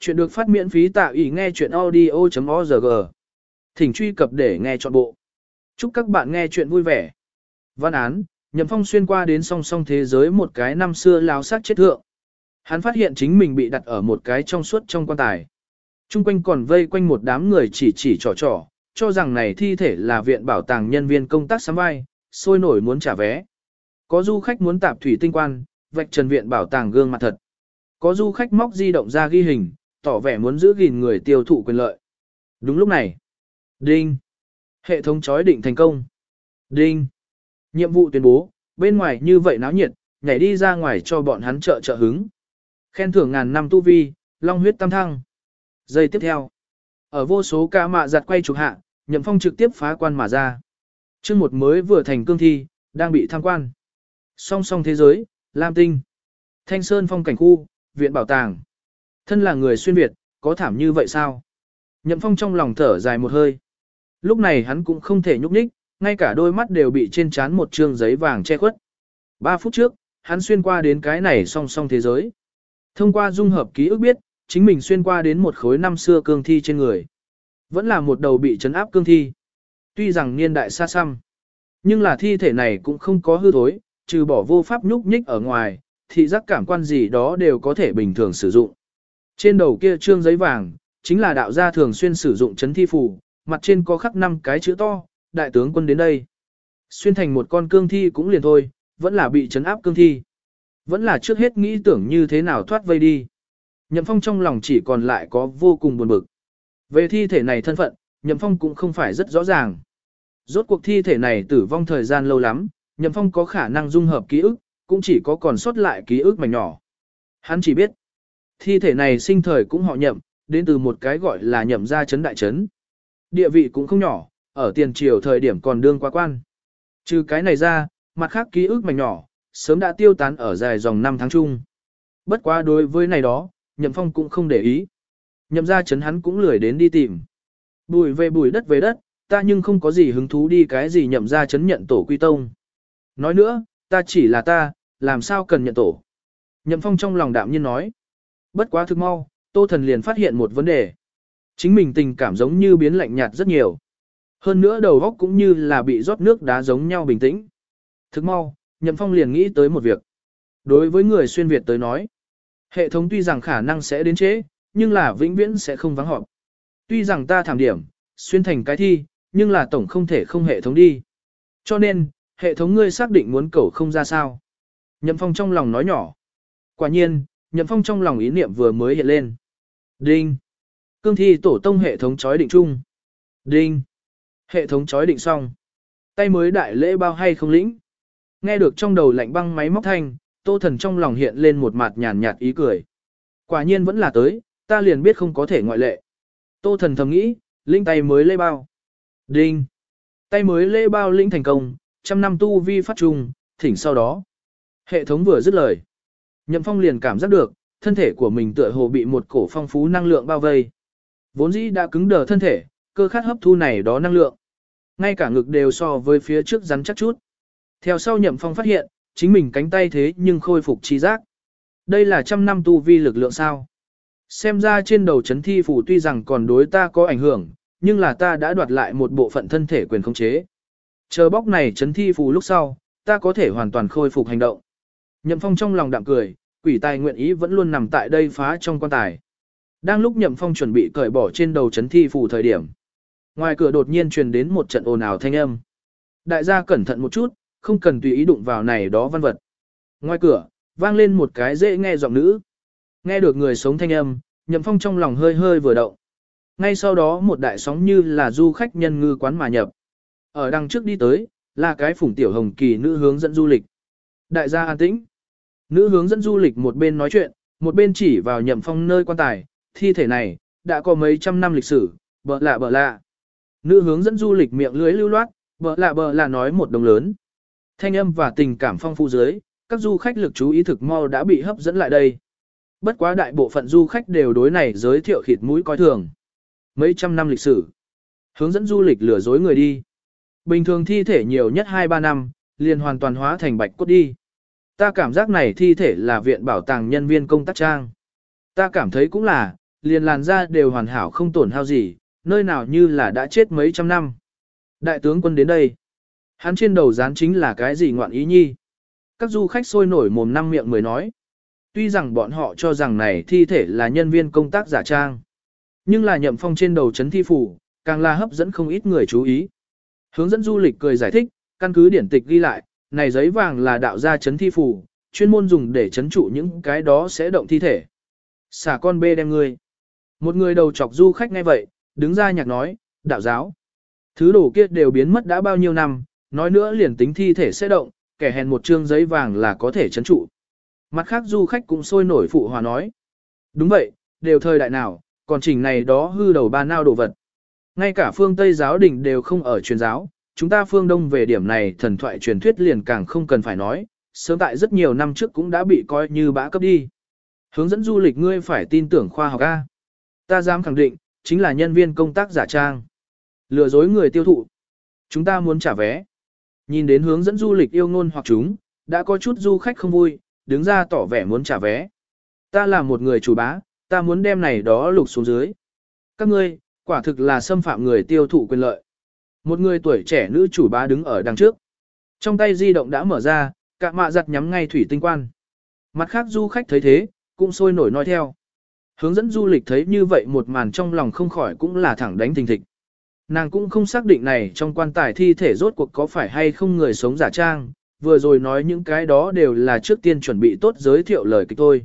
Chuyện được phát miễn phí tại ủy nghe chuyện audio.org. Thỉnh truy cập để nghe trọn bộ. Chúc các bạn nghe chuyện vui vẻ. Văn án, Nhậm Phong xuyên qua đến song song thế giới một cái năm xưa lao sát chết thượng. Hắn phát hiện chính mình bị đặt ở một cái trong suốt trong quan tài. Trung quanh còn vây quanh một đám người chỉ chỉ trò trò, cho rằng này thi thể là viện bảo tàng nhân viên công tác sắm vai, sôi nổi muốn trả vé. Có du khách muốn tạp thủy tinh quan, vạch trần viện bảo tàng gương mặt thật. Có du khách móc di động ra ghi hình, tỏ vẻ muốn giữ gìn người tiêu thụ quyền lợi. Đúng lúc này. Đinh. Hệ thống chói định thành công. Đinh. Nhiệm vụ tuyên bố, bên ngoài như vậy náo nhiệt, nhảy đi ra ngoài cho bọn hắn trợ trợ hứng. Khen thưởng ngàn năm tu vi, long huyết tam thăng. Giây tiếp theo. Ở vô số ca mạ giặt quay trục hạ, nhậm phong trực tiếp phá quan mà ra. chương một mới vừa thành cương thi, đang bị tham quan. Song song thế giới, Lam Tinh. Thanh Sơn phong cảnh khu, viện bảo tàng. Thân là người xuyên Việt, có thảm như vậy sao? Nhậm phong trong lòng thở dài một hơi. Lúc này hắn cũng không thể nhúc nhích, ngay cả đôi mắt đều bị trên trán một trương giấy vàng che khuất. Ba phút trước, hắn xuyên qua đến cái này song song thế giới. Thông qua dung hợp ký ức biết, chính mình xuyên qua đến một khối năm xưa cương thi trên người. Vẫn là một đầu bị chấn áp cương thi. Tuy rằng niên đại xa xăm, nhưng là thi thể này cũng không có hư thối, trừ bỏ vô pháp nhúc nhích ở ngoài, thị giác cảm quan gì đó đều có thể bình thường sử dụng. Trên đầu kia trương giấy vàng, chính là đạo gia thường xuyên sử dụng chấn thi phủ mặt trên có khắc năm cái chữ to, đại tướng quân đến đây. Xuyên thành một con cương thi cũng liền thôi, vẫn là bị chấn áp cương thi. Vẫn là trước hết nghĩ tưởng như thế nào thoát vây đi. Nhậm Phong trong lòng chỉ còn lại có vô cùng buồn bực. Về thi thể này thân phận, Nhậm Phong cũng không phải rất rõ ràng. Rốt cuộc thi thể này tử vong thời gian lâu lắm, Nhậm Phong có khả năng dung hợp ký ức, cũng chỉ có còn sót lại ký ức mảnh nhỏ. Hắn chỉ biết, thi thể này sinh thời cũng họ nhậm, đến từ một cái gọi là nhậm gia chấn đại chấn. Địa vị cũng không nhỏ, ở tiền triều thời điểm còn đương quá quan. Trừ cái này ra, mặt khác ký ức mảnh nhỏ, sớm đã tiêu tán ở dài dòng năm tháng chung. Bất quá đối với này đó, nhậm phong cũng không để ý. Nhậm gia chấn hắn cũng lười đến đi tìm. Bùi về bùi đất về đất, ta nhưng không có gì hứng thú đi cái gì nhậm gia chấn nhận tổ quy tông. Nói nữa, ta chỉ là ta, làm sao cần nhận tổ. Nhậm phong trong lòng đạm nhiên nói. Bất quá thực mau, tô thần liền phát hiện một vấn đề. Chính mình tình cảm giống như biến lạnh nhạt rất nhiều. Hơn nữa đầu óc cũng như là bị rót nước đá giống nhau bình tĩnh. Thực mau, Nhậm Phong liền nghĩ tới một việc. Đối với người xuyên Việt tới nói, hệ thống tuy rằng khả năng sẽ đến chế, nhưng là vĩnh viễn sẽ không vắng họp. Tuy rằng ta thảm điểm, xuyên thành cái thi, nhưng là tổng không thể không hệ thống đi. Cho nên, hệ thống ngươi xác định muốn cầu không ra sao. Nhậm Phong trong lòng nói nhỏ. Quả nhiên, Nhậm Phong trong lòng ý niệm vừa mới hiện lên. Đinh. Cương thi tổ tông hệ thống chói định chung. Đinh. Hệ thống chói định xong. Tay mới đại lễ bao hay không lĩnh. Nghe được trong đầu lạnh băng máy móc thanh, tô thần trong lòng hiện lên một mặt nhàn nhạt ý cười. Quả nhiên vẫn là tới, ta liền biết không có thể ngoại lệ. Tô thần thầm nghĩ, linh tay mới lễ bao. Đinh. Tay mới lễ bao linh thành công, trăm năm tu vi phát trùng, thỉnh sau đó. Hệ thống vừa dứt lời. Nhậm phong liền cảm giác được, thân thể của mình tựa hồ bị một cổ phong phú năng lượng bao vây. Vốn dĩ đã cứng đờ thân thể, cơ khát hấp thu này đó năng lượng. Ngay cả ngực đều so với phía trước rắn chắc chút. Theo sau nhậm phong phát hiện, chính mình cánh tay thế nhưng khôi phục trí giác. Đây là trăm năm tu vi lực lượng sao. Xem ra trên đầu chấn thi phủ tuy rằng còn đối ta có ảnh hưởng, nhưng là ta đã đoạt lại một bộ phận thân thể quyền khống chế. Chờ bóc này chấn thi phù lúc sau, ta có thể hoàn toàn khôi phục hành động. Nhậm phong trong lòng đạm cười, quỷ tài nguyện ý vẫn luôn nằm tại đây phá trong quan tài. Đang lúc nhậm phong chuẩn bị cởi bỏ trên đầu chấn thi phủ thời điểm. Ngoài cửa đột nhiên truyền đến một trận ồn ào thanh âm. Đại gia cẩn thận một chút, không cần tùy ý đụng vào này đó văn vật. Ngoài cửa, vang lên một cái dễ nghe giọng nữ. Nghe được người sống thanh âm, nhậm phong trong lòng hơi hơi vừa động. Ngay sau đó một đại sóng như là du khách nhân ngư quán mà nhập. Ở đằng trước đi tới, là cái phủng tiểu hồng kỳ nữ hướng dẫn du lịch. Đại gia an tĩnh. Nữ hướng dẫn du lịch một bên nói chuyện, một bên chỉ vào nhậm phong nơi quan tài, thi thể này, đã có mấy trăm năm lịch sử, bợ lạ bợ lạ. Nữ hướng dẫn du lịch miệng lưới lưu loát, bợ lạ bợ lạ nói một đồng lớn. Thanh âm và tình cảm phong phú dưới, các du khách lực chú ý thực mau đã bị hấp dẫn lại đây. Bất quá đại bộ phận du khách đều đối này giới thiệu khịt mũi coi thường. Mấy trăm năm lịch sử. Hướng dẫn du lịch lừa dối người đi. Bình thường thi thể nhiều nhất 2-3 năm, liền hoàn toàn hóa thành bạch cốt đi. Ta cảm giác này thi thể là viện bảo tàng nhân viên công tác trang. Ta cảm thấy cũng là, liền làn da đều hoàn hảo không tổn hao gì, nơi nào như là đã chết mấy trăm năm. Đại tướng quân đến đây. Hắn trên đầu dán chính là cái gì ngoạn ý nhi. Các du khách sôi nổi mồm năm miệng mới nói. Tuy rằng bọn họ cho rằng này thi thể là nhân viên công tác giả trang. Nhưng là nhậm phong trên đầu chấn thi phủ, càng là hấp dẫn không ít người chú ý. Hướng dẫn du lịch cười giải thích, căn cứ điển tịch ghi lại, này giấy vàng là đạo gia chấn thi phủ, chuyên môn dùng để chấn trụ những cái đó sẽ động thi thể. Xả con bê đem ngươi. Một người đầu chọc du khách ngay vậy, đứng ra nhạc nói, đạo giáo. Thứ đồ kia đều biến mất đã bao nhiêu năm, nói nữa liền tính thi thể sẽ động, kẻ hèn một trương giấy vàng là có thể chấn trụ. Mặt khác du khách cũng sôi nổi phụ hòa nói. Đúng vậy, đều thời đại nào, còn chỉnh này đó hư đầu ba nao đồ vật. Ngay cả phương Tây giáo đình đều không ở truyền giáo, chúng ta phương Đông về điểm này thần thoại truyền thuyết liền càng không cần phải nói, sớm tại rất nhiều năm trước cũng đã bị coi như bã cấp đi. Hướng dẫn du lịch ngươi phải tin tưởng khoa học A. Ta dám khẳng định, chính là nhân viên công tác giả trang. Lừa dối người tiêu thụ. Chúng ta muốn trả vé. Nhìn đến hướng dẫn du lịch yêu ngôn hoặc chúng, đã có chút du khách không vui, đứng ra tỏ vẻ muốn trả vé. Ta là một người chủ bá, ta muốn đem này đó lục xuống dưới. Các ngươi, quả thực là xâm phạm người tiêu thụ quyền lợi. Một người tuổi trẻ nữ chủ bá đứng ở đằng trước. Trong tay di động đã mở ra, cả mạ giặt nhắm ngay thủy tinh quan. Mặt khác du khách thấy thế, cũng sôi nổi nói theo. Hướng dẫn du lịch thấy như vậy một màn trong lòng không khỏi cũng là thẳng đánh thình thịch. Nàng cũng không xác định này trong quan tài thi thể rốt cuộc có phải hay không người sống giả trang, vừa rồi nói những cái đó đều là trước tiên chuẩn bị tốt giới thiệu lời kịch tôi.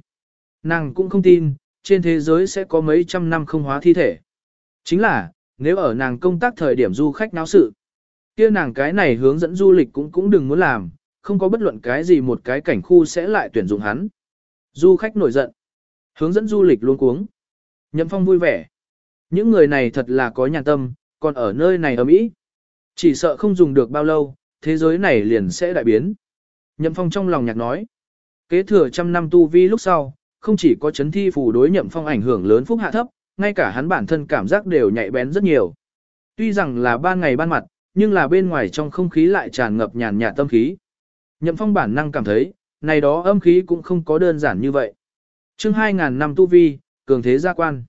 Nàng cũng không tin, trên thế giới sẽ có mấy trăm năm không hóa thi thể. Chính là, nếu ở nàng công tác thời điểm du khách náo sự, kia nàng cái này hướng dẫn du lịch cũng cũng đừng muốn làm, không có bất luận cái gì một cái cảnh khu sẽ lại tuyển dụng hắn. Du khách nổi giận, hướng dẫn du lịch luôn cuống. Nhậm phong vui vẻ. Những người này thật là có nhà tâm, còn ở nơi này ở Mỹ. Chỉ sợ không dùng được bao lâu, thế giới này liền sẽ đại biến. Nhậm phong trong lòng nhạc nói. Kế thừa trăm năm tu vi lúc sau, không chỉ có chấn thi phù đối nhậm phong ảnh hưởng lớn phúc hạ thấp, ngay cả hắn bản thân cảm giác đều nhạy bén rất nhiều. Tuy rằng là ban ngày ban mặt, nhưng là bên ngoài trong không khí lại tràn ngập nhàn nhạt tâm khí. Nhậm phong bản năng cảm thấy, này đó âm khí cũng không có đơn giản như vậy. chương 2.000 năm tu vi, cường thế gia quan.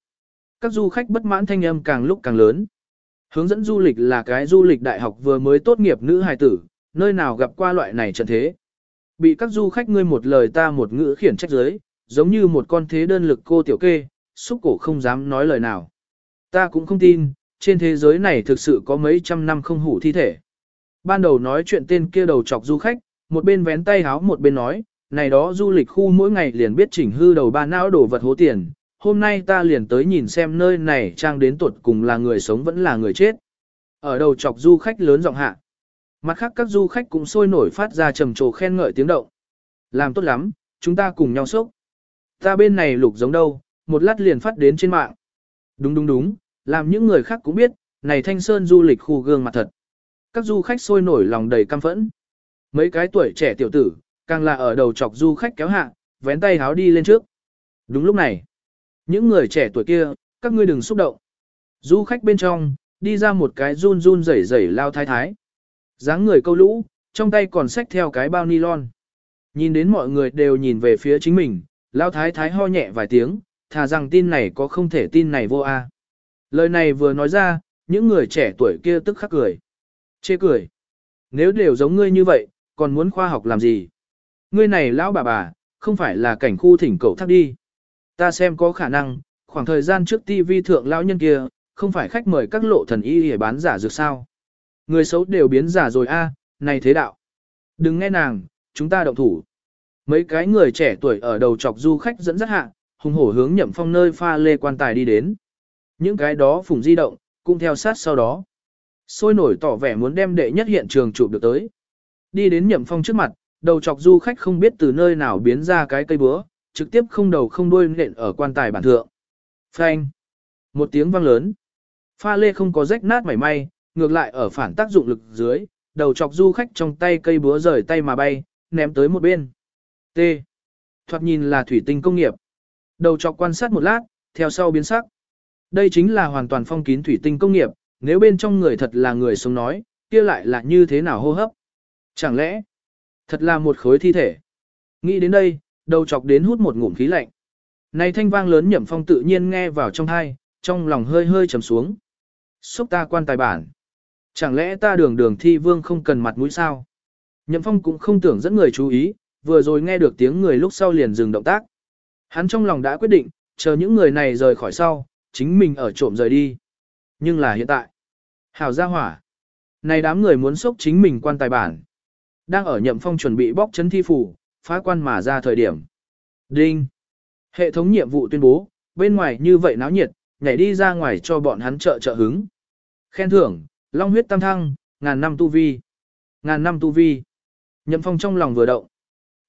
Các du khách bất mãn thanh âm càng lúc càng lớn. Hướng dẫn du lịch là cái du lịch đại học vừa mới tốt nghiệp nữ hài tử, nơi nào gặp qua loại này trận thế. Bị các du khách ngươi một lời ta một ngữ khiển trách giới, giống như một con thế đơn lực cô tiểu kê, xúc cổ không dám nói lời nào. Ta cũng không tin, trên thế giới này thực sự có mấy trăm năm không hủ thi thể. Ban đầu nói chuyện tên kia đầu chọc du khách, một bên vén tay háo một bên nói, này đó du lịch khu mỗi ngày liền biết chỉnh hư đầu ba não đổ vật hố tiền, hôm nay ta liền tới nhìn xem nơi này trang đến tuột cùng là người sống vẫn là người chết. Ở đầu chọc du khách lớn giọng hạ. Mặt khác các du khách cũng sôi nổi phát ra trầm trồ khen ngợi tiếng động. Làm tốt lắm, chúng ta cùng nhau sốc. Ta bên này lục giống đâu, một lát liền phát đến trên mạng. Đúng đúng đúng, làm những người khác cũng biết, này thanh sơn du lịch khu gương mặt thật. Các du khách sôi nổi lòng đầy căm phẫn. Mấy cái tuổi trẻ tiểu tử, càng là ở đầu chọc du khách kéo hạ, vén tay háo đi lên trước. Đúng lúc này, những người trẻ tuổi kia, các ngươi đừng xúc động. Du khách bên trong, đi ra một cái run run rẩy rẩy lao thái thái. dáng người câu lũ, trong tay còn xách theo cái bao nylon. Nhìn đến mọi người đều nhìn về phía chính mình, lao thái thái ho nhẹ vài tiếng, thà rằng tin này có không thể tin này vô a. À. Lời này vừa nói ra, những người trẻ tuổi kia tức khắc cười. Chê cười. Nếu đều giống ngươi như vậy, còn muốn khoa học làm gì? Ngươi này lão bà bà, không phải là cảnh khu thỉnh cầu thác đi. Ta xem có khả năng, khoảng thời gian trước TV thượng lão nhân kia, không phải khách mời các lộ thần y để bán giả dược sao. Người xấu đều biến giả rồi a, à, này thế đạo. Đừng nghe nàng, chúng ta động thủ. Mấy cái người trẻ tuổi ở đầu chọc du khách dẫn dắt hạ, hùng hổ hướng nhậm phong nơi pha lê quan tài đi đến. Những cái đó phùng di động, cũng theo sát sau đó. Sôi nổi tỏ vẻ muốn đem đệ nhất hiện trường chụp được tới. Đi đến nhậm phong trước mặt, đầu chọc du khách không biết từ nơi nào biến ra cái cây búa, trực tiếp không đầu không đuôi nện ở quan tài bản thượng. Phanh. Một tiếng vang lớn. Pha lê không có rách nát mảy may, ngược lại ở phản tác dụng lực dưới, đầu chọc du khách trong tay cây búa rời tay mà bay, ném tới một bên. T. Thoạt nhìn là thủy tinh công nghiệp. Đầu chọc quan sát một lát, theo sau biến sắc. Đây chính là hoàn toàn phong kín thủy tinh công nghiệp, nếu bên trong người thật là người sống nói, kia lại là như thế nào hô hấp. Chẳng lẽ, thật là một khối thi thể. Nghĩ đến đây, đầu chọc đến hút một ngụm khí lạnh. Này thanh vang lớn nhậm phong tự nhiên nghe vào trong thai, trong lòng hơi hơi trầm xuống. Xúc ta quan tài bản. Chẳng lẽ ta đường đường thi vương không cần mặt mũi sao? Nhậm phong cũng không tưởng dẫn người chú ý, vừa rồi nghe được tiếng người lúc sau liền dừng động tác. Hắn trong lòng đã quyết định, chờ những người này rời khỏi sau, chính mình ở trộm rời đi. Nhưng là hiện tại. Hảo gia hỏa. Này đám người muốn xúc chính mình quan tài bản. Đang ở nhậm phong chuẩn bị bóc chấn thi phủ, phá quan mà ra thời điểm. Đinh. Hệ thống nhiệm vụ tuyên bố, bên ngoài như vậy náo nhiệt, nhảy đi ra ngoài cho bọn hắn trợ trợ hứng. Khen thưởng, long huyết tam thăng, ngàn năm tu vi. Ngàn năm tu vi. Nhậm phong trong lòng vừa động.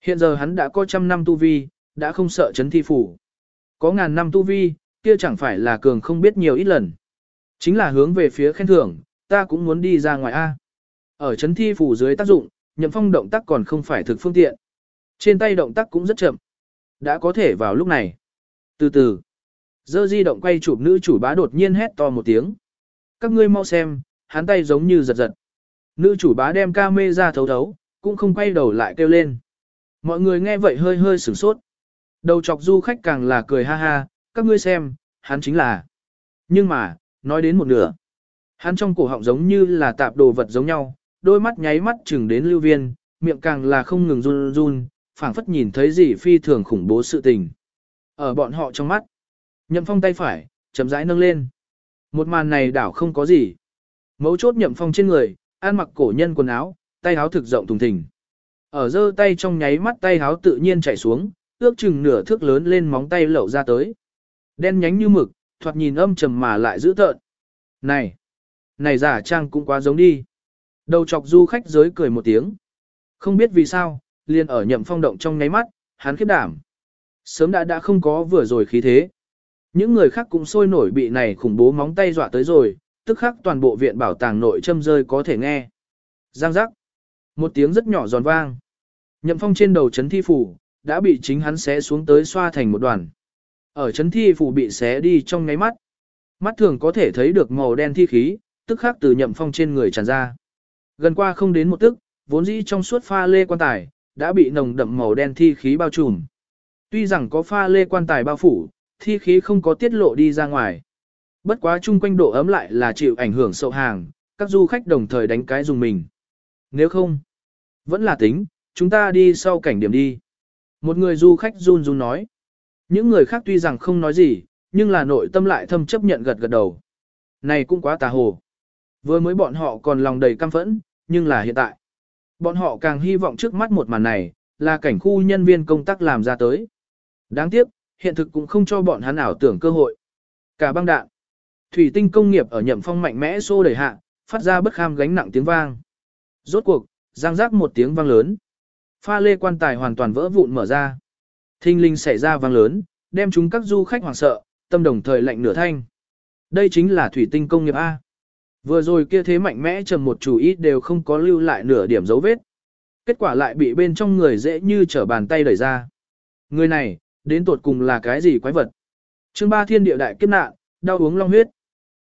Hiện giờ hắn đã có trăm năm tu vi, đã không sợ chấn thi phủ. Có ngàn năm tu vi, kia chẳng phải là cường không biết nhiều ít lần. Chính là hướng về phía khen thưởng, ta cũng muốn đi ra ngoài A. Ở chấn thi phủ dưới tác dụng, nhậm phong động tác còn không phải thực phương tiện. Trên tay động tác cũng rất chậm. Đã có thể vào lúc này. Từ từ, dơ di động quay chụp nữ chủ bá đột nhiên hét to một tiếng. Các ngươi mau xem, hắn tay giống như giật giật. Nữ chủ bá đem ca mê ra thấu thấu, cũng không quay đầu lại kêu lên. Mọi người nghe vậy hơi hơi sửng sốt. Đầu chọc du khách càng là cười ha ha, các ngươi xem, hắn chính là. Nhưng mà, nói đến một nửa. Hắn trong cổ họng giống như là tạp đồ vật giống nhau, đôi mắt nháy mắt chừng đến lưu viên, miệng càng là không ngừng run run, phảng phất nhìn thấy gì phi thường khủng bố sự tình. Ở bọn họ trong mắt, nhậm phong tay phải, chậm rãi nâng lên. Một màn này đảo không có gì. Mấu chốt nhậm phong trên người, ăn mặc cổ nhân quần áo, tay áo thực rộng thùng thình. Ở giơ tay trong nháy mắt tay áo tự nhiên chảy xuống, ước chừng nửa thước lớn lên móng tay lẩu ra tới. Đen nhánh như mực, thoạt nhìn âm trầm mà lại dữ tợn. Này, này giả trang cũng quá giống đi. Đầu chọc du khách giới cười một tiếng. Không biết vì sao, liền ở nhậm phong động trong nháy mắt, hắn khiếp đảm. Sớm đã đã không có vừa rồi khí thế. Những người khác cũng sôi nổi bị này khủng bố móng tay dọa tới rồi, tức khắc toàn bộ viện bảo tàng nội châm rơi có thể nghe. Giang giác. Một tiếng rất nhỏ giòn vang. Nhậm phong trên đầu chấn thi phủ, đã bị chính hắn xé xuống tới xoa thành một đoàn. Ở chấn thi phủ bị xé đi trong ngáy mắt. Mắt thường có thể thấy được màu đen thi khí, tức khắc từ nhậm phong trên người tràn ra. Gần qua không đến một tức, vốn dĩ trong suốt pha lê quan tài, đã bị nồng đậm màu đen thi khí bao trùm. Tuy rằng có pha lê quan tài bao phủ, thi khí không có tiết lộ đi ra ngoài. Bất quá chung quanh độ ấm lại là chịu ảnh hưởng sậu hàng, các du khách đồng thời đánh cái dùng mình. Nếu không, vẫn là tính, chúng ta đi sau cảnh điểm đi. Một người du khách run run nói. Những người khác tuy rằng không nói gì, nhưng là nội tâm lại thâm chấp nhận gật gật đầu. Này cũng quá tà hồ. Vừa mới bọn họ còn lòng đầy căm phẫn, nhưng là hiện tại. Bọn họ càng hy vọng trước mắt một màn này, là cảnh khu nhân viên công tác làm ra tới. Đáng tiếc, hiện thực cũng không cho bọn hắn ảo tưởng cơ hội. Cả băng đạn. Thủy tinh công nghiệp ở nhậm phong mạnh mẽ xô đẩy hạ, phát ra bất kham gánh nặng tiếng vang. Rốt cuộc, giang giác một tiếng vang lớn. Pha lê quan tài hoàn toàn vỡ vụn mở ra. Thinh linh xảy ra vang lớn, đem chúng các du khách hoảng sợ, tâm đồng thời lạnh nửa thanh. Đây chính là thủy tinh công nghiệp A. Vừa rồi kia thế mạnh mẽ trầm một chủ ít đều không có lưu lại nửa điểm dấu vết. Kết quả lại bị bên trong người dễ như trở bàn tay đẩy ra. Người này, đến tột cùng là cái gì quái vật? chương ba thiên địa đại kiếp nạn, đau uống long huyết.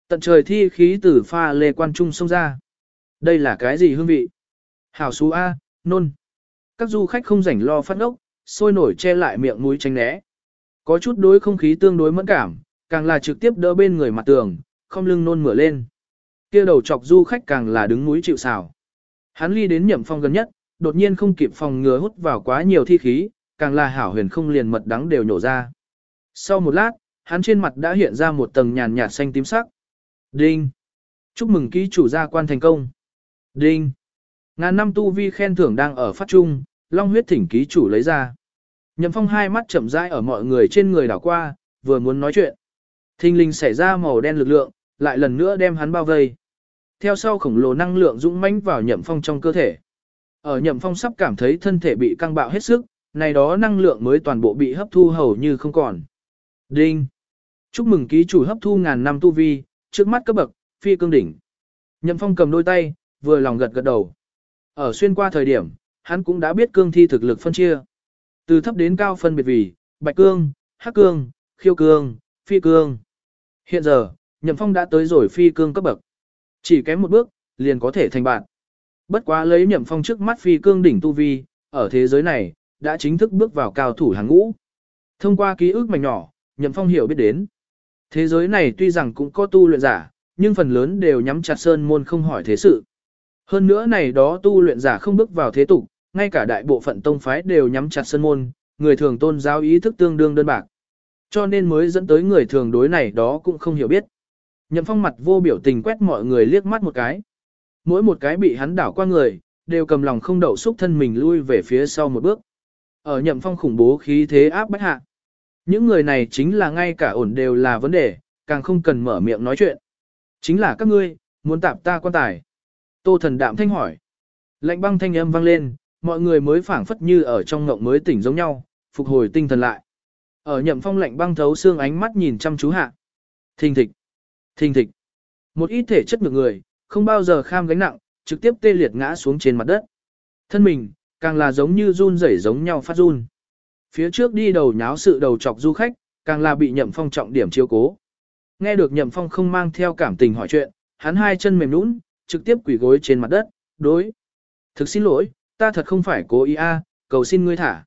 Tận trời thi khí tử pha lê quan trung xông ra. Đây là cái gì hương vị? Hảo xú A, nôn. Các du khách không rảnh lo phát ốc, sôi nổi che lại miệng mũi tránh né. Có chút đối không khí tương đối mẫn cảm, càng là trực tiếp đỡ bên người mặt tường, không lưng nôn mửa lên. Kia đầu chọc du khách càng là đứng núi chịu xào. Hắn ly đến nhậm phong gần nhất, đột nhiên không kịp phòng ngừa hút vào quá nhiều thi khí, càng là hảo huyền không liền mật đắng đều nhổ ra. Sau một lát, hắn trên mặt đã hiện ra một tầng nhàn nhạt xanh tím sắc. Đinh! Chúc mừng ký chủ gia quan thành công. Đinh! Ngàn năm tu vi khen thưởng đang ở phát trung, long huyết thỉnh ký chủ lấy ra. Nhậm phong hai mắt chậm rãi ở mọi người trên người đảo qua, vừa muốn nói chuyện. Thinh linh xảy ra màu đen lực lượng, lại lần nữa đem hắn bao vây. Theo sau khổng lồ năng lượng dũng mãnh vào nhậm phong trong cơ thể. Ở nhậm phong sắp cảm thấy thân thể bị căng bạo hết sức, này đó năng lượng mới toàn bộ bị hấp thu hầu như không còn. Đinh! Chúc mừng ký chủ hấp thu ngàn năm tu vi, trước mắt cấp bậc, phi cương đỉnh. Nhậm phong cầm đôi tay, vừa lòng gật gật đầu. Ở xuyên qua thời điểm, hắn cũng đã biết cương thi thực lực phân chia. Từ thấp đến cao phân biệt vì, bạch cương, hắc cương, khiêu cương, phi cương. Hiện giờ, Nhậm Phong đã tới rồi phi cương cấp bậc. Chỉ kém một bước, liền có thể thành bạn. Bất quá lấy Nhậm Phong trước mắt phi cương đỉnh tu vi, ở thế giới này, đã chính thức bước vào cao thủ hàng ngũ. Thông qua ký ức mảnh nhỏ, Nhậm Phong hiểu biết đến. Thế giới này tuy rằng cũng có tu luyện giả, nhưng phần lớn đều nhắm chặt sơn môn không hỏi thế sự. Hơn nữa này đó tu luyện giả không bước vào thế tục, ngay cả đại bộ phận tông phái đều nhắm chặt sơn môn, người thường tôn giáo ý thức tương đương đơn bạc. Cho nên mới dẫn tới người thường đối này đó cũng không hiểu biết. Nhậm phong mặt vô biểu tình quét mọi người liếc mắt một cái. Mỗi một cái bị hắn đảo qua người, đều cầm lòng không đậu xúc thân mình lui về phía sau một bước. Ở nhậm phong khủng bố khí thế áp bách hạ. Những người này chính là ngay cả ổn đều là vấn đề, càng không cần mở miệng nói chuyện. Chính là các ngươi, muốn tạp ta quan tài. Tô thần đạm thanh hỏi. Lạnh băng thanh âm vang lên, mọi người mới phảng phất như ở trong ngộng mới tỉnh giống nhau, phục hồi tinh thần lại. Ở nhậm phong lạnh băng thấu xương ánh mắt nhìn chăm chú hạ. Thình thịch, thình thịch. Một ít thể chất ngược người, không bao giờ kham gánh nặng, trực tiếp tê liệt ngã xuống trên mặt đất. Thân mình, càng là giống như run rẩy giống nhau phát run. Phía trước đi đầu nháo sự đầu chọc du khách, càng là bị nhậm phong trọng điểm chiếu cố. Nghe được nhậm phong không mang theo cảm tình hỏi chuyện, hắn hai chân mềm nũng, trực tiếp quỳ gối trên mặt đất, đối. Thực xin lỗi, ta thật không phải cố ý a, cầu xin ngươi thả.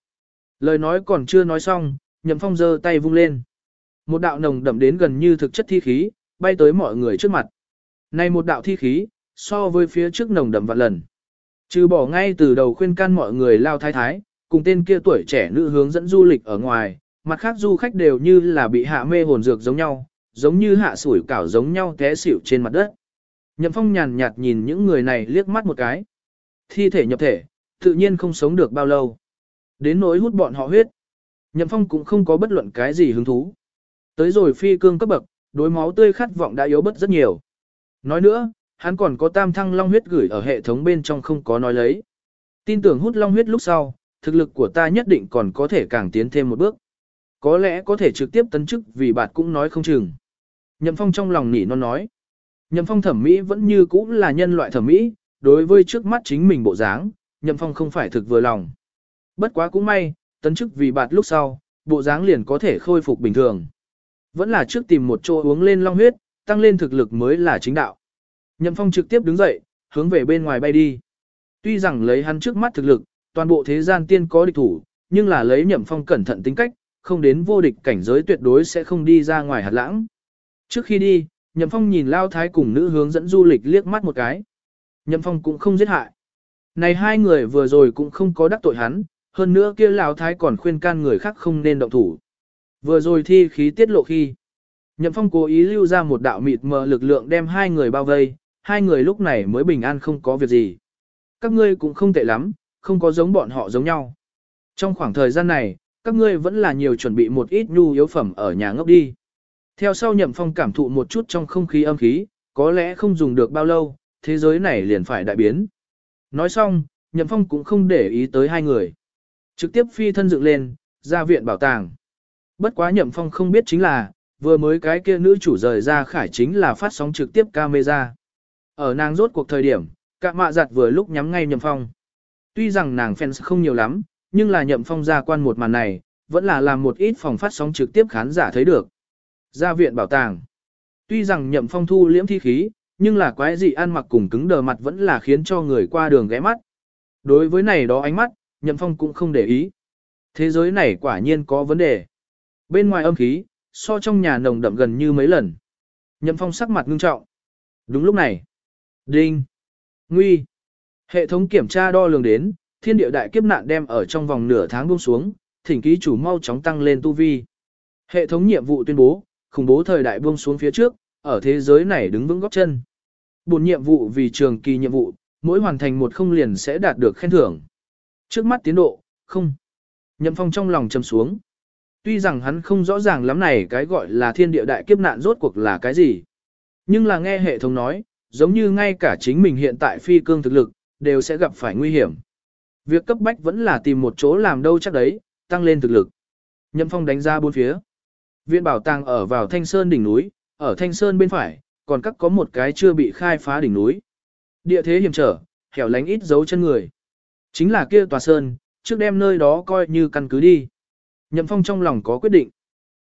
Lời nói còn chưa nói xong, nhậm phong giơ tay vung lên. Một đạo nồng đậm đến gần như thực chất thi khí, bay tới mọi người trước mặt. Này một đạo thi khí, so với phía trước nồng đậm vạn lần. Trừ bỏ ngay từ đầu khuyên can mọi người lao thái thái, cùng tên kia tuổi trẻ nữ hướng dẫn du lịch ở ngoài, mặt khác du khách đều như là bị hạ mê hồn dược giống nhau, giống như hạ sủi cảo giống nhau té xỉu trên mặt đất. Nhậm phong nhàn nhạt nhìn những người này liếc mắt một cái. Thi thể nhập thể, tự nhiên không sống được bao lâu. Đến nỗi hút bọn họ huyết. Nhậm phong cũng không có bất luận cái gì hứng thú. Tới rồi phi cương cấp bậc, đối máu tươi khát vọng đã yếu bất rất nhiều. Nói nữa, hắn còn có tam thăng long huyết gửi ở hệ thống bên trong không có nói lấy. Tin tưởng hút long huyết lúc sau, thực lực của ta nhất định còn có thể càng tiến thêm một bước. Có lẽ có thể trực tiếp tấn chức vì bạn cũng nói không chừng. Nhậm Phong trong lòng nỉ non nói. Nhậm Phong thẩm mỹ vẫn như cũ là nhân loại thẩm mỹ, đối với trước mắt chính mình bộ dáng, Nhậm Phong không phải thực vừa lòng. Bất quá cũng may, tấn chức vì bạt lúc sau, bộ dáng liền có thể khôi phục bình thường. Vẫn là trước tìm một chỗ uống lên long huyết, tăng lên thực lực mới là chính đạo. Nhậm Phong trực tiếp đứng dậy, hướng về bên ngoài bay đi. Tuy rằng lấy hắn trước mắt thực lực, toàn bộ thế gian tiên có địch thủ, nhưng là lấy Nhậm Phong cẩn thận tính cách, không đến vô địch cảnh giới tuyệt đối sẽ không đi ra ngoài hạt lãng. Trước khi đi, Nhậm Phong nhìn Lao Thái cùng nữ hướng dẫn du lịch liếc mắt một cái. Nhậm Phong cũng không giết hại. Này hai người vừa rồi cũng không có đắc tội hắn, hơn nữa kia Lão Thái còn khuyên can người khác không nên động thủ. Vừa rồi thi khí tiết lộ khi. Nhậm Phong cố ý lưu ra một đạo mịt mờ lực lượng đem hai người bao vây, hai người lúc này mới bình an không có việc gì. Các ngươi cũng không tệ lắm, không có giống bọn họ giống nhau. Trong khoảng thời gian này, các ngươi vẫn là nhiều chuẩn bị một ít nhu yếu phẩm ở nhà ngốc đi. Theo sau Nhậm Phong cảm thụ một chút trong không khí âm khí, có lẽ không dùng được bao lâu, thế giới này liền phải đại biến. Nói xong, Nhậm Phong cũng không để ý tới hai người. Trực tiếp phi thân dựng lên, ra viện bảo tàng. Bất quá Nhậm Phong không biết chính là, vừa mới cái kia nữ chủ rời ra khải chính là phát sóng trực tiếp camera. Ở nàng rốt cuộc thời điểm, cả mạ giặt vừa lúc nhắm ngay Nhậm Phong. Tuy rằng nàng fans không nhiều lắm, nhưng là Nhậm Phong ra quan một màn này, vẫn là làm một ít phòng phát sóng trực tiếp khán giả thấy được. Ra viện bảo tàng. Tuy rằng Nhậm Phong thu liễm thi khí, nhưng là quái dị ăn mặc cùng cứng đờ mặt vẫn là khiến cho người qua đường ghé mắt. Đối với này đó ánh mắt, Nhậm Phong cũng không để ý. Thế giới này quả nhiên có vấn đề. Bên ngoài âm khí, so trong nhà nồng đậm gần như mấy lần. Nhậm Phong sắc mặt ngưng trọng. Đúng lúc này. Đinh. Nguy. Hệ thống kiểm tra đo lường đến, thiên địa đại kiếp nạn đem ở trong vòng nửa tháng buông xuống, thỉnh ký chủ mau chóng tăng lên tu vi. Hệ thống nhiệm vụ tuyên bố, khủng bố thời đại buông xuống phía trước, ở thế giới này đứng vững góc chân. Buồn nhiệm vụ vì trường kỳ nhiệm vụ, mỗi hoàn thành một không liền sẽ đạt được khen thưởng. Trước mắt tiến độ, không. Nhậm Phong trong lòng trầm xuống. Tuy rằng hắn không rõ ràng lắm này cái gọi là thiên địa đại kiếp nạn rốt cuộc là cái gì. Nhưng là nghe hệ thống nói, giống như ngay cả chính mình hiện tại phi cương thực lực, đều sẽ gặp phải nguy hiểm. Việc cấp bách vẫn là tìm một chỗ làm đâu chắc đấy, tăng lên thực lực. Nhậm Phong đánh ra bốn phía. Viện bảo tàng ở vào Thanh Sơn đỉnh núi, ở Thanh Sơn bên phải, còn các có một cái chưa bị khai phá đỉnh núi. Địa thế hiểm trở, hẻo lánh ít dấu chân người. Chính là kia tòa sơn, trước đem nơi đó coi như căn cứ đi. Nhậm Phong trong lòng có quyết định.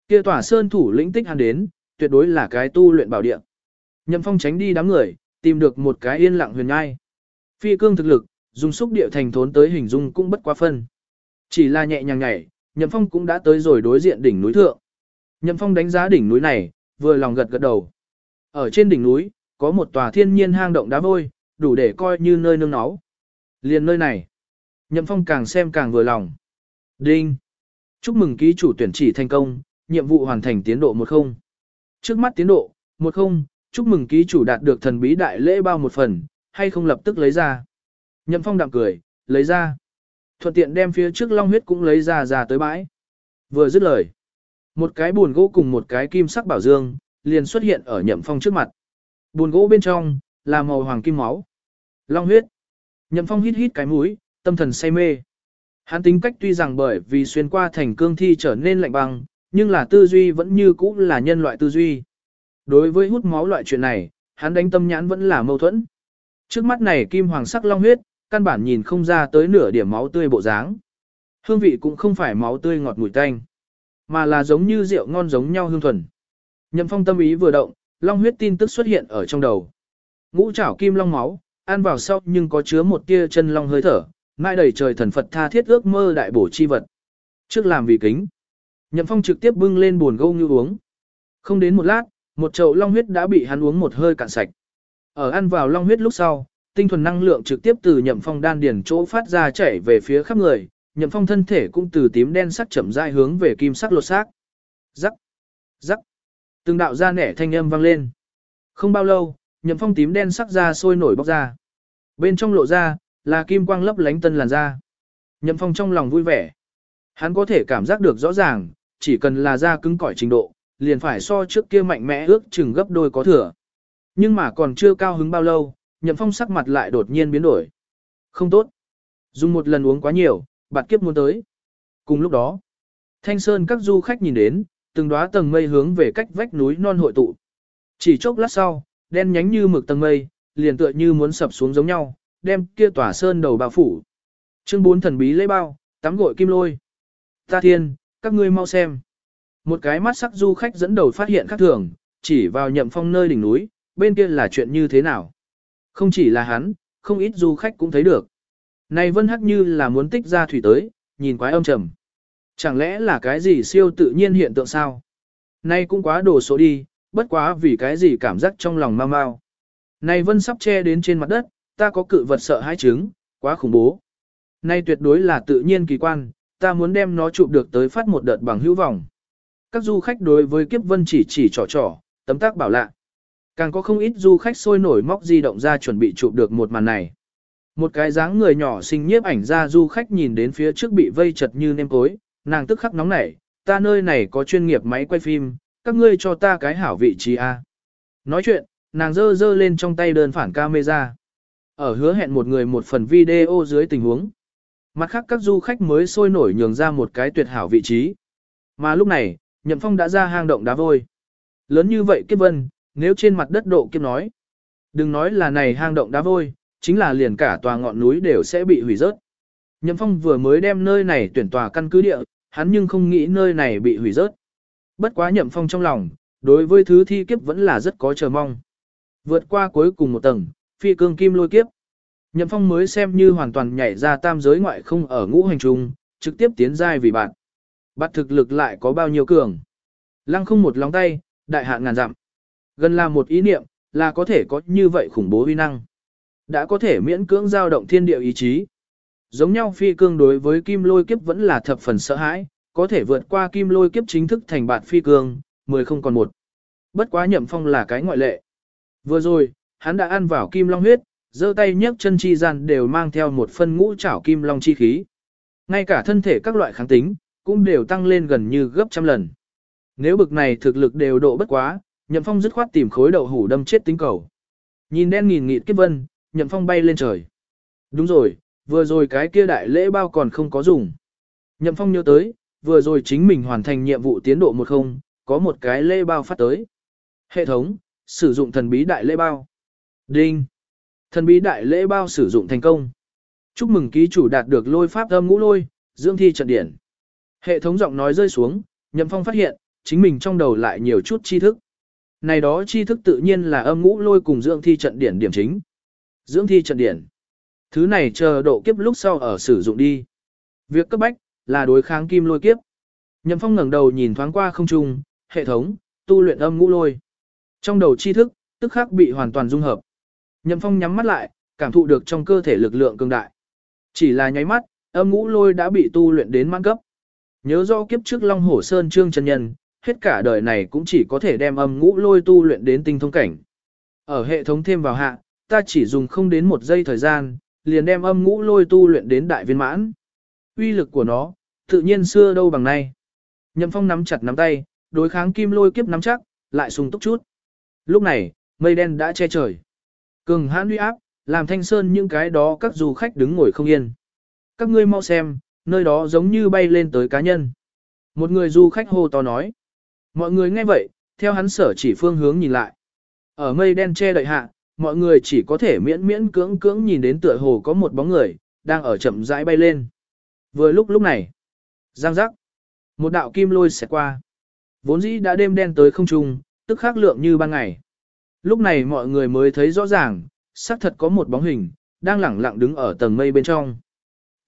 Kia tòa sơn thủ lĩnh tích hắn đến, tuyệt đối là cái tu luyện bảo địa. Nhậm Phong tránh đi đám người, tìm được một cái yên lặng huyền ngai. Phi cương thực lực, dùng xúc địa thành thốn tới hình dung cũng bất quá phân. Chỉ là nhẹ nhàng nhảy, Nhậm Phong cũng đã tới rồi đối diện đỉnh núi thượng. Nhậm Phong đánh giá đỉnh núi này, vừa lòng gật gật đầu. Ở trên đỉnh núi, có một tòa thiên nhiên hang động đá vôi, đủ để coi như nơi nương náu. Liền nơi này, Nhậm Phong càng xem càng vừa lòng. Đinh! Chúc mừng ký chủ tuyển chỉ thành công, nhiệm vụ hoàn thành tiến độ 10. Trước mắt tiến độ, 10, chúc mừng ký chủ đạt được thần bí đại lễ bao một phần, hay không lập tức lấy ra. Nhậm Phong đạm cười, lấy ra. Thuận tiện đem phía trước long huyết cũng lấy ra ra tới bãi. Vừa dứt lời. Một cái buồn gỗ cùng một cái kim sắc bảo dương, liền xuất hiện ở Nhậm Phong trước mặt. Buồn gỗ bên trong, là màu hoàng kim máu. Long huyết. Nhậm Phong hít hít cái mũi, tâm thần say mê. Hắn tính cách tuy rằng bởi vì xuyên qua thành cương thi trở nên lạnh băng, nhưng là tư duy vẫn như cũ là nhân loại tư duy. Đối với hút máu loại chuyện này, hắn đánh tâm nhãn vẫn là mâu thuẫn. Trước mắt này kim hoàng sắc long huyết, căn bản nhìn không ra tới nửa điểm máu tươi bộ dáng. Hương vị cũng không phải máu tươi ngọt mùi tanh, mà là giống như rượu ngon giống nhau hương thuần. Nhậm phong tâm ý vừa động, long huyết tin tức xuất hiện ở trong đầu. Ngũ trảo kim long máu, ăn vào sau nhưng có chứa một tia chân long hơi thở, mai đầy trời thần Phật tha thiết ước mơ đại bổ chi vật. Trước làm vì kính, Nhậm Phong trực tiếp bưng lên buồn gâu như uống. Không đến một lát, một chậu long huyết đã bị hắn uống một hơi cạn sạch. Ở ăn vào long huyết lúc sau, tinh thuần năng lượng trực tiếp từ Nhậm Phong đan điền chỗ phát ra chảy về phía khắp người, Nhậm Phong thân thể cũng từ tím đen sắc chậm rãi hướng về kim sắc lột xác. Rắc, rắc. Từng đạo da nẻ thanh âm vang lên. Không bao lâu, Nhậm Phong tím đen sắc da sôi nổi bóc ra. Bên trong lộ ra, là kim quang lấp lánh tân làn da. Nhậm Phong trong lòng vui vẻ. Hắn có thể cảm giác được rõ ràng, chỉ cần là da cứng cỏi trình độ, liền phải so trước kia mạnh mẽ ước chừng gấp đôi có thừa. Nhưng mà còn chưa cao hứng bao lâu, Nhậm Phong sắc mặt lại đột nhiên biến đổi. Không tốt. Dùng một lần uống quá nhiều, bạt kiếp muốn tới. Cùng lúc đó, Thanh Sơn các du khách nhìn đến, từng đóa tầng mây hướng về cách vách núi non hội tụ. Chỉ chốc lát sau, đen nhánh như mực tầng mây, liền tựa như muốn sập xuống giống nhau, đem kia tỏa sơn đầu bao phủ. Chương 4 thần bí lấy bao, tắm gội kim lôi. Ta thiên, các ngươi mau xem. Một cái mắt sắc du khách dẫn đầu phát hiện khác thường, chỉ vào nhậm phong nơi đỉnh núi, bên kia là chuyện như thế nào. Không chỉ là hắn, không ít du khách cũng thấy được. Này vân hắc như là muốn tích ra thủy tới, nhìn quái âm trầm. Chẳng lẽ là cái gì siêu tự nhiên hiện tượng sao? Nay cũng quá đồ số đi, bất quá vì cái gì cảm giác trong lòng mau mau. Này vân sắp che đến trên mặt đất, ta có cự vật sợ hãi trứng, quá khủng bố. Nay tuyệt đối là tự nhiên kỳ quan, ta muốn đem nó chụp được tới phát một đợt bằng hữu vọng. Các du khách đối với kiếp vân chỉ chỉ trò trò, tấm tác bảo lạ. Càng có không ít du khách sôi nổi móc di động ra chuẩn bị chụp được một màn này. Một cái dáng người nhỏ xinh nhiếp ảnh ra du khách nhìn đến phía trước bị vây chật như nêm cối, nàng tức khắc nóng nảy, ta nơi này có chuyên nghiệp máy quay phim, các ngươi cho ta cái hảo vị trí A. Nói chuyện, nàng dơ dơ lên trong tay đơn phản camera. Ở hứa hẹn một người một phần video dưới tình huống. Mặt khác các du khách mới sôi nổi nhường ra một cái tuyệt hảo vị trí. Mà lúc này, Nhậm Phong đã ra hang động đá vôi. Lớn như vậy kiếp vân, nếu trên mặt đất độ kiếp nói. Đừng nói là này hang động đá vôi, chính là liền cả tòa ngọn núi đều sẽ bị hủy rớt. Nhậm Phong vừa mới đem nơi này tuyển tòa căn cứ địa, hắn nhưng không nghĩ nơi này bị hủy rớt. Bất quá Nhậm Phong trong lòng, đối với thứ thi kiếp vẫn là rất có chờ mong. Vượt qua cuối cùng một tầng, phi cương kim lôi kiếp. Nhậm Phong mới xem như hoàn toàn nhảy ra tam giới ngoại không ở ngũ hành trung, trực tiếp tiến giai vì bạn. Bắt thực lực lại có bao nhiêu cường. Lăng không một lòng tay, đại hạn ngàn dặm. Gần là một ý niệm, là có thể có như vậy khủng bố uy năng. Đã có thể miễn cưỡng giao động thiên địa ý chí. Giống nhau phi cương đối với kim lôi kiếp vẫn là thập phần sợ hãi, có thể vượt qua kim lôi kiếp chính thức thành bạn phi cương, mười không còn một. Bất quá nhậm phong là cái ngoại lệ. Vừa rồi, hắn đã ăn vào kim long huyết, giơ tay nhấc chân chi gian đều mang theo một phân ngũ trảo kim long chi khí. Ngay cả thân thể các loại kháng tính, cũng đều tăng lên gần như gấp trăm lần. Nếu bực này thực lực đều độ bất quá, Nhậm Phong dứt khoát tìm khối đậu hủ đâm chết tính cầu. Nhìn đen nghìn nghịt kiếp vân, Nhậm Phong bay lên trời. Đúng rồi, vừa rồi cái kia đại lễ bao còn không có dùng. Nhậm Phong nhớ tới, vừa rồi chính mình hoàn thành nhiệm vụ tiến độ một không, có một cái lễ bao phát tới. Hệ thống, sử dụng thần bí đại lễ bao. Đinh. Thần bí đại lễ bao sử dụng thành công. Chúc mừng ký chủ đạt được lôi pháp âm ngũ lôi, dương thi trận điển. Hệ thống giọng nói rơi xuống, Nhậm Phong phát hiện, chính mình trong đầu lại nhiều chút tri thức. Này đó tri thức tự nhiên là âm ngũ lôi cùng dưỡng thi trận điển điểm chính. Dưỡng thi trận điển. Thứ này chờ độ kiếp lúc sau ở sử dụng đi. Việc cấp bách là đối kháng kim lôi kiếp. Nhậm Phong ngẩng đầu nhìn thoáng qua không trung, hệ thống, tu luyện âm ngũ lôi. Trong đầu tri thức, tức khắc bị hoàn toàn dung hợp. Nhậm Phong nhắm mắt lại, cảm thụ được trong cơ thể lực lượng cường đại. Chỉ là nháy mắt, âm ngũ lôi đã bị tu luyện đến mãn cấp. Nhớ do kiếp trước Long Hổ Sơn Trương chân nhân, hết cả đời này cũng chỉ có thể đem âm ngũ lôi tu luyện đến tinh thông cảnh. Ở hệ thống thêm vào hạ, ta chỉ dùng không đến một giây thời gian, liền đem âm ngũ lôi tu luyện đến đại viên mãn. Uy lực của nó, tự nhiên xưa đâu bằng nay. Nhậm Phong nắm chặt nắm tay, đối kháng kim lôi kiếp nắm chắc, lại sung túc chút. Lúc này, mây đen đã che trời. Cường hãn uy áp, làm thanh sơn những cái đó các du khách đứng ngồi không yên. Các ngươi mau xem, nơi đó giống như bay lên tới cá nhân. Một người du khách hô to nói. Mọi người nghe vậy, theo hắn sở chỉ phương hướng nhìn lại. Ở mây đen che đậy hạ, mọi người chỉ có thể miễn miễn cưỡng cưỡng nhìn đến tựa hồ có một bóng người, đang ở chậm rãi bay lên. Vừa lúc lúc này, giang giác, một đạo kim lôi sẽ qua. Vốn dĩ đã đêm đen tới không trung, tức khắc lượng như ban ngày. Lúc này mọi người mới thấy rõ ràng, xác thật có một bóng hình, đang lẳng lặng đứng ở tầng mây bên trong.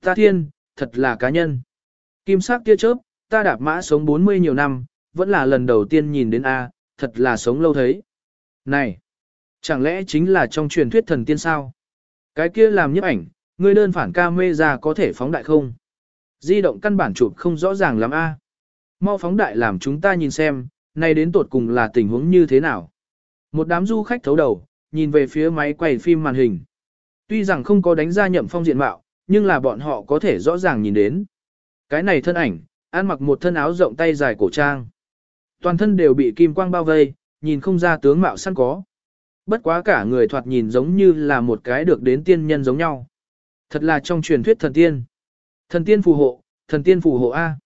Ta thiên, thật là cá nhân. Kim sắc tia chớp, ta đạp mã sống 40 nhiều năm, vẫn là lần đầu tiên nhìn đến A, thật là sống lâu thấy. Này, chẳng lẽ chính là trong truyền thuyết thần tiên sao? Cái kia làm nhấp ảnh, người đơn phản ca mê ra có thể phóng đại không? Di động căn bản chụp không rõ ràng lắm A. Mau phóng đại làm chúng ta nhìn xem, nay đến tột cùng là tình huống như thế nào? Một đám du khách thấu đầu, nhìn về phía máy quay phim màn hình. Tuy rằng không có đánh ra nhậm phong diện mạo, nhưng là bọn họ có thể rõ ràng nhìn đến. Cái này thân ảnh, ăn mặc một thân áo rộng tay dài cổ trang. Toàn thân đều bị kim quang bao vây, nhìn không ra tướng mạo săn có. Bất quá cả người thoạt nhìn giống như là một cái được đến tiên nhân giống nhau. Thật là trong truyền thuyết thần tiên. Thần tiên phù hộ, thần tiên phù hộ A.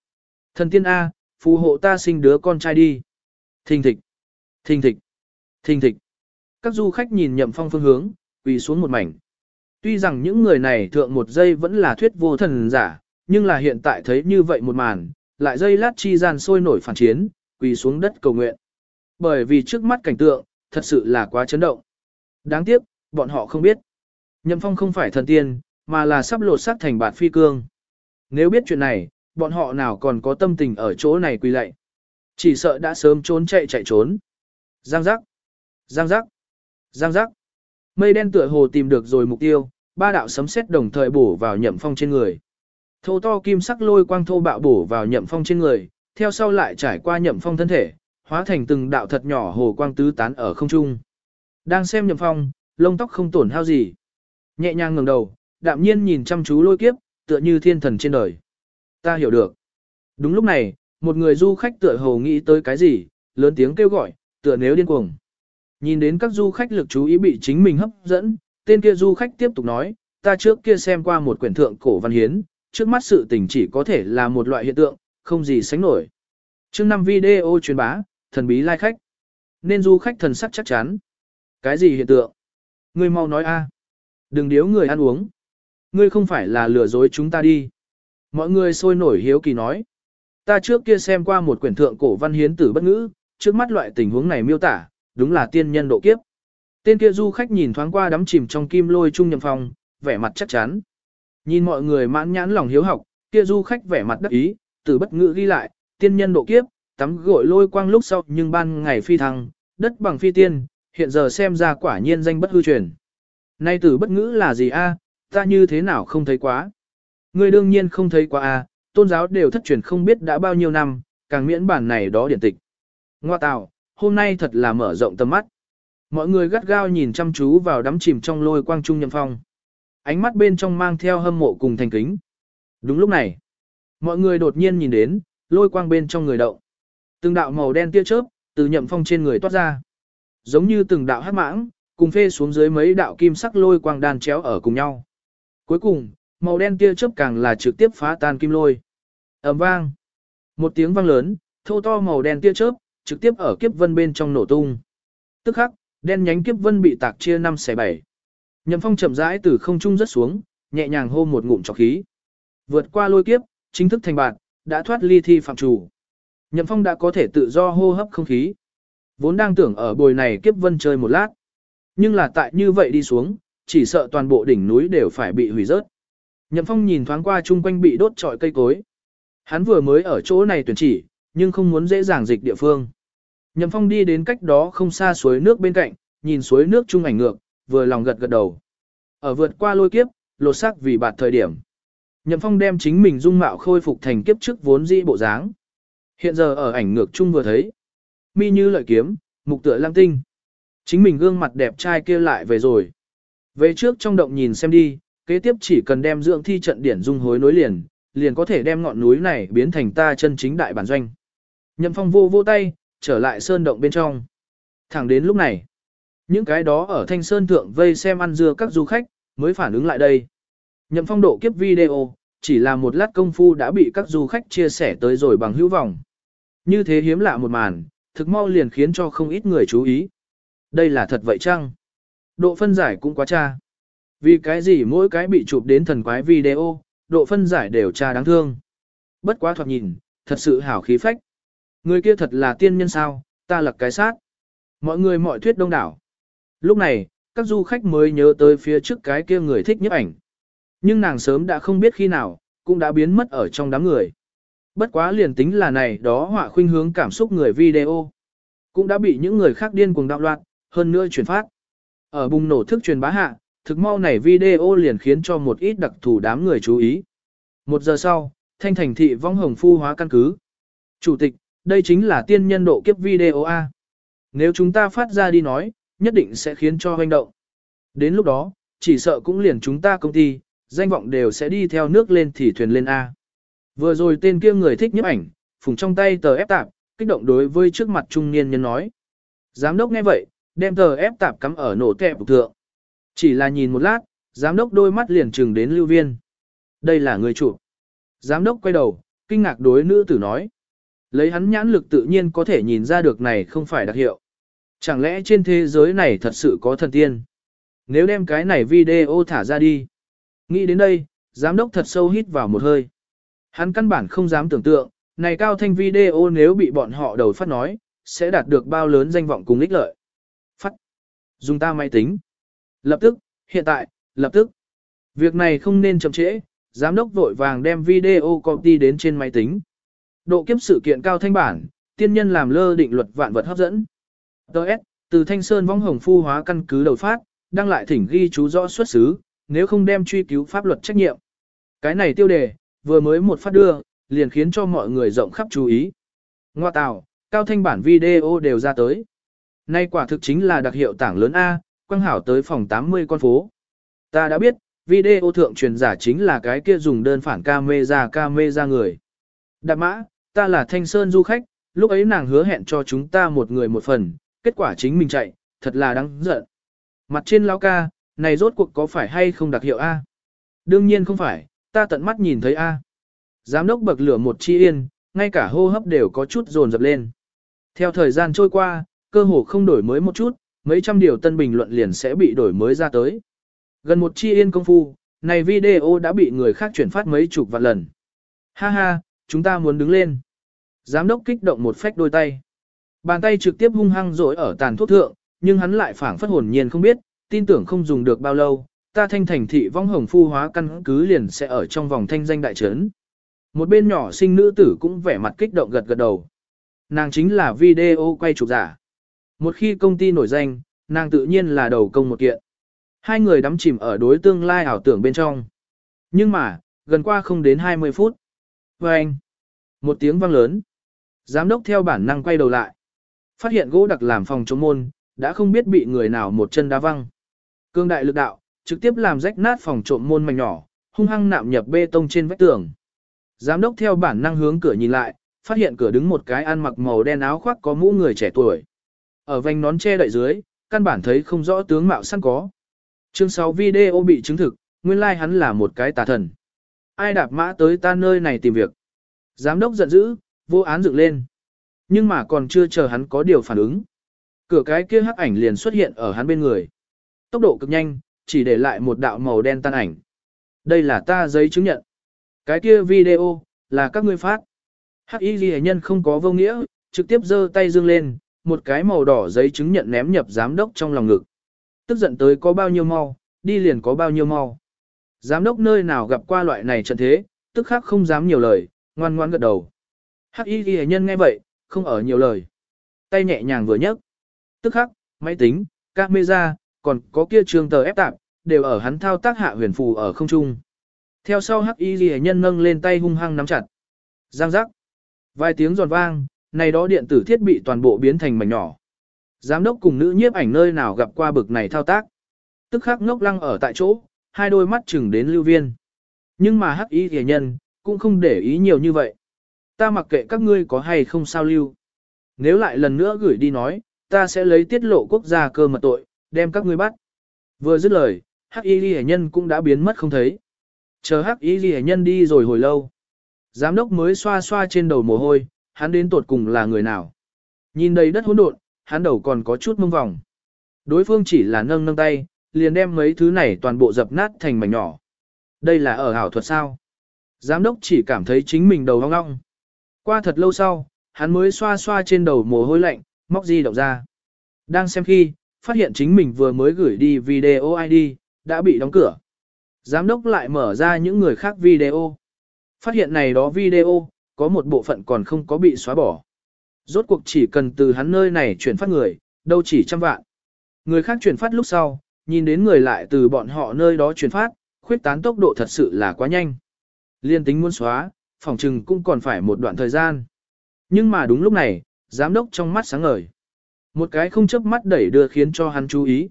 Thần tiên A, phù hộ ta sinh đứa con trai đi. Thình thịch, thình thịch, thình thịch. Các du khách nhìn nhậm phong phương hướng, quỳ xuống một mảnh. Tuy rằng những người này thượng một giây vẫn là thuyết vô thần giả, nhưng là hiện tại thấy như vậy một màn, lại dây lát chi gian sôi nổi phản chiến, quỳ xuống đất cầu nguyện. Bởi vì trước mắt cảnh tượng, thật sự là quá chấn động. Đáng tiếc, bọn họ không biết. Nhậm phong không phải thần tiên, mà là sắp lột xác thành bạt phi cương. Nếu biết chuyện này, bọn họ nào còn có tâm tình ở chỗ này quỳ lạy. Chỉ sợ đã sớm trốn chạy chạy trốn. Giang giác. Giang giác. Giang giác. Mây đen tựa hồ tìm được rồi mục tiêu, ba đạo sấm sét đồng thời bổ vào nhậm phong trên người. Thô to kim sắc lôi quang thô bạo bổ vào nhậm phong trên người, theo sau lại trải qua nhậm phong thân thể, hóa thành từng đạo thật nhỏ hồ quang tứ tán ở không trung. Đang xem nhậm phong, lông tóc không tổn hao gì. Nhẹ nhàng ngẩng đầu, đạm nhiên nhìn chăm chú lôi kiếp, tựa như thiên thần trên đời. Ta hiểu được. Đúng lúc này, một người du khách tựa hồ nghĩ tới cái gì, lớn tiếng kêu gọi, tựa nếu điên cuồng. Nhìn đến các du khách lực chú ý bị chính mình hấp dẫn, tên kia du khách tiếp tục nói, ta trước kia xem qua một quyển thượng cổ văn hiến, trước mắt sự tình chỉ có thể là một loại hiện tượng, không gì sánh nổi. Trước năm video truyền bá, thần bí lai khách. Nên du khách thần sắc chắc chắn. Cái gì hiện tượng? Ngươi mau nói a. À. Đừng điếu người ăn uống. Ngươi không phải là lừa dối chúng ta đi. Mọi người sôi nổi hiếu kỳ nói. Ta trước kia xem qua một quyển thượng cổ văn hiến tử bất ngữ, trước mắt loại tình huống này miêu tả, đúng là tiên nhân độ kiếp. Tên kia du khách nhìn thoáng qua đắm chìm trong kim lôi trung nhầm phong, vẻ mặt chắc chắn. Nhìn mọi người mãn nhãn lòng hiếu học, kia du khách vẻ mặt đắc ý, từ bất ngữ ghi lại, tiên nhân độ kiếp, tắm gội lôi quang lúc sau nhưng ban ngày phi thăng, đất bằng phi tiên, hiện giờ xem ra quả nhiên danh bất hư truyền. Nay tử bất ngữ là gì a? ta như thế nào không thấy quá. Người đương nhiên không thấy quá a, tôn giáo đều thất truyền không biết đã bao nhiêu năm, càng miễn bản này đó điển tịch. Ngoa tạo, hôm nay thật là mở rộng tầm mắt. Mọi người gắt gao nhìn chăm chú vào đắm chìm trong lôi quang trung nhậm phong. Ánh mắt bên trong mang theo hâm mộ cùng thành kính. Đúng lúc này, mọi người đột nhiên nhìn đến, lôi quang bên trong người động. Từng đạo màu đen tia chớp, từ nhậm phong trên người toát ra. Giống như từng đạo hát mãng, cùng phê xuống dưới mấy đạo kim sắc lôi quang đan chéo ở cùng nhau. Cuối cùng, màu đen tia chớp càng là trực tiếp phá tan kim lôi. ầm vang. Một tiếng vang lớn, thô to màu đen tia chớp, trực tiếp ở kiếp vân bên trong nổ tung. Tức khắc, đen nhánh kiếp vân bị tạc chia năm xẻ bảy. Nhậm Phong chậm rãi từ không trung rất xuống, nhẹ nhàng hô một ngụm trọc khí. Vượt qua lôi kiếp, chính thức thành bạn, đã thoát ly thi phạm chủ. Nhậm Phong đã có thể tự do hô hấp không khí. Vốn đang tưởng ở bồi này kiếp vân chơi một lát. Nhưng là tại như vậy đi xuống, chỉ sợ toàn bộ đỉnh núi đều phải bị hủy rớt. Nhậm Phong nhìn thoáng qua chung quanh bị đốt trọi cây cối. Hắn vừa mới ở chỗ này tuyển chỉ, nhưng không muốn dễ dàng dịch địa phương. Nhậm Phong đi đến cách đó không xa suối nước bên cạnh, nhìn suối nước trung ảnh ngược, vừa lòng gật gật đầu. Ở vượt qua lôi kiếp, lột xác vì bạt thời điểm. Nhậm Phong đem chính mình dung mạo khôi phục thành kiếp trước vốn dĩ bộ dáng. Hiện giờ ở ảnh ngược chung vừa thấy. Mi như lợi kiếm, mục tựa Lang tinh. Chính mình gương mặt đẹp trai kia lại về rồi. Về trước trong động nhìn xem đi, kế tiếp chỉ cần đem dưỡng thi trận điển dung hối nối liền, liền có thể đem ngọn núi này biến thành ta chân chính đại bản doanh. Nhậm Phong vô vô tay, trở lại sơn động bên trong. Thẳng đến lúc này, những cái đó ở thanh sơn thượng vây xem ăn dưa các du khách, mới phản ứng lại đây. Nhậm phong độ kiếp video, chỉ là một lát công phu đã bị các du khách chia sẻ tới rồi bằng hữu vọng. Như thế hiếm lạ một màn, thực mau liền khiến cho không ít người chú ý. Đây là thật vậy chăng? Độ phân giải cũng quá cha. Vì cái gì mỗi cái bị chụp đến thần quái video, độ phân giải đều cha đáng thương. Bất quá thoạt nhìn, thật sự hảo khí phách. Người kia thật là tiên nhân sao, ta lật cái sát. Mọi người mọi thuyết đông đảo. Lúc này, các du khách mới nhớ tới phía trước cái kia người thích nhiếp ảnh. Nhưng nàng sớm đã không biết khi nào, cũng đã biến mất ở trong đám người. Bất quá liền tính là này đó họa khuynh hướng cảm xúc người video. Cũng đã bị những người khác điên cuồng đạo loạn, hơn nữa truyền phát. Ở bùng nổ thức truyền bá hạ, thực mau này video liền khiến cho một ít đặc thù đám người chú ý. Một giờ sau, thanh thành thị vong hồng phu hóa căn cứ. Chủ tịch, đây chính là tiên nhân độ kiếp video A. Nếu chúng ta phát ra đi nói, nhất định sẽ khiến cho hoành động. Đến lúc đó, chỉ sợ cũng liền chúng ta công ty, danh vọng đều sẽ đi theo nước lên thì thuyền lên A. Vừa rồi tên kia người thích nhấp ảnh, phùng trong tay tờ ép tạp, kích động đối với trước mặt trung niên nhân nói. Giám đốc nghe vậy, đem tờ ép tạp cắm ở nổ kẹp thượng. Chỉ là nhìn một lát, giám đốc đôi mắt liền trừng đến lưu viên. Đây là người chủ. Giám đốc quay đầu, kinh ngạc đối nữ tử nói. Lấy hắn nhãn lực tự nhiên có thể nhìn ra được này không phải đặc hiệu. Chẳng lẽ trên thế giới này thật sự có thần tiên? Nếu đem cái này video thả ra đi. Nghĩ đến đây, giám đốc thật sâu hít vào một hơi. Hắn căn bản không dám tưởng tượng, này cao thanh video nếu bị bọn họ đầu phát nói, sẽ đạt được bao lớn danh vọng cùng ích lợi. Phát. Dùng ta máy tính. Lập tức, hiện tại, lập tức. Việc này không nên chậm trễ, giám đốc vội vàng đem video copy đến trên máy tính. Độ kiếp sự kiện cao thanh bản, tiên nhân làm lơ định luật vạn vật hấp dẫn. Đợt, từ Thanh Sơn vong hồng phu hóa căn cứ đầu phát, đang lại thỉnh ghi chú rõ xuất xứ, nếu không đem truy cứu pháp luật trách nhiệm. Cái này tiêu đề, vừa mới một phát đưa, liền khiến cho mọi người rộng khắp chú ý. Ngoa tạo, cao thanh bản video đều ra tới. Nay quả thực chính là đặc hiệu tảng lớn A, quang hảo tới phòng 80 con phố. Ta đã biết, video thượng truyền giả chính là cái kia dùng đơn phản camera camera người. Đạp mã, ta là Thanh Sơn du khách, lúc ấy nàng hứa hẹn cho chúng ta một người một phần, kết quả chính mình chạy, thật là đáng giận. Mặt trên lão ca, này rốt cuộc có phải hay không đặc hiệu A? Đương nhiên không phải, ta tận mắt nhìn thấy A. Giám đốc bậc lửa một chi yên, ngay cả hô hấp đều có chút dồn dập lên. Theo thời gian trôi qua, cơ hồ không đổi mới một chút, mấy trăm điều tân bình luận liền sẽ bị đổi mới ra tới. Gần một chi yên công phu, này video đã bị người khác chuyển phát mấy chục vạn lần. Ha ha, chúng ta muốn đứng lên. Giám đốc kích động một phách đôi tay. Bàn tay trực tiếp hung hăng rỗi ở tàn thuốc thượng, nhưng hắn lại phảng phất hồn nhiên không biết, tin tưởng không dùng được bao lâu, ta thanh thành thị vong hồng phu hóa căn cứ liền sẽ ở trong vòng thanh danh đại trấn. Một bên nhỏ sinh nữ tử cũng vẻ mặt kích động gật gật đầu. Nàng chính là video quay chụp giả. Một khi công ty nổi danh, nàng tự nhiên là đầu công một kiện. Hai người đắm chìm ở đối tương lai ảo tưởng bên trong. Nhưng mà, gần qua không đến 20 phút. Và anh, một tiếng vang lớn. Giám đốc theo bản năng quay đầu lại. Phát hiện gỗ đặc làm phòng chống môn, đã không biết bị người nào một chân đá văng. Cương đại lực đạo, trực tiếp làm rách nát phòng trộm môn mảnh nhỏ, hung hăng nạm nhập bê tông trên vách tường. Giám đốc theo bản năng hướng cửa nhìn lại, phát hiện cửa đứng một cái ăn mặc màu đen áo khoác có mũ người trẻ tuổi. Ở vành nón che đậy dưới, căn bản thấy không rõ tướng mạo sẵn có. Chương 6 video bị chứng thực, nguyên lai like hắn là một cái tà thần. Ai đạp mã tới ta nơi này tìm việc. Giám đốc giận dữ, vô án dựng lên. Nhưng mà còn chưa chờ hắn có điều phản ứng. Cửa cái kia hắc ảnh liền xuất hiện ở hắn bên người. Tốc độ cực nhanh, chỉ để lại một đạo màu đen tan ảnh. Đây là ta giấy chứng nhận. Cái kia video, là các ngươi phát. Hắc y ghi nhân không có vô nghĩa, trực tiếp giơ tay dương lên, một cái màu đỏ giấy chứng nhận ném nhập giám đốc trong lòng ngực. Tức giận tới có bao nhiêu mau, đi liền có bao nhiêu mau. Giám đốc nơi nào gặp qua loại này trận thế, tức khắc không dám nhiều lời, ngoan ngoan gật đầu. Hắc y ghi nhân nghe vậy, không ở nhiều lời. Tay nhẹ nhàng vừa nhấc. Tức khắc, máy tính, camera, còn có kia trường tờ ép tạp, đều ở hắn thao tác hạ huyền phù ở không trung. Theo sau hắc y ghi nhân nâng lên tay hung hăng nắm chặt. Giang giác. Vài tiếng giòn vang, này đó điện tử thiết bị toàn bộ biến thành mảnh nhỏ. Giám đốc cùng nữ nhiếp ảnh nơi nào gặp qua bực này thao tác. Tức khắc ngốc lăng ở tại chỗ, hai đôi mắt chừng đến lưu viên. Nhưng mà hắc y ghi nhân, cũng không để ý nhiều như vậy. Ta mặc kệ các ngươi có hay không sao lưu. Nếu lại lần nữa gửi đi nói, ta sẽ lấy tiết lộ quốc gia cơ mật tội, đem các ngươi bắt. Vừa dứt lời, hắc y ghi nhân cũng đã biến mất không thấy. Chờ hắc y ghi nhân đi rồi hồi lâu. Giám đốc mới xoa xoa trên đầu mồ hôi, hắn đến tột cùng là người nào. Nhìn đầy đất hỗn độn, hắn đầu còn có chút mông vòng. Đối phương chỉ là nâng nâng tay, liền đem mấy thứ này toàn bộ dập nát thành mảnh nhỏ. Đây là ở ảo thuật sao? Giám đốc chỉ cảm thấy chính mình đầu ong ong. Qua thật lâu sau, hắn mới xoa xoa trên đầu mồ hôi lạnh, móc di động ra. Đang xem khi, phát hiện chính mình vừa mới gửi đi video ID, đã bị đóng cửa. Giám đốc lại mở ra những người khác video. Phát hiện này đó video, có một bộ phận còn không có bị xóa bỏ. Rốt cuộc chỉ cần từ hắn nơi này chuyển phát người, đâu chỉ trăm vạn. Người khác chuyển phát lúc sau, nhìn đến người lại từ bọn họ nơi đó chuyển phát, khuyết tán tốc độ thật sự là quá nhanh. Liên tính muốn xóa, phòng trừng cũng còn phải một đoạn thời gian. Nhưng mà đúng lúc này, giám đốc trong mắt sáng ngời. Một cái không chớp mắt đẩy đưa khiến cho hắn chú ý.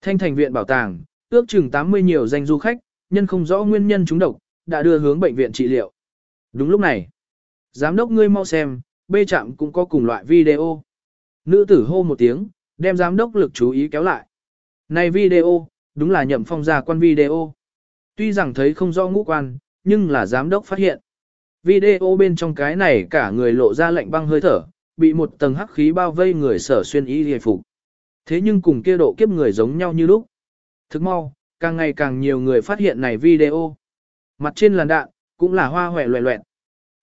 Thanh thành viện bảo tàng, ước chừng 80 nhiều danh du khách, nhân không rõ nguyên nhân chúng độc, đã đưa hướng bệnh viện trị liệu. Đúng lúc này, giám đốc ngươi mau xem, bê trạm cũng có cùng loại video. Nữ tử hô một tiếng, đem giám đốc lực chú ý kéo lại. Này video, đúng là nhậm phong gia quan video. Tuy rằng thấy không rõ ngũ quan, nhưng là giám đốc phát hiện. Video bên trong cái này cả người lộ ra lạnh băng hơi thở, bị một tầng hắc khí bao vây người sở xuyên y hề phục. Thế nhưng cùng kia độ kiếp người giống nhau như lúc. Thức mau, càng ngày càng nhiều người phát hiện này video. Mặt trên làn đạn, cũng là hoa hòe loẹ loẹt.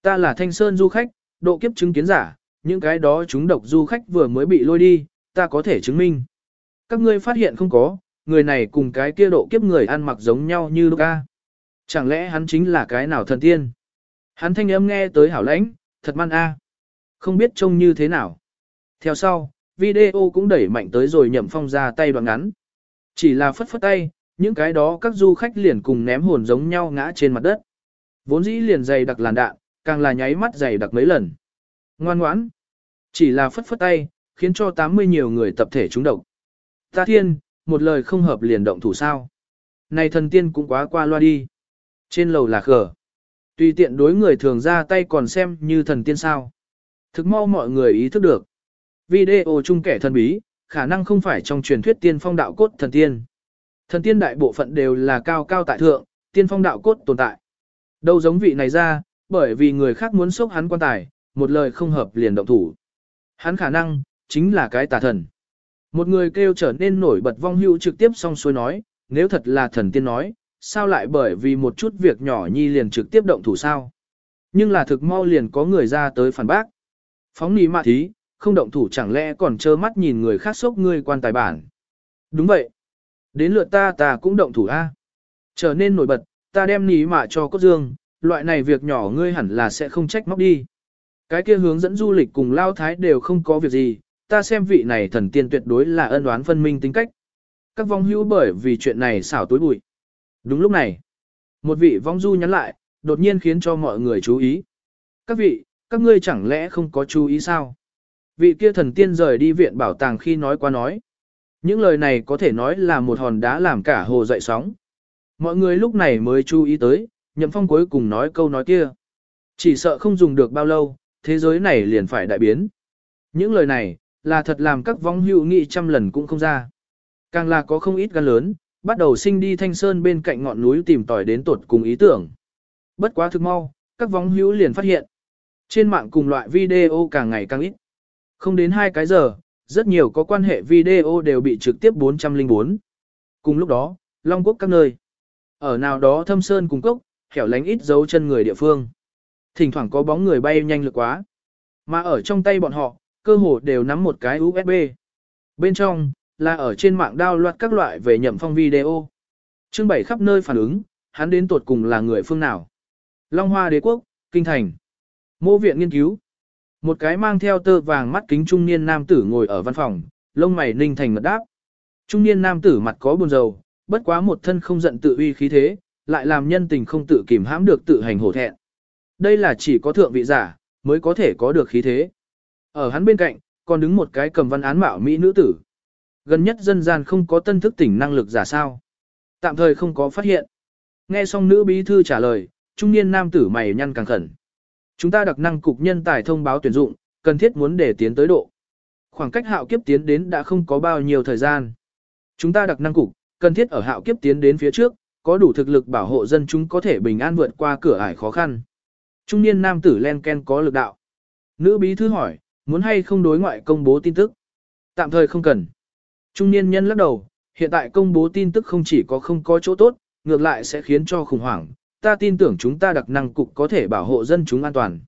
Ta là thanh sơn du khách, độ kiếp chứng kiến giả, những cái đó chúng độc du khách vừa mới bị lôi đi, ta có thể chứng minh. Các ngươi phát hiện không có, người này cùng cái kia độ kiếp người ăn mặc giống nhau như lúc a. Chẳng lẽ hắn chính là cái nào thần tiên? Hắn thanh âm nghe tới hảo lãnh, thật man a. Không biết trông như thế nào. Theo sau, video cũng đẩy mạnh tới rồi nhậm phong ra tay đoạn ngắn. Chỉ là phất phất tay, những cái đó các du khách liền cùng ném hồn giống nhau ngã trên mặt đất. Vốn dĩ liền dày đặc làn đạn, càng là nháy mắt dày đặc mấy lần. Ngoan ngoãn. Chỉ là phất phất tay, khiến cho 80 nhiều người tập thể trúng độc. Ta thiên, một lời không hợp liền động thủ sao. Này thần tiên cũng quá qua loa đi. Trên lầu là khở, Tùy tiện đối người thường ra tay còn xem như thần tiên sao. Thực mau mọi người ý thức được. Video chung kẻ thần bí, khả năng không phải trong truyền thuyết tiên phong đạo cốt thần tiên. Thần tiên đại bộ phận đều là cao cao tại thượng, tiên phong đạo cốt tồn tại. Đâu giống vị này ra, bởi vì người khác muốn xúc hắn quan tài, một lời không hợp liền động thủ. Hắn khả năng, chính là cái tà thần. Một người kêu trở nên nổi bật vong hưu trực tiếp xong xuôi nói, nếu thật là thần tiên nói, sao lại bởi vì một chút việc nhỏ nhi liền trực tiếp động thủ sao? Nhưng là thực mau liền có người ra tới phản bác. Phóng nì mạ thí, không động thủ chẳng lẽ còn trơ mắt nhìn người khác sốc ngươi quan tài bản. Đúng vậy. Đến lượt ta ta cũng động thủ A. Trở nên nổi bật, ta đem nì mạ cho cốt dương, loại này việc nhỏ ngươi hẳn là sẽ không trách móc đi. Cái kia hướng dẫn du lịch cùng lao thái đều không có việc gì, ta xem vị này thần tiên tuyệt đối là ân đoán phân minh tính cách. Các vong hữu bởi vì chuyện này xảo tối bụi. Đúng lúc này, một vị vong du nhắn lại, đột nhiên khiến cho mọi người chú ý. Các vị, các ngươi chẳng lẽ không có chú ý sao? Vị kia thần tiên rời đi viện bảo tàng khi nói qua nói. Những lời này có thể nói là một hòn đá làm cả hồ dậy sóng. Mọi người lúc này mới chú ý tới, nhậm phong cuối cùng nói câu nói kia. Chỉ sợ không dùng được bao lâu, thế giới này liền phải đại biến. Những lời này, là thật làm các vong hữu nghị trăm lần cũng không ra. Càng là có không ít gan lớn, bắt đầu sinh đi thanh sơn bên cạnh ngọn núi tìm tòi đến tột cùng ý tưởng. Bất quá thực mau, các vong hữu liền phát hiện. Trên mạng cùng loại video càng ngày càng ít. Không đến hai cái giờ, rất nhiều có quan hệ video đều bị trực tiếp 404. Cùng lúc đó, Long Quốc các nơi. Ở nào đó thâm sơn cùng cốc, hẻo lánh ít dấu chân người địa phương. Thỉnh thoảng có bóng người bay nhanh lực quá. Mà ở trong tay bọn họ, cơ hồ đều nắm một cái USB. Bên trong, là ở trên mạng đao loạt các loại về nhậm phong video. Trưng bày khắp nơi phản ứng, hắn đến tột cùng là người phương nào. Long Hoa đế quốc, Kinh Thành. Mô viện nghiên cứu. Một cái mang theo tơ vàng mắt kính trung niên nam tử ngồi ở văn phòng, lông mày ninh thành mật đáp. Trung niên nam tử mặt có buồn rầu, bất quá một thân không giận tự uy khí thế, lại làm nhân tình không tự kìm hãm được tự hành hổ thẹn. Đây là chỉ có thượng vị giả, mới có thể có được khí thế. Ở hắn bên cạnh, còn đứng một cái cầm văn án mạo mỹ nữ tử. Gần nhất dân gian không có tân thức tỉnh năng lực giả sao. Tạm thời không có phát hiện. Nghe xong nữ bí thư trả lời, trung niên nam tử mày nhăn càng khẩn. Chúng ta đặc năng cục nhân tài thông báo tuyển dụng, cần thiết muốn để tiến tới độ. Khoảng cách hạo kiếp tiến đến đã không có bao nhiêu thời gian. Chúng ta đặc năng cục, cần thiết ở hạo kiếp tiến đến phía trước, có đủ thực lực bảo hộ dân chúng có thể bình an vượt qua cửa ải khó khăn. Trung niên nam tử len ken có lực đạo. Nữ bí thư hỏi, muốn hay không đối ngoại công bố tin tức? Tạm thời không cần. Trung niên nhân lắc đầu, hiện tại công bố tin tức không chỉ có không có chỗ tốt, ngược lại sẽ khiến cho khủng hoảng. Ta tin tưởng chúng ta đặc năng cục có thể bảo hộ dân chúng an toàn.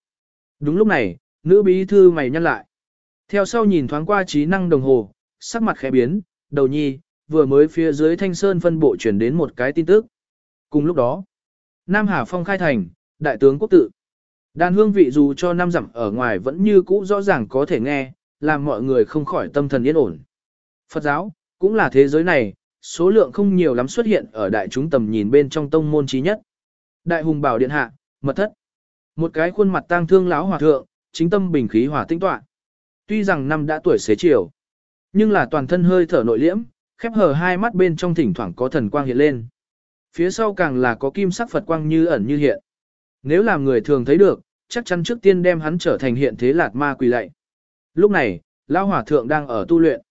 Đúng lúc này, nữ bí thư mày nhăn lại. Theo sau nhìn thoáng qua trí năng đồng hồ, sắc mặt khẽ biến, đầu nhi, vừa mới phía dưới thanh sơn phân bộ chuyển đến một cái tin tức. Cùng lúc đó, Nam Hà Phong khai thành, đại tướng quốc tự. Đàn hương vị dù cho năm dặm ở ngoài vẫn như cũ rõ ràng có thể nghe, làm mọi người không khỏi tâm thần yên ổn. Phật giáo, cũng là thế giới này, số lượng không nhiều lắm xuất hiện ở đại chúng tầm nhìn bên trong tông môn trí nhất. Đại hùng bảo điện hạ, mật thất. Một cái khuôn mặt tang thương lão hòa thượng, chính tâm bình khí hòa tinh tọa. Tuy rằng năm đã tuổi xế chiều, nhưng là toàn thân hơi thở nội liễm, khép hờ hai mắt bên trong thỉnh thoảng có thần quang hiện lên. Phía sau càng là có kim sắc Phật quang như ẩn như hiện. Nếu làm người thường thấy được, chắc chắn trước tiên đem hắn trở thành hiện thế lạt ma quỳ lạy. Lúc này, lão hòa thượng đang ở tu luyện.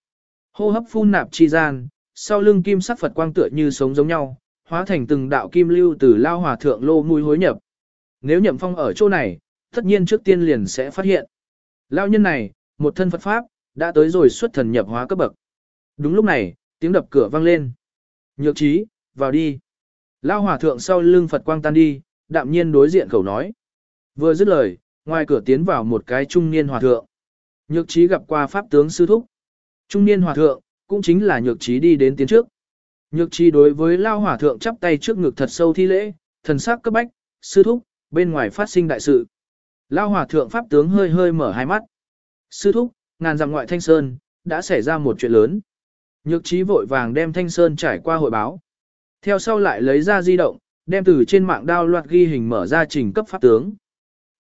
Hô hấp phun nạp chi gian, sau lưng kim sắc Phật quang tựa như sống giống nhau, hóa thành từng đạo kim lưu từ lao hòa thượng lô mùi hối nhập. Nếu nhậm phong ở chỗ này, tất nhiên trước tiên liền sẽ phát hiện. Lao nhân này, một thân Phật Pháp, đã tới rồi xuất thần nhập hóa cấp bậc. Đúng lúc này, tiếng đập cửa vang lên. Nhược trí, vào đi. Lao hòa thượng sau lưng Phật quang tan đi, đạm nhiên đối diện khẩu nói. Vừa dứt lời, ngoài cửa tiến vào một cái trung niên hòa thượng. Nhược trí gặp qua pháp tướng sư thúc. Trung niên hòa thượng, cũng chính là nhược trí đi đến tiến trước. Nhược chi đối với lao hỏa thượng chắp tay trước ngực thật sâu thi lễ, thần sắc cấp bách, sư thúc, bên ngoài phát sinh đại sự. Lao hỏa thượng pháp tướng hơi hơi mở hai mắt. Sư thúc, ngàn dặm ngoại thanh sơn, đã xảy ra một chuyện lớn. Nhược trí vội vàng đem thanh sơn trải qua hội báo. Theo sau lại lấy ra di động, đem từ trên mạng đao loạt ghi hình mở ra trình cấp pháp tướng.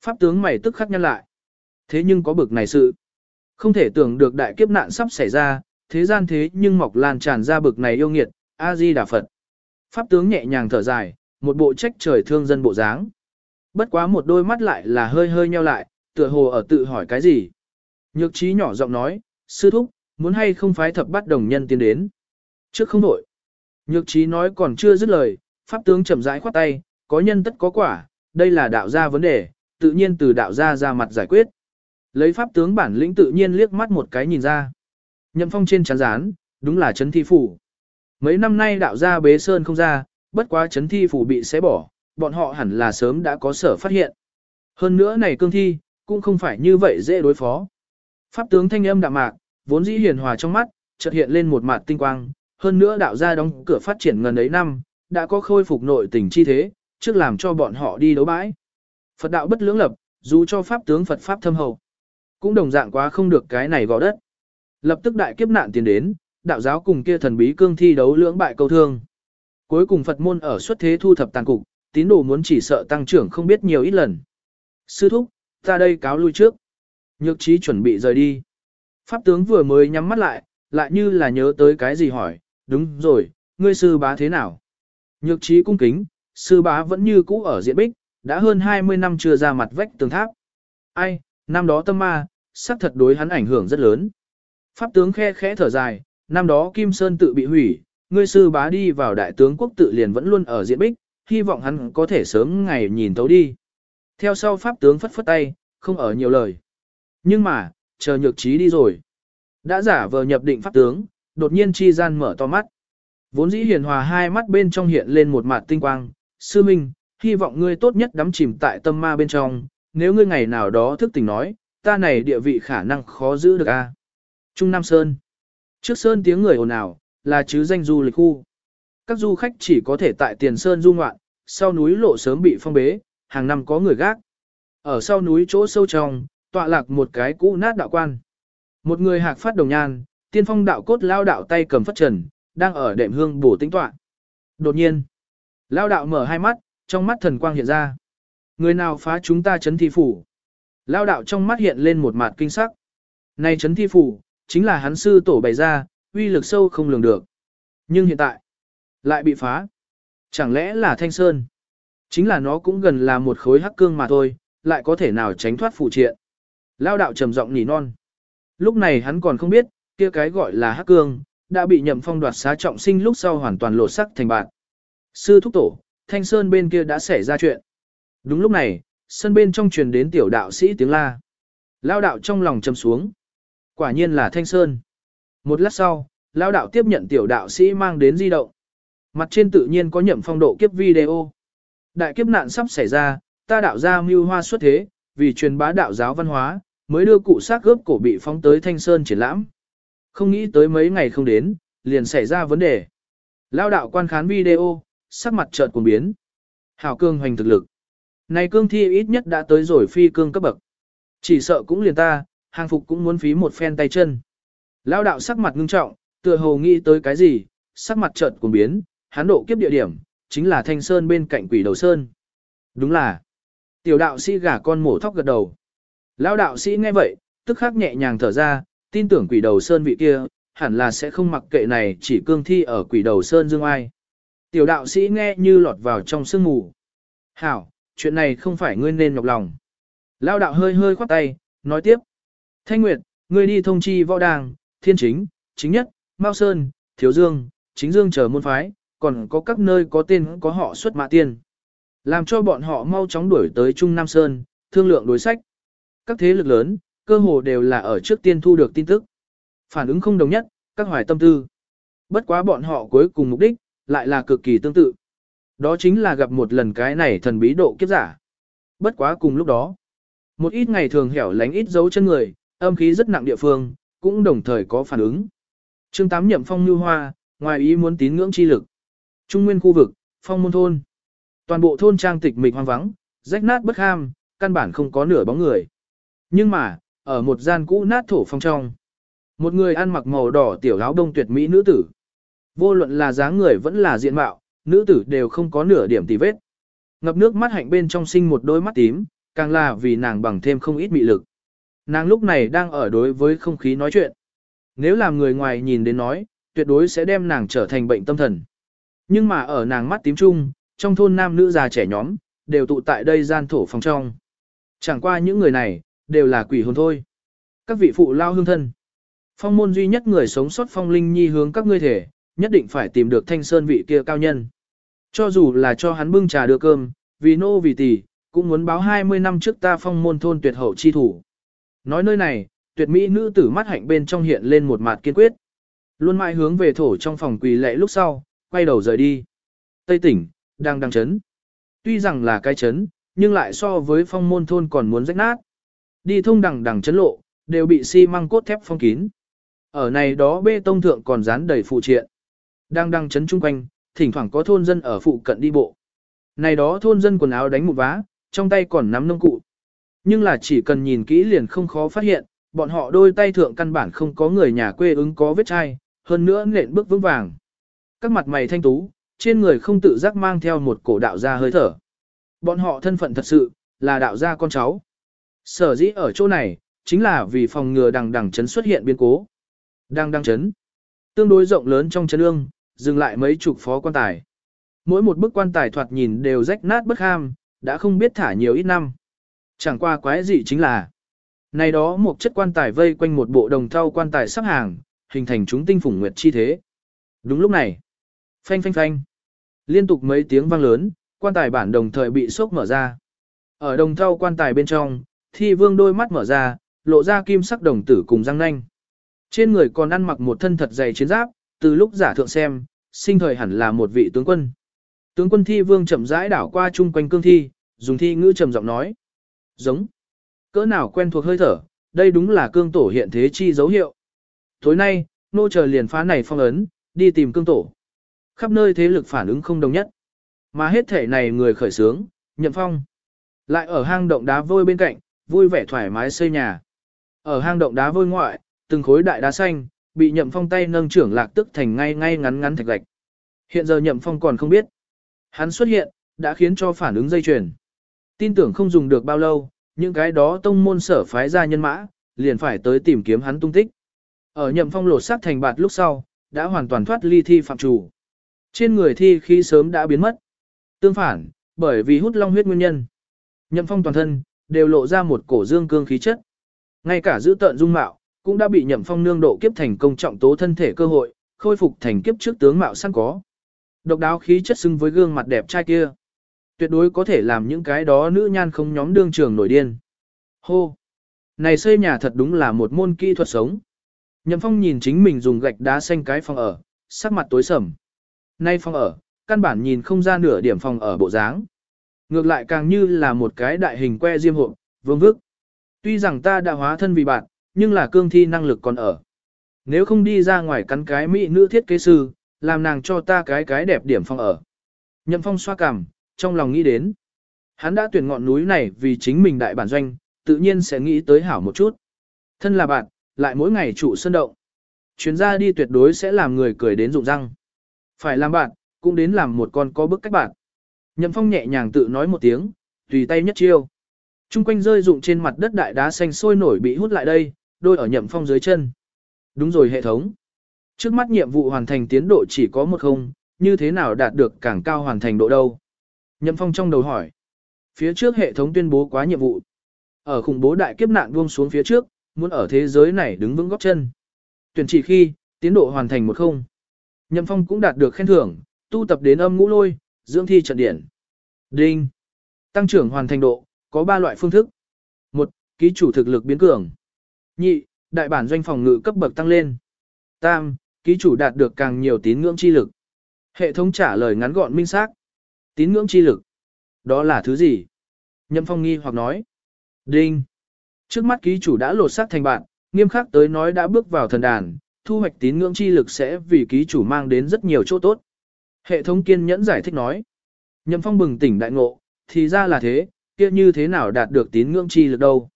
Pháp tướng mày tức khắc nhăn lại. Thế nhưng có bực này sự. Không thể tưởng được đại kiếp nạn sắp xảy ra, thế gian thế nhưng mọc lan tràn ra bực này yêu nghiệt, A-di Đà Phật. Pháp tướng nhẹ nhàng thở dài, một bộ trách trời thương dân bộ dáng. Bất quá một đôi mắt lại là hơi hơi nheo lại, tựa hồ ở tự hỏi cái gì. Nhược trí nhỏ giọng nói, sư thúc, muốn hay không phái thập bắt đồng nhân tiến đến. Trước không đổi. Nhược trí nói còn chưa dứt lời, pháp tướng chậm rãi khoát tay, có nhân tất có quả, đây là đạo gia vấn đề, tự nhiên từ đạo gia ra mặt giải quyết. Lấy pháp tướng bản lĩnh tự nhiên liếc mắt một cái nhìn ra. Nhậm phong trên chán rán, đúng là chấn thi phủ. Mấy năm nay đạo gia bế sơn không ra, bất quá chấn thi phủ bị xé bỏ, bọn họ hẳn là sớm đã có sở phát hiện. Hơn nữa này cương thi, cũng không phải như vậy dễ đối phó. Pháp tướng thanh âm đạm mạc, vốn dĩ hiền hòa trong mắt, chợt hiện lên một mặt tinh quang, hơn nữa đạo gia đóng cửa phát triển ngần ấy năm, đã có khôi phục nội tình chi thế, trước làm cho bọn họ đi đấu bãi. Phật đạo bất lưỡng lập, dù cho pháp tướng Phật pháp thâm hậu, cũng đồng dạng quá không được cái này gò đất. Lập tức đại kiếp nạn tiến đến, đạo giáo cùng kia thần bí cương thi đấu lưỡng bại câu thương. Cuối cùng Phật môn ở xuất thế thu thập tàn cục, tín đồ muốn chỉ sợ tăng trưởng không biết nhiều ít lần. Sư thúc, ta đây cáo lui trước. Nhược trí chuẩn bị rời đi. Pháp tướng vừa mới nhắm mắt lại, lại như là nhớ tới cái gì hỏi, đúng rồi, ngươi sư bá thế nào? Nhược trí cung kính, sư bá vẫn như cũ ở diện bích, đã hơn 20 năm chưa ra mặt vách tường tháp. Ai, năm đó tâm ma, sắc thật đối hắn ảnh hưởng rất lớn. Pháp tướng khe khẽ thở dài, năm đó Kim Sơn tự bị hủy, ngươi sư bá đi vào đại tướng quốc tự liền vẫn luôn ở diện bích, hy vọng hắn có thể sớm ngày nhìn thấu đi. Theo sau pháp tướng phất phất tay, không ở nhiều lời. Nhưng mà, chờ nhược trí đi rồi. Đã giả vờ nhập định pháp tướng, đột nhiên chi gian mở to mắt. Vốn dĩ hiền hòa hai mắt bên trong hiện lên một mặt tinh quang, sư minh, hy vọng ngươi tốt nhất đắm chìm tại tâm ma bên trong, nếu ngươi ngày nào đó thức tỉnh nói, ta này địa vị khả năng khó giữ được a. Trung Nam Sơn. Trước Sơn tiếng người ồn ào, là chứ danh du lịch khu. Các du khách chỉ có thể tại tiền Sơn du ngoạn, sau núi lộ sớm bị phong bế, hàng năm có người gác. Ở sau núi chỗ sâu trong, tọa lạc một cái cũ nát đạo quan. Một người hạc phát đồng nhan, tiên phong đạo cốt lao đạo tay cầm phất trần, đang ở đệm hương bổ tĩnh tọa. Đột nhiên, lao đạo mở hai mắt, trong mắt thần quang hiện ra. Người nào phá chúng ta chấn thi phủ? Lao đạo trong mắt hiện lên một mặt kinh sắc. Này chấn thi phủ, chính là hắn sư tổ bày ra, uy lực sâu không lường được. Nhưng hiện tại, lại bị phá. Chẳng lẽ là Thanh Sơn? Chính là nó cũng gần là một khối hắc cương mà thôi, lại có thể nào tránh thoát phụ triện. Lao đạo trầm giọng nỉ non. Lúc này hắn còn không biết, kia cái gọi là hắc cương, đã bị nhậm phong đoạt xá trọng sinh lúc sau hoàn toàn lột sắc thành bạn. Sư thúc tổ, Thanh Sơn bên kia đã xảy ra chuyện. Đúng lúc này, sân bên trong truyền đến tiểu đạo sĩ tiếng la. Lao đạo trong lòng trầm xuống. Quả nhiên là Thanh Sơn. Một lát sau, lão đạo tiếp nhận tiểu đạo sĩ mang đến di động. Mặt trên tự nhiên có nhậm phong độ kiếp video. Đại kiếp nạn sắp xảy ra, ta đạo ra mưu hoa xuất thế, vì truyền bá đạo giáo văn hóa, mới đưa cụ xác gớp cổ bị phóng tới Thanh Sơn triển lãm. Không nghĩ tới mấy ngày không đến, liền xảy ra vấn đề. Lao đạo quan khán video, sắc mặt chợt cuồng biến. Hảo cương hoành thực lực. Này cương thi ít nhất đã tới rồi phi cương cấp bậc. Chỉ sợ cũng liền ta, hàng phục cũng muốn phí một phen tay chân. Lao đạo sắc mặt ngưng trọng, tựa hồ nghĩ tới cái gì, sắc mặt chợt cuồng biến, hắn độ kiếp địa điểm, chính là thanh sơn bên cạnh quỷ đầu sơn. Đúng là, tiểu đạo sĩ gả con mổ thóc gật đầu. Lao đạo sĩ nghe vậy, tức khắc nhẹ nhàng thở ra, tin tưởng quỷ đầu sơn vị kia, hẳn là sẽ không mặc kệ này chỉ cương thi ở quỷ đầu sơn dương ai. Tiểu đạo sĩ nghe như lọt vào trong sương mù. Hảo, chuyện này không phải ngươi nên nhọc lòng. Lao đạo hơi hơi khoát tay, nói tiếp. Thanh Nguyệt, ngươi đi thông chi võ đàng, thiên chính, chính nhất, Mao Sơn, Thiếu Dương, chính Dương chờ môn phái, còn có các nơi có tên có họ xuất mã tiên. Làm cho bọn họ mau chóng đuổi tới Trung Nam Sơn, thương lượng đối sách. Các thế lực lớn, cơ hồ đều là ở trước tiên thu được tin tức. Phản ứng không đồng nhất, các hoài tâm tư. Bất quá bọn họ cuối cùng mục đích, lại là cực kỳ tương tự. Đó chính là gặp một lần cái này thần bí độ kiếp giả. Bất quá cùng lúc đó, một ít ngày thường hẻo lánh ít dấu chân người, âm khí rất nặng địa phương, cũng đồng thời có phản ứng. Chương 8 nhậm phong như hoa, ngoài ý muốn tín ngưỡng chi lực. Trung nguyên khu vực, phong môn thôn. Toàn bộ thôn trang tịch mịch hoang vắng, rách nát bất ham, căn bản không có nửa bóng người. Nhưng mà, ở một gian cũ nát thổ phong trong, một người ăn mặc màu đỏ tiểu áo đông tuyệt mỹ nữ tử. Vô luận là dáng người vẫn là diện mạo, nữ tử đều không có nửa điểm tì vết. Ngập nước mắt hạnh bên trong sinh một đôi mắt tím, càng là vì nàng bằng thêm không ít mị lực. Nàng lúc này đang ở đối với không khí nói chuyện. Nếu làm người ngoài nhìn đến nói, tuyệt đối sẽ đem nàng trở thành bệnh tâm thần. Nhưng mà ở nàng mắt tím chung, trong thôn nam nữ già trẻ nhóm, đều tụ tại đây gian thổ phòng trong. Chẳng qua những người này, đều là quỷ hồn thôi. Các vị phụ lao hương thân. Phong môn duy nhất người sống sót phong linh nhi hướng các ngươi thể, nhất định phải tìm được thanh sơn vị kia cao nhân. Cho dù là cho hắn bưng trà đưa cơm, vì nô vì tỷ, cũng muốn báo 20 năm trước ta phong môn thôn tuyệt hậu chi thủ. Nói nơi này, tuyệt mỹ nữ tử mắt hạnh bên trong hiện lên một mặt kiên quyết. Luôn mãi hướng về thổ trong phòng quỳ lệ lúc sau, quay đầu rời đi. Tây tỉnh, đang đang chấn. Tuy rằng là cái chấn, nhưng lại so với phong môn thôn còn muốn rách nát. Đi thông đằng đằng chấn lộ, đều bị xi măng cốt thép phong kín. Ở này đó bê tông thượng còn dán đầy phụ triện. Đang đang chấn chung quanh, thỉnh thoảng có thôn dân ở phụ cận đi bộ. Này đó thôn dân quần áo đánh một vá, trong tay còn nắm nông cụ. Nhưng là chỉ cần nhìn kỹ liền không khó phát hiện, bọn họ đôi tay thượng căn bản không có người nhà quê ứng có vết chai, hơn nữa nện bước vững vàng. Các mặt mày thanh tú, trên người không tự giác mang theo một cổ đạo gia hơi thở. Bọn họ thân phận thật sự, là đạo gia con cháu. Sở dĩ ở chỗ này, chính là vì phòng ngừa đằng đằng chấn xuất hiện biến cố. Đang đằng chấn. Tương đối rộng lớn trong chấn ương, dừng lại mấy chục phó quan tài. Mỗi một bức quan tài thoạt nhìn đều rách nát bất ham, đã không biết thả nhiều ít năm. Chẳng qua quái gì chính là, này đó một chất quan tài vây quanh một bộ đồng thau quan tài sắp hàng, hình thành chúng tinh phủng nguyệt chi thế. Đúng lúc này, phanh phanh phanh, liên tục mấy tiếng vang lớn, quan tài bản đồng thời bị sốc mở ra. Ở đồng thau quan tài bên trong, thi vương đôi mắt mở ra, lộ ra kim sắc đồng tử cùng răng nanh. Trên người còn ăn mặc một thân thật dày chiến giáp, từ lúc giả thượng xem, sinh thời hẳn là một vị tướng quân. Tướng quân thi vương chậm rãi đảo qua chung quanh cương thi, dùng thi ngữ trầm giọng nói. Giống. Cỡ nào quen thuộc hơi thở, đây đúng là cương tổ hiện thế chi dấu hiệu. Tối nay, nô chờ liền phá này phong ấn, đi tìm cương tổ. Khắp nơi thế lực phản ứng không đồng nhất. Mà hết thể này người khởi sướng, nhậm phong. Lại ở hang động đá vôi bên cạnh, vui vẻ thoải mái xây nhà. Ở hang động đá vôi ngoại, từng khối đại đá xanh, bị nhậm phong tay nâng trưởng lạc tức thành ngay ngay ngắn ngắn thạch gạch. Hiện giờ nhậm phong còn không biết. Hắn xuất hiện, đã khiến cho phản ứng dây chuyền. Tin tưởng không dùng được bao lâu, những cái đó tông môn sở phái ra nhân mã, liền phải tới tìm kiếm hắn tung tích. Ở nhậm phong lột xác thành bạt lúc sau, đã hoàn toàn thoát ly thi phạm chủ. Trên người thi khi sớm đã biến mất. Tương phản, bởi vì hút long huyết nguyên nhân. Nhậm phong toàn thân, đều lộ ra một cổ dương cương khí chất. Ngay cả giữ tợn dung mạo, cũng đã bị nhậm phong nương độ kiếp thành công trọng tố thân thể cơ hội, khôi phục thành kiếp trước tướng mạo sẵn có. Độc đáo khí chất xứng với gương mặt đẹp trai kia. Tuyệt đối có thể làm những cái đó nữ nhan không nhóm đương trường nổi điên. Hô! Này xây nhà thật đúng là một môn kỹ thuật sống. Nhậm phong nhìn chính mình dùng gạch đá xanh cái phòng ở, sắc mặt tối sầm. Nay phòng ở, căn bản nhìn không ra nửa điểm phòng ở bộ dáng. Ngược lại càng như là một cái đại hình que diêm hộ, vương vức. Tuy rằng ta đã hóa thân vì bạn, nhưng là cương thi năng lực còn ở. Nếu không đi ra ngoài cắn cái mỹ nữ thiết kế sư, làm nàng cho ta cái cái đẹp điểm phòng ở. Nhậm phong xoa cằm, trong lòng nghĩ đến. Hắn đã tuyển ngọn núi này vì chính mình đại bản doanh, tự nhiên sẽ nghĩ tới hảo một chút. Thân là bạn, lại mỗi ngày trụ sân động. Chuyến ra đi tuyệt đối sẽ làm người cười đến rụng răng. Phải làm bạn, cũng đến làm một con có bức cách bạn. Nhậm phong nhẹ nhàng tự nói một tiếng, tùy tay nhất chiêu. Trung quanh rơi rụng trên mặt đất đại đá xanh sôi nổi bị hút lại đây, đôi ở nhậm phong dưới chân. Đúng rồi hệ thống. Trước mắt nhiệm vụ hoàn thành tiến độ chỉ có một không, như thế nào đạt được càng cao hoàn thành độ đâu? Nhậm phong trong đầu hỏi. Phía trước hệ thống tuyên bố quá nhiệm vụ. Ở khủng bố đại kiếp nạn buông xuống phía trước, muốn ở thế giới này đứng vững góc chân. Tuyển chỉ khi, tiến độ hoàn thành một không. Nhậm phong cũng đạt được khen thưởng, tu tập đến âm ngũ lôi, dưỡng thi trận điển. Đinh. Tăng trưởng hoàn thành độ, có 3 loại phương thức. một Ký chủ thực lực biến cường. Nhị, đại bản doanh phòng ngự cấp bậc tăng lên. Tam, ký chủ đạt được càng nhiều tín ngưỡng chi lực. Hệ thống trả lời ngắn gọn minh xác. Tín ngưỡng chi lực. Đó là thứ gì? Nhậm phong nghi hoặc nói. Đinh. Trước mắt ký chủ đã lột xác thành bạn, nghiêm khắc tới nói đã bước vào thần đàn, thu hoạch tín ngưỡng chi lực sẽ vì ký chủ mang đến rất nhiều chỗ tốt. Hệ thống kiên nhẫn giải thích nói. Nhậm phong bừng tỉnh đại ngộ, thì ra là thế, kia như thế nào đạt được tín ngưỡng chi lực đâu.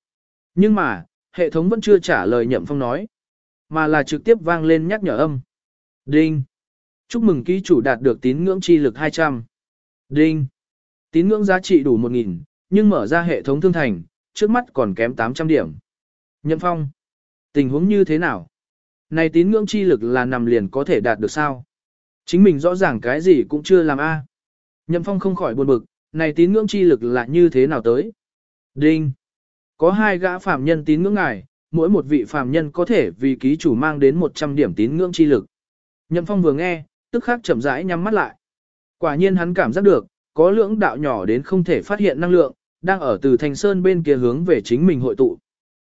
Nhưng mà, hệ thống vẫn chưa trả lời nhậm phong nói, mà là trực tiếp vang lên nhắc nhở âm. Đinh. Chúc mừng ký chủ đạt được tín ngưỡng chi lực 200. Đinh. Tín ngưỡng giá trị đủ 1.000, nhưng mở ra hệ thống thương thành, trước mắt còn kém 800 điểm. Nhậm phong. Tình huống như thế nào? Này tín ngưỡng chi lực là nằm liền có thể đạt được sao? Chính mình rõ ràng cái gì cũng chưa làm a. Nhậm phong không khỏi buồn bực, này tín ngưỡng chi lực là như thế nào tới? Đinh. Có hai gã phạm nhân tín ngưỡng ngài, mỗi một vị phạm nhân có thể vì ký chủ mang đến 100 điểm tín ngưỡng chi lực. Nhậm Phong vừa nghe, tức khắc chậm rãi nhắm mắt lại. Quả nhiên hắn cảm giác được, có lưỡng đạo nhỏ đến không thể phát hiện năng lượng, đang ở từ Thanh Sơn bên kia hướng về chính mình hội tụ.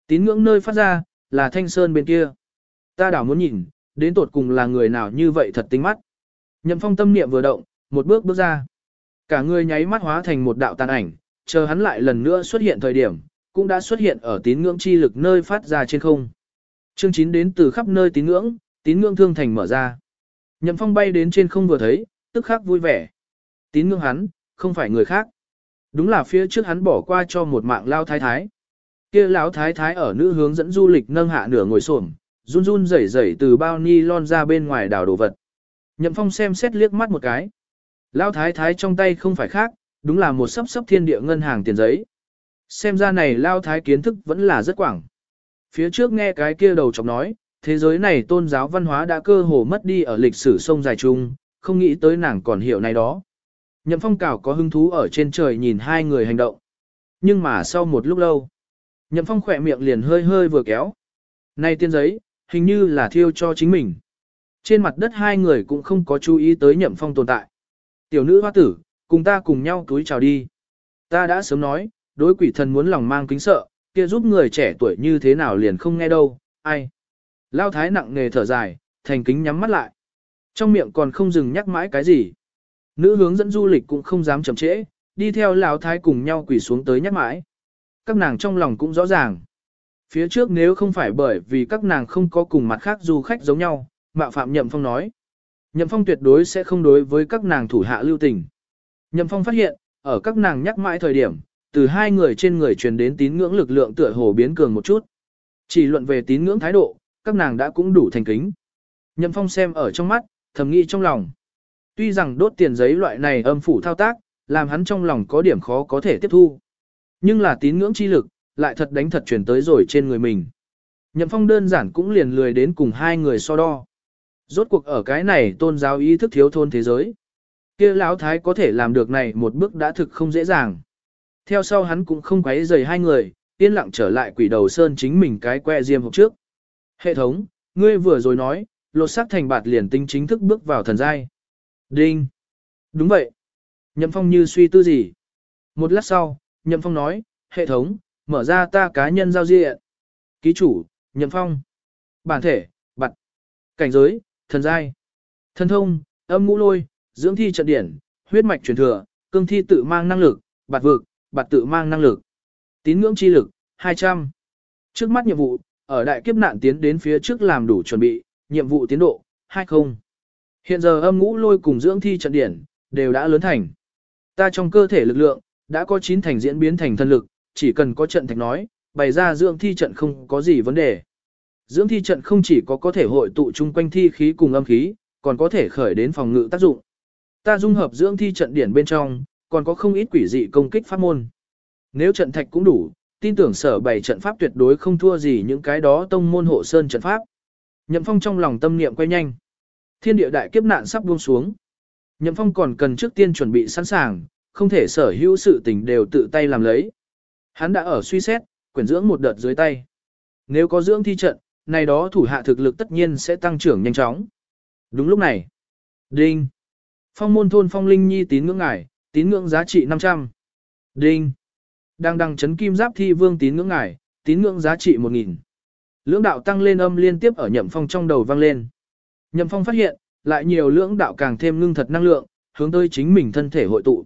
Tín ngưỡng nơi phát ra, là Thanh Sơn bên kia. Ta đảo muốn nhìn, đến tột cùng là người nào như vậy thật tinh mắt. Nhậm Phong tâm niệm vừa động, một bước bước ra. Cả người nháy mắt hóa thành một đạo tàn ảnh, chờ hắn lại lần nữa xuất hiện thời điểm, cũng đã xuất hiện ở tín ngưỡng chi lực nơi phát ra trên không. Chương 9 đến từ khắp nơi tín ngưỡng, tín ngưỡng thương thành mở ra. Nhậm Phong bay đến trên không vừa thấy, tức khắc vui vẻ. Tín ngưỡng hắn, không phải người khác. Đúng là phía trước hắn bỏ qua cho một mạng lao thái thái. Kia lão thái thái ở nữ hướng dẫn du lịch nâng hạ nửa ngồi xổm, run run rẩy rẩy từ bao ni lon ra bên ngoài đảo đồ vật. Nhậm Phong xem xét liếc mắt một cái. Lão thái thái trong tay không phải khác, đúng là một sấp sấp thiên địa ngân hàng tiền giấy. Xem ra này lao thái kiến thức vẫn là rất quảng. Phía trước nghe cái kia đầu chọc nói, thế giới này tôn giáo văn hóa đã cơ hồ mất đi ở lịch sử sông dài chung, không nghĩ tới nàng còn hiểu này đó. Nhậm phong cảo có hứng thú ở trên trời nhìn hai người hành động. Nhưng mà sau một lúc lâu, nhậm phong khỏe miệng liền hơi hơi vừa kéo. Này tiên giấy, hình như là thiêu cho chính mình. Trên mặt đất hai người cũng không có chú ý tới nhậm phong tồn tại. Tiểu nữ hoa tử, cùng ta cùng nhau túi chào đi. Ta đã sớm nói, đối quỷ thần muốn lòng mang kính sợ, kia giúp người trẻ tuổi như thế nào liền không nghe đâu, ai. Lao thái nặng nề thở dài, thành kính nhắm mắt lại. Trong miệng còn không dừng nhắc mãi cái gì. Nữ hướng dẫn du lịch cũng không dám chậm trễ, đi theo Lão thái cùng nhau quỳ xuống tới nhắc mãi. Các nàng trong lòng cũng rõ ràng. Phía trước nếu không phải bởi vì các nàng không có cùng mặt khác du khách giống nhau, mạo phạm Nhậm Phong nói. Nhậm Phong tuyệt đối sẽ không đối với các nàng thủ hạ lưu tình. Nhậm Phong phát hiện, ở các nàng nhắc mãi thời điểm, Từ hai người trên người truyền đến tín ngưỡng lực lượng tựa hồ biến cường một chút. Chỉ luận về tín ngưỡng thái độ, các nàng đã cũng đủ thành kính. Nhậm Phong xem ở trong mắt, thầm nghĩ trong lòng. Tuy rằng đốt tiền giấy loại này âm phủ thao tác, làm hắn trong lòng có điểm khó có thể tiếp thu. Nhưng là tín ngưỡng chi lực, lại thật đánh thật chuyển tới rồi trên người mình. Nhậm Phong đơn giản cũng liền lười đến cùng hai người so đo. Rốt cuộc ở cái này tôn giáo ý thức thiếu thôn thế giới. kia lão thái có thể làm được này một bước đã thực không dễ dàng. Theo sau hắn cũng không quấy rầy hai người, yên lặng trở lại quỷ đầu sơn chính mình cái que diêm hộp trước. Hệ thống, ngươi vừa rồi nói, lột xác thành bạt liền tinh chính thức bước vào thần giai. Đinh. Đúng vậy. Nhậm Phong như suy tư gì. Một lát sau, Nhậm Phong nói, hệ thống, mở ra ta cá nhân giao diện. Ký chủ, Nhậm Phong. Bản thể, bạt. Cảnh giới, thần giai. Thần thông, âm ngũ lôi, dưỡng thi trận điển, huyết mạch truyền thừa, cương thi tự mang năng lực, bạt vực, bạt tự mang năng lực. Tín ngưỡng chi lực, 200. Trước mắt nhiệm vụ, ở đại kiếp nạn tiến đến phía trước làm đủ chuẩn bị, nhiệm vụ tiến độ, 20. Hiện giờ âm ngũ lôi cùng dưỡng thi trận điển, đều đã lớn thành. Ta trong cơ thể lực lượng, đã có 9 thành diễn biến thành thân lực, chỉ cần có trận thạch nói, bày ra dưỡng thi trận không có gì vấn đề. Dưỡng thi trận không chỉ có có thể hội tụ chung quanh thi khí cùng âm khí, còn có thể khởi đến phòng ngự tác dụng. Ta dung hợp dưỡng thi trận điển bên trong, còn có không ít quỷ dị công kích pháp môn. Nếu trận thạch cũng đủ, tin tưởng sở bày trận pháp tuyệt đối không thua gì những cái đó tông môn hộ sơn trận pháp. Nhậm Phong trong lòng tâm niệm quay nhanh. Thiên địa đại kiếp nạn sắp buông xuống. Nhậm Phong còn cần trước tiên chuẩn bị sẵn sàng, không thể sở hữu sự tình đều tự tay làm lấy. Hắn đã ở suy xét, quyển dưỡng một đợt dưới tay. Nếu có dưỡng thi trận, này đó thủ hạ thực lực tất nhiên sẽ tăng trưởng nhanh chóng. Đúng lúc này. Đinh. Phong môn thôn phong linh nhi tín ngưỡng ngải, tín ngưỡng giá trị 500. Đinh. Đang đăng chấn kim giáp thi vương tín ngưỡng ngải, tín ngưỡng giá trị 1000. Lưỡng đạo tăng lên âm liên tiếp ở nhậm phong trong đầu vang lên. Nhậm phong phát hiện, lại nhiều lưỡng đạo càng thêm ngưng thật năng lượng, hướng tới chính mình thân thể hội tụ.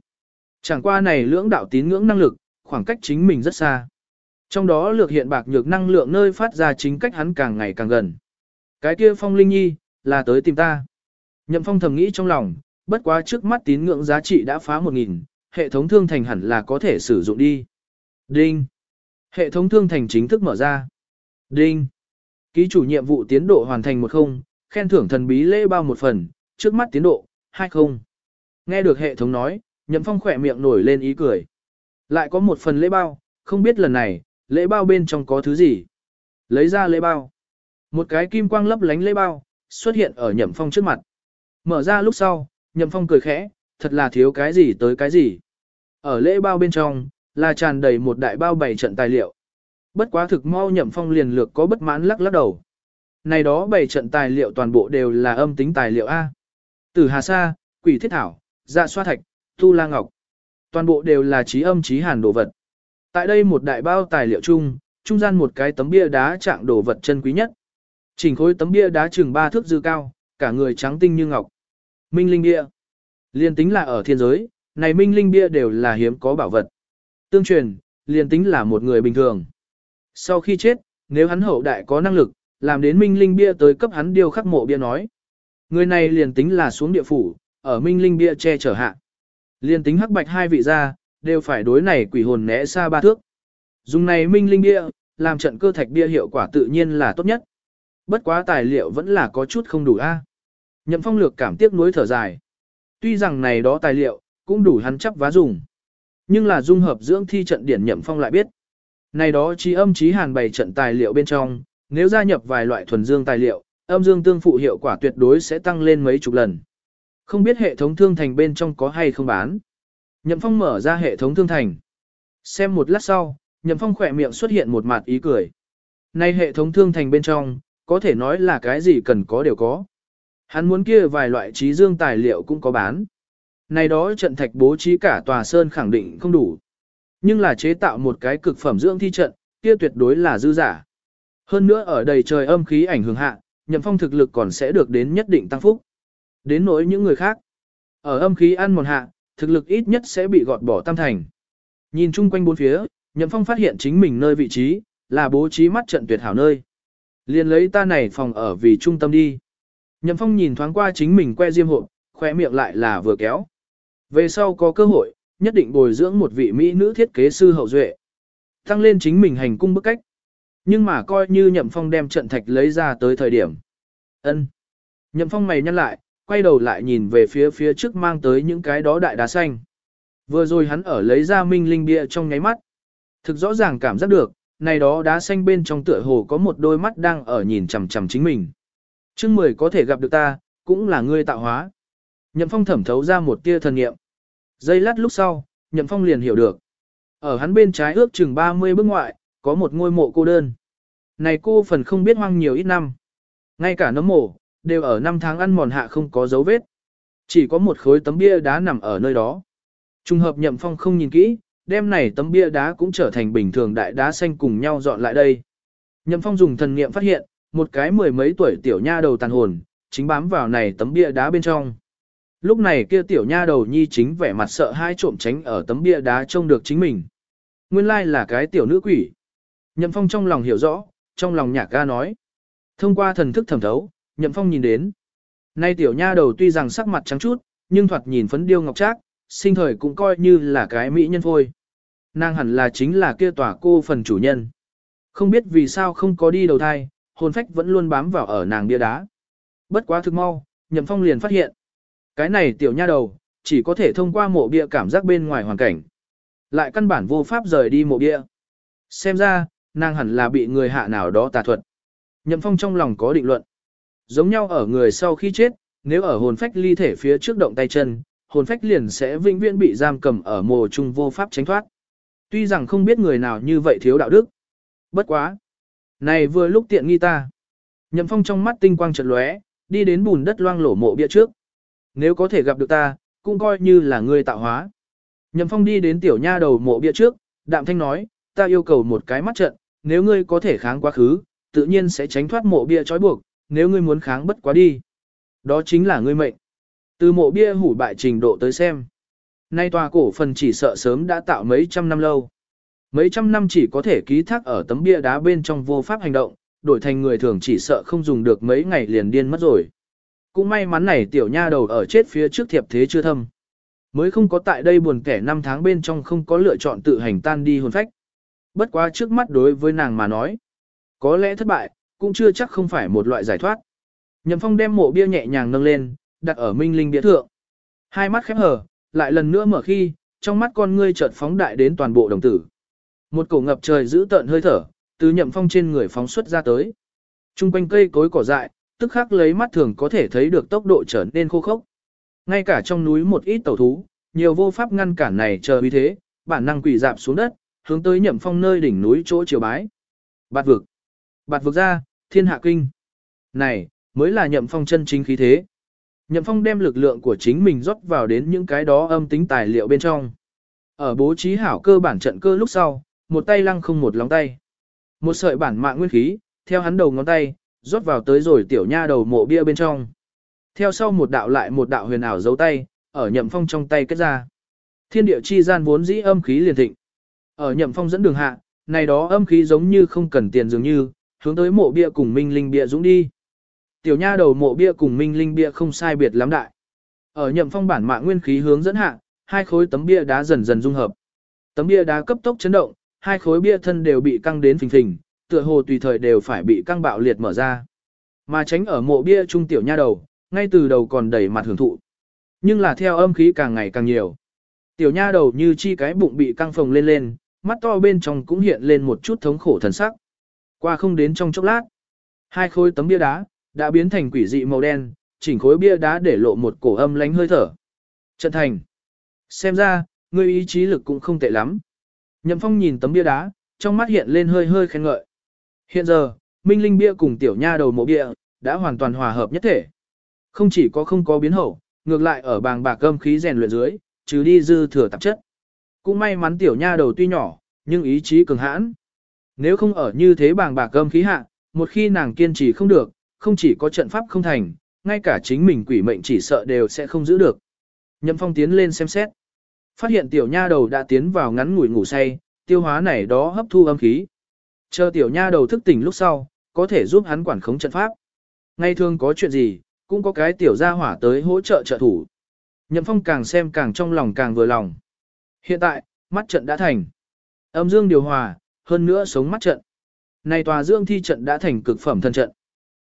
Chẳng qua này lưỡng đạo tín ngưỡng năng lực, khoảng cách chính mình rất xa. Trong đó lược hiện bạc nhược năng lượng nơi phát ra chính cách hắn càng ngày càng gần. Cái kia phong linh nhi, là tới tìm ta. Nhậm phong thầm nghĩ trong lòng, bất quá trước mắt tín ngưỡng giá trị đã phá 1.000, hệ thống thương thành hẳn là có thể sử dụng đi. Đinh. Hệ thống thương thành chính thức mở ra. Đinh. Ký chủ nhiệm vụ tiến độ hoàn thành một không, khen thưởng thần bí lễ bao một phần, trước mắt tiến độ, hai không. Nghe được hệ thống nói, nhậm phong khỏe miệng nổi lên ý cười. Lại có một phần lễ bao, không biết lần này, lễ bao bên trong có thứ gì. Lấy ra lễ bao. Một cái kim quang lấp lánh lễ bao, xuất hiện ở nhậm phong trước mặt. Mở ra lúc sau, nhậm phong cười khẽ, thật là thiếu cái gì tới cái gì. Ở lễ bao bên trong, là tràn đầy một đại bao bảy trận tài liệu. Bất quá thực mau nhậm phong liền lược có bất mãn lắc lắc đầu. Này đó bảy trận tài liệu toàn bộ đều là âm tính tài liệu A. Từ Hà Sa, Quỷ Thiết Thảo, Dạ Xoa Thạch, Tu La Ngọc. Toàn bộ đều là trí âm trí hàn đồ vật. Tại đây một đại bao tài liệu chung, trung gian một cái tấm bia đá trạng đồ vật chân quý nhất. Chỉnh khối tấm bia đá chừng ba thước dư cao, cả người trắng tinh như ngọc. Minh linh bia. Liên tính là ở thiên giới, này minh linh bia đều là hiếm có bảo vật. Tương truyền, liên tính là một người bình thường. Sau khi chết, nếu hắn hậu đại có năng lực, làm đến minh linh bia tới cấp hắn điều khắc mộ bia nói. Người này liền tính là xuống địa phủ, ở minh linh bia che chở hạ. liền tính hắc bạch hai vị gia, đều phải đối này quỷ hồn né xa ba thước. Dùng này minh linh bia, làm trận cơ thạch bia hiệu quả tự nhiên là tốt nhất. Bất quá tài liệu vẫn là có chút không đủ a. Nhậm phong lược cảm tiếc nuối thở dài. Tuy rằng này đó tài liệu, cũng đủ hắn chấp vá dùng. Nhưng là dung hợp dưỡng thi trận điển nhậm phong lại biết. Này đó trí âm trí hàn bày trận tài liệu bên trong, nếu gia nhập vài loại thuần dương tài liệu, âm dương tương phụ hiệu quả tuyệt đối sẽ tăng lên mấy chục lần. Không biết hệ thống thương thành bên trong có hay không bán. Nhậm Phong mở ra hệ thống thương thành. Xem một lát sau, Nhậm Phong khỏe miệng xuất hiện một mặt ý cười. Nay hệ thống thương thành bên trong, có thể nói là cái gì cần có đều có. Hắn muốn kia vài loại trí dương tài liệu cũng có bán. Này đó trận thạch bố trí cả tòa sơn khẳng định không đủ. Nhưng là chế tạo một cái cực phẩm dưỡng thi trận, kia tuyệt đối là dư giả. Hơn nữa ở đầy trời âm khí ảnh hưởng hạ, Nhậm Phong thực lực còn sẽ được đến nhất định tăng phúc. Đến nỗi những người khác. Ở âm khí ăn một hạ, thực lực ít nhất sẽ bị gọt bỏ tam thành. Nhìn chung quanh bốn phía, Nhậm Phong phát hiện chính mình nơi vị trí, là bố trí mắt trận tuyệt hảo nơi. Liên lấy ta này phòng ở vì trung tâm đi. Nhậm Phong nhìn thoáng qua chính mình que diêm hộp, khỏe miệng lại là vừa kéo. Về sau có cơ hội, nhất định bồi dưỡng một vị mỹ nữ thiết kế sư hậu duệ. Tăng lên chính mình hành cung bức cách. Nhưng mà coi như Nhậm Phong đem trận thạch lấy ra tới thời điểm. ân Nhậm Phong mày nhăn lại, quay đầu lại nhìn về phía phía trước mang tới những cái đó đại đá xanh. Vừa rồi hắn ở lấy ra minh linh bia trong nháy mắt. Thực rõ ràng cảm giác được, này đó đá xanh bên trong tựa hồ có một đôi mắt đang ở nhìn chằm chằm chính mình. Chương mười có thể gặp được ta, cũng là ngươi tạo hóa. Nhậm Phong thẩm thấu ra một tia thần niệm. Giây lát lúc sau, Nhậm Phong liền hiểu được. Ở hắn bên trái ước chừng 30 bước ngoại, có một ngôi mộ cô đơn. Này cô phần không biết hoang nhiều ít năm. Ngay cả nấm mộ, đều ở năm tháng ăn mòn hạ không có dấu vết. Chỉ có một khối tấm bia đá nằm ở nơi đó. Trùng hợp Nhậm Phong không nhìn kỹ, đêm này tấm bia đá cũng trở thành bình thường đại đá xanh cùng nhau dọn lại đây. Nhậm Phong dùng thần niệm phát hiện, một cái mười mấy tuổi tiểu nha đầu tàn hồn, chính bám vào này tấm bia đá bên trong. Lúc này kia tiểu nha đầu nhi chính vẻ mặt sợ hai trộm tránh ở tấm bia đá trông được chính mình. Nguyên lai là cái tiểu nữ quỷ. Nhậm Phong trong lòng hiểu rõ, trong lòng nhạc ca nói. Thông qua thần thức thẩm thấu, Nhậm Phong nhìn đến. Nay tiểu nha đầu tuy rằng sắc mặt trắng chút, nhưng thoạt nhìn phấn điêu ngọc trác, sinh thời cũng coi như là cái mỹ nhân phôi. Nàng hẳn là chính là kia tòa cô phần chủ nhân. Không biết vì sao không có đi đầu thai, hồn phách vẫn luôn bám vào ở nàng bia đá. Bất quá thực mau, Nhậm Phong liền phát hiện. Cái này tiểu nha đầu, chỉ có thể thông qua mộ bia cảm giác bên ngoài hoàn cảnh. Lại căn bản vô pháp rời đi mộ bia. Xem ra, nàng hẳn là bị người hạ nào đó tà thuật. Nhậm Phong trong lòng có định luận. Giống nhau ở người sau khi chết, nếu ở hồn phách ly thể phía trước động tay chân, hồn phách liền sẽ vĩnh viễn bị giam cầm ở mồ chung vô pháp tránh thoát. Tuy rằng không biết người nào như vậy thiếu đạo đức. Bất quá. Này vừa lúc tiện nghi ta. Nhậm Phong trong mắt tinh quang chợt lóe, đi đến bùn đất loang lổ mộ bia trước. Nếu có thể gặp được ta, cũng coi như là ngươi tạo hóa. Nhậm Phong đi đến tiểu nha đầu mộ bia trước, đạm thanh nói, ta yêu cầu một cái mắt trận, nếu ngươi có thể kháng quá khứ, tự nhiên sẽ tránh thoát mộ bia trói buộc, nếu ngươi muốn kháng bất quá đi. Đó chính là ngươi mệnh. Từ mộ bia hủ bại trình độ tới xem. Nay tòa cổ phần chỉ sợ sớm đã tạo mấy trăm năm lâu. Mấy trăm năm chỉ có thể ký thác ở tấm bia đá bên trong vô pháp hành động, đổi thành người thường chỉ sợ không dùng được mấy ngày liền điên mất rồi. Cũng may mắn này tiểu nha đầu ở chết phía trước thiệp thế chưa thâm. Mới không có tại đây buồn kẻ năm tháng bên trong không có lựa chọn tự hành tan đi hồn phách. Bất quá trước mắt đối với nàng mà nói. Có lẽ thất bại, cũng chưa chắc không phải một loại giải thoát. Nhậm phong đem mộ bia nhẹ nhàng nâng lên, đặt ở minh linh bia thượng. Hai mắt khép hờ, lại lần nữa mở khi, trong mắt con ngươi chợt phóng đại đến toàn bộ đồng tử. Một cổ ngập trời giữ tợn hơi thở, từ nhậm phong trên người phóng xuất ra tới. Trung quanh cây cối cỏ dại, tức khắc lấy mắt thường có thể thấy được tốc độ trở nên khô khốc. Ngay cả trong núi một ít tàu thú, nhiều vô pháp ngăn cản này chờ uy thế, bản năng quỳ dạp xuống đất, hướng tới nhậm phong nơi đỉnh núi chỗ chiều bái. Bạt vực. Bạt vực ra, thiên hạ kinh. Này, mới là nhậm phong chân chính khí thế. Nhậm phong đem lực lượng của chính mình rót vào đến những cái đó âm tính tài liệu bên trong. Ở bố trí hảo cơ bản trận cơ lúc sau, một tay lăng không một lóng tay. Một sợi bản mạng nguyên khí, theo hắn đầu ngón tay, rót vào tới rồi tiểu nha đầu mộ bia bên trong. Theo sau một đạo lại một đạo huyền ảo dấu tay, ở nhậm phong trong tay kết ra. Thiên địa chi gian vốn dĩ âm khí liền thịnh. Ở nhậm phong dẫn đường hạ, này đó âm khí giống như không cần tiền dường như, hướng tới mộ bia cùng minh linh bia dũng đi. Tiểu nha đầu mộ bia cùng minh linh bia không sai biệt lắm đại. Ở nhậm phong bản mạng nguyên khí hướng dẫn hạ, hai khối tấm bia đá dần dần dung hợp. Tấm bia đá cấp tốc chấn động, hai khối bia thân đều bị căng đến phình phình, tựa hồ tùy thời đều phải bị căng bạo liệt mở ra. Mà tránh ở mộ bia trung tiểu nha đầu, ngay từ đầu còn đầy mặt hưởng thụ. Nhưng là theo âm khí càng ngày càng nhiều. Tiểu nha đầu như chi cái bụng bị căng phồng lên lên, mắt to bên trong cũng hiện lên một chút thống khổ thần sắc. Qua không đến trong chốc lát, hai khối tấm bia đá đã biến thành quỷ dị màu đen, chỉnh khối bia đá để lộ một cổ âm lánh hơi thở. Trận thành. Xem ra, ngươi ý chí lực cũng không tệ lắm. Nhậm Phong nhìn tấm bia đá, trong mắt hiện lên hơi hơi khen ngợi. Hiện giờ, Minh Linh bia cùng tiểu nha đầu mộ bia, đã hoàn toàn hòa hợp nhất thể. Không chỉ có không có biến hậu, ngược lại ở bàng bạc âm khí rèn luyện dưới, trừ đi dư thừa tạp chất. Cũng may mắn tiểu nha đầu tuy nhỏ, nhưng ý chí cường hãn. Nếu không ở như thế bàng bạc âm khí hạ, một khi nàng kiên trì không được, không chỉ có trận pháp không thành, ngay cả chính mình quỷ mệnh chỉ sợ đều sẽ không giữ được. Nhậm Phong tiến lên xem xét. Phát hiện tiểu nha đầu đã tiến vào ngắn ngủi ngủ say, tiêu hóa này đó hấp thu âm khí. Chờ tiểu nha đầu thức tỉnh lúc sau, có thể giúp hắn quản khống trận pháp. Ngay thường có chuyện gì, cũng có cái tiểu gia hỏa tới hỗ trợ trợ thủ. Nhậm Phong càng xem càng trong lòng càng vừa lòng. Hiện tại, mắt trận đã thành. Âm dương điều hòa, hơn nữa sống mắt trận. Này tòa dương thi trận đã thành cực phẩm thần trận.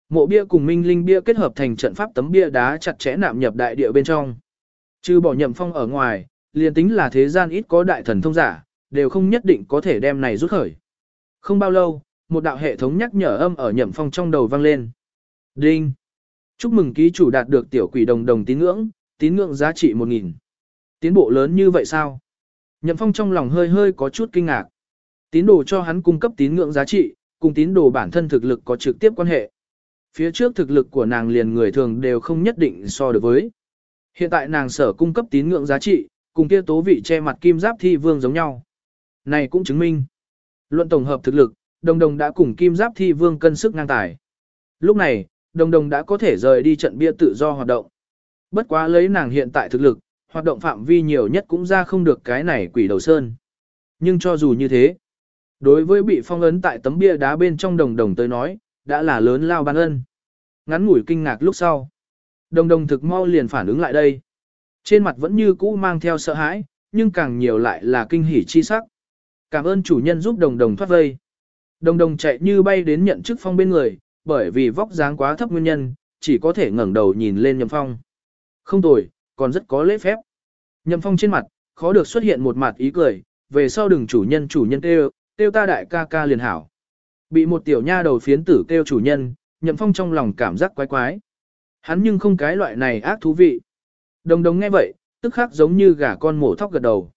Mộ bia cùng minh linh bia kết hợp thành trận pháp tấm bia đá chặt chẽ nạm nhập đại địa bên trong. Trừ bỏ nhậm phong ở ngoài, liền tính là thế gian ít có đại thần thông giả, đều không nhất định có thể đem này rút khởi. Không bao lâu, một đạo hệ thống nhắc nhở âm ở nhậm phong trong đầu vang lên. Đinh! Chúc mừng ký chủ đạt được tiểu quỷ đồng đồng tín ngưỡng, tín ngưỡng giá trị 1.000. Tiến bộ lớn như vậy sao? Nhậm phong trong lòng hơi hơi có chút kinh ngạc. Tín đồ cho hắn cung cấp tín ngưỡng giá trị, cùng tín đồ bản thân thực lực có trực tiếp quan hệ. Phía trước thực lực của nàng liền người thường đều không nhất định so được với. Hiện tại nàng sở cung cấp tín ngưỡng giá trị, cùng kia tố vị che mặt kim giáp thi vương giống nhau. Này cũng chứng minh. Luận tổng hợp thực lực, đồng đồng đã cùng kim giáp thi vương cân sức ngang tài. Lúc này, đồng đồng đã có thể rời đi trận bia tự do hoạt động. Bất quá lấy nàng hiện tại thực lực, hoạt động phạm vi nhiều nhất cũng ra không được cái này quỷ đầu sơn. Nhưng cho dù như thế, đối với bị phong ấn tại tấm bia đá bên trong đồng đồng tới nói, đã là lớn lao ban ân. Ngắn ngủi kinh ngạc lúc sau. Đồng đồng thực mau liền phản ứng lại đây. Trên mặt vẫn như cũ mang theo sợ hãi, nhưng càng nhiều lại là kinh hỉ chi sắc. Cảm ơn chủ nhân giúp đồng đồng thoát vây. Đồng đồng chạy như bay đến nhận chức phong bên người, bởi vì vóc dáng quá thấp nguyên nhân, chỉ có thể ngẩng đầu nhìn lên nhậm phong. Không tồi, còn rất có lễ phép. Nhậm phong trên mặt, khó được xuất hiện một mặt ý cười, về sau đừng chủ nhân chủ nhân kêu, kêu ta đại ca ca liền hảo. Bị một tiểu nha đầu phiến tử kêu chủ nhân, nhậm phong trong lòng cảm giác quái quái. Hắn nhưng không cái loại này ác thú vị. Đồng đồng nghe vậy, tức khắc giống như gà con mổ thóc gật đầu.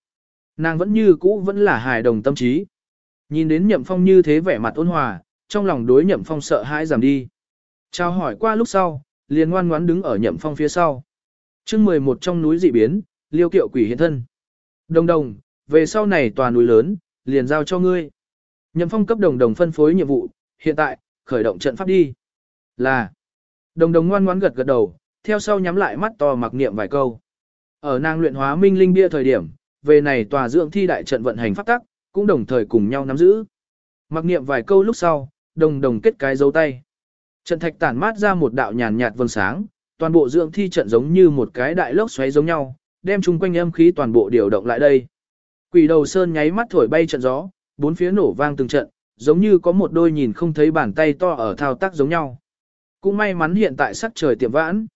Nàng vẫn như cũ vẫn là hài đồng tâm trí. Nhìn đến nhậm phong như thế vẻ mặt ôn hòa, trong lòng đối nhậm phong sợ hãi giảm đi. Chào hỏi qua lúc sau, liền ngoan ngoãn đứng ở nhậm phong phía sau. chương 11 trong núi dị biến, liêu kiệu quỷ hiện thân. Đồng đồng, về sau này tòa núi lớn, liền giao cho ngươi. Nhậm phong cấp đồng đồng phân phối nhiệm vụ, hiện tại, khởi động trận pháp đi. Là, đồng đồng ngoan ngoãn gật gật đầu, theo sau nhắm lại mắt to mặc niệm vài câu. Ở nàng luyện hóa minh linh bia thời điểm, về này tòa dưỡng thi đại trận vận hành pháp tắc, cũng đồng thời cùng nhau nắm giữ. Mặc niệm vài câu lúc sau, đồng đồng kết cái dấu tay. Trận thạch tản mát ra một đạo nhàn nhạt vầng sáng, toàn bộ dưỡng thi trận giống như một cái đại lốc xoáy giống nhau, đem chung quanh âm khí toàn bộ điều động lại đây. Quỷ đầu sơn nháy mắt thổi bay trận gió, bốn phía nổ vang từng trận, giống như có một đôi nhìn không thấy bàn tay to ở thao tác giống nhau. Cũng may mắn hiện tại sắc trời tiệm vãn.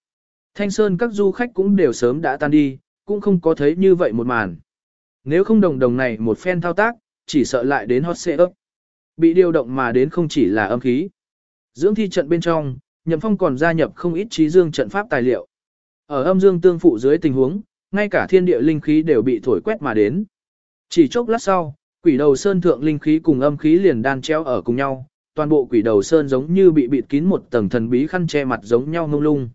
Thanh sơn các du khách cũng đều sớm đã tan đi, cũng không có thấy như vậy một màn. Nếu không đồng đồng này một phen thao tác, chỉ sợ lại đến hot xe ấp. Bị điều động mà đến không chỉ là âm khí. Dưỡng thi trận bên trong, Nhậm Phong còn gia nhập không ít trí dương trận pháp tài liệu. Ở âm dương tương phụ dưới tình huống, ngay cả thiên địa linh khí đều bị thổi quét mà đến. Chỉ chốc lát sau, quỷ đầu sơn thượng linh khí cùng âm khí liền đan treo ở cùng nhau, toàn bộ quỷ đầu sơn giống như bị bịt kín một tầng thần bí khăn che mặt giống nhau ngông lung.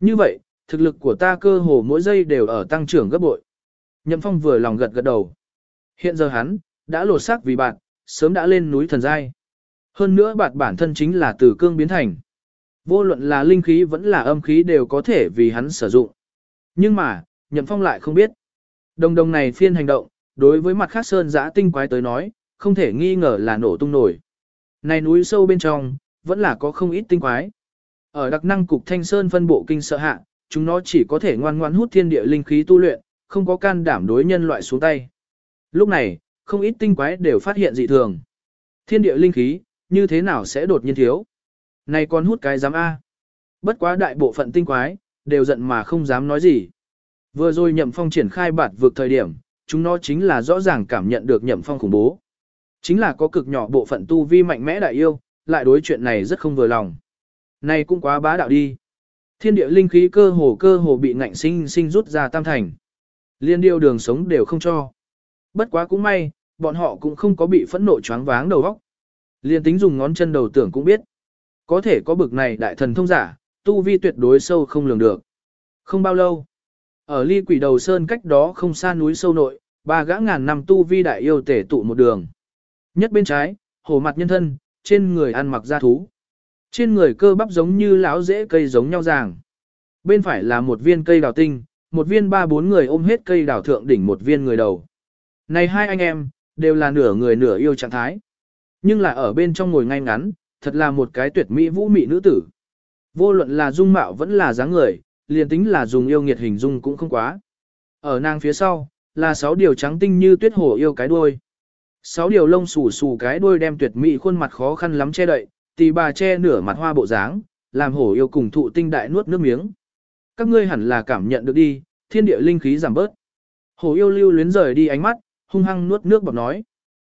Như vậy, thực lực của ta cơ hồ mỗi giây đều ở tăng trưởng gấp bội. Nhậm Phong vừa lòng gật gật đầu. Hiện giờ hắn, đã lột xác vì bạn, sớm đã lên núi thần giai. Hơn nữa bạn bản thân chính là từ cương biến thành. Vô luận là linh khí vẫn là âm khí đều có thể vì hắn sử dụng. Nhưng mà, Nhậm Phong lại không biết. Đồng đồng này phiên hành động, đối với mặt khác sơn giã tinh quái tới nói, không thể nghi ngờ là nổ tung nổi. Này núi sâu bên trong, vẫn là có không ít tinh quái. Ở đặc năng cục thanh sơn phân bộ kinh sợ hạ, chúng nó chỉ có thể ngoan ngoãn hút thiên địa linh khí tu luyện, không có can đảm đối nhân loại xuống tay. Lúc này, không ít tinh quái đều phát hiện dị thường. Thiên địa linh khí, như thế nào sẽ đột nhiên thiếu? Này còn hút cái dám A. Bất quá đại bộ phận tinh quái, đều giận mà không dám nói gì. Vừa rồi nhậm phong triển khai bạt vượt thời điểm, chúng nó chính là rõ ràng cảm nhận được nhậm phong khủng bố. Chính là có cực nhỏ bộ phận tu vi mạnh mẽ đại yêu, lại đối chuyện này rất không vừa lòng. Này cũng quá bá đạo đi. Thiên địa linh khí cơ hồ cơ hồ bị ngạnh sinh sinh rút ra tam thành. Liên điêu đường sống đều không cho. Bất quá cũng may, bọn họ cũng không có bị phẫn nộ choáng váng đầu óc. Liên tính dùng ngón chân đầu tưởng cũng biết. Có thể có bực này đại thần thông giả, tu vi tuyệt đối sâu không lường được. Không bao lâu, ở ly quỷ đầu sơn cách đó không xa núi sâu nội, ba gã ngàn năm tu vi đại yêu tể tụ một đường. Nhất bên trái, hổ mặt nhân thân, trên người ăn mặc da thú. Trên người cơ bắp giống như lão rễ cây giống nhau ràng. Bên phải là một viên cây đào tinh, một viên ba bốn người ôm hết cây đào thượng đỉnh một viên người đầu. Này hai anh em, đều là nửa người nửa yêu trạng thái. Nhưng là ở bên trong ngồi ngay ngắn, thật là một cái tuyệt mỹ vũ mị nữ tử. Vô luận là dung mạo vẫn là dáng người, liền tính là dùng yêu nghiệt hình dung cũng không quá. Ở nàng phía sau, là sáu điều trắng tinh như tuyết hổ yêu cái đuôi. Sáu điều lông xù xù cái đuôi đem tuyệt mỹ khuôn mặt khó khăn lắm che đậy, tì bà che nửa mặt hoa bộ dáng, làm hổ yêu cùng thụ tinh đại nuốt nước miếng. Các ngươi hẳn là cảm nhận được đi, thiên địa linh khí giảm bớt. hồ yêu lưu luyến rời đi ánh mắt, hung hăng nuốt nước bọt nói.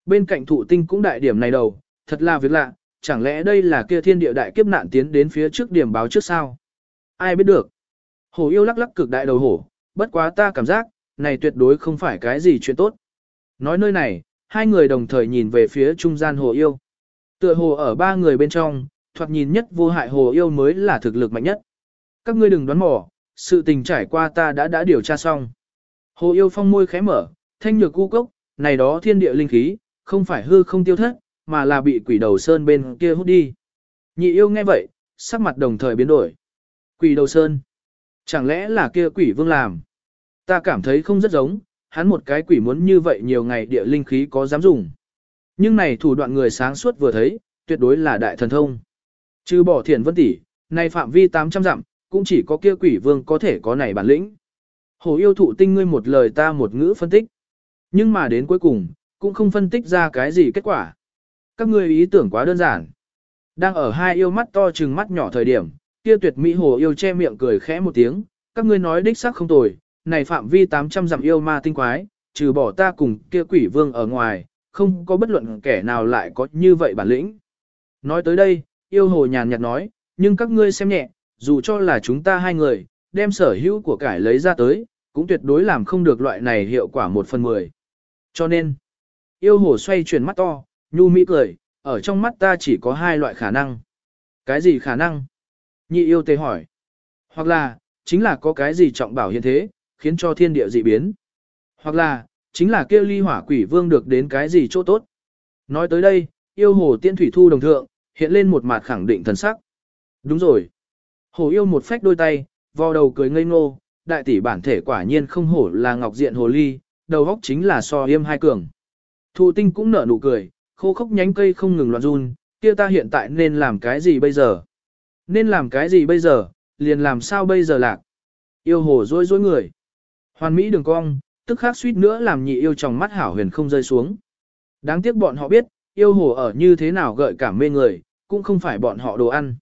Bên cạnh thụ tinh cũng đại điểm này đầu, thật là việc lạ, chẳng lẽ đây là kia thiên địa đại kiếp nạn tiến đến phía trước điểm báo trước sao? Ai biết được? hồ yêu lắc lắc cực đại đầu hổ, bất quá ta cảm giác, này tuyệt đối không phải cái gì chuyện tốt. Nói nơi này, hai người đồng thời nhìn về phía trung gian hồ yêu. Tựa hồ ở ba người bên trong, thoạt nhìn nhất vô hại hồ yêu mới là thực lực mạnh nhất. Các ngươi đừng đoán mò, sự tình trải qua ta đã đã điều tra xong. Hồ yêu phong môi khẽ mở, thanh nhược cu cốc, này đó thiên địa linh khí, không phải hư không tiêu thất, mà là bị quỷ đầu sơn bên kia hút đi. Nhị yêu nghe vậy, sắc mặt đồng thời biến đổi. Quỷ đầu sơn. Chẳng lẽ là kia quỷ vương làm? Ta cảm thấy không rất giống, hắn một cái quỷ muốn như vậy nhiều ngày địa linh khí có dám dùng. Nhưng này thủ đoạn người sáng suốt vừa thấy, tuyệt đối là đại thần thông. Trừ bỏ thiền vân tỷ, này phạm vi 800 dặm, cũng chỉ có kia quỷ vương có thể có này bản lĩnh. Hồ yêu thụ tinh ngươi một lời ta một ngữ phân tích. Nhưng mà đến cuối cùng, cũng không phân tích ra cái gì kết quả. Các ngươi ý tưởng quá đơn giản. Đang ở hai yêu mắt to chừng mắt nhỏ thời điểm, kia tuyệt mỹ hồ yêu che miệng cười khẽ một tiếng, các ngươi nói đích xác không tồi, này phạm vi 800 dặm yêu ma tinh quái, trừ bỏ ta cùng kia quỷ vương ở ngoài, không có bất luận kẻ nào lại có như vậy bản lĩnh. Nói tới đây, yêu hồ nhàn nhạt nói, nhưng các ngươi xem nhẹ, dù cho là chúng ta hai người, đem sở hữu của cải lấy ra tới, cũng tuyệt đối làm không được loại này hiệu quả một phần mười. Cho nên, yêu hồ xoay chuyển mắt to, nhu mỹ cười, ở trong mắt ta chỉ có hai loại khả năng. Cái gì khả năng? Nhị yêu tê hỏi. Hoặc là, chính là có cái gì trọng bảo hiện thế, khiến cho thiên địa dị biến. Hoặc là, chính là kêu ly hỏa quỷ vương được đến cái gì chỗ tốt. Nói tới đây, yêu hồ tiên thủy thu đồng thượng, hiện lên một mặt khẳng định thần sắc. Đúng rồi. Hồ yêu một phách đôi tay, vò đầu cười ngây ngô, đại tỷ bản thể quả nhiên không hổ là ngọc diện hồ ly, đầu góc chính là so yêm hai cường. Thụ tinh cũng nở nụ cười, khô khốc nhánh cây không ngừng loạn run, kia ta hiện tại nên làm cái gì bây giờ? Nên làm cái gì bây giờ, liền làm sao bây giờ lạc? Yêu hồ rối rối người. Hoàn mỹ đường cong, tức khắc suýt nữa làm nhị yêu trong mắt hảo huyền không rơi xuống. Đáng tiếc bọn họ biết, yêu hồ ở như thế nào gợi cảm mê người, cũng không phải bọn họ đồ ăn.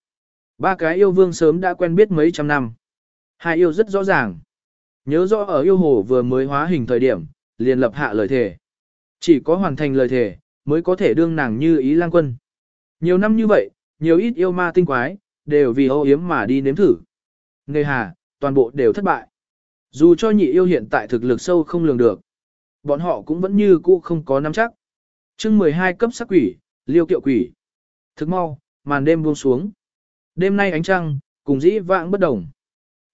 Ba cái yêu vương sớm đã quen biết mấy trăm năm. Hai yêu rất rõ ràng. Nhớ rõ ở yêu hồ vừa mới hóa hình thời điểm, liền lập hạ lời thề. Chỉ có hoàn thành lời thề, mới có thể đương nàng như ý lang quân. Nhiều năm như vậy, nhiều ít yêu ma tinh quái, đều vì ô yếm mà đi nếm thử. Nghề hà, toàn bộ đều thất bại. Dù cho nhị yêu hiện tại thực lực sâu không lường được, bọn họ cũng vẫn như cũ không có nắm chắc. chương 12 cấp sắc quỷ, liêu kiệu quỷ. Thức mau, màn đêm buông xuống. Đêm nay ánh trăng, cùng dĩ vãng bất đồng.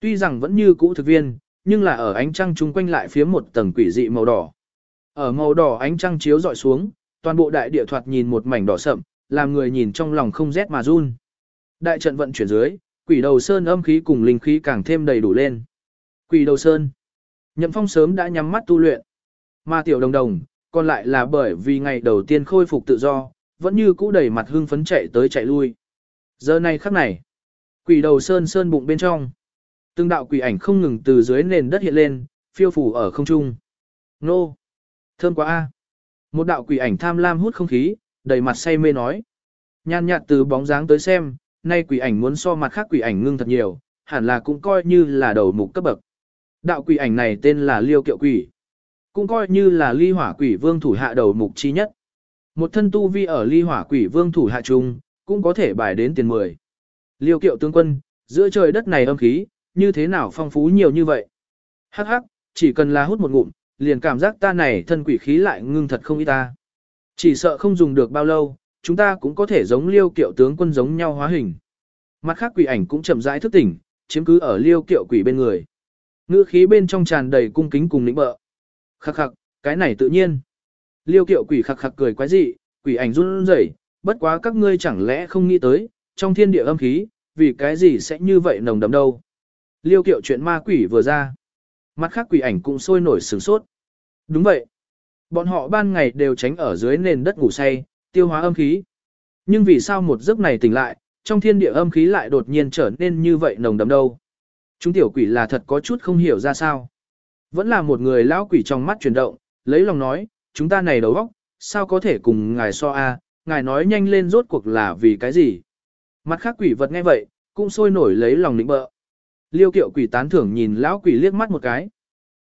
Tuy rằng vẫn như cũ thực viên, nhưng là ở ánh trăng chung quanh lại phía một tầng quỷ dị màu đỏ. Ở màu đỏ ánh trăng chiếu dọi xuống, toàn bộ đại địa thoạt nhìn một mảnh đỏ sậm, làm người nhìn trong lòng không rét mà run. Đại trận vận chuyển dưới, quỷ đầu sơn âm khí cùng linh khí càng thêm đầy đủ lên. Quỷ đầu sơn. Nhậm phong sớm đã nhắm mắt tu luyện. Mà tiểu đồng đồng, còn lại là bởi vì ngày đầu tiên khôi phục tự do, vẫn như cũ đầy mặt hưng phấn chạy tới chạy lui. Giờ này khắc này, quỷ đầu sơn sơn bụng bên trong. Từng đạo quỷ ảnh không ngừng từ dưới nền đất hiện lên, phiêu phủ ở không trung. Nô! Thơm quá a! Một đạo quỷ ảnh tham lam hút không khí, đầy mặt say mê nói. Nhan nhạt từ bóng dáng tới xem, nay quỷ ảnh muốn so mặt khác quỷ ảnh ngưng thật nhiều, hẳn là cũng coi như là đầu mục cấp bậc. Đạo quỷ ảnh này tên là Liêu Kiệu Quỷ, cũng coi như là ly hỏa quỷ vương thủ hạ đầu mục chi nhất. Một thân tu vi ở ly hỏa quỷ vương thủ hạ trung, cũng có thể bài đến tiền mười. Liêu Kiệu tướng quân, giữa trời đất này âm khí, như thế nào phong phú nhiều như vậy? Hắc hắc, chỉ cần là hút một ngụm, liền cảm giác ta này thân quỷ khí lại ngưng thật không ít ta. Chỉ sợ không dùng được bao lâu, chúng ta cũng có thể giống liêu kiệu tướng quân giống nhau hóa hình. Mặt khác quỷ ảnh cũng chậm rãi thức tỉnh, chiếm cứ ở liêu kiệu quỷ bên người. Ngữ khí bên trong tràn đầy cung kính cùng lĩnh bợ. Khắc khắc, cái này tự nhiên. Liêu kiệu quỷ khắc khắc cười quái dị, quỷ ảnh run rẩy, bất quá các ngươi chẳng lẽ không nghĩ tới, trong thiên địa âm khí, vì cái gì sẽ như vậy nồng đậm đâu. Liêu kiệu chuyện ma quỷ vừa ra. Mặt khác quỷ ảnh cũng sôi nổi sửng sốt. Đúng vậy. Bọn họ ban ngày đều tránh ở dưới nền đất ngủ say, tiêu hóa âm khí. Nhưng vì sao một giấc này tỉnh lại, trong thiên địa âm khí lại đột nhiên trở nên như vậy nồng đậm đâu? Chúng tiểu quỷ là thật có chút không hiểu ra sao. Vẫn là một người lão quỷ trong mắt chuyển động, lấy lòng nói, chúng ta này đầu óc, sao có thể cùng ngài so a? Ngài nói nhanh lên rốt cuộc là vì cái gì? Mặt khác quỷ vật nghe vậy, cũng sôi nổi lấy lòng nịnh bợ. Liêu kiệu quỷ tán thưởng nhìn lão quỷ liếc mắt một cái.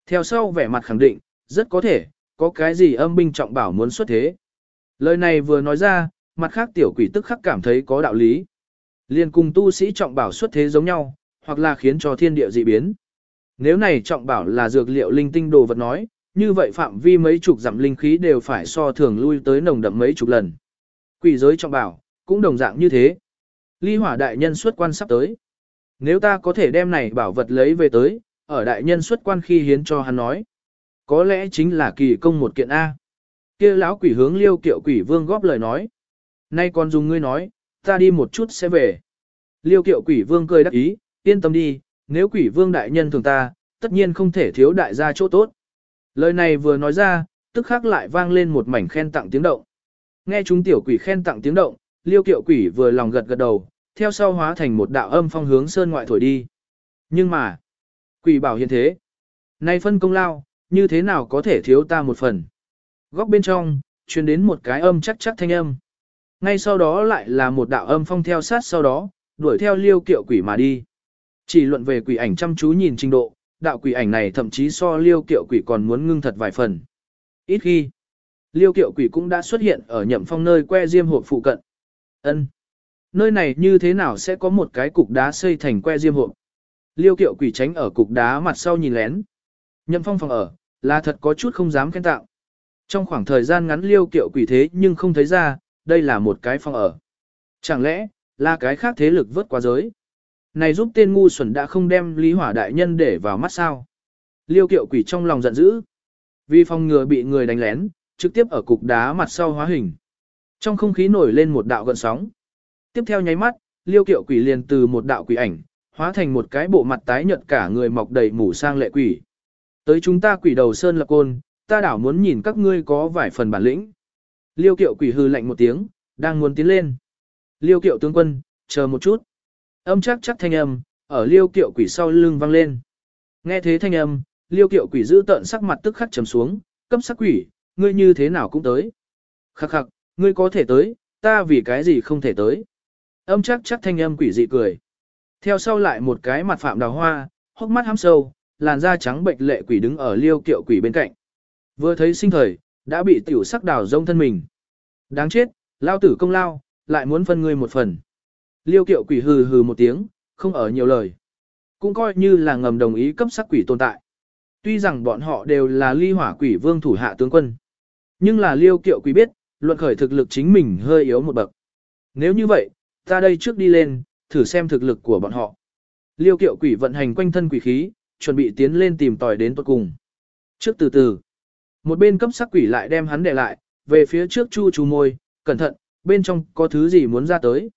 Theo sau vẻ mặt khẳng định, rất có thể, có cái gì âm binh trọng bảo muốn xuất thế. Lời này vừa nói ra, mặt khác tiểu quỷ tức khắc cảm thấy có đạo lý. Liên cùng tu sĩ trọng bảo xuất thế giống nhau, hoặc là khiến cho thiên địa dị biến. Nếu này trọng bảo là dược liệu linh tinh đồ vật nói, như vậy phạm vi mấy chục dặm linh khí đều phải so thường lui tới nồng đậm mấy chục lần. Quỷ giới trọng bảo, cũng đồng dạng như thế. Ly hỏa đại nhân xuất quan sắp tới. Nếu ta có thể đem này bảo vật lấy về tới, ở đại nhân xuất quan khi hiến cho hắn nói. Có lẽ chính là kỳ công một kiện A. kia lão quỷ hướng liêu kiệu quỷ vương góp lời nói. Nay còn dùng ngươi nói, ta đi một chút sẽ về. Liêu kiệu quỷ vương cười đắc ý, yên tâm đi, nếu quỷ vương đại nhân thường ta, tất nhiên không thể thiếu đại gia chỗ tốt. Lời này vừa nói ra, tức khắc lại vang lên một mảnh khen tặng tiếng động. Nghe chúng tiểu quỷ khen tặng tiếng động, liêu kiệu quỷ vừa lòng gật gật đầu, theo sau hóa thành một đạo âm phong hướng sơn ngoại thổi đi. Nhưng mà, quỷ bảo hiện thế. Nay phân công lao, như thế nào có thể thiếu ta một phần. Góc bên trong, truyền đến một cái âm chắc chắc thanh âm. Ngay sau đó lại là một đạo âm phong theo sát sau đó, đuổi theo liêu kiệu quỷ mà đi. Chỉ luận về quỷ ảnh chăm chú nhìn trình độ, đạo quỷ ảnh này thậm chí so liêu kiệu quỷ còn muốn ngưng thật vài phần. Ít khi, liêu kiệu quỷ cũng đã xuất hiện ở nhậm phong nơi que diêm hộp phụ cận. ân Nơi này như thế nào sẽ có một cái cục đá xây thành que diêm hộp? Liêu kiệu quỷ tránh ở cục đá mặt sau nhìn lén. Nhậm phong phòng ở, là thật có chút không dám khen tạo. Trong khoảng thời gian ngắn liêu kiệu quỷ thế nhưng không thấy ra, đây là một cái phòng ở. Chẳng lẽ, là cái khác thế lực vớt qua giới? Này giúp tên ngu xuẩn đã không đem Lý Hỏa Đại Nhân để vào mắt sao. Liêu kiệu quỷ trong lòng giận dữ. Vì phòng ngừa bị người đánh lén, trực tiếp ở cục đá mặt sau hóa hình. Trong không khí nổi lên một đạo gợn sóng. Tiếp theo nháy mắt, liêu kiệu quỷ liền từ một đạo quỷ ảnh, hóa thành một cái bộ mặt tái nhợt cả người mọc đầy mủ sang lệ quỷ. Tới chúng ta quỷ đầu sơn lập côn, ta đảo muốn nhìn các ngươi có vài phần bản lĩnh. Liêu kiệu quỷ hư lạnh một tiếng, đang muốn tiến lên. Liêu kiệu tướng quân, chờ một chút. Âm chắc chắc thanh âm, ở liêu kiệu quỷ sau lưng vang lên. Nghe thế thanh âm, liêu kiệu quỷ giữ tợn sắc mặt tức khắc trầm xuống, cấp sắc quỷ, ngươi như thế nào cũng tới. Khắc khắc, ngươi có thể tới, ta vì cái gì không thể tới. Âm chắc chắc thanh âm quỷ dị cười. Theo sau lại một cái mặt phạm đào hoa, hốc mắt hăm sâu, làn da trắng bệnh lệ quỷ đứng ở liêu kiệu quỷ bên cạnh. Vừa thấy sinh thời, đã bị tiểu sắc đào rông thân mình. Đáng chết, lao tử công lao, lại muốn phân ngươi một phần. Liêu kiệu quỷ hừ hừ một tiếng, không ở nhiều lời. Cũng coi như là ngầm đồng ý cấp sắc quỷ tồn tại. Tuy rằng bọn họ đều là ly hỏa quỷ vương thủ hạ tướng quân. Nhưng là liêu kiệu quỷ biết, luận khởi thực lực chính mình hơi yếu một bậc. Nếu như vậy, ta đây trước đi lên, thử xem thực lực của bọn họ. Liêu kiệu quỷ vận hành quanh thân quỷ khí, chuẩn bị tiến lên tìm tòi đến tuật cùng. Trước từ từ, một bên cấp sắc quỷ lại đem hắn để lại, về phía trước chu chu môi, cẩn thận, bên trong có thứ gì muốn ra tới.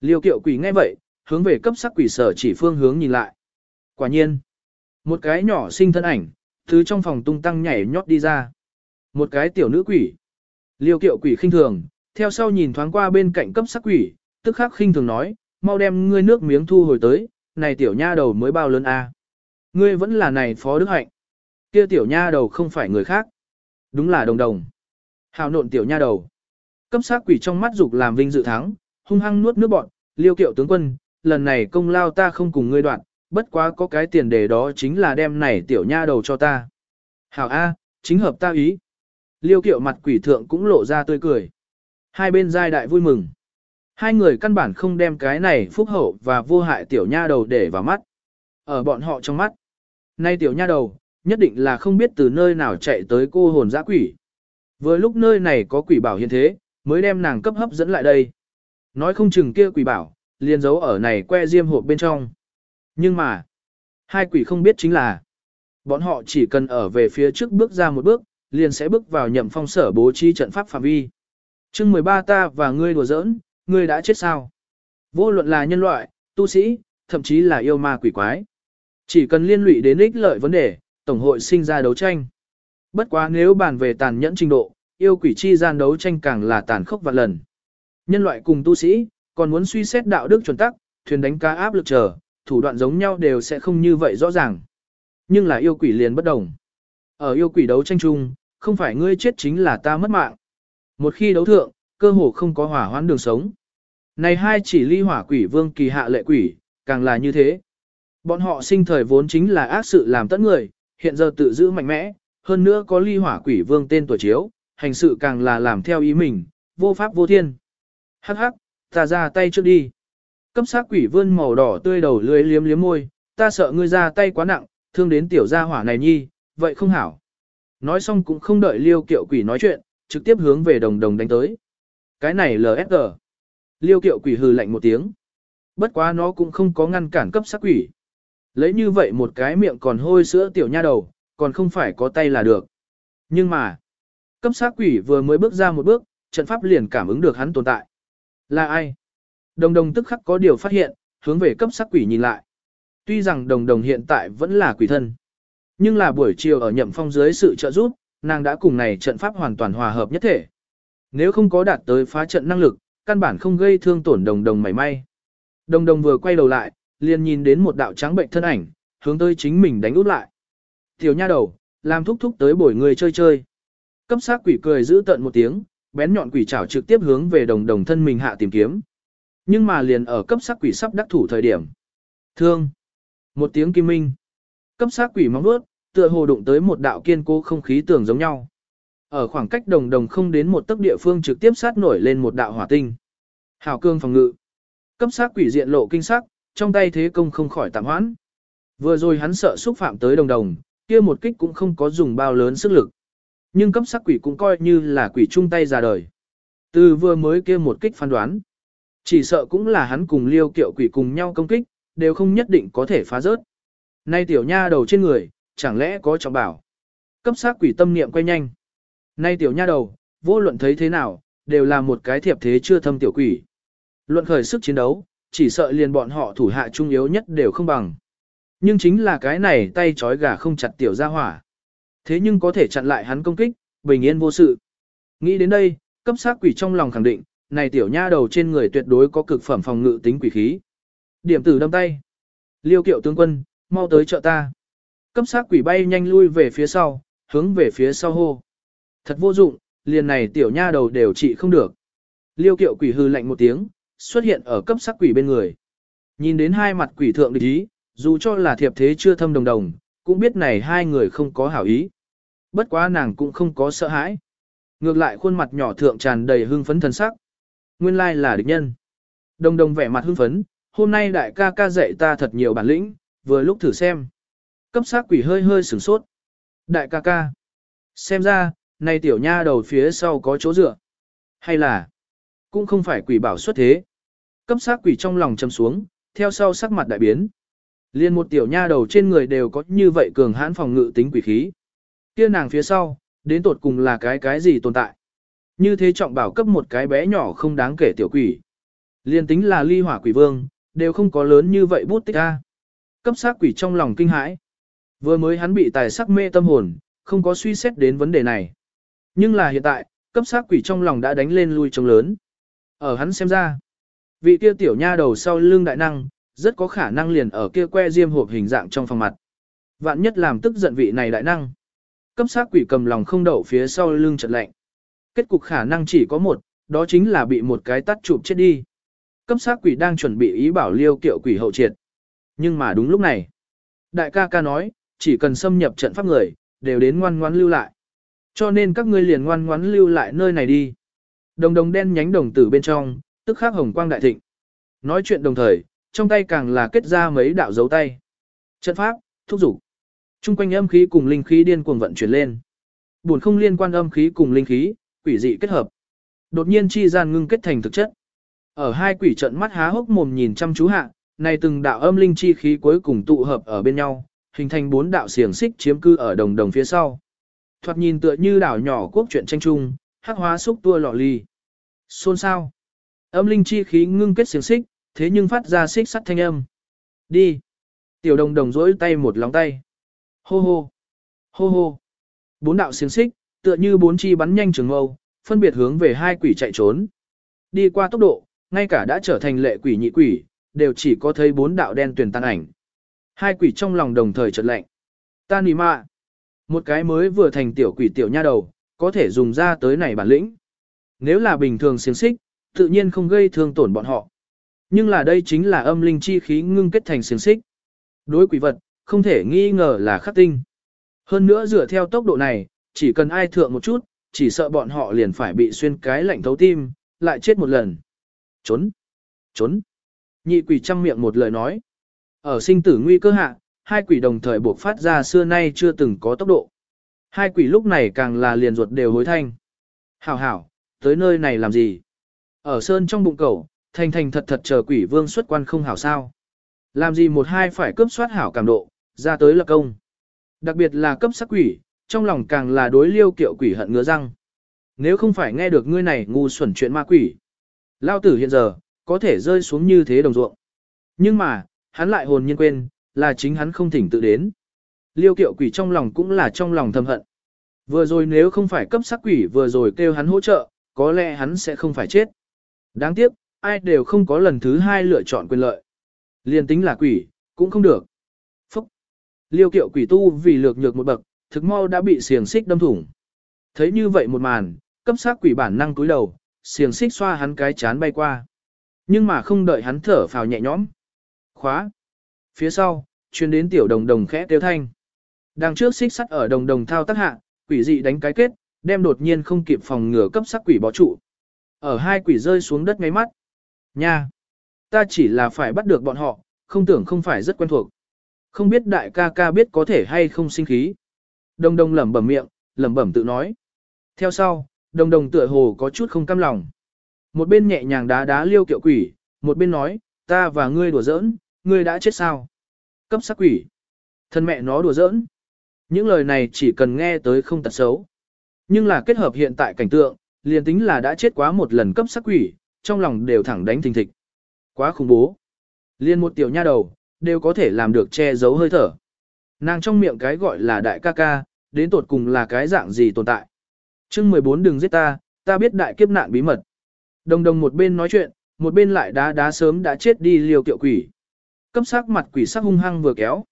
Liêu kiệu quỷ nghe vậy, hướng về cấp sắc quỷ sở chỉ phương hướng nhìn lại. Quả nhiên, một cái nhỏ sinh thân ảnh, thứ trong phòng tung tăng nhảy nhót đi ra. Một cái tiểu nữ quỷ. Liêu kiệu quỷ khinh thường, theo sau nhìn thoáng qua bên cạnh cấp sắc quỷ, tức khắc khinh thường nói, mau đem ngươi nước miếng thu hồi tới, này tiểu nha đầu mới bao lớn a. Ngươi vẫn là này phó đức hạnh. Kia tiểu nha đầu không phải người khác. Đúng là đồng đồng. Hào nộn tiểu nha đầu. Cấp sắc quỷ trong mắt dục làm vinh dự thắng, hung hăng nuốt nước bọn, liêu kiệu tướng quân, lần này công lao ta không cùng ngươi đoạn, bất quá có cái tiền đề đó chính là đem này tiểu nha đầu cho ta. Hảo A, chính hợp ta ý. Liêu kiệu mặt quỷ thượng cũng lộ ra tươi cười. Hai bên giai đại vui mừng. Hai người căn bản không đem cái này phúc hậu và vô hại tiểu nha đầu để vào mắt. Ở bọn họ trong mắt. Nay tiểu nha đầu, nhất định là không biết từ nơi nào chạy tới cô hồn dã quỷ. Vừa lúc nơi này có quỷ bảo hiện thế, mới đem nàng cấp hấp dẫn lại đây. Nói không chừng kia quỷ bảo, liền giấu ở này que diêm hộp bên trong. Nhưng mà, hai quỷ không biết chính là, bọn họ chỉ cần ở về phía trước bước ra một bước, liền sẽ bước vào nhậm phong sở bố trí trận pháp phạm vi. chương 13 ta và ngươi đùa giỡn, ngươi đã chết sao? Vô luận là nhân loại, tu sĩ, thậm chí là yêu ma quỷ quái. Chỉ cần liên lụy đến ích lợi vấn đề, Tổng hội sinh ra đấu tranh. Bất quá nếu bàn về tàn nhẫn trình độ, yêu quỷ chi gian đấu tranh càng là tàn khốc vạn lần. Nhân loại cùng tu sĩ, còn muốn suy xét đạo đức chuẩn tắc, thuyền đánh cá áp lực chờ, thủ đoạn giống nhau đều sẽ không như vậy rõ ràng. Nhưng là yêu quỷ liền bất đồng. Ở yêu quỷ đấu tranh chung, không phải ngươi chết chính là ta mất mạng. Một khi đấu thượng, cơ hồ không có hỏa hoãn đường sống. Này hai chỉ ly hỏa quỷ vương kỳ hạ lệ quỷ, càng là như thế. Bọn họ sinh thời vốn chính là ác sự làm tận người, hiện giờ tự giữ mạnh mẽ, hơn nữa có ly hỏa quỷ vương tên tuổi chiếu, hành sự càng là làm theo ý mình, vô pháp vô thiên. Hắc hắc, ta ra tay trước đi. Cấp sát quỷ vương màu đỏ tươi đầu lưỡi liếm liếm môi, ta sợ ngươi ra tay quá nặng, thương đến tiểu gia hỏa này nhi, vậy không hảo. Nói xong cũng không đợi liêu kiệu quỷ nói chuyện, trực tiếp hướng về đồng đồng đánh tới. Cái này LFG. Liêu kiệu quỷ hừ lạnh một tiếng. Bất quá nó cũng không có ngăn cản cấp sắc quỷ. Lấy như vậy một cái miệng còn hôi sữa tiểu nha đầu, còn không phải có tay là được. Nhưng mà, cấp sát quỷ vừa mới bước ra một bước, trận pháp liền cảm ứng được hắn tồn tại. Là ai? Đồng đồng tức khắc có điều phát hiện, hướng về cấp sát quỷ nhìn lại. Tuy rằng đồng đồng hiện tại vẫn là quỷ thân. Nhưng là buổi chiều ở nhậm phong dưới sự trợ giúp, nàng đã cùng này trận pháp hoàn toàn hòa hợp nhất thể. Nếu không có đạt tới phá trận năng lực, căn bản không gây thương tổn đồng đồng mảy may. Đồng đồng vừa quay đầu lại, liền nhìn đến một đạo trắng bệnh thân ảnh, hướng tới chính mình đánh út lại. Tiểu nha đầu, làm thúc thúc tới bổi người chơi chơi. Cấp sát quỷ cười giữ tận một tiếng, bén nhọn quỷ chảo trực tiếp hướng về đồng đồng thân mình hạ tìm kiếm. Nhưng mà liền ở cấp sát quỷ sắp đắc thủ thời điểm. Thương. Một tiếng kim minh. Cấp sát quỷ móng vuốt, tựa hồ đụng tới một đạo kiên cố không khí tường giống nhau. Ở khoảng cách đồng đồng không đến một tấc địa phương trực tiếp sát nổi lên một đạo hỏa tinh. Hảo cương phòng ngự. Cấp sát quỷ diện lộ kinh sắc, trong tay thế công không khỏi tạm hoãn. Vừa rồi hắn sợ xúc phạm tới đồng đồng, kia một kích cũng không có dùng bao lớn sức lực. Nhưng cấp sắc quỷ cũng coi như là quỷ chung tay ra đời. Từ vừa mới kia một kích phán đoán. Chỉ sợ cũng là hắn cùng liêu kiệu quỷ cùng nhau công kích, đều không nhất định có thể phá rớt. Nay tiểu nha đầu trên người, chẳng lẽ có trọng bảo. Cấp sát quỷ tâm niệm quay nhanh. Nay tiểu nha đầu, vô luận thấy thế nào, đều là một cái thiệp thế chưa thâm tiểu quỷ. Luận khởi sức chiến đấu, chỉ sợ liền bọn họ thủ hạ trung yếu nhất đều không bằng. Nhưng chính là cái này tay trói gà không chặt tiểu ra hỏa. Thế nhưng có thể chặn lại hắn công kích, bình yên vô sự. Nghĩ đến đây, cấp sát quỷ trong lòng khẳng định, này tiểu nha đầu trên người tuyệt đối có cực phẩm phòng ngự tính quỷ khí. Điểm tử đâm tay. Liêu kiệu tướng quân, mau tới chợ ta. Cấp sát quỷ bay nhanh lui về phía sau, hướng về phía sau hô. Thật vô dụng, liền này tiểu nha đầu đều trị không được. Liêu kiệu quỷ hư lạnh một tiếng, xuất hiện ở cấp sát quỷ bên người. Nhìn đến hai mặt quỷ thượng địch ý, dù cho là thiệp thế chưa thâm đồng đồng, cũng biết này hai người không có hảo ý. Bất quá nàng cũng không có sợ hãi. Ngược lại khuôn mặt nhỏ thượng tràn đầy hưng phấn thần sắc. Nguyên lai là địch nhân. Đồng đồng vẻ mặt hưng phấn, hôm nay đại ca ca dạy ta thật nhiều bản lĩnh, vừa lúc thử xem. Cấp sát quỷ hơi hơi sửng sốt. Đại ca ca. Xem ra, này tiểu nha đầu phía sau có chỗ dựa. Hay là, cũng không phải quỷ bảo xuất thế. Cấp sát quỷ trong lòng châm xuống, theo sau sắc mặt đại biến. Liên một tiểu nha đầu trên người đều có như vậy cường hãn phòng ngự tính quỷ khí. Kia nàng phía sau, đến tột cùng là cái cái gì tồn tại. Như thế trọng bảo cấp một cái bé nhỏ không đáng kể tiểu quỷ. Liên tính là ly hỏa quỷ vương, đều không có lớn như vậy bút tích a. Cấp sát quỷ trong lòng kinh hãi. Vừa mới hắn bị tài sắc mê tâm hồn, không có suy xét đến vấn đề này. Nhưng là hiện tại, cấp sát quỷ trong lòng đã đánh lên lui trông lớn. Ở hắn xem ra, vị kia tiểu nha đầu sau lưng đại năng, rất có khả năng liền ở kia que diêm hộp hình dạng trong phòng mặt. Vạn nhất làm tức giận vị này đại năng. Cấp sát quỷ cầm lòng không đậu phía sau lưng chợt lạnh. Kết cục khả năng chỉ có một, đó chính là bị một cái tắt chụp chết đi. Cấp sát quỷ đang chuẩn bị ý bảo liêu kiệu quỷ hậu triệt. Nhưng mà đúng lúc này, đại ca ca nói, chỉ cần xâm nhập trận pháp người, đều đến ngoan ngoãn lưu lại. Cho nên các ngươi liền ngoan ngoãn lưu lại nơi này đi. Đồng đồng đen nhánh đồng tử bên trong, tức khắc hồng quang đại thịnh. Nói chuyện đồng thời, trong tay càng là kết ra mấy đạo dấu tay. Trận pháp, thúc dục Trung quanh âm khí cùng linh khí điên cuồng vận chuyển lên. Buồn không liên quan âm khí cùng linh khí, quỷ dị kết hợp. Đột nhiên chi gian ngưng kết thành thực chất. Ở hai quỷ trận mắt há hốc mồm nhìn chăm chú hạ, này từng đạo âm linh chi khí cuối cùng tụ hợp ở bên nhau, hình thành bốn đạo xiềng xích chiếm cư ở đồng đồng phía sau. Thoạt nhìn tựa như đảo nhỏ quốc truyện tranh trung, hắc hóa xúc tua lọ ly. Xôn sao? Âm linh chi khí ngưng kết xiềng xích, thế nhưng phát ra xích sắt thanh âm. Đi. Tiểu đồng đồng rỗi tay một lóng tay. Hô hô. Hô hô. Bốn đạo xiềng xích, tựa như bốn chi bắn nhanh trường mâu, phân biệt hướng về hai quỷ chạy trốn. Đi qua tốc độ, ngay cả đã trở thành lệ quỷ nhị quỷ, đều chỉ có thấy bốn đạo đen tuyển tan ảnh. Hai quỷ trong lòng đồng thời chợt lạnh. Ta nì mạ. Một cái mới vừa thành tiểu quỷ tiểu nha đầu, có thể dùng ra tới này bản lĩnh. Nếu là bình thường xiềng xích, tự nhiên không gây thương tổn bọn họ. Nhưng là đây chính là âm linh chi khí ngưng kết thành xiềng xích. Đối quỷ vật, không thể nghi ngờ là khắc tinh. Hơn nữa dựa theo tốc độ này, chỉ cần ai thượng một chút, chỉ sợ bọn họ liền phải bị xuyên cái lạnh thấu tim, lại chết một lần. Trốn! Trốn! Nhị quỷ trăm miệng một lời nói. Ở sinh tử nguy cơ hạ, hai quỷ đồng thời buộc phát ra xưa nay chưa từng có tốc độ. Hai quỷ lúc này càng là liền ruột đều hối thanh. Hảo hảo, tới nơi này làm gì? Ở sơn trong bụng cầu, thành thành thật thật chờ quỷ vương xuất quan không hảo sao. Làm gì một hai phải cướp soát hảo cảm độ, ra tới là công. Đặc biệt là cấp sắc quỷ, trong lòng càng là đối liêu kiệu quỷ hận ngứa răng. Nếu không phải nghe được ngươi này ngu xuẩn chuyện ma quỷ. Lao tử hiện giờ, có thể rơi xuống như thế đồng ruộng. Nhưng mà, hắn lại hồn nhiên quên, là chính hắn không thỉnh tự đến. Liêu kiệu quỷ trong lòng cũng là trong lòng thầm hận. Vừa rồi nếu không phải cấp sắc quỷ vừa rồi kêu hắn hỗ trợ, có lẽ hắn sẽ không phải chết. Đáng tiếc, ai đều không có lần thứ hai lựa chọn quyền lợi. Liên tính là quỷ, cũng không được. Phúc! Liêu kiệu quỷ tu vì lược nhược một bậc, thực mau đã bị xiềng xích đâm thủng. Thấy như vậy một màn, cấp sắc quỷ bản năng cúi đầu, xiềng xích xoa hắn cái chán bay qua. Nhưng mà không đợi hắn thở phào nhẹ nhõm. Khóa! Phía sau, truyền đến tiểu đồng đồng khẽ tiêu thanh. Đằng trước xích sắt ở đồng đồng thao tác hạ, quỷ dị đánh cái kết, đem đột nhiên không kịp phòng ngừa cấp sắc quỷ bó trụ. Ở hai quỷ rơi xuống đất ngay mắt. Nha! Ta chỉ là phải bắt được bọn họ, không tưởng không phải rất quen thuộc. Không biết đại ca ca biết có thể hay không sinh khí. Đồng đồng lẩm bẩm miệng, lẩm bẩm tự nói. Theo sau, đồng đồng tựa hồ có chút không cam lòng. Một bên nhẹ nhàng đá đá liêu kiệu quỷ, một bên nói, ta và ngươi đùa giỡn, ngươi đã chết sao? Cấp sắc quỷ. Thân mẹ nó đùa giỡn. Những lời này chỉ cần nghe tới không tật xấu. Nhưng là kết hợp hiện tại cảnh tượng, liền tính là đã chết quá một lần cấp sắc quỷ, trong lòng đều thẳng đánh thình thịch. Quá khủng bố. Liên một tiểu nha đầu, đều có thể làm được che giấu hơi thở. Nàng trong miệng cái gọi là đại ca ca, đến tột cùng là cái dạng gì tồn tại. chương 14 đừng giết ta, ta biết đại kiếp nạn bí mật. Đồng đồng một bên nói chuyện, một bên lại đá đá sớm đã chết đi liều kiệu quỷ. Cấp sắc mặt quỷ sắc hung hăng vừa kéo.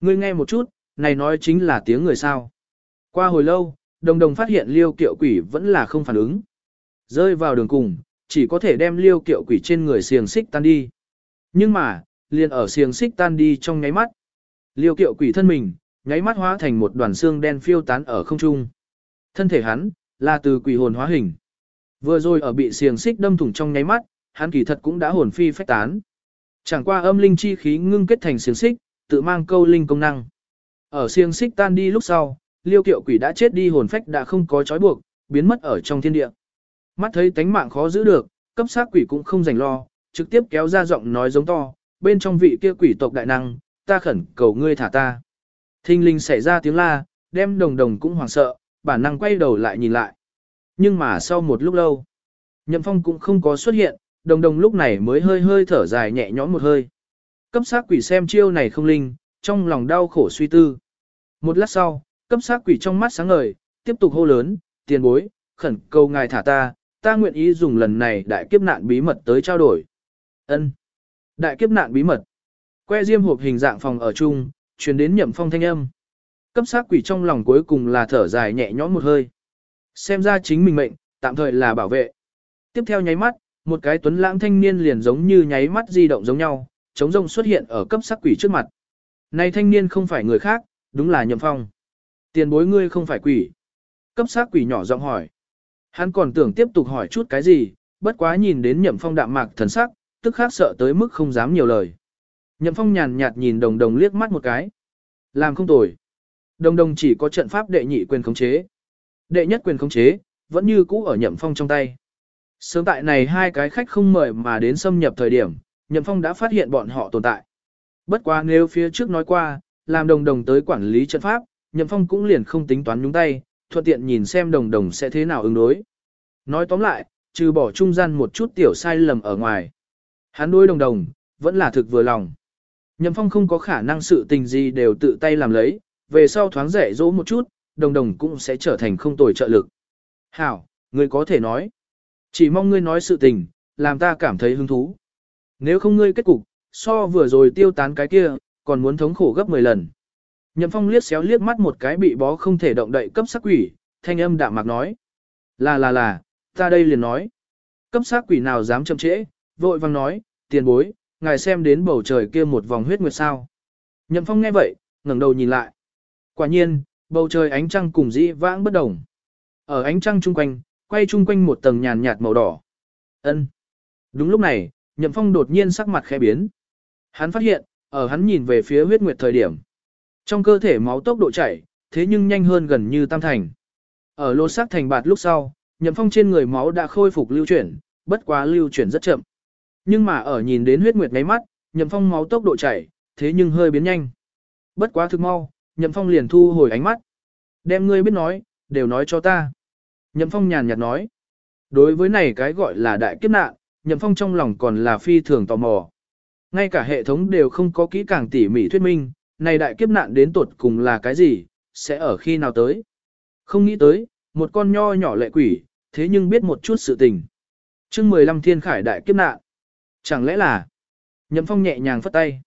Ngươi nghe một chút, này nói chính là tiếng người sao. Qua hồi lâu, đồng đồng phát hiện liêu kiệu quỷ vẫn là không phản ứng. Rơi vào đường cùng, chỉ có thể đem liêu kiệu quỷ trên người xiềng xích tan đi. Nhưng mà, liền ở xiềng xích tan đi trong nháy mắt. Liêu kiệu quỷ thân mình, nháy mắt hóa thành một đoàn xương đen phiêu tán ở không trung. Thân thể hắn, là từ quỷ hồn hóa hình. Vừa rồi ở bị xiềng xích đâm thủng trong nháy mắt, hắn kỳ thật cũng đã hồn phi phách tán. Chẳng qua âm linh chi khí ngưng kết thành xiềng xích, tự mang câu linh công năng. Ở xiềng xích tan đi lúc sau, liêu kiệu quỷ đã chết đi hồn phách đã không có trói buộc, biến mất ở trong thiên địa. Mắt thấy tánh mạng khó giữ được, cấp sát quỷ cũng không rảnh lo, trực tiếp kéo ra giọng nói giống to, bên trong vị kia quỷ tộc đại năng, ta khẩn cầu ngươi thả ta. Thinh linh xảy ra tiếng la, đem đồng đồng cũng hoảng sợ, bản năng quay đầu lại nhìn lại. Nhưng mà sau một lúc lâu, nhậm phong cũng không có xuất hiện, đồng đồng lúc này mới hơi hơi thở dài nhẹ nhõm một hơi. Cấp sát quỷ xem chiêu này không linh, trong lòng đau khổ suy tư. Một lát sau, cấp sát quỷ trong mắt sáng ngời, tiếp tục hô lớn, tiền bối, khẩn cầu ngài thả ta, ta nguyện ý dùng lần này đại kiếp nạn bí mật tới trao đổi. Ân. Đại kiếp nạn bí mật. Que diêm hộp hình dạng phòng ở chung, truyền đến nhậm phong thanh âm. Cấp sát quỷ trong lòng cuối cùng là thở dài nhẹ nhõm một hơi. Xem ra chính mình mệnh, tạm thời là bảo vệ. Tiếp theo nháy mắt, một cái tuấn lãng thanh niên liền giống như nháy mắt di động giống nhau, chống rông xuất hiện ở cấp sắc quỷ trước mặt. Này thanh niên không phải người khác, đúng là nhậm phong. Tiền bối ngươi không phải quỷ. Cấp sắc quỷ nhỏ giọng hỏi. Hắn còn tưởng tiếp tục hỏi chút cái gì, bất quá nhìn đến nhậm phong đạm mạc thần sắc, tức khác sợ tới mức không dám nhiều lời. Nhậm phong nhàn nhạt nhìn đồng đồng liếc mắt một cái. Làm không tồi. Đồng đồng chỉ có trận pháp đệ nhị quyền khống chế. Đệ nhất quyền khống chế, vẫn như cũ ở nhậm phong trong tay. Sớm tại này hai cái khách không mời mà đến xâm nhập thời điểm, nhậm phong đã phát hiện bọn họ tồn tại. Bất quá nếu phía trước nói qua, làm đồng đồng tới quản lý trận pháp, nhậm phong cũng liền không tính toán nhúng tay, thuận tiện nhìn xem đồng đồng sẽ thế nào ứng đối. Nói tóm lại, trừ bỏ trung gian một chút tiểu sai lầm ở ngoài. Hắn đối đồng đồng, vẫn là thực vừa lòng. Nhậm phong không có khả năng sự tình gì đều tự tay làm lấy, về sau thoáng rẻ dỗ một chút, đồng đồng cũng sẽ trở thành không tồi trợ lực. Hảo, ngươi có thể nói. Chỉ mong ngươi nói sự tình, làm ta cảm thấy hứng thú. Nếu không ngươi kết cục, so vừa rồi tiêu tán cái kia, còn muốn thống khổ gấp 10 lần. Nhậm Phong liếc xéo liếc mắt một cái bị bó không thể động đậy cấp sắc quỷ, thanh âm đạm mạc nói. Là là là, ta đây liền nói. Cấp sắc quỷ nào dám chậm trễ, vội vang nói, tiền bối, ngài xem đến bầu trời kia một vòng huyết nguyệt sao. Nhậm Phong nghe vậy, ngẩng đầu nhìn lại. Quả nhiên, bầu trời ánh trăng cùng dĩ vãng bất đồng. Ở ánh trăng chung quanh, quay chung quanh một tầng nhàn nhạt màu đỏ. Ân. Đúng lúc này, Nhậm Phong đột nhiên sắc mặt khẽ biến. Hắn phát hiện, ở hắn nhìn về phía huyết nguyệt thời điểm, trong cơ thể máu tốc độ chảy, thế nhưng nhanh hơn gần như tam thành. Ở lô sắc thành bạt lúc sau, Nhậm Phong trên người máu đã khôi phục lưu chuyển, bất quá lưu chuyển rất chậm. Nhưng mà ở nhìn đến huyết nguyệt ngáy mắt, Nhậm Phong máu tốc độ chảy, thế nhưng hơi biến nhanh. Bất quá thực mau, Nhậm Phong liền thu hồi ánh mắt. Đem ngươi biết nói, đều nói cho ta. Nhậm Phong nhàn nhạt nói. Đối với này cái gọi là đại kiếp nạn, Nhậm Phong trong lòng còn là phi thường tò mò. Ngay cả hệ thống đều không có kỹ càng tỉ mỉ thuyết minh, này đại kiếp nạn đến tột cùng là cái gì, sẽ ở khi nào tới. Không nghĩ tới, một con nho nhỏ lệ quỷ, thế nhưng biết một chút sự tình. chương 15 thiên khải đại kiếp nạn. Chẳng lẽ là... Nhậm Phong nhẹ nhàng phất tay.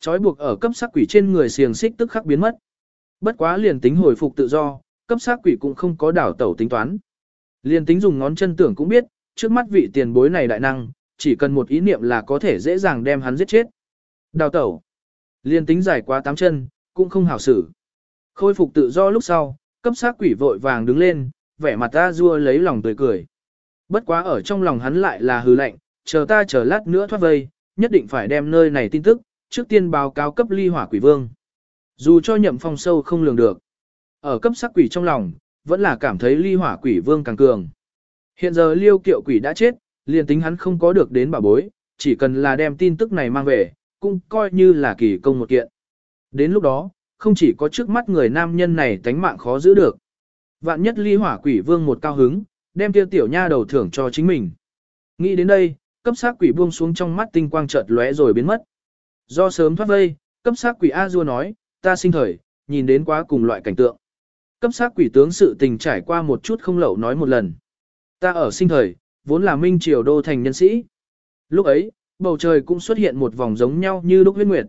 Chói buộc ở cấp sắc quỷ trên người xiềng xích tức khắc biến mất. Bất quá liền tính hồi phục tự do, cấp sắc quỷ cũng không có đảo tẩu tính toán. Liền tính dùng ngón chân tưởng cũng biết, trước mắt vị tiền bối này đại năng, chỉ cần một ý niệm là có thể dễ dàng đem hắn giết chết. Đào tẩu. Liên tính dài quá tám chân, cũng không hảo xử. Khôi phục tự do lúc sau, cấp sát quỷ vội vàng đứng lên, vẻ mặt ta rua lấy lòng tươi cười. Bất quá ở trong lòng hắn lại là hư lạnh, chờ ta chờ lát nữa thoát vây, nhất định phải đem nơi này tin tức, trước tiên báo cáo cấp ly hỏa quỷ vương. Dù cho nhậm phong sâu không lường được. Ở cấp sắc quỷ trong lòng, vẫn là cảm thấy ly hỏa quỷ vương càng cường. Hiện giờ liêu kiệu quỷ đã chết, liền tính hắn không có được đến bảo bối, chỉ cần là đem tin tức này mang về, cũng coi như là kỳ công một kiện. Đến lúc đó, không chỉ có trước mắt người nam nhân này tánh mạng khó giữ được. Vạn nhất ly hỏa quỷ vương một cao hứng, đem tiêu tiểu nha đầu thưởng cho chính mình. Nghĩ đến đây, cấp sát quỷ buông xuống trong mắt tinh quang chợt lóe rồi biến mất. Do sớm thoát vây, cấp sát quỷ A Du nói, ta sinh thời, nhìn đến quá cùng loại cảnh tượng. Cấp sát quỷ tướng sự tình trải qua một chút không lậu nói một lần. Ta ở sinh thời, vốn là minh triều đô thành nhân sĩ. Lúc ấy, bầu trời cũng xuất hiện một vòng giống nhau như lúc huyết nguyệt.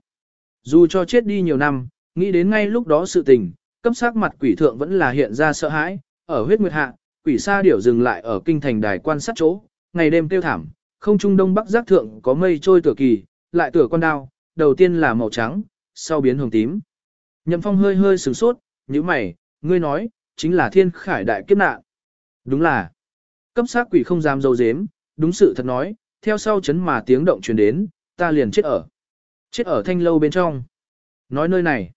Dù cho chết đi nhiều năm, nghĩ đến ngay lúc đó sự tình, cấp sắc mặt quỷ thượng vẫn là hiện ra sợ hãi, ở huyết nguyệt hạ, quỷ sa điểu dừng lại ở kinh thành đài quan sát chỗ, ngày đêm tiêu thảm, không trung đông bắc giác thượng có mây trôi tựa kỳ, lại tựa con đao, đầu tiên là màu trắng, sau biến hồng tím. Nhậm phong hơi hơi sửng sốt, như mày, ngươi nói, chính là thiên khải đại kiếp nạn. Đúng là, cấp sát quỷ không dám dâu dếm, đúng sự thật nói, theo sau chấn mà tiếng động truyền đến, ta liền chết ở. Chết ở thanh lâu bên trong. Nói nơi này,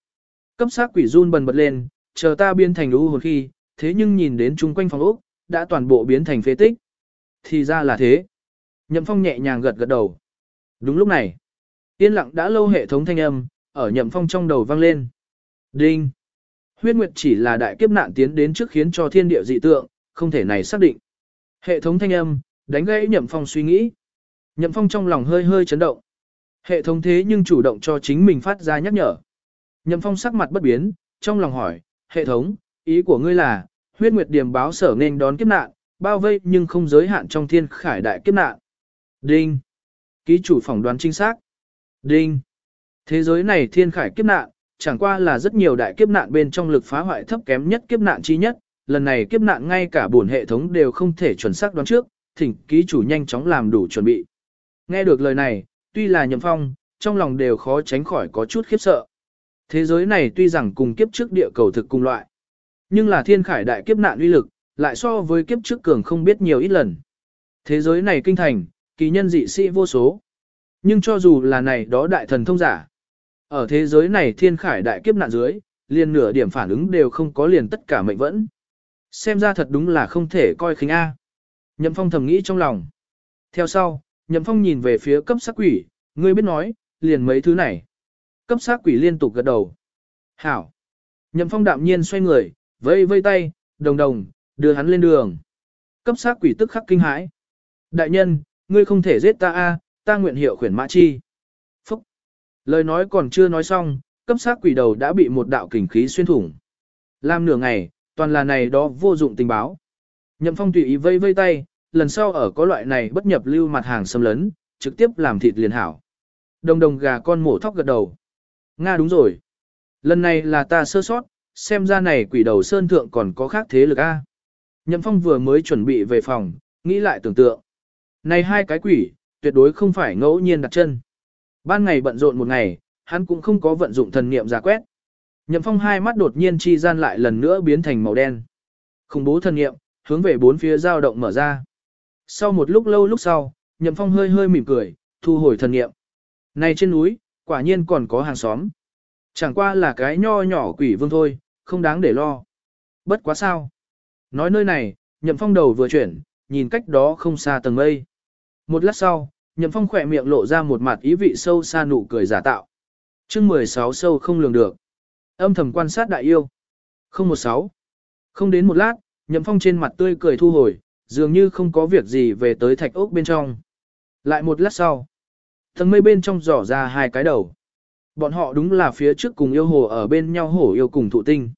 cấp sát quỷ run bần bật lên, chờ ta biến thành lũ hồn khi, thế nhưng nhìn đến chung quanh phòng ốc, đã toàn bộ biến thành phế tích. Thì ra là thế. Nhậm phong nhẹ nhàng gật gật đầu. Đúng lúc này, yên lặng đã lâu hệ thống thanh âm, ở nhậm phong trong đầu vang lên. Đinh! Huyết Nguyệt chỉ là đại kiếp nạn tiến đến trước khiến cho thiên địa dị tượng, không thể này xác định. Hệ thống thanh âm, đánh gãy nhậm phong suy nghĩ. Nhậm phong trong lòng hơi hơi chấn động. Hệ thống thế nhưng chủ động cho chính mình phát ra nhắc nhở. Nhậm phong sắc mặt bất biến, trong lòng hỏi, hệ thống, ý của ngươi là, huyết nguyệt điểm báo sở nên đón kiếp nạn, bao vây nhưng không giới hạn trong thiên khải đại kiếp nạn. Đinh. Ký chủ phỏng đoán chính xác. Đinh. Thế giới này thiên khải kiếp nạn, chẳng qua là rất nhiều đại kiếp nạn bên trong lực phá hoại thấp kém nhất kiếp nạn chi nhất, lần này kiếp nạn ngay cả bổn hệ thống đều không thể chuẩn xác đoán trước, thỉnh ký chủ nhanh chóng làm đủ chuẩn bị. Nghe được lời này, tuy là nhậm phong, trong lòng đều khó tránh khỏi có chút khiếp sợ. Thế giới này tuy rằng cùng kiếp trước địa cầu thực cùng loại, nhưng là thiên khải đại kiếp nạn uy lực, lại so với kiếp trước cường không biết nhiều ít lần. Thế giới này kinh thành, kỳ nhân dị sĩ vô số. Nhưng cho dù là này đó đại thần thông giả, ở thế giới này thiên khải đại kiếp nạn dưới, liền nửa điểm phản ứng đều không có liền tất cả mệnh vẫn. Xem ra thật đúng là không thể coi khinh A. Nhậm Phong thầm nghĩ trong lòng. Theo sau, Nhậm Phong nhìn về phía cấp sắc quỷ, ngươi biết nói, liền mấy thứ này. Cấp sắc quỷ liên tục gật đầu. Hảo. Nhậm Phong đạm nhiên xoay người, vây vây tay, đồng đồng, đưa hắn lên đường. Cấp sắc quỷ tức khắc kinh hãi. Đại nhân, ngươi không thể giết ta a, ta nguyện hiệu khuyển mã chi. Phúc. Lời nói còn chưa nói xong, cấp sát quỷ đầu đã bị một đạo kình khí xuyên thủng. Làm nửa ngày, toàn là này đó vô dụng tình báo. Nhậm Phong tùy ý vây vây tay, lần sau ở có loại này bất nhập lưu mặt hàng xâm lấn, trực tiếp làm thịt liền hảo. Đồng đồng gà con mổ thóc gật đầu. Nga đúng rồi. lần này là ta sơ sót, xem ra này quỷ đầu sơn thượng còn có khác thế lực a. Nhậm Phong vừa mới chuẩn bị về phòng, nghĩ lại tưởng tượng. Này hai cái quỷ, tuyệt đối không phải ngẫu nhiên đặt chân. Ban ngày bận rộn một ngày, hắn cũng không có vận dụng thần niệm giả quét. Nhậm Phong hai mắt đột nhiên chi gian lại lần nữa biến thành màu đen. Khủng bố thần niệm, hướng về bốn phía dao động mở ra. Sau một lúc lâu lúc sau, Nhậm Phong hơi hơi mỉm cười, thu hồi thần niệm. Này trên núi, quả nhiên còn có hàng xóm. Chẳng qua là cái nho nhỏ quỷ vương thôi, không đáng để lo. Bất quá sao. Nói nơi này, Nhậm Phong đầu vừa chuyển, nhìn cách đó không xa tầng mây. Một lát sau, Nhậm Phong khỏe miệng lộ ra một mặt ý vị sâu xa nụ cười giả tạo. chương 16 sâu không lường được. Âm thầm quan sát đại yêu. 016. Không đến một lát, Nhậm Phong trên mặt tươi cười thu hồi, dường như không có việc gì về tới thạch ốc bên trong. Lại một lát sau, tầng mây bên trong dò ra hai cái đầu. Bọn họ đúng là phía trước cùng yêu hồ ở bên nhau hổ yêu cùng thụ tinh.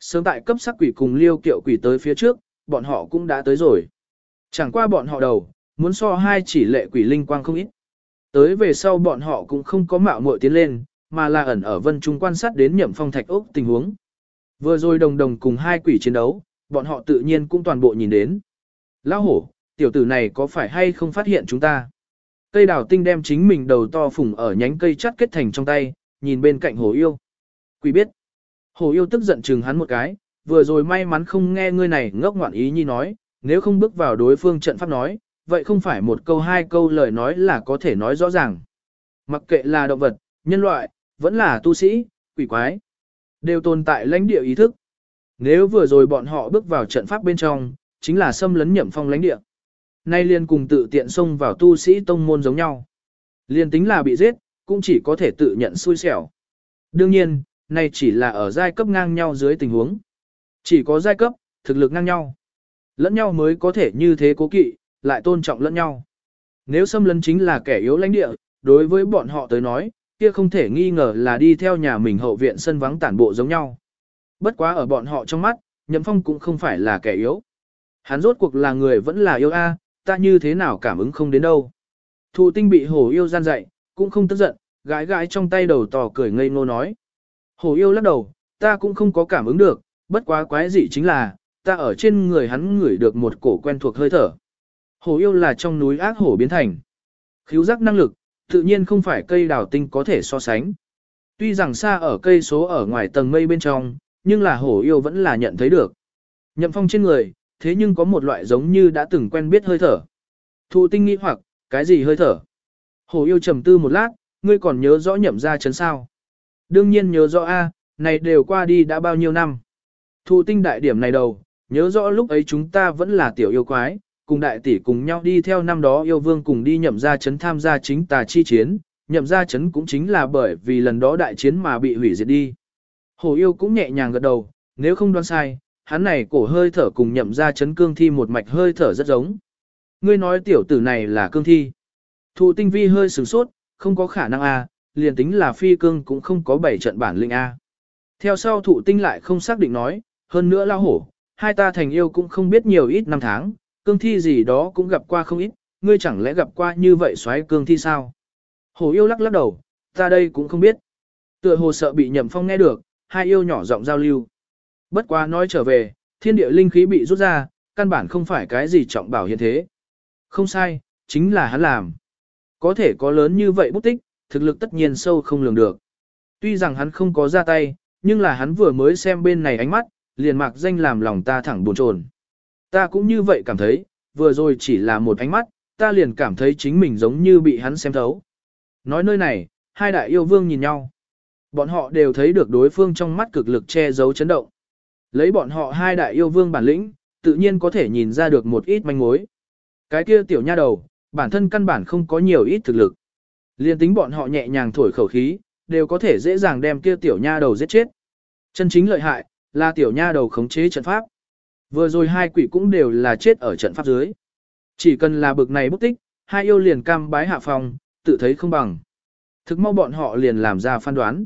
Sớm tại cấp sắc quỷ cùng liêu kiệu quỷ tới phía trước, bọn họ cũng đã tới rồi. Chẳng qua bọn họ đầu, muốn so hai chỉ lệ quỷ linh quang không ít. Tới về sau bọn họ cũng không có mạo muội tiến lên, mà là ẩn ở vân trung quan sát đến nhậm phong thạch ốc tình huống. Vừa rồi đồng đồng cùng hai quỷ chiến đấu, bọn họ tự nhiên cũng toàn bộ nhìn đến. Lão hổ, tiểu tử này có phải hay không phát hiện chúng ta? Cây đào tinh đem chính mình đầu to phủng ở nhánh cây chắt kết thành trong tay, nhìn bên cạnh hồ yêu. Quỷ biết. Hồ yêu tức giận chừng hắn một cái, vừa rồi may mắn không nghe ngươi này ngốc ngoạn ý nhi nói, nếu không bước vào đối phương trận pháp nói, vậy không phải một câu hai câu lời nói là có thể nói rõ ràng. Mặc kệ là động vật, nhân loại, vẫn là tu sĩ, quỷ quái, đều tồn tại lãnh địa ý thức. Nếu vừa rồi bọn họ bước vào trận pháp bên trong, chính là xâm lấn nhậm phong lãnh địa. Nay liền cùng tự tiện xông vào tu sĩ tông môn giống nhau. liền tính là bị giết, cũng chỉ có thể tự nhận xui xẻo. Đương nhiên, nay chỉ là ở giai cấp ngang nhau dưới tình huống. Chỉ có giai cấp, thực lực ngang nhau. Lẫn nhau mới có thể như thế cố kỵ, lại tôn trọng lẫn nhau. Nếu xâm lấn chính là kẻ yếu lãnh địa, đối với bọn họ tới nói, kia không thể nghi ngờ là đi theo nhà mình hậu viện sân vắng tản bộ giống nhau. Bất quá ở bọn họ trong mắt, Nhậm Phong cũng không phải là kẻ yếu. Hắn rốt cuộc là người vẫn là yêu a, ta như thế nào cảm ứng không đến đâu. Thụ tinh bị hổ yêu gian dạy, cũng không tức giận, gái gái trong tay đầu tò cười ngây ngô nói. Hổ yêu lắc đầu, ta cũng không có cảm ứng được, bất quá quái dị chính là, ta ở trên người hắn ngửi được một cổ quen thuộc hơi thở. Hổ yêu là trong núi ác hổ biến thành. Khíu giác năng lực, tự nhiên không phải cây đào tinh có thể so sánh. Tuy rằng xa ở cây số ở ngoài tầng mây bên trong, nhưng là hổ yêu vẫn là nhận thấy được. Nhậm phong trên người, thế nhưng có một loại giống như đã từng quen biết hơi thở. Thụ tinh nghĩ hoặc, cái gì hơi thở? Hổ yêu trầm tư một lát, ngươi còn nhớ rõ nhậm ra chấn sao? Đương nhiên nhớ rõ A, này đều qua đi đã bao nhiêu năm. Thụ tinh đại điểm này đầu, nhớ rõ lúc ấy chúng ta vẫn là tiểu yêu quái, cùng đại tỷ cùng nhau đi theo năm đó yêu vương cùng đi nhậm ra chấn tham gia chính tà chi chiến, nhậm ra chấn cũng chính là bởi vì lần đó đại chiến mà bị hủy diệt đi. Hồ yêu cũng nhẹ nhàng gật đầu, nếu không đoán sai, hắn này cổ hơi thở cùng nhậm ra chấn cương thi một mạch hơi thở rất giống. Ngươi nói tiểu tử này là cương thi. Thụ tinh vi hơi sửng sốt, không có khả năng A, liền tính là phi cương cũng không có bảy trận bản linh A. Theo sau thụ tinh lại không xác định nói, hơn nữa lao hổ, hai ta thành yêu cũng không biết nhiều ít năm tháng, cương thi gì đó cũng gặp qua không ít, ngươi chẳng lẽ gặp qua như vậy xoáy cương thi sao? Hồ yêu lắc lắc đầu, ta đây cũng không biết. Tựa hồ sợ bị nhậm phong nghe được, hai yêu nhỏ giọng giao lưu. Bất quá nói trở về, thiên địa linh khí bị rút ra, căn bản không phải cái gì trọng bảo hiện thế. Không sai, chính là hắn làm. Có thể có lớn như vậy bút tích, thực lực tất nhiên sâu không lường được. Tuy rằng hắn không có ra tay, nhưng là hắn vừa mới xem bên này ánh mắt, liền mạc danh làm lòng ta thẳng buồn chồn. Ta cũng như vậy cảm thấy, vừa rồi chỉ là một ánh mắt, ta liền cảm thấy chính mình giống như bị hắn xem thấu. Nói nơi này, hai đại yêu vương nhìn nhau. Bọn họ đều thấy được đối phương trong mắt cực lực che giấu chấn động. Lấy bọn họ hai đại yêu vương bản lĩnh, tự nhiên có thể nhìn ra được một ít manh mối. Cái kia tiểu nha đầu, bản thân căn bản không có nhiều ít thực lực. Liên tính bọn họ nhẹ nhàng thổi khẩu khí, đều có thể dễ dàng đem kia tiểu nha đầu giết chết. Chân chính lợi hại, là tiểu nha đầu khống chế trận pháp. Vừa rồi hai quỷ cũng đều là chết ở trận pháp dưới. Chỉ cần là bực này bút tích, hai yêu liền cam bái hạ phòng, tự thấy không bằng. Thực mau bọn họ liền làm ra phán đoán.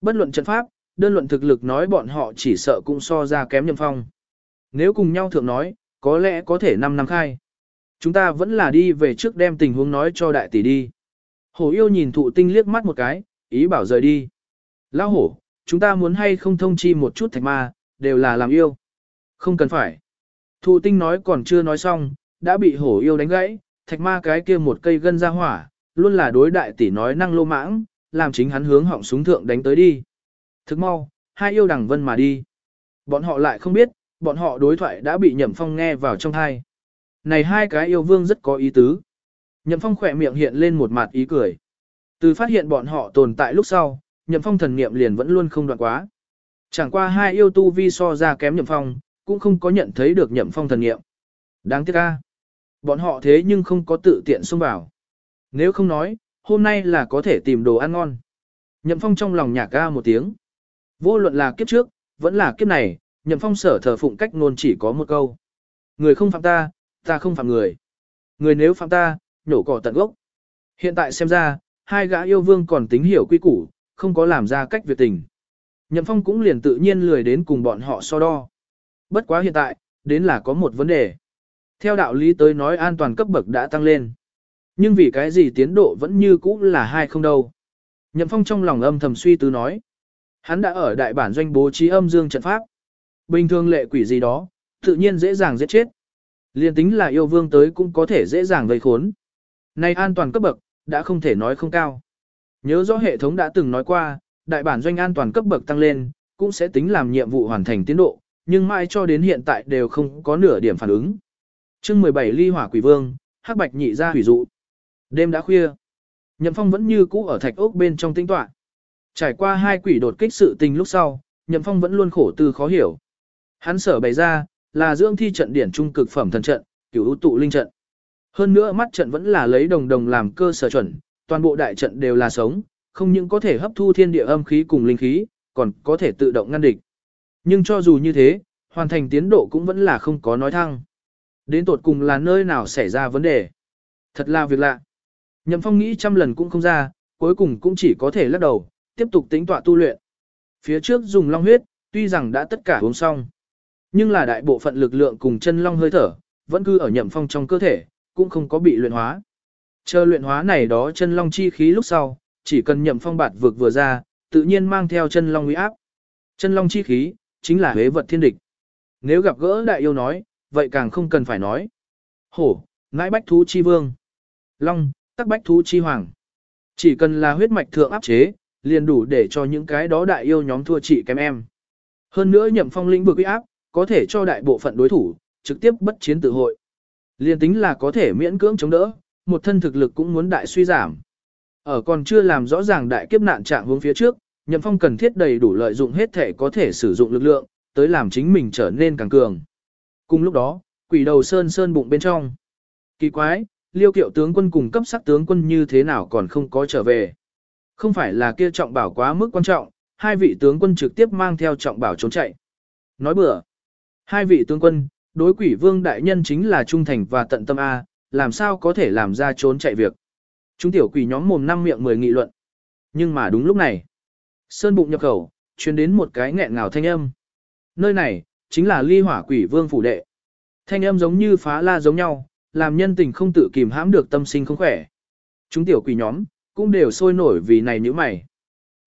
Bất luận trận pháp, đơn luận thực lực nói bọn họ chỉ sợ cũng so ra kém nhâm phong. Nếu cùng nhau thượng nói, có lẽ có thể 5 năm khai. Chúng ta vẫn là đi về trước đem tình huống nói cho đại tỷ đi. Hổ yêu nhìn thụ tinh liếc mắt một cái, ý bảo rời đi. Lão hổ, chúng ta muốn hay không thông chi một chút thạch ma, đều là làm yêu. Không cần phải. Thụ tinh nói còn chưa nói xong, đã bị hổ yêu đánh gãy, thạch ma cái kia một cây gân ra hỏa, luôn là đối đại tỷ nói năng lô mãng, làm chính hắn hướng họng súng thượng đánh tới đi. Thức mau, hai yêu đằng vân mà đi. Bọn họ lại không biết, bọn họ đối thoại đã bị nhậm phong nghe vào trong thai. Này hai cái yêu vương rất có ý tứ. Nhậm phong khỏe miệng hiện lên một mặt ý cười. Từ phát hiện bọn họ tồn tại lúc sau, nhậm phong thần niệm liền vẫn luôn không đoạn quá. Chẳng qua hai yêu tu vi so ra kém nhậm phong, cũng không có nhận thấy được nhậm phong thần nghiệm. Đáng tiếc ca. Bọn họ thế nhưng không có tự tiện xông vào. Nếu không nói, hôm nay là có thể tìm đồ ăn ngon. Nhậm phong trong lòng nhạc ca một tiếng. Vô luận là kiếp trước, vẫn là kiếp này, nhậm phong sở thờ phụng cách ngôn chỉ có một câu. Người không phạm ta, ta không phạm người. Người nếu phạm ta, nhổ cỏ tận gốc. Hiện tại xem ra, hai gã yêu vương còn tính hiểu quy củ, không có làm ra cách việc tình. Nhậm phong cũng liền tự nhiên lười đến cùng bọn họ so đo. Bất quá hiện tại, đến là có một vấn đề. Theo đạo lý tới nói an toàn cấp bậc đã tăng lên. Nhưng vì cái gì tiến độ vẫn như cũ là hai không đâu. Nhậm phong trong lòng âm thầm suy tư nói. Hắn đã ở đại bản doanh bố trí âm dương trận pháp. Bình thường lệ quỷ gì đó, tự nhiên dễ dàng giết chết. Liên tính là yêu vương tới cũng có thể dễ dàng gây khốn. Nay an toàn cấp bậc, đã không thể nói không cao. Nhớ rõ hệ thống đã từng nói qua, đại bản doanh an toàn cấp bậc tăng lên, cũng sẽ tính làm nhiệm vụ hoàn thành tiến độ, nhưng mãi cho đến hiện tại đều không có nửa điểm phản ứng. chương 17 ly hỏa quỷ vương, hắc bạch nhị ra hủy dụ. Đêm đã khuya. Nhậm phong vẫn như cũ ở thạch ốc bên trong tinh tọa. Trải qua hai quỷ đột kích sự tình lúc sau, Nhậm phong vẫn luôn khổ tư khó hiểu. Hắn sở bày ra, là dưỡng thi trận điển trung cực phẩm thần trận, cửu ưu tụ linh trận. Hơn nữa mắt trận vẫn là lấy đồng đồng làm cơ sở chuẩn, toàn bộ đại trận đều là sống, không những có thể hấp thu thiên địa âm khí cùng linh khí, còn có thể tự động ngăn địch. Nhưng cho dù như thế, hoàn thành tiến độ cũng vẫn là không có nói thăng. Đến tột cùng là nơi nào xảy ra vấn đề. Thật là việc lạ. Nhậm Phong nghĩ trăm lần cũng không ra, cuối cùng cũng chỉ có thể lắc đầu, tiếp tục tính tọa tu luyện. Phía trước dùng long huyết, tuy rằng đã tất cả uống xong. Nhưng là đại bộ phận lực lượng cùng chân long hơi thở, vẫn cứ ở nhậm phong trong cơ thể, cũng không có bị luyện hóa. Chờ luyện hóa này đó chân long chi khí lúc sau, chỉ cần nhậm phong bạt vực vừa ra, tự nhiên mang theo chân long uy áp. Chân long chi khí, chính là huế vật thiên địch. Nếu gặp gỡ đại yêu nói, vậy càng không cần phải nói. Hổ, ngãi bách thú chi vương. Long, tắc bách thú chi hoàng. Chỉ cần là huyết mạch thượng áp chế, liền đủ để cho những cái đó đại yêu nhóm thua trị kém em. Hơn nữa nhậm phong lĩnh vực uy áp, có thể cho đại bộ phận đối thủ, trực tiếp bất chiến tự hội. liền tính là có thể miễn cưỡng chống đỡ, một thân thực lực cũng muốn đại suy giảm. Ở còn chưa làm rõ ràng đại kiếp nạn trạng hướng phía trước, Nhậm Phong cần thiết đầy đủ lợi dụng hết thể có thể sử dụng lực lượng, tới làm chính mình trở nên càng cường. Cùng lúc đó, quỷ đầu sơn sơn bụng bên trong. Kỳ quái, liêu kiệu tướng quân cùng cấp sắc tướng quân như thế nào còn không có trở về. Không phải là kia trọng bảo quá mức quan trọng, hai vị tướng quân trực tiếp mang theo trọng bảo trốn chạy. Nói bừa. Hai vị tướng quân, đối quỷ vương đại nhân chính là trung thành và tận tâm A, làm sao có thể làm ra trốn chạy việc. Chúng tiểu quỷ nhóm mồm năm miệng mười nghị luận. Nhưng mà đúng lúc này, sơn bụng nhập khẩu, truyền đến một cái nghẹn ngào thanh âm. Nơi này, chính là ly hỏa quỷ vương phủ đệ. Thanh âm giống như phá la giống nhau, làm nhân tình không tự kìm hãm được tâm sinh không khỏe. Chúng tiểu quỷ nhóm, cũng đều sôi nổi vì này như mày.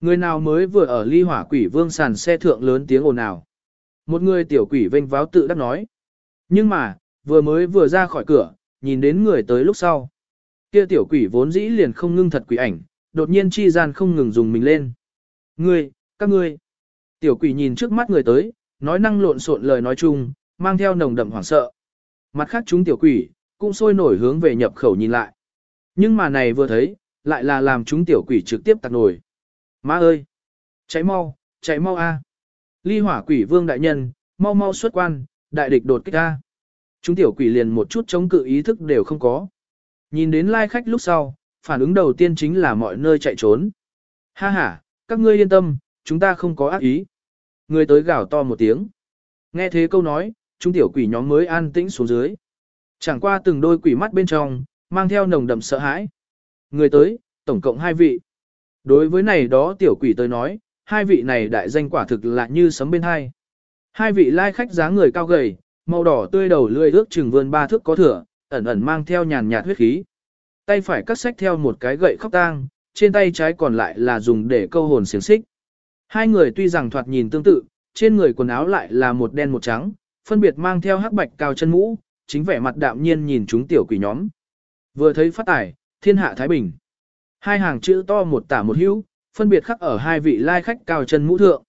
Người nào mới vừa ở ly hỏa quỷ vương sàn xe thượng lớn tiếng ồn ào. Một người tiểu quỷ vênh váo tự đắc nói. Nhưng mà, vừa mới vừa ra khỏi cửa, nhìn đến người tới lúc sau. Kia tiểu quỷ vốn dĩ liền không ngưng thật quỷ ảnh, đột nhiên chi gian không ngừng dùng mình lên. Ngươi, các ngươi. Tiểu quỷ nhìn trước mắt người tới, nói năng lộn xộn lời nói chung, mang theo nồng đậm hoảng sợ. Mặt khác chúng tiểu quỷ, cũng sôi nổi hướng về nhập khẩu nhìn lại. Nhưng mà này vừa thấy, lại là làm chúng tiểu quỷ trực tiếp tạc nổi. Má ơi! Cháy mau, cháy mau a! Ly hỏa quỷ vương đại nhân, mau mau xuất quan, đại địch đột kích a! Chúng tiểu quỷ liền một chút chống cự ý thức đều không có. Nhìn đến lai khách lúc sau, phản ứng đầu tiên chính là mọi nơi chạy trốn. Ha ha, các ngươi yên tâm, chúng ta không có ác ý. Người tới gào to một tiếng. Nghe thế câu nói, chúng tiểu quỷ nhóm mới an tĩnh xuống dưới. Chẳng qua từng đôi quỷ mắt bên trong, mang theo nồng đậm sợ hãi. Người tới, tổng cộng hai vị. Đối với này đó tiểu quỷ tới nói, hai vị này đại danh quả thực là như sấm bên hai. Hai vị lai khách dáng người cao gầy, màu đỏ tươi đầu lươi ước chừng vươn ba thước có thừa, ẩn ẩn mang theo nhàn nhạt huyết khí. Tay phải cắt sách theo một cái gậy khóc tang, trên tay trái còn lại là dùng để câu hồn xiềng xích. Hai người tuy rằng thoạt nhìn tương tự, trên người quần áo lại là một đen một trắng, phân biệt mang theo hắc bạch cao chân mũ, chính vẻ mặt đạm nhiên nhìn chúng tiểu quỷ nhóm. Vừa thấy phát tải, thiên hạ Thái Bình. Hai hàng chữ to một tả một hữu, phân biệt khắc ở hai vị lai khách cao chân mũ thượng.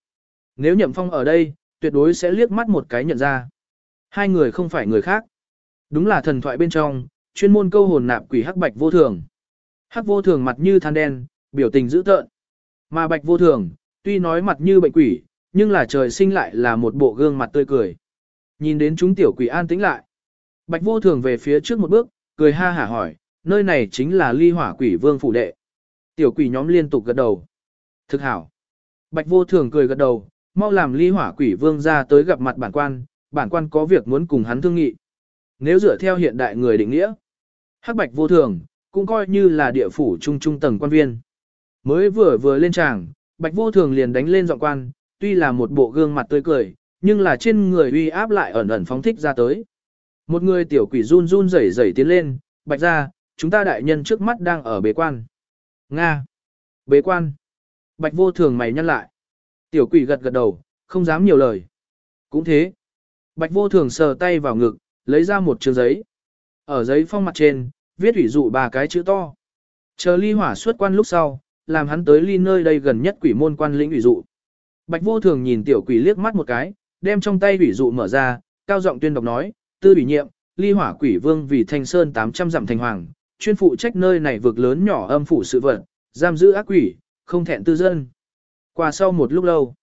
Nếu nhậm phong ở đây, tuyệt đối sẽ liếc mắt một cái nhận ra. Hai người không phải người khác. Đúng là thần thoại bên trong, chuyên môn câu hồn nạp quỷ hắc bạch vô thường. Hắc vô thường mặt như than đen, biểu tình dữ tợn. Mà bạch vô thường, tuy nói mặt như bệnh quỷ, nhưng là trời sinh lại là một bộ gương mặt tươi cười. Nhìn đến chúng tiểu quỷ an tĩnh lại. Bạch vô thường về phía trước một bước, cười ha hả hỏi, nơi này chính là ly hỏa quỷ vương phủ đệ. Tiểu quỷ nhóm liên tục gật đầu. Thực hảo. Bạch vô thường cười gật đầu, mau làm ly hỏa quỷ vương ra tới gặp mặt bản quan, bản quan có việc muốn cùng hắn thương nghị. Nếu dựa theo hiện đại người định nghĩa, hắc bạch vô thường, cũng coi như là địa phủ trung trung tầng quan viên. Mới vừa vừa lên tràng, bạch vô thường liền đánh lên giọng quan, tuy là một bộ gương mặt tươi cười, nhưng là trên người uy áp lại ẩn ẩn phóng thích ra tới. Một người tiểu quỷ run run rẩy rẩy tiến lên, bạch ra, chúng ta đại nhân trước mắt đang ở bế quan. Nga. Bế quan. Bạch vô thường mày nhăn lại. Tiểu quỷ gật gật đầu, không dám nhiều lời. Cũng thế. Bạch vô thường sờ tay vào ngực, lấy ra một trường giấy. Ở giấy phong mặt trên, viết ủy dụ ba cái chữ to. Chờ ly hỏa xuất quan lúc sau, làm hắn tới ly nơi đây gần nhất quỷ môn quan lĩnh ủy dụ. Bạch vô thường nhìn tiểu quỷ liếc mắt một cái, đem trong tay ủy dụ mở ra, cao giọng tuyên đọc nói, tư ủy nhiệm, ly hỏa quỷ vương vì thanh sơn 800 dặm thành hoàng, chuyên phụ trách nơi này vực lớn nhỏ âm phủ sự vật, giam giữ ác quỷ, không thẹn tư dân. Qua sau một lúc lâu,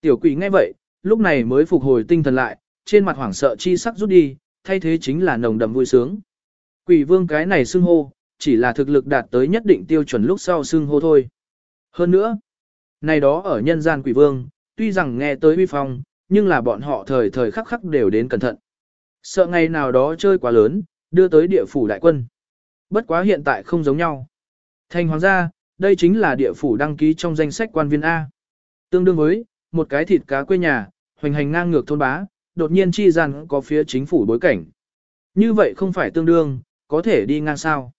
tiểu quỷ nghe vậy, lúc này mới phục hồi tinh thần lại, trên mặt hoảng sợ chi sắc rút đi, thay thế chính là nồng đậm vui sướng. Quỷ vương cái này xưng hô, chỉ là thực lực đạt tới nhất định tiêu chuẩn lúc sau xưng hô thôi. Hơn nữa, này đó ở nhân gian quỷ vương, tuy rằng nghe tới uy phong, nhưng là bọn họ thời thời khắc khắc đều đến cẩn thận. Sợ ngày nào đó chơi quá lớn, đưa tới địa phủ đại quân. Bất quá hiện tại không giống nhau. Thành hoàng gia, đây chính là địa phủ đăng ký trong danh sách quan viên A. Tương đương với, một cái thịt cá quê nhà, hoành hành ngang ngược thôn bá, đột nhiên chi rằng có phía chính phủ bối cảnh. Như vậy không phải tương đương, có thể đi ngang sao.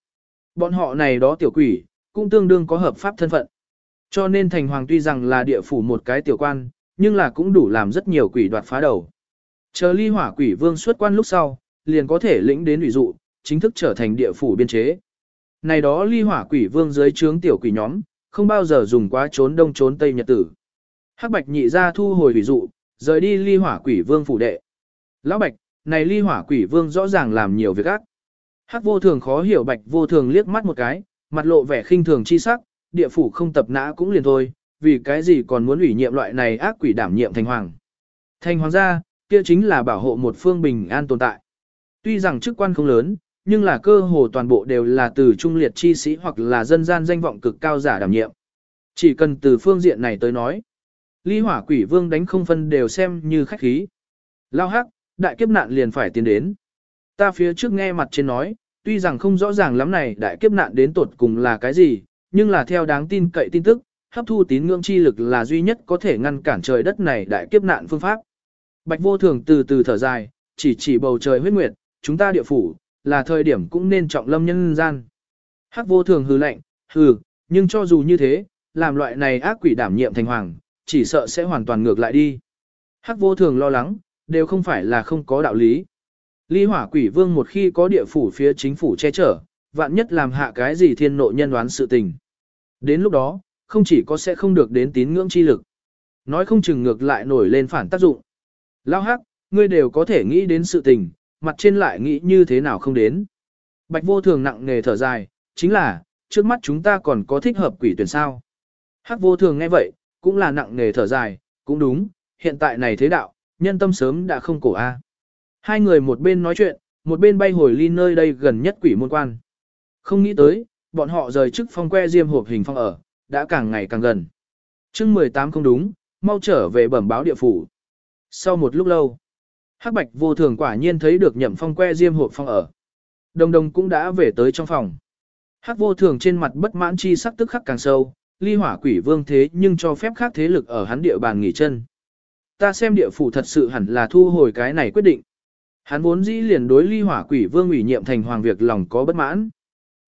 Bọn họ này đó tiểu quỷ, cũng tương đương có hợp pháp thân phận. Cho nên thành hoàng tuy rằng là địa phủ một cái tiểu quan, nhưng là cũng đủ làm rất nhiều quỷ đoạt phá đầu. Chờ ly hỏa quỷ vương xuất quan lúc sau, liền có thể lĩnh đến ủy dụ, chính thức trở thành địa phủ biên chế. Này đó ly hỏa quỷ vương dưới trướng tiểu quỷ nhóm, không bao giờ dùng quá trốn đông trốn tây nhật tử. Hắc bạch nhị ra thu hồi ủy dụ, rời đi ly hỏa quỷ vương phủ đệ. Lão bạch, này ly hỏa quỷ vương rõ ràng làm nhiều việc ác. Hắc vô thường khó hiểu bạch vô thường liếc mắt một cái, mặt lộ vẻ khinh thường chi sắc, địa phủ không tập nã cũng liền thôi, vì cái gì còn muốn ủy nhiệm loại này ác quỷ đảm nhiệm thành hoàng. Thành hoàng gia, kia chính là bảo hộ một phương bình an tồn tại. Tuy rằng chức quan không lớn, nhưng là cơ hồ toàn bộ đều là từ trung liệt chi sĩ hoặc là dân gian danh vọng cực cao giả đảm nhiệm. Chỉ cần từ phương diện này tới nói. Ly hỏa quỷ vương đánh không phân đều xem như khách khí. Lao hắc, đại kiếp nạn liền phải tiến đến. Ta phía trước nghe mặt trên nói, tuy rằng không rõ ràng lắm này đại kiếp nạn đến tột cùng là cái gì, nhưng là theo đáng tin cậy tin tức, hấp thu tín ngưỡng chi lực là duy nhất có thể ngăn cản trời đất này đại kiếp nạn phương pháp. Bạch vô thường từ từ thở dài, chỉ chỉ bầu trời huyết nguyệt, chúng ta địa phủ, là thời điểm cũng nên trọng lâm nhân gian. Hắc vô thường hừ lạnh, hừ, nhưng cho dù như thế, làm loại này ác quỷ đảm nhiệm thành hoàng, chỉ sợ sẽ hoàn toàn ngược lại đi. Hắc vô thường lo lắng, đều không phải là không có đạo lý. Ly hỏa quỷ vương một khi có địa phủ phía chính phủ che chở, vạn nhất làm hạ cái gì thiên nộ nhân đoán sự tình. Đến lúc đó, không chỉ có sẽ không được đến tín ngưỡng chi lực. Nói không chừng ngược lại nổi lên phản tác dụng. Lao hắc, ngươi đều có thể nghĩ đến sự tình, mặt trên lại nghĩ như thế nào không đến. Bạch vô thường nặng nề thở dài, chính là, trước mắt chúng ta còn có thích hợp quỷ tuyển sao. Hắc vô thường nghe vậy, cũng là nặng nề thở dài, cũng đúng, hiện tại này thế đạo, nhân tâm sớm đã không cổ a. Hai người một bên nói chuyện, một bên bay hồi ly nơi đây gần nhất quỷ môn quan. Không nghĩ tới, bọn họ rời chức phong que diêm hộp hình phong ở, đã càng ngày càng gần. chương 18 không đúng, mau trở về bẩm báo địa phủ. Sau một lúc lâu, Hắc Bạch vô thường quả nhiên thấy được nhậm phong que diêm hộp phong ở. Đồng đồng cũng đã về tới trong phòng. Hắc vô thường trên mặt bất mãn chi sắc tức khắc càng sâu, ly hỏa quỷ vương thế nhưng cho phép khác thế lực ở hắn địa bàn nghỉ chân. Ta xem địa phủ thật sự hẳn là thu hồi cái này quyết định. Hắn vốn dĩ liền đối ly hỏa quỷ vương ủy nhiệm thành hoàng việc lòng có bất mãn.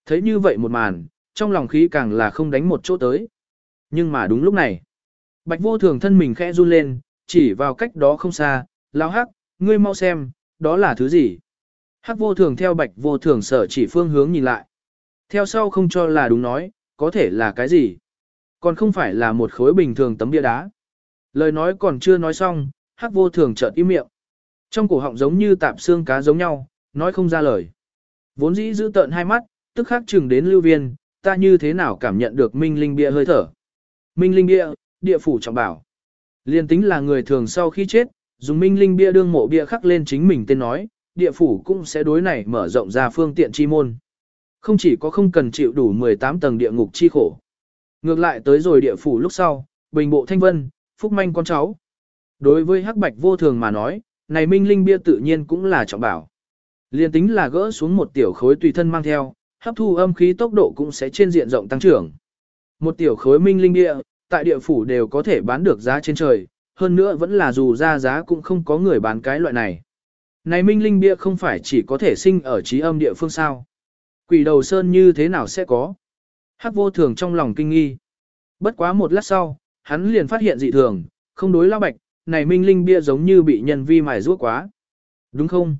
Thấy như vậy một màn, trong lòng khí càng là không đánh một chỗ tới. Nhưng mà đúng lúc này, Bạch vô thường thân mình khẽ run lên, chỉ vào cách đó không xa, lão hắc, ngươi mau xem, đó là thứ gì? Hắc vô thường theo bạch vô thường sở chỉ phương hướng nhìn lại. Theo sau không cho là đúng nói, có thể là cái gì? Còn không phải là một khối bình thường tấm bia đá. Lời nói còn chưa nói xong, hắc vô thường chợt im miệng. Trong cổ họng giống như tạp xương cá giống nhau, nói không ra lời. Vốn dĩ giữ tợn hai mắt, tức khắc chừng đến lưu viên, ta như thế nào cảm nhận được minh linh bia hơi thở. Minh linh bia, địa phủ trọng bảo. Liên tính là người thường sau khi chết, dùng minh linh bia đương mộ bia khắc lên chính mình tên nói, địa phủ cũng sẽ đối này mở rộng ra phương tiện chi môn. Không chỉ có không cần chịu đủ 18 tầng địa ngục chi khổ. Ngược lại tới rồi địa phủ lúc sau, bình bộ thanh vân, phúc manh con cháu. Đối với hắc bạch vô thường mà nói, này minh linh bia tự nhiên cũng là trọng bảo. Liên tính là gỡ xuống một tiểu khối tùy thân mang theo, hấp thu âm khí tốc độ cũng sẽ trên diện rộng tăng trưởng. Một tiểu khối minh linh bia, tại địa phủ đều có thể bán được giá trên trời, hơn nữa vẫn là dù ra giá cũng không có người bán cái loại này. Này minh linh bia không phải chỉ có thể sinh ở trí âm địa phương sao. Quỷ đầu sơn như thế nào sẽ có? Hắc vô thường trong lòng kinh nghi. Bất quá một lát sau, hắn liền phát hiện dị thường, không đối lao bạch, này minh linh bia giống như bị nhân vi mài ruốc quá. Đúng không?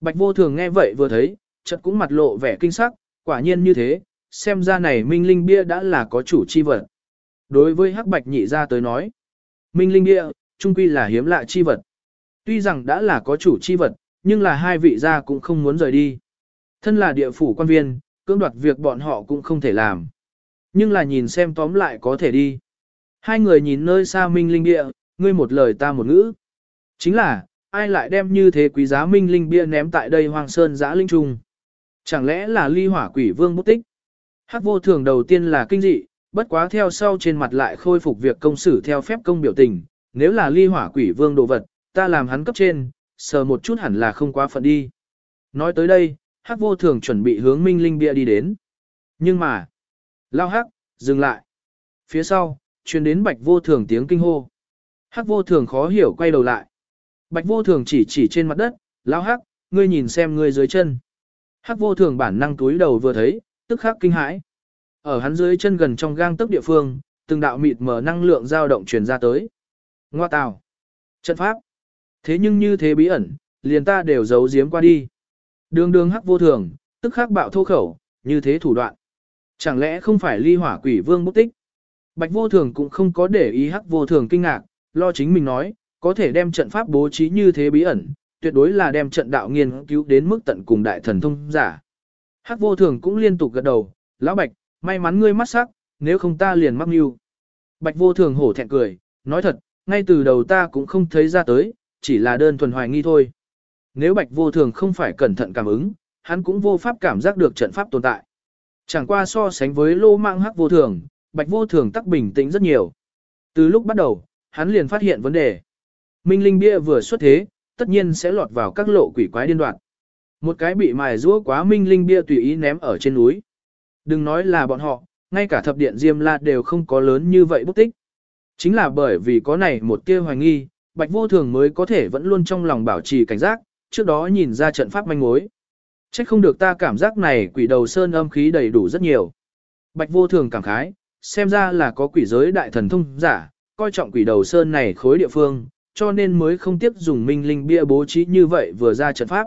Bạch vô thường nghe vậy vừa thấy, chợt cũng mặt lộ vẻ kinh sắc, quả nhiên như thế, xem ra này minh linh bia đã là có chủ chi vật. Đối với hắc bạch nhị ra tới nói, minh linh bia, trung quy là hiếm lạ chi vật. Tuy rằng đã là có chủ chi vật, nhưng là hai vị gia cũng không muốn rời đi. Thân là địa phủ quan viên, cưỡng đoạt việc bọn họ cũng không thể làm. Nhưng là nhìn xem tóm lại có thể đi. Hai người nhìn nơi xa minh linh địa, ngươi một lời ta một ngữ. Chính là, ai lại đem như thế quý giá minh linh bia ném tại đây hoang sơn giã linh trung. Chẳng lẽ là ly hỏa quỷ vương bút tích? Hắc vô thường đầu tiên là kinh dị, bất quá theo sau trên mặt lại khôi phục việc công xử theo phép công biểu tình. Nếu là ly hỏa quỷ vương đồ vật, ta làm hắn cấp trên, sờ một chút hẳn là không quá phận đi. Nói tới đây, Hắc vô thường chuẩn bị hướng minh linh bia đi đến. Nhưng mà, lao hắc, dừng lại. Phía sau, truyền đến bạch vô thường tiếng kinh hô. Hắc vô thường khó hiểu quay đầu lại. Bạch vô thường chỉ chỉ trên mặt đất, lao hắc, ngươi nhìn xem ngươi dưới chân. Hắc vô thường bản năng túi đầu vừa thấy, tức khắc kinh hãi. Ở hắn dưới chân gần trong gang tấc địa phương, từng đạo mịt mở năng lượng dao động truyền ra tới. Ngoa tào. Trận pháp. Thế nhưng như thế bí ẩn, liền ta đều giấu giếm qua đi. Đường đường hắc vô thường, tức khắc bạo thô khẩu, như thế thủ đoạn. Chẳng lẽ không phải ly hỏa quỷ vương bút tích? Bạch vô thường cũng không có để ý hắc vô thường kinh ngạc, lo chính mình nói, có thể đem trận pháp bố trí như thế bí ẩn, tuyệt đối là đem trận đạo nghiên cứu đến mức tận cùng đại thần thông giả. Hắc vô thường cũng liên tục gật đầu, lão bạch, may mắn ngươi mắt sắc, nếu không ta liền mắc mưu. Bạch vô thường hổ thẹn cười, nói thật, ngay từ đầu ta cũng không thấy ra tới, chỉ là đơn thuần hoài nghi thôi. Nếu bạch vô thường không phải cẩn thận cảm ứng, hắn cũng vô pháp cảm giác được trận pháp tồn tại. Chẳng qua so sánh với lô mạng hắc vô thường, bạch vô thường tắc bình tĩnh rất nhiều. Từ lúc bắt đầu, hắn liền phát hiện vấn đề. Minh linh bia vừa xuất thế, tất nhiên sẽ lọt vào các lộ quỷ quái điên đoạn. Một cái bị mài rũa quá minh linh bia tùy ý ném ở trên núi. Đừng nói là bọn họ, ngay cả thập điện Diêm La đều không có lớn như vậy bút tích. Chính là bởi vì có này một tia hoài nghi, Bạch Vô Thường mới có thể vẫn luôn trong lòng bảo trì cảnh giác, trước đó nhìn ra trận pháp manh mối. Chắc không được ta cảm giác này quỷ đầu sơn âm khí đầy đủ rất nhiều. Bạch Vô Thường cảm khái, xem ra là có quỷ giới đại thần thông giả, coi trọng quỷ đầu sơn này khối địa phương, cho nên mới không tiếp dùng minh linh bia bố trí như vậy vừa ra trận pháp.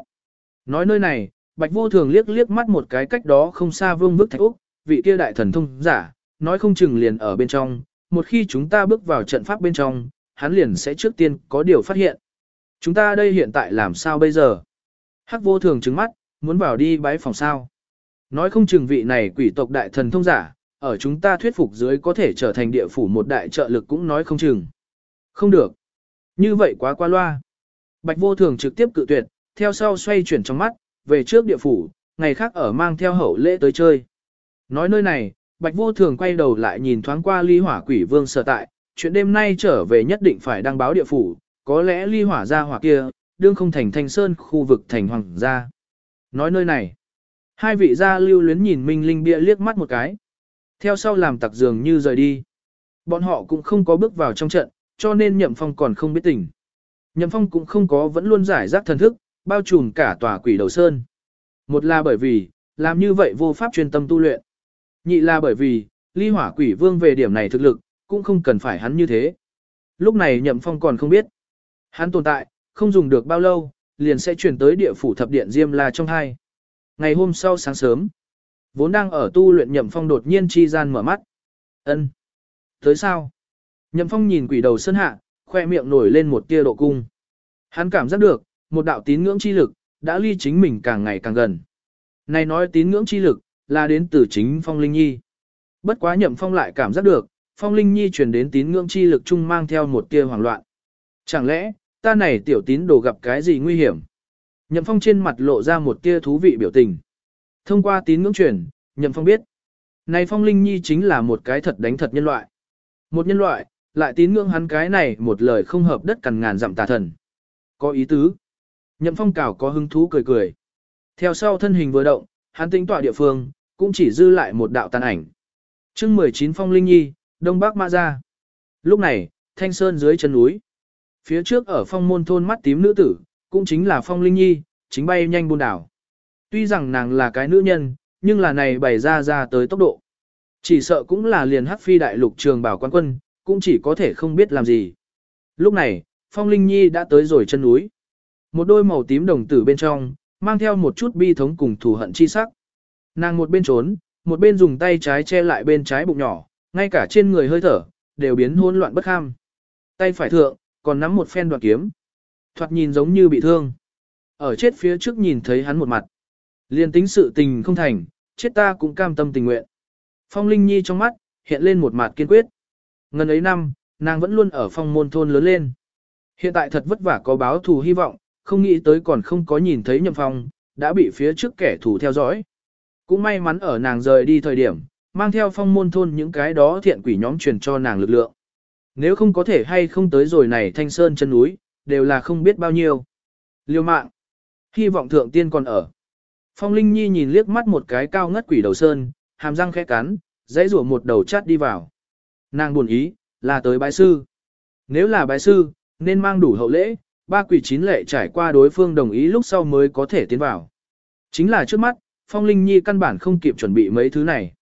Nói nơi này, Bạch Vô Thường liếc liếc mắt một cái cách đó không xa vương bức thạch Úc, vị kia đại thần thông giả, nói không chừng liền ở bên trong, một khi chúng ta bước vào trận pháp bên trong, hắn liền sẽ trước tiên có điều phát hiện. Chúng ta đây hiện tại làm sao bây giờ? Hắc vô thường trứng mắt, muốn vào đi bái phòng sao. Nói không chừng vị này quỷ tộc đại thần thông giả, ở chúng ta thuyết phục dưới có thể trở thành địa phủ một đại trợ lực cũng nói không chừng. Không được. Như vậy quá qua loa. Bạch vô thường trực tiếp cự tuyệt, theo sau xoay chuyển trong mắt, về trước địa phủ, ngày khác ở mang theo hậu lễ tới chơi. Nói nơi này, Bạch vô thường quay đầu lại nhìn thoáng qua ly hỏa quỷ vương sở tại, chuyện đêm nay trở về nhất định phải đăng báo địa phủ, có lẽ ly hỏa ra hỏa kia, đương không thành thanh sơn khu vực thành hoàng gia. Nói nơi này, hai vị gia lưu luyến nhìn Minh Linh bia liếc mắt một cái. Theo sau làm tặc dường như rời đi. Bọn họ cũng không có bước vào trong trận, cho nên Nhậm Phong còn không biết tình. Nhậm Phong cũng không có vẫn luôn giải rác thần thức, bao trùm cả tòa quỷ đầu sơn. Một là bởi vì, làm như vậy vô pháp chuyên tâm tu luyện. Nhị là bởi vì, ly hỏa quỷ vương về điểm này thực lực, cũng không cần phải hắn như thế. Lúc này Nhậm Phong còn không biết. Hắn tồn tại, không dùng được bao lâu, liền sẽ chuyển tới địa phủ thập điện Diêm La trong hai. Ngày hôm sau sáng sớm, vốn đang ở tu luyện Nhậm Phong đột nhiên chi gian mở mắt. ân Tới sao? Nhậm Phong nhìn quỷ đầu sơn hạ, khoe miệng nổi lên một tia độ cung. Hắn cảm giác được, một đạo tín ngưỡng chi lực, đã ly chính mình càng ngày càng gần. Này nói tín ngưỡng chi lực, là đến từ chính Phong Linh Nhi. Bất quá Nhậm Phong lại cảm giác được, Phong Linh Nhi truyền đến tín ngưỡng chi lực chung mang theo một tia hoảng loạn. Chẳng lẽ, ta này tiểu tín đồ gặp cái gì nguy hiểm? Nhậm Phong trên mặt lộ ra một tia thú vị biểu tình. Thông qua tín ngưỡng truyền, Nhậm Phong biết. Này Phong Linh Nhi chính là một cái thật đánh thật nhân loại. Một nhân loại, lại tín ngưỡng hắn cái này một lời không hợp đất cằn ngàn dặm tà thần. Có ý tứ. Nhậm Phong cảo có hứng thú cười cười. Theo sau thân hình vừa động, hắn tính tọa địa phương, cũng chỉ dư lại một đạo tàn ảnh. chương 19 Phong Linh Nhi, Đông Bắc Mã Gia. Lúc này, Thanh Sơn dưới chân núi. Phía trước ở phong môn thôn mắt tím nữ tử, cũng chính là Phong Linh Nhi, chính bay nhanh buôn đảo. Tuy rằng nàng là cái nữ nhân, nhưng là này bày ra ra tới tốc độ. Chỉ sợ cũng là liền hắc phi đại lục trường bảo quan quân, cũng chỉ có thể không biết làm gì. Lúc này, Phong Linh Nhi đã tới rồi chân núi. Một đôi màu tím đồng tử bên trong, mang theo một chút bi thống cùng thù hận chi sắc. Nàng một bên trốn, một bên dùng tay trái che lại bên trái bụng nhỏ, ngay cả trên người hơi thở, đều biến hỗn loạn bất ham. Tay phải thượng, còn nắm một phen đoạt kiếm. Thoạt nhìn giống như bị thương. Ở chết phía trước nhìn thấy hắn một mặt. Liên tính sự tình không thành, chết ta cũng cam tâm tình nguyện. Phong Linh Nhi trong mắt, hiện lên một mặt kiên quyết. Ngần ấy năm, nàng vẫn luôn ở phong môn thôn lớn lên. Hiện tại thật vất vả có báo thù hy vọng, không nghĩ tới còn không có nhìn thấy nhậm phong, đã bị phía trước kẻ thù theo dõi. Cũng may mắn ở nàng rời đi thời điểm, mang theo phong môn thôn những cái đó thiện quỷ nhóm truyền cho nàng lực lượng. Nếu không có thể hay không tới rồi này thanh sơn chân núi, đều là không biết bao nhiêu. Liêu mạng. Hy vọng thượng tiên còn ở. Phong Linh Nhi nhìn liếc mắt một cái cao ngất quỷ đầu sơn, hàm răng khẽ cắn, dãy rủa một đầu chát đi vào. Nàng buồn ý, là tới bái sư. Nếu là bái sư, nên mang đủ hậu lễ, ba quỷ chín lệ trải qua đối phương đồng ý lúc sau mới có thể tiến vào. Chính là trước mắt, Phong Linh Nhi căn bản không kịp chuẩn bị mấy thứ này.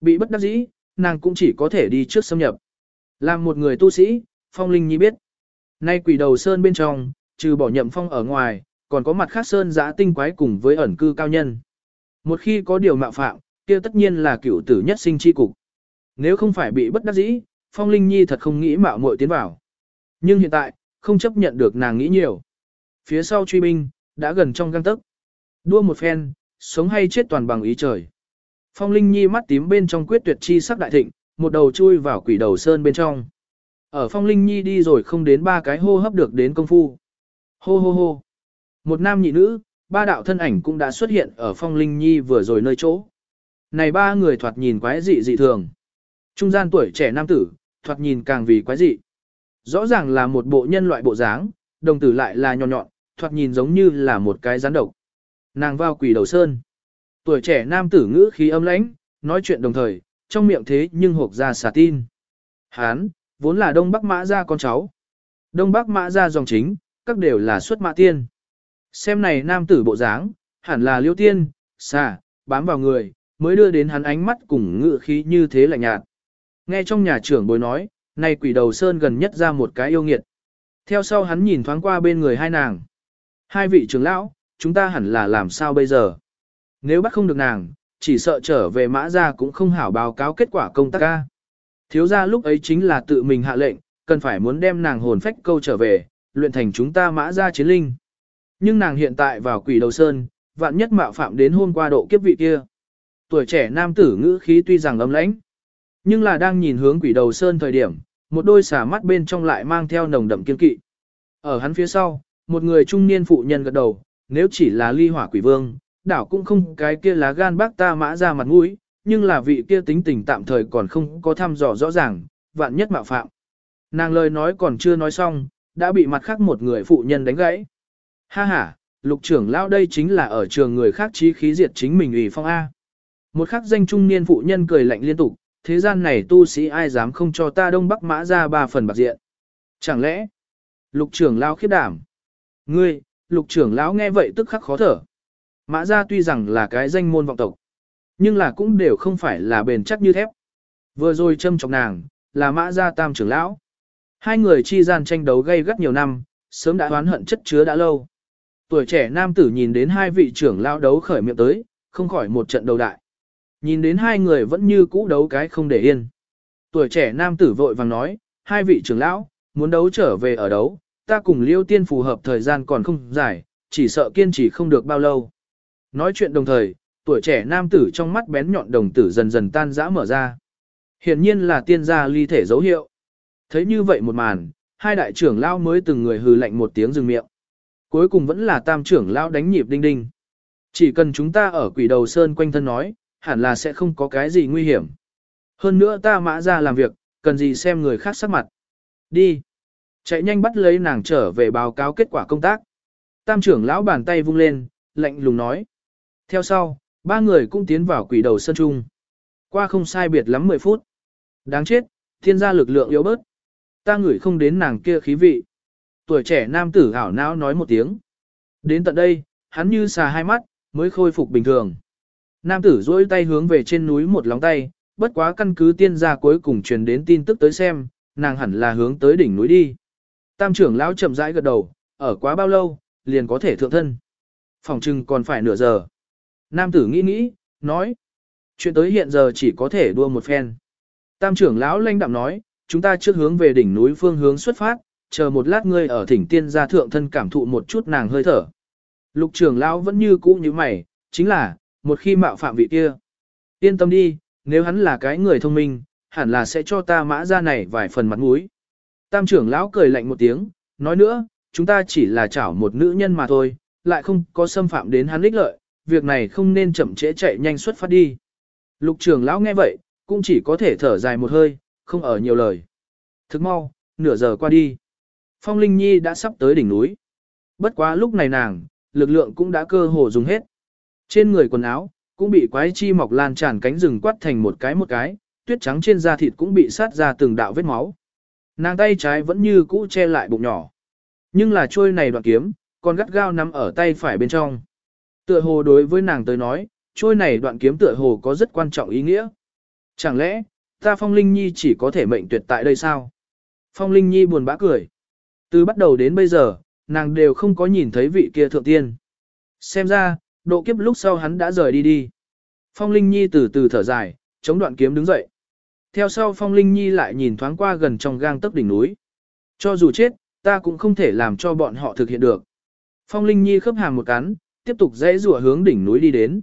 Bị bất đắc dĩ, nàng cũng chỉ có thể đi trước xâm nhập. Làm một người tu sĩ, Phong Linh Nhi biết. Nay quỷ đầu sơn bên trong, trừ bỏ nhậm phong ở ngoài, còn có mặt khác sơn giã tinh quái cùng với ẩn cư cao nhân. Một khi có điều mạo phạm, kia tất nhiên là cựu tử nhất sinh chi cục. Nếu không phải bị bất đắc dĩ, Phong Linh Nhi thật không nghĩ mạo muội tiến vào. Nhưng hiện tại, không chấp nhận được nàng nghĩ nhiều. Phía sau truy binh, đã gần trong găng tấc. Đua một phen, sống hay chết toàn bằng ý trời. Phong Linh Nhi mắt tím bên trong quyết tuyệt chi sắc đại thịnh, một đầu chui vào quỷ đầu sơn bên trong. Ở Phong Linh Nhi đi rồi không đến ba cái hô hấp được đến công phu. Hô hô hô. Một nam nhị nữ, ba đạo thân ảnh cũng đã xuất hiện ở Phong Linh Nhi vừa rồi nơi chỗ. Này ba người thoạt nhìn quái dị dị thường. Trung gian tuổi trẻ nam tử, thoạt nhìn càng vì quái dị. Rõ ràng là một bộ nhân loại bộ dáng, đồng tử lại là nhọn nhọn, thoạt nhìn giống như là một cái rắn độc. Nàng vào quỷ đầu sơn. Tuổi trẻ nam tử ngữ khí âm lãnh, nói chuyện đồng thời, trong miệng thế nhưng hộp ra xà tin. Hán, vốn là Đông Bắc Mã gia con cháu. Đông Bắc Mã gia dòng chính, các đều là xuất mã tiên. Xem này nam tử bộ dáng, hẳn là liêu tiên, xà, bám vào người, mới đưa đến hắn ánh mắt cùng ngự khí như thế lạnh nhạt. Nghe trong nhà trưởng bối nói, nay quỷ đầu sơn gần nhất ra một cái yêu nghiệt. Theo sau hắn nhìn thoáng qua bên người hai nàng. Hai vị trưởng lão, chúng ta hẳn là làm sao bây giờ? Nếu bắt không được nàng, chỉ sợ trở về mã ra cũng không hảo báo cáo kết quả công tác ca. Thiếu ra lúc ấy chính là tự mình hạ lệnh, cần phải muốn đem nàng hồn phách câu trở về, luyện thành chúng ta mã ra chiến linh. Nhưng nàng hiện tại vào quỷ đầu sơn, vạn nhất mạo phạm đến hôm qua độ kiếp vị kia. Tuổi trẻ nam tử ngữ khí tuy rằng ấm lãnh, nhưng là đang nhìn hướng quỷ đầu sơn thời điểm, một đôi xả mắt bên trong lại mang theo nồng đậm kiên kỵ. Ở hắn phía sau, một người trung niên phụ nhân gật đầu, nếu chỉ là ly hỏa quỷ vương, đảo cũng không cái kia lá gan bác ta mã ra mặt mũi, nhưng là vị kia tính tình tạm thời còn không có thăm dò rõ ràng, vạn nhất mạo phạm. Nàng lời nói còn chưa nói xong, đã bị mặt khác một người phụ nhân đánh gãy. Ha ha, lục trưởng lão đây chính là ở trường người khác trí khí diệt chính mình ủy phong A. Một khắc danh trung niên phụ nhân cười lạnh liên tục, thế gian này tu sĩ ai dám không cho ta đông bắc mã ra ba phần bạc diện. Chẳng lẽ, lục trưởng lão khiếp đảm. Ngươi, lục trưởng lão nghe vậy tức khắc khó thở. Mã ra tuy rằng là cái danh môn vọng tộc, nhưng là cũng đều không phải là bền chắc như thép. Vừa rồi châm trọng nàng, là mã ra tam trưởng lão. Hai người chi gian tranh đấu gây gắt nhiều năm, sớm đã oán hận chất chứa đã lâu. Tuổi trẻ nam tử nhìn đến hai vị trưởng lao đấu khởi miệng tới, không khỏi một trận đầu đại. Nhìn đến hai người vẫn như cũ đấu cái không để yên. Tuổi trẻ nam tử vội vàng nói, hai vị trưởng lão, muốn đấu trở về ở đấu, ta cùng liêu tiên phù hợp thời gian còn không dài, chỉ sợ kiên trì không được bao lâu. Nói chuyện đồng thời, tuổi trẻ nam tử trong mắt bén nhọn đồng tử dần dần tan rã mở ra. Hiển nhiên là tiên gia ly thể dấu hiệu. Thấy như vậy một màn, hai đại trưởng lao mới từng người hừ lạnh một tiếng dừng miệng. Cuối cùng vẫn là tam trưởng lão đánh nhịp đinh đinh. Chỉ cần chúng ta ở quỷ đầu sơn quanh thân nói, hẳn là sẽ không có cái gì nguy hiểm. Hơn nữa ta mã ra làm việc, cần gì xem người khác sắc mặt. Đi. Chạy nhanh bắt lấy nàng trở về báo cáo kết quả công tác. Tam trưởng lão bàn tay vung lên, lạnh lùng nói. Theo sau, ba người cũng tiến vào quỷ đầu sơn trung. Qua không sai biệt lắm 10 phút. Đáng chết, thiên gia lực lượng yếu bớt. Ta ngửi không đến nàng kia khí vị. Tuổi trẻ nam tử hảo não nói một tiếng. Đến tận đây, hắn như xà hai mắt, mới khôi phục bình thường. Nam tử duỗi tay hướng về trên núi một lóng tay, bất quá căn cứ tiên gia cuối cùng truyền đến tin tức tới xem, nàng hẳn là hướng tới đỉnh núi đi. Tam trưởng lão chậm rãi gật đầu, ở quá bao lâu, liền có thể thượng thân. Phòng trừng còn phải nửa giờ. Nam tử nghĩ nghĩ, nói. Chuyện tới hiện giờ chỉ có thể đua một phen. Tam trưởng lão lanh đạm nói, chúng ta trước hướng về đỉnh núi phương hướng xuất phát, chờ một lát ngươi ở thỉnh tiên gia thượng thân cảm thụ một chút nàng hơi thở. Lục trưởng lão vẫn như cũ như mày, chính là, một khi mạo phạm vị kia. Yên tâm đi, nếu hắn là cái người thông minh, hẳn là sẽ cho ta mã ra này vài phần mặt mũi. Tam trưởng lão cười lạnh một tiếng, nói nữa, chúng ta chỉ là chảo một nữ nhân mà thôi, lại không có xâm phạm đến hắn ích lợi, việc này không nên chậm trễ chạy nhanh xuất phát đi. Lục trưởng lão nghe vậy, cũng chỉ có thể thở dài một hơi, không ở nhiều lời. Thức mau, nửa giờ qua đi. Phong Linh Nhi đã sắp tới đỉnh núi. Bất quá lúc này nàng, lực lượng cũng đã cơ hồ dùng hết. Trên người quần áo, cũng bị quái chi mọc lan tràn cánh rừng quát thành một cái một cái, tuyết trắng trên da thịt cũng bị sát ra từng đạo vết máu. Nàng tay trái vẫn như cũ che lại bụng nhỏ. Nhưng là trôi này đoạn kiếm, còn gắt gao nắm ở tay phải bên trong. Tựa hồ đối với nàng tới nói, trôi này đoạn kiếm tựa hồ có rất quan trọng ý nghĩa. Chẳng lẽ, ta Phong Linh Nhi chỉ có thể mệnh tuyệt tại đây sao? Phong Linh Nhi buồn bã cười. Từ bắt đầu đến bây giờ, nàng đều không có nhìn thấy vị kia thượng tiên. Xem ra, độ kiếp lúc sau hắn đã rời đi đi. Phong Linh Nhi từ từ thở dài, chống đoạn kiếm đứng dậy. Theo sau Phong Linh Nhi lại nhìn thoáng qua gần trong gang tấc đỉnh núi. Cho dù chết, ta cũng không thể làm cho bọn họ thực hiện được. Phong Linh Nhi khớp hàm một cắn, tiếp tục dãy rùa hướng đỉnh núi đi đến.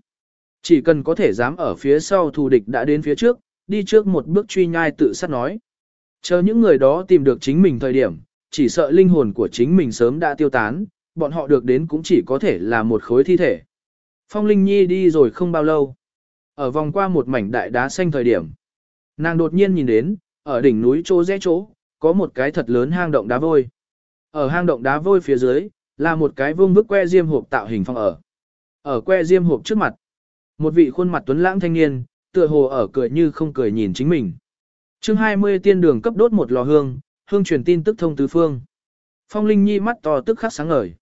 Chỉ cần có thể dám ở phía sau thù địch đã đến phía trước, đi trước một bước truy nhai tự sát nói. Chờ những người đó tìm được chính mình thời điểm, chỉ sợ linh hồn của chính mình sớm đã tiêu tán, bọn họ được đến cũng chỉ có thể là một khối thi thể. Phong Linh Nhi đi rồi không bao lâu. Ở vòng qua một mảnh đại đá xanh thời điểm. Nàng đột nhiên nhìn đến, ở đỉnh núi chỗ rẽ chỗ, có một cái thật lớn hang động đá vôi. Ở hang động đá vôi phía dưới, là một cái vương bức que diêm hộp tạo hình phong ở. Ở que diêm hộp trước mặt, một vị khuôn mặt tuấn lãng thanh niên, tựa hồ ở cười như không cười nhìn chính mình. chương 20 tiên đường cấp đốt một lò hương, hương truyền tin tức thông tứ phương. Phong Linh Nhi mắt to tức khắc sáng ngời.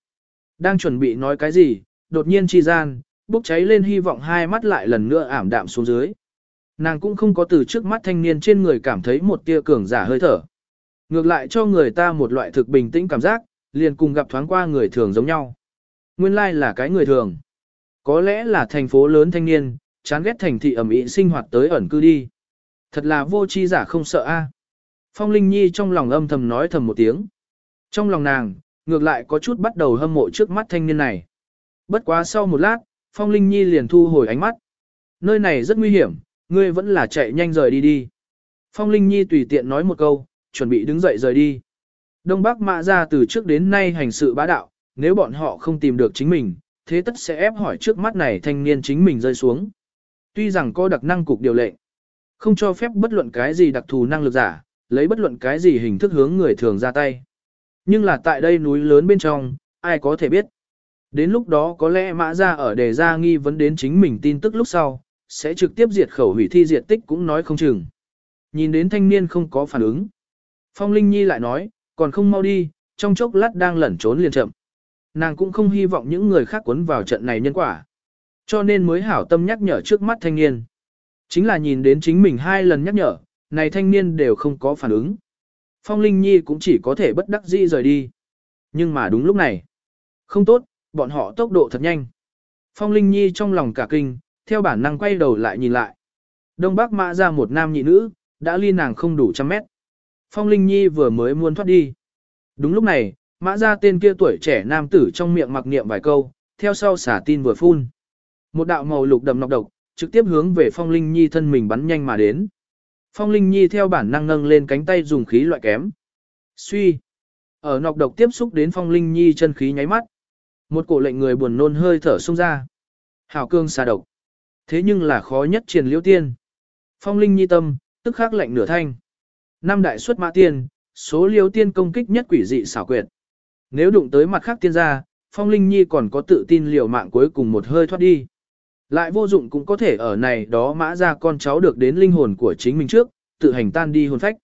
Đang chuẩn bị nói cái gì, đột nhiên chi gian, bốc cháy lên hy vọng hai mắt lại lần nữa ảm đạm xuống dưới. Nàng cũng không có từ trước mắt thanh niên trên người cảm thấy một tia cường giả hơi thở. Ngược lại cho người ta một loại thực bình tĩnh cảm giác, liền cùng gặp thoáng qua người thường giống nhau. Nguyên lai like là cái người thường. Có lẽ là thành phố lớn thanh niên, chán ghét thành thị ẩm ĩ sinh hoạt tới ẩn cư đi. Thật là vô chi giả không sợ a. Phong Linh Nhi trong lòng âm thầm nói thầm một tiếng. Trong lòng nàng, ngược lại có chút bắt đầu hâm mộ trước mắt thanh niên này. Bất quá sau một lát, Phong Linh Nhi liền thu hồi ánh mắt. Nơi này rất nguy hiểm, ngươi vẫn là chạy nhanh rời đi đi. Phong Linh Nhi tùy tiện nói một câu, chuẩn bị đứng dậy rời đi. Đông Bắc mạ gia từ trước đến nay hành sự bá đạo, nếu bọn họ không tìm được chính mình, thế tất sẽ ép hỏi trước mắt này thanh niên chính mình rơi xuống. Tuy rằng có đặc năng cục điều lệnh, không cho phép bất luận cái gì đặc thù năng lực giả, lấy bất luận cái gì hình thức hướng người thường ra tay. Nhưng là tại đây núi lớn bên trong, ai có thể biết. Đến lúc đó có lẽ mã ra ở đề ra nghi vấn đến chính mình tin tức lúc sau, sẽ trực tiếp diệt khẩu hủy thi diệt tích cũng nói không chừng. Nhìn đến thanh niên không có phản ứng. Phong Linh Nhi lại nói, còn không mau đi, trong chốc lát đang lẩn trốn liền chậm. Nàng cũng không hy vọng những người khác cuốn vào trận này nhân quả. Cho nên mới hảo tâm nhắc nhở trước mắt thanh niên. Chính là nhìn đến chính mình hai lần nhắc nhở, này thanh niên đều không có phản ứng. Phong Linh Nhi cũng chỉ có thể bất đắc dĩ rời đi. Nhưng mà đúng lúc này. Không tốt, bọn họ tốc độ thật nhanh. Phong Linh Nhi trong lòng cả kinh, theo bản năng quay đầu lại nhìn lại. Đông Bắc mã ra một nam nhị nữ, đã ly nàng không đủ trăm mét. Phong Linh Nhi vừa mới muốn thoát đi. Đúng lúc này, mã ra tên kia tuổi trẻ nam tử trong miệng mặc niệm vài câu, theo sau xả tin vừa phun. Một đạo màu lục đậm nọc độc, trực tiếp hướng về Phong Linh Nhi thân mình bắn nhanh mà đến. Phong Linh Nhi theo bản năng nâng lên cánh tay dùng khí loại kém. Suy. Ở nọc độc tiếp xúc đến Phong Linh Nhi chân khí nháy mắt. Một cổ lệnh người buồn nôn hơi thở xông ra. Hảo cương xà độc. Thế nhưng là khó nhất triền liễu tiên. Phong Linh Nhi tâm, tức khắc lệnh nửa thanh. Năm đại xuất mã tiên, số liễu tiên công kích nhất quỷ dị xảo quyệt. Nếu đụng tới mặt khác tiên gia, Phong Linh Nhi còn có tự tin liều mạng cuối cùng một hơi thoát đi. Lại vô dụng cũng có thể ở này đó mã ra con cháu được đến linh hồn của chính mình trước, tự hành tan đi hồn phách.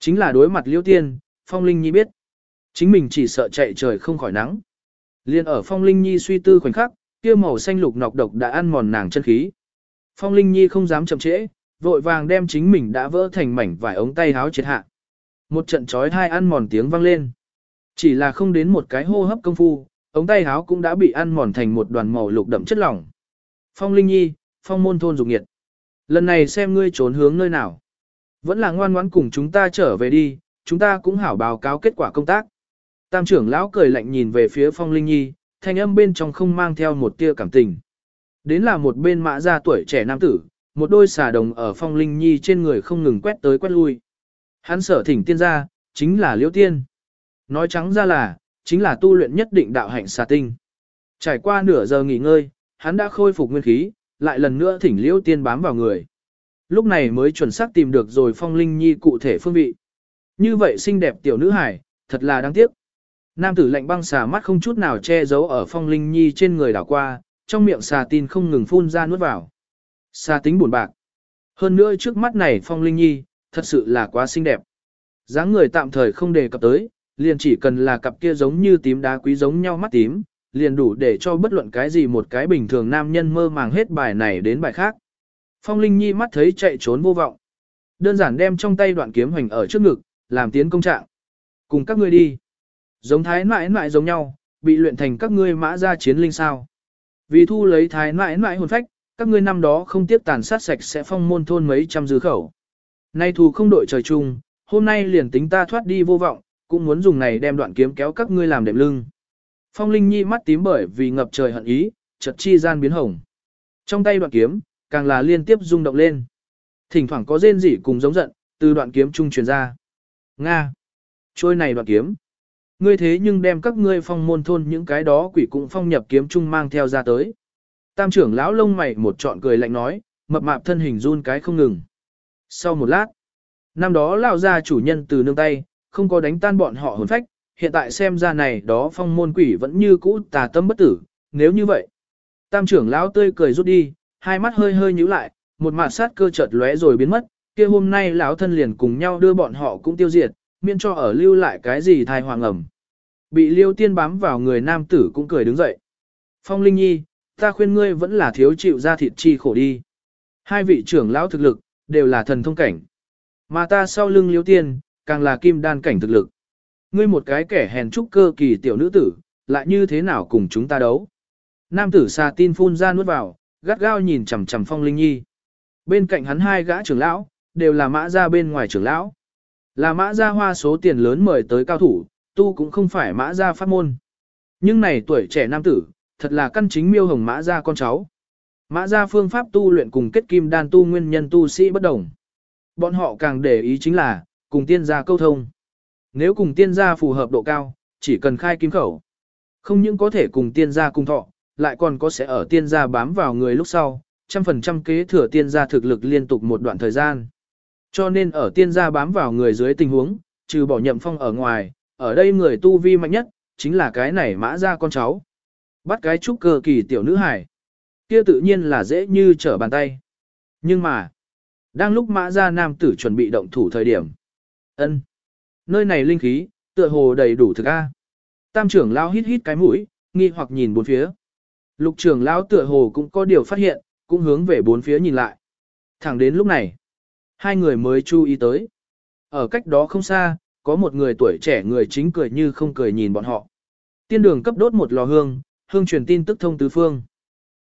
Chính là đối mặt liễu tiên, Phong Linh Nhi biết. Chính mình chỉ sợ chạy trời không khỏi nắng. Liên ở Phong Linh Nhi suy tư khoảnh khắc, kia màu xanh lục nọc độc đã ăn mòn nàng chân khí. Phong Linh Nhi không dám chậm trễ, vội vàng đem chính mình đã vỡ thành mảnh vải ống tay háo triệt hạ. Một trận chói hai ăn mòn tiếng vang lên. Chỉ là không đến một cái hô hấp công phu, ống tay háo cũng đã bị ăn mòn thành một đoàn màu lục đậm chất lỏng. Phong Linh Nhi, phong môn thôn dục nghiệt. Lần này xem ngươi trốn hướng nơi nào. Vẫn là ngoan ngoãn cùng chúng ta trở về đi, chúng ta cũng hảo báo cáo kết quả công tác. Tam trưởng lão cười lạnh nhìn về phía Phong Linh Nhi, thanh âm bên trong không mang theo một tia cảm tình. Đến là một bên mã gia tuổi trẻ nam tử, một đôi xà đồng ở Phong Linh Nhi trên người không ngừng quét tới quét lui. Hắn sở thỉnh tiên gia, chính là liễu tiên. Nói trắng ra là, chính là tu luyện nhất định đạo hạnh xà tinh. Trải qua nửa giờ nghỉ ngơi, hắn đã khôi phục nguyên khí, lại lần nữa thỉnh liễu tiên bám vào người. Lúc này mới chuẩn xác tìm được rồi Phong Linh Nhi cụ thể phương vị. Như vậy xinh đẹp tiểu nữ hải, thật là đáng tiếc. Nam tử lạnh băng xà mắt không chút nào che giấu ở phong linh nhi trên người đảo qua, trong miệng xà tin không ngừng phun ra nuốt vào. Xà tính buồn bạc. Hơn nữa trước mắt này phong linh nhi, thật sự là quá xinh đẹp. dáng người tạm thời không đề cập tới, liền chỉ cần là cặp kia giống như tím đá quý giống nhau mắt tím, liền đủ để cho bất luận cái gì một cái bình thường nam nhân mơ màng hết bài này đến bài khác. Phong Linh Nhi mắt thấy chạy trốn vô vọng. Đơn giản đem trong tay đoạn kiếm hoành ở trước ngực, làm tiến công trạng. Cùng các ngươi đi. Giống thái mãi mãi giống nhau, bị luyện thành các ngươi mã ra chiến linh sao. Vì thu lấy thái mãi mãi hồn phách, các ngươi năm đó không tiếp tàn sát sạch sẽ phong môn thôn mấy trăm dư khẩu. Nay thù không đội trời chung, hôm nay liền tính ta thoát đi vô vọng, cũng muốn dùng này đem đoạn kiếm kéo các ngươi làm đệm lưng. Phong Linh Nhi mắt tím bởi vì ngập trời hận ý, chợt chi gian biến hồng. Trong tay đoạn kiếm, càng là liên tiếp rung động lên. Thỉnh thoảng có rên rỉ cùng giống giận, từ đoạn kiếm trung truyền ra. Nga! Trôi này đoạn kiếm. Ngươi thế nhưng đem các ngươi phong môn thôn những cái đó quỷ cũng phong nhập kiếm trung mang theo ra tới. Tam trưởng lão lông mày một trọn cười lạnh nói, mập mạp thân hình run cái không ngừng. Sau một lát, năm đó lão gia chủ nhân từ nương tay, không có đánh tan bọn họ hồn phách, hiện tại xem ra này đó phong môn quỷ vẫn như cũ tà tâm bất tử, nếu như vậy. Tam trưởng lão tươi cười rút đi, hai mắt hơi hơi nhíu lại, một mạt sát cơ chợt lóe rồi biến mất, kia hôm nay lão thân liền cùng nhau đưa bọn họ cũng tiêu diệt, miễn cho ở lưu lại cái gì thai hoàng ẩm. Bị liêu tiên bám vào người nam tử cũng cười đứng dậy. Phong Linh Nhi, ta khuyên ngươi vẫn là thiếu chịu ra thịt chi khổ đi. Hai vị trưởng lão thực lực, đều là thần thông cảnh. Mà ta sau lưng liêu tiên, càng là kim đan cảnh thực lực. Ngươi một cái kẻ hèn trúc cơ kỳ tiểu nữ tử, lại như thế nào cùng chúng ta đấu. Nam tử xà tin phun ra nuốt vào, gắt gao nhìn chằm chằm Phong Linh Nhi. Bên cạnh hắn hai gã trưởng lão, đều là mã ra bên ngoài trưởng lão. Là mã ra hoa số tiền lớn mời tới cao thủ, tu cũng không phải mã ra pháp môn. Nhưng này tuổi trẻ nam tử, thật là căn chính miêu hồng mã ra con cháu. Mã ra phương pháp tu luyện cùng kết kim đan tu nguyên nhân tu sĩ bất đồng. Bọn họ càng để ý chính là, cùng tiên gia câu thông. Nếu cùng tiên gia phù hợp độ cao, chỉ cần khai kim khẩu. Không những có thể cùng tiên gia cùng thọ, lại còn có sẽ ở tiên gia bám vào người lúc sau, trăm phần trăm kế thừa tiên gia thực lực liên tục một đoạn thời gian. Cho nên ở tiên gia bám vào người dưới tình huống, trừ bỏ nhậm phong ở ngoài, ở đây người tu vi mạnh nhất, chính là cái này mã ra con cháu. Bắt cái trúc cơ kỳ tiểu nữ hải. Kia tự nhiên là dễ như trở bàn tay. Nhưng mà, đang lúc mã ra nam tử chuẩn bị động thủ thời điểm. ân Nơi này linh khí, tựa hồ đầy đủ thực a. Tam trưởng lão hít hít cái mũi, nghi hoặc nhìn bốn phía. Lục trưởng lão tựa hồ cũng có điều phát hiện, cũng hướng về bốn phía nhìn lại. Thẳng đến lúc này, hai người mới chú ý tới. Ở cách đó không xa, có một người tuổi trẻ người chính cười như không cười nhìn bọn họ. Tiên đường cấp đốt một lò hương, hương truyền tin tức thông tứ phương.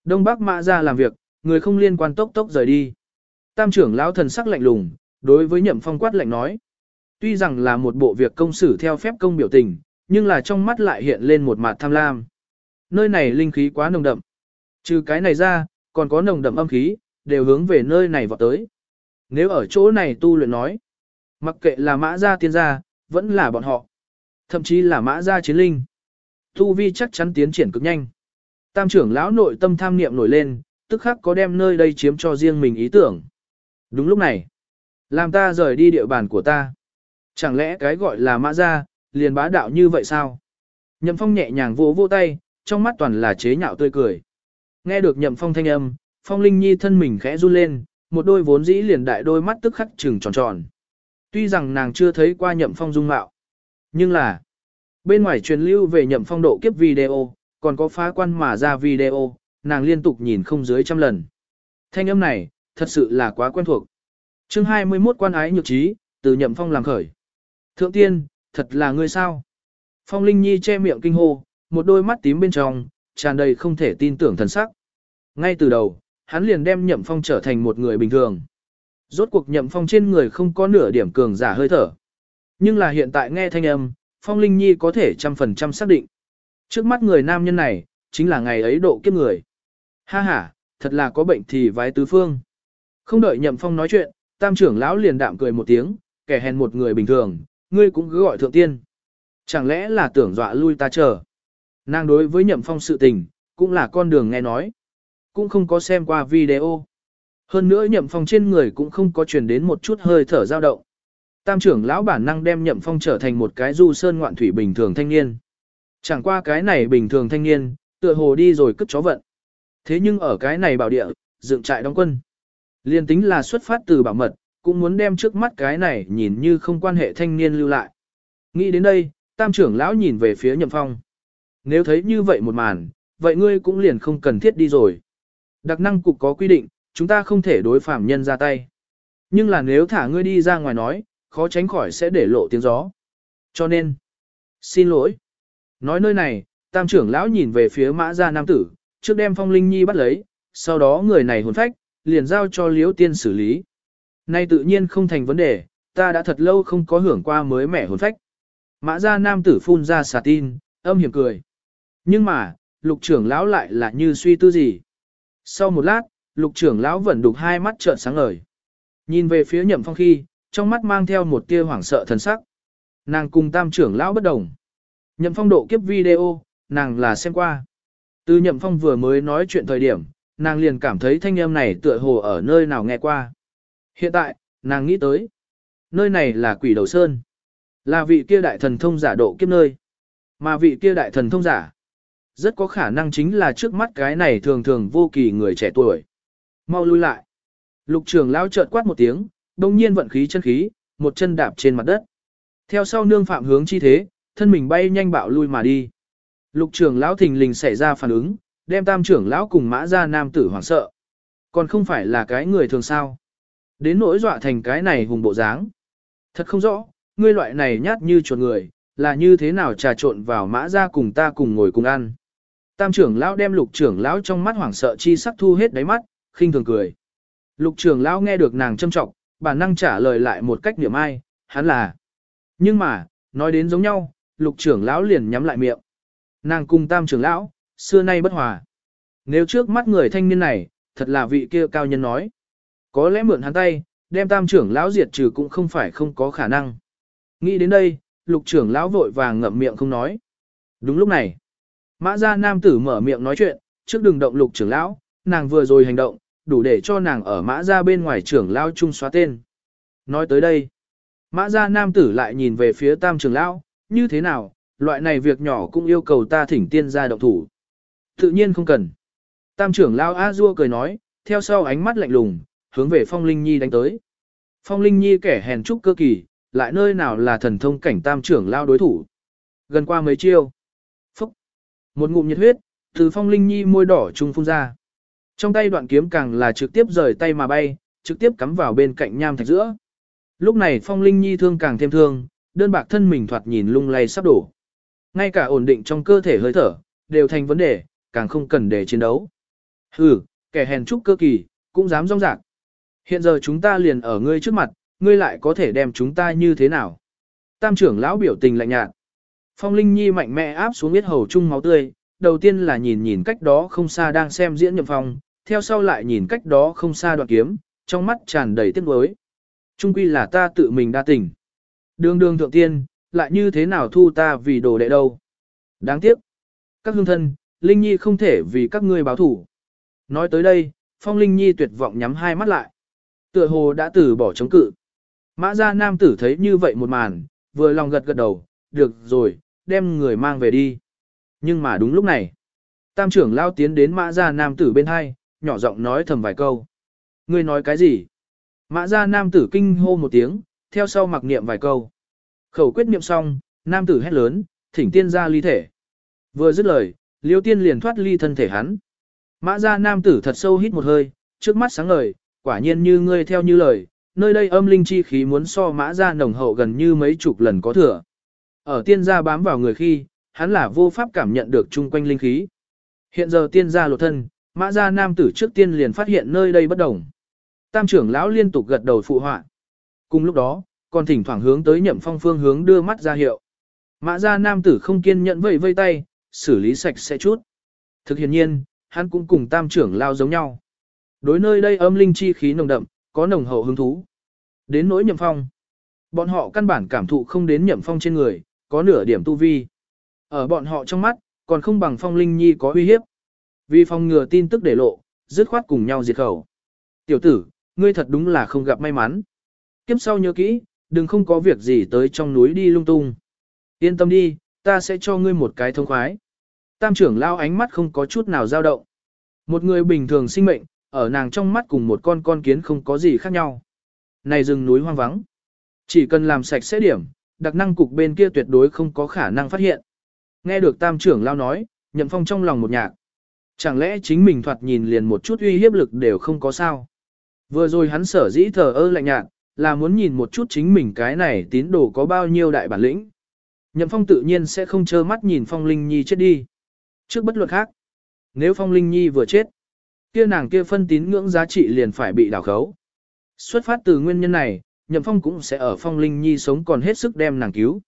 Đông Bắc mã ra làm việc, người không liên quan tốc tốc rời đi. Tam trưởng lão thần sắc lạnh lùng, đối với nhậm phong quát lạnh nói. Tuy rằng là một bộ việc công xử theo phép công biểu tình, nhưng là trong mắt lại hiện lên một mặt tham lam. Nơi này linh khí quá nồng đậm. Trừ cái này ra, còn có nồng đậm âm khí, đều hướng về nơi này vọt tới. Nếu ở chỗ này tu luyện nói, mặc kệ là mã gia tiên gia, vẫn là bọn họ. Thậm chí là mã gia chiến linh. Tu vi chắc chắn tiến triển cực nhanh. Tam trưởng lão nội tâm tham niệm nổi lên, tức khắc có đem nơi đây chiếm cho riêng mình ý tưởng. Đúng lúc này, làm ta rời đi địa bàn của ta. Chẳng lẽ cái gọi là mã ra, liền bá đạo như vậy sao? Nhậm phong nhẹ nhàng vỗ vỗ tay, trong mắt toàn là chế nhạo tươi cười. Nghe được nhậm phong thanh âm, phong linh nhi thân mình khẽ run lên, một đôi vốn dĩ liền đại đôi mắt tức khắc trừng tròn tròn. Tuy rằng nàng chưa thấy qua nhậm phong dung mạo, nhưng là bên ngoài truyền lưu về nhậm phong độ kiếp video, còn có phá quan mà ra video, nàng liên tục nhìn không dưới trăm lần. Thanh âm này, thật sự là quá quen thuộc. chương 21 quan ái nhược trí, từ nhậm phong làm khởi. Thượng tiên, thật là ngươi sao? Phong Linh Nhi che miệng kinh hô, một đôi mắt tím bên trong, tràn đầy không thể tin tưởng thần sắc. Ngay từ đầu, hắn liền đem nhậm phong trở thành một người bình thường. Rốt cuộc nhậm phong trên người không có nửa điểm cường giả hơi thở. Nhưng là hiện tại nghe thanh âm, Phong Linh Nhi có thể trăm phần trăm xác định. Trước mắt người nam nhân này, chính là ngày ấy độ kiếp người. Ha ha, thật là có bệnh thì vái tứ phương. Không đợi nhậm phong nói chuyện, tam trưởng lão liền đạm cười một tiếng, kẻ hèn một người bình thường, ngươi cũng cứ gọi thượng tiên. Chẳng lẽ là tưởng dọa lui ta chờ. Nàng đối với nhậm phong sự tình, cũng là con đường nghe nói. Cũng không có xem qua video. Hơn nữa nhậm phong trên người cũng không có truyền đến một chút hơi thở dao động. Tam trưởng lão bản năng đem nhậm phong trở thành một cái du sơn ngoạn thủy bình thường thanh niên. Chẳng qua cái này bình thường thanh niên, tựa hồ đi rồi cất chó vận. Thế nhưng ở cái này bảo địa, dựng trại đóng quân. Liên tính là xuất phát từ bảo mật, cũng muốn đem trước mắt cái này nhìn như không quan hệ thanh niên lưu lại. Nghĩ đến đây, tam trưởng lão nhìn về phía nhậm phong. Nếu thấy như vậy một màn, vậy ngươi cũng liền không cần thiết đi rồi. Đặc năng cục có quy định, chúng ta không thể đối phạm nhân ra tay. Nhưng là nếu thả ngươi đi ra ngoài nói, khó tránh khỏi sẽ để lộ tiếng gió. Cho nên, xin lỗi. Nói nơi này, tam trưởng lão nhìn về phía mã gia nam tử, trước đem phong linh nhi bắt lấy, sau đó người này hồn phách, liền giao cho liễu tiên xử lý. Nay tự nhiên không thành vấn đề, ta đã thật lâu không có hưởng qua mới mẻ hồn phách. Mã gia nam tử phun ra xà tin, âm hiểm cười. Nhưng mà, lục trưởng lão lại là như suy tư gì. Sau một lát, lục trưởng lão vẫn đục hai mắt trợn sáng ngời. Nhìn về phía nhậm phong khi, trong mắt mang theo một tia hoảng sợ thần sắc. Nàng cùng tam trưởng lão bất đồng. Nhậm phong độ kiếp video, nàng là xem qua. Từ nhậm phong vừa mới nói chuyện thời điểm, nàng liền cảm thấy thanh âm này tựa hồ ở nơi nào nghe qua. Hiện tại, nàng nghĩ tới. Nơi này là quỷ đầu sơn. Là vị kia đại thần thông giả độ kiếp nơi. Mà vị kia đại thần thông giả. Rất có khả năng chính là trước mắt cái này thường thường vô kỳ người trẻ tuổi. Mau lui lại. Lục trường lao chợt quát một tiếng, đồng nhiên vận khí chân khí, một chân đạp trên mặt đất. Theo sau nương phạm hướng chi thế, thân mình bay nhanh bạo lui mà đi. Lục trưởng lão thình lình xảy ra phản ứng, đem tam trưởng lão cùng mã ra nam tử hoảng sợ. Còn không phải là cái người thường sao. Đến nỗi dọa thành cái này hùng bộ dáng. Thật không rõ, ngươi loại này nhát như chuột người, là như thế nào trà trộn vào mã ra cùng ta cùng ngồi cùng ăn. Tam trưởng lão đem lục trưởng lão trong mắt hoảng sợ chi sắc thu hết đáy mắt, khinh thường cười. Lục trưởng lão nghe được nàng châm trọng, bản năng trả lời lại một cách niệm ai, hắn là. Nhưng mà, nói đến giống nhau, lục trưởng lão liền nhắm lại miệng. Nàng cùng tam trưởng lão, xưa nay bất hòa. Nếu trước mắt người thanh niên này, thật là vị kia cao nhân nói. Có lẽ mượn hắn tay, đem tam trưởng lão diệt trừ cũng không phải không có khả năng. Nghĩ đến đây, lục trưởng lão vội vàng ngậm miệng không nói. Đúng lúc này, mã gia nam tử mở miệng nói chuyện, trước đừng động lục trưởng lão, nàng vừa rồi hành động, đủ để cho nàng ở mã gia bên ngoài trưởng lão chung xóa tên. Nói tới đây, mã gia nam tử lại nhìn về phía tam trưởng lão, như thế nào, loại này việc nhỏ cũng yêu cầu ta thỉnh tiên gia động thủ. Tự nhiên không cần. Tam trưởng lão A Dua cười nói, theo sau ánh mắt lạnh lùng, hướng về Phong Linh Nhi đánh tới. Phong Linh Nhi kẻ hèn trúc cơ kỳ, lại nơi nào là thần thông cảnh tam trưởng lao đối thủ. Gần qua mấy chiêu. Phúc. Một ngụm nhiệt huyết, từ Phong Linh Nhi môi đỏ trung phun ra. Trong tay đoạn kiếm càng là trực tiếp rời tay mà bay, trực tiếp cắm vào bên cạnh nham thạch giữa. Lúc này Phong Linh Nhi thương càng thêm thương, đơn bạc thân mình thoạt nhìn lung lay sắp đổ. Ngay cả ổn định trong cơ thể hơi thở, đều thành vấn đề, càng không cần để chiến đấu. Hừ, kẻ hèn trúc cơ kỳ, cũng dám rong rạc. Hiện giờ chúng ta liền ở ngươi trước mặt, ngươi lại có thể đem chúng ta như thế nào? Tam trưởng lão biểu tình lạnh nhạt. Phong Linh Nhi mạnh mẽ áp xuống biết hầu chung máu tươi, đầu tiên là nhìn nhìn cách đó không xa đang xem diễn nhậm phong, theo sau lại nhìn cách đó không xa đoạn kiếm, trong mắt tràn đầy tiếc nuối. Trung quy là ta tự mình đa tình. Đường đường thượng tiên, lại như thế nào thu ta vì đồ đệ đâu. Đáng tiếc. Các hương thân, Linh Nhi không thể vì các ngươi báo thủ. Nói tới đây, Phong Linh Nhi tuyệt vọng nhắm hai mắt lại. Tựa hồ đã từ bỏ chống cự. Mã gia nam tử thấy như vậy một màn, vừa lòng gật gật đầu, được rồi, đem người mang về đi. Nhưng mà đúng lúc này, tam trưởng lao tiến đến mã gia nam tử bên hai, nhỏ giọng nói thầm vài câu. Ngươi nói cái gì? Mã gia nam tử kinh hô một tiếng, theo sau mặc niệm vài câu. Khẩu quyết niệm xong, nam tử hét lớn, thỉnh tiên ra ly thể. Vừa dứt lời, liêu tiên liền thoát ly thân thể hắn. Mã gia nam tử thật sâu hít một hơi, trước mắt sáng ngời, quả nhiên như ngươi theo như lời, nơi đây âm linh chi khí muốn so mã gia nồng hậu gần như mấy chục lần có thừa. Ở tiên gia bám vào người khi, hắn là vô pháp cảm nhận được chung quanh linh khí. Hiện giờ tiên gia lột thân, mã gia nam tử trước tiên liền phát hiện nơi đây bất đồng. Tam trưởng lão liên tục gật đầu phụ họa. Cùng lúc đó, còn thỉnh thoảng hướng tới nhậm phong phương hướng đưa mắt ra hiệu. Mã gia nam tử không kiên nhẫn vẫy vây tay, xử lý sạch sẽ chút. Thực hiện nhiên, hắn cũng cùng tam trưởng lao giống nhau. Đối nơi đây âm linh chi khí nồng đậm, có nồng hậu hứng thú. Đến nỗi nhậm phong. Bọn họ căn bản cảm thụ không đến nhậm phong trên người, có nửa điểm tu vi. Ở bọn họ trong mắt, còn không bằng phong linh nhi có uy hiếp. Vì phong ngừa tin tức để lộ, dứt khoát cùng nhau diệt khẩu. Tiểu tử, ngươi thật đúng là không gặp may mắn. Kiếp sau nhớ kỹ, đừng không có việc gì tới trong núi đi lung tung. Yên tâm đi, ta sẽ cho ngươi một cái thông khoái. Tam trưởng lao ánh mắt không có chút nào dao động. Một người bình thường sinh mệnh, ở nàng trong mắt cùng một con con kiến không có gì khác nhau. Này rừng núi hoang vắng. Chỉ cần làm sạch sẽ điểm, đặc năng cục bên kia tuyệt đối không có khả năng phát hiện. Nghe được tam trưởng lao nói, nhậm phong trong lòng một nhạc. Chẳng lẽ chính mình thoạt nhìn liền một chút uy hiếp lực đều không có sao? Vừa rồi hắn sở dĩ thờ ơ lạnh nhạt, là muốn nhìn một chút chính mình cái này tín đồ có bao nhiêu đại bản lĩnh. Nhậm phong tự nhiên sẽ không trơ mắt nhìn phong linh nhi chết đi. Trước bất luận khác, nếu phong linh nhi vừa chết, kia nàng kia phân tín ngưỡng giá trị liền phải bị đảo khấu. Xuất phát từ nguyên nhân này, nhậm phong cũng sẽ ở phong linh nhi sống còn hết sức đem nàng cứu.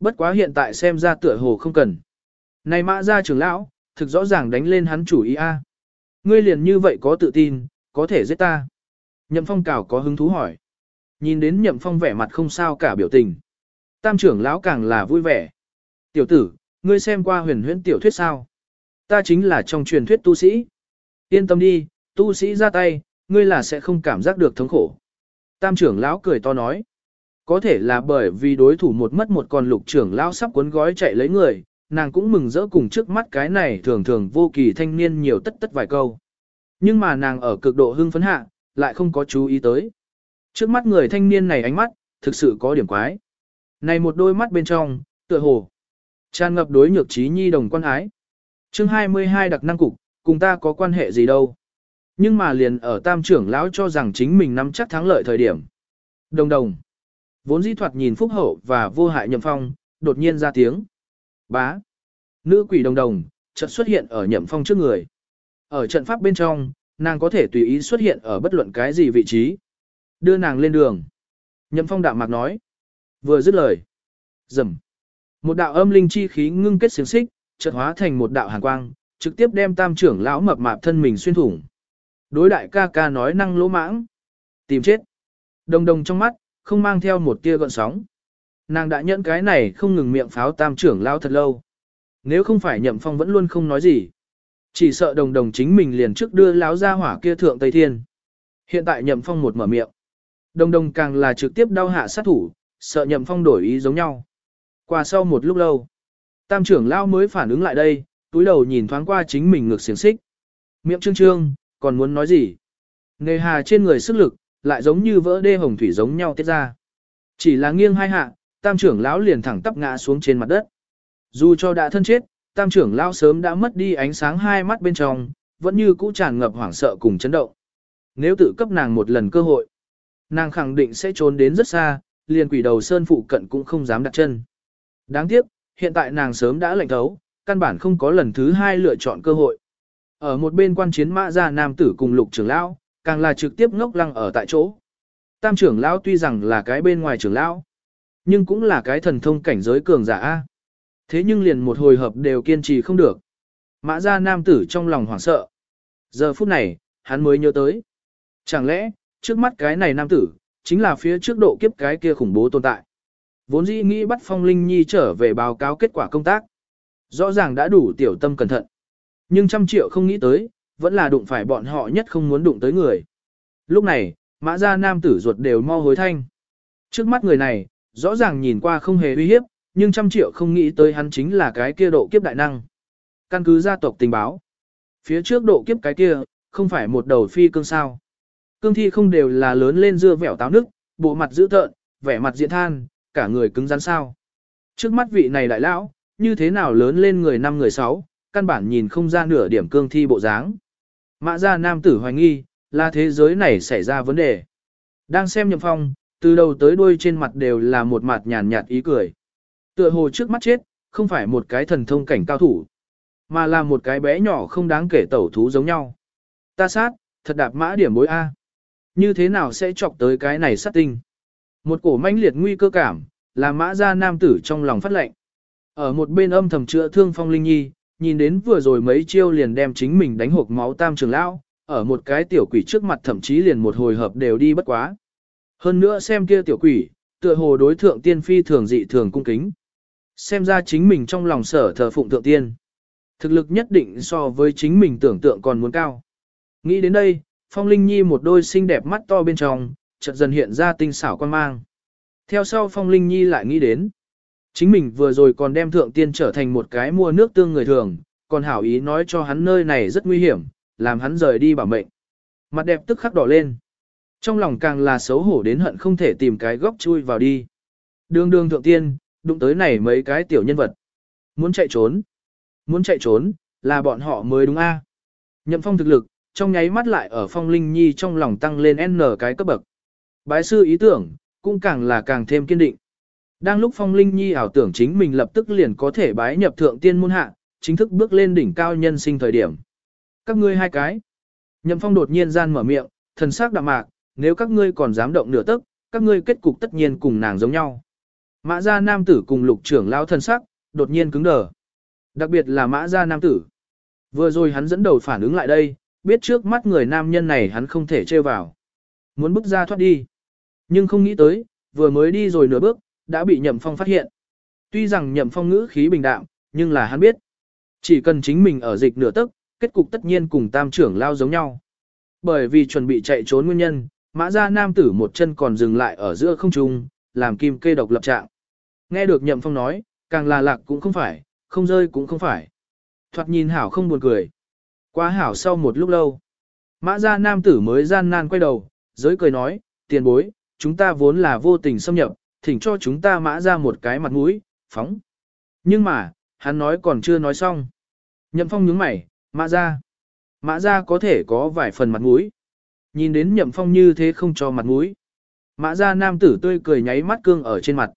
Bất quá hiện tại xem ra tựa hồ không cần. Này mã ra trưởng lão, thực rõ ràng đánh lên hắn chủ ý a. Ngươi liền như vậy có tự tin, có thể giết ta. Nhậm phong cảo có hứng thú hỏi. Nhìn đến nhậm phong vẻ mặt không sao cả biểu tình. Tam trưởng lão càng là vui vẻ. Tiểu tử, ngươi xem qua huyền huyễn tiểu thuyết sao? Ta chính là trong truyền thuyết tu sĩ. Yên tâm đi, tu sĩ ra tay, ngươi là sẽ không cảm giác được thống khổ. Tam trưởng lão cười to nói. Có thể là bởi vì đối thủ một mất một còn lục trưởng lão sắp cuốn gói chạy lấy người, nàng cũng mừng rỡ cùng trước mắt cái này thường thường vô kỳ thanh niên nhiều tất tất vài câu. Nhưng mà nàng ở cực độ hưng phấn hạ, lại không có chú ý tới. Trước mắt người thanh niên này ánh mắt, thực sự có điểm quái. Này một đôi mắt bên trong, tựa hồ, tràn ngập đối nhược trí nhi đồng quan ái. chương 22 đặc năng cục, cùng ta có quan hệ gì đâu. Nhưng mà liền ở tam trưởng lão cho rằng chính mình nắm chắc thắng lợi thời điểm. Đồng đồng. Vốn dĩ thoạt nhìn phúc hậu và vô hại nhậm phong, đột nhiên ra tiếng. Bá. Nữ quỷ đồng đồng, trận xuất hiện ở nhậm phong trước người. Ở trận pháp bên trong, nàng có thể tùy ý xuất hiện ở bất luận cái gì vị trí. Đưa nàng lên đường. Nhậm phong đạm mạc nói. Vừa dứt lời. Dầm. Một đạo âm linh chi khí ngưng kết xiềng xích, chợt hóa thành một đạo hàn quang, trực tiếp đem tam trưởng lão mập mạp thân mình xuyên thủng. Đối đại ca ca nói năng lỗ mãng. Tìm chết. Đồng đồng trong mắt, không mang theo một tia gợn sóng. Nàng đã nhận cái này không ngừng miệng pháo tam trưởng lão thật lâu. Nếu không phải nhậm phong vẫn luôn không nói gì. Chỉ sợ đồng đồng chính mình liền trước đưa lão ra hỏa kia thượng Tây Thiên. Hiện tại nhậm phong một mở miệng. Đồng đồng càng là trực tiếp đau hạ sát thủ, sợ nhậm phong đổi ý giống nhau. Qua sau một lúc lâu, tam trưởng lao mới phản ứng lại đây, túi đầu nhìn thoáng qua chính mình ngược xiềng xích. Miệng trương trương, còn muốn nói gì? Nghề hà trên người sức lực, lại giống như vỡ đê hồng thủy giống nhau tiết ra. Chỉ là nghiêng hai hạ, tam trưởng lão liền thẳng tắp ngã xuống trên mặt đất. Dù cho đã thân chết, tam trưởng lão sớm đã mất đi ánh sáng hai mắt bên trong, vẫn như cũ tràn ngập hoảng sợ cùng chấn động. Nếu tự cấp nàng một lần cơ hội, nàng khẳng định sẽ trốn đến rất xa, liền quỷ đầu sơn phụ cận cũng không dám đặt chân. Đáng tiếc, hiện tại nàng sớm đã lệnh thấu, căn bản không có lần thứ hai lựa chọn cơ hội. Ở một bên quan chiến mã gia nam tử cùng lục trưởng lão, càng là trực tiếp ngốc lăng ở tại chỗ. Tam trưởng lão tuy rằng là cái bên ngoài trưởng lão, nhưng cũng là cái thần thông cảnh giới cường giả. Thế nhưng liền một hồi hợp đều kiên trì không được. Mã gia nam tử trong lòng hoảng sợ. Giờ phút này, hắn mới nhớ tới. Chẳng lẽ, trước mắt cái này nam tử, chính là phía trước độ kiếp cái kia khủng bố tồn tại. Vốn dĩ nghĩ bắt Phong Linh Nhi trở về báo cáo kết quả công tác. Rõ ràng đã đủ tiểu tâm cẩn thận. Nhưng trăm triệu không nghĩ tới, vẫn là đụng phải bọn họ nhất không muốn đụng tới người. Lúc này, mã gia nam tử ruột đều mau hối thanh. Trước mắt người này, rõ ràng nhìn qua không hề uy hiếp, nhưng trăm triệu không nghĩ tới hắn chính là cái kia độ kiếp đại năng. Căn cứ gia tộc tình báo. Phía trước độ kiếp cái kia, không phải một đầu phi cương sao. Cương thi không đều là lớn lên dưa vẻo táo nước, bộ mặt dữ tợn, vẻ mặt diện than, cả người cứng rắn sao. Trước mắt vị này đại lão, như thế nào lớn lên người năm người sáu, căn bản nhìn không ra nửa điểm cương thi bộ dáng. Mã gia nam tử hoài nghi, là thế giới này xảy ra vấn đề. Đang xem nhậm phong, từ đầu tới đuôi trên mặt đều là một mặt nhàn nhạt ý cười. Tựa hồ trước mắt chết, không phải một cái thần thông cảnh cao thủ, mà là một cái bé nhỏ không đáng kể tẩu thú giống nhau. Ta sát, thật đạp mã điểm bối A. Như thế nào sẽ chọc tới cái này sát tinh? Một cổ manh liệt nguy cơ cảm, là mã gia nam tử trong lòng phát lệnh. Ở một bên âm thầm chữa thương phong linh nhi, nhìn đến vừa rồi mấy chiêu liền đem chính mình đánh hộp máu tam trường lão, ở một cái tiểu quỷ trước mặt thậm chí liền một hồi hợp đều đi bất quá. Hơn nữa xem kia tiểu quỷ, tựa hồ đối thượng tiên phi thường dị thường cung kính. Xem ra chính mình trong lòng sở thờ phụng thượng tiên. Thực lực nhất định so với chính mình tưởng tượng còn muốn cao. Nghĩ đến đây, Phong Linh Nhi một đôi xinh đẹp mắt to bên trong, chợt dần hiện ra tinh xảo quan mang. Theo sau Phong Linh Nhi lại nghĩ đến. Chính mình vừa rồi còn đem thượng tiên trở thành một cái mua nước tương người thường, còn hảo ý nói cho hắn nơi này rất nguy hiểm, làm hắn rời đi bảo mệnh. Mặt đẹp tức khắc đỏ lên. Trong lòng càng là xấu hổ đến hận không thể tìm cái góc chui vào đi. Đường đường thượng tiên, đụng tới này mấy cái tiểu nhân vật. Muốn chạy trốn. Muốn chạy trốn, là bọn họ mới đúng a. Nhậm phong thực lực, trong nháy mắt lại ở phong linh nhi trong lòng tăng lên n cái cấp bậc. Bái sư ý tưởng, cũng càng là càng thêm kiên định. Đang lúc phong linh nhi ảo tưởng chính mình lập tức liền có thể bái nhập thượng tiên môn hạ, chính thức bước lên đỉnh cao nhân sinh thời điểm. Các ngươi hai cái. Nhậm phong đột nhiên gian mở miệng, thần sắc đạm mạc, nếu các ngươi còn dám động nửa tức, các ngươi kết cục tất nhiên cùng nàng giống nhau. Mã gia nam tử cùng lục trưởng lao thần sắc, đột nhiên cứng đờ. Đặc biệt là mã gia nam tử. Vừa rồi hắn dẫn đầu phản ứng lại đây, biết trước mắt người nam nhân này hắn không thể trêu vào. Muốn bước ra thoát đi. Nhưng không nghĩ tới, vừa mới đi rồi nửa bước, đã bị nhậm phong phát hiện. Tuy rằng nhậm phong ngữ khí bình đạm, nhưng là hắn biết. Chỉ cần chính mình ở dịch nửa tức, kết cục tất nhiên cùng tam trưởng lao giống nhau. Bởi vì chuẩn bị chạy trốn nguyên nhân, mã gia nam tử một chân còn dừng lại ở giữa không trung, làm kim kê độc lập trạng. Nghe được nhậm phong nói, càng là lạc cũng không phải, không rơi cũng không phải. Thoạt nhìn hảo không buồn cười. Quá hảo sau một lúc lâu. Mã gia nam tử mới gian nan quay đầu, giới cười nói, tiền bối, chúng ta vốn là vô tình xâm nhập, thỉnh cho chúng ta mã ra một cái mặt mũi, phóng. Nhưng mà, hắn nói còn chưa nói xong. Nhậm phong nhướng mày, mã ra. Mã ra có thể có vài phần mặt mũi. Nhìn đến nhậm phong như thế không cho mặt mũi. Mã ra nam tử tươi cười nháy mắt cương ở trên mặt.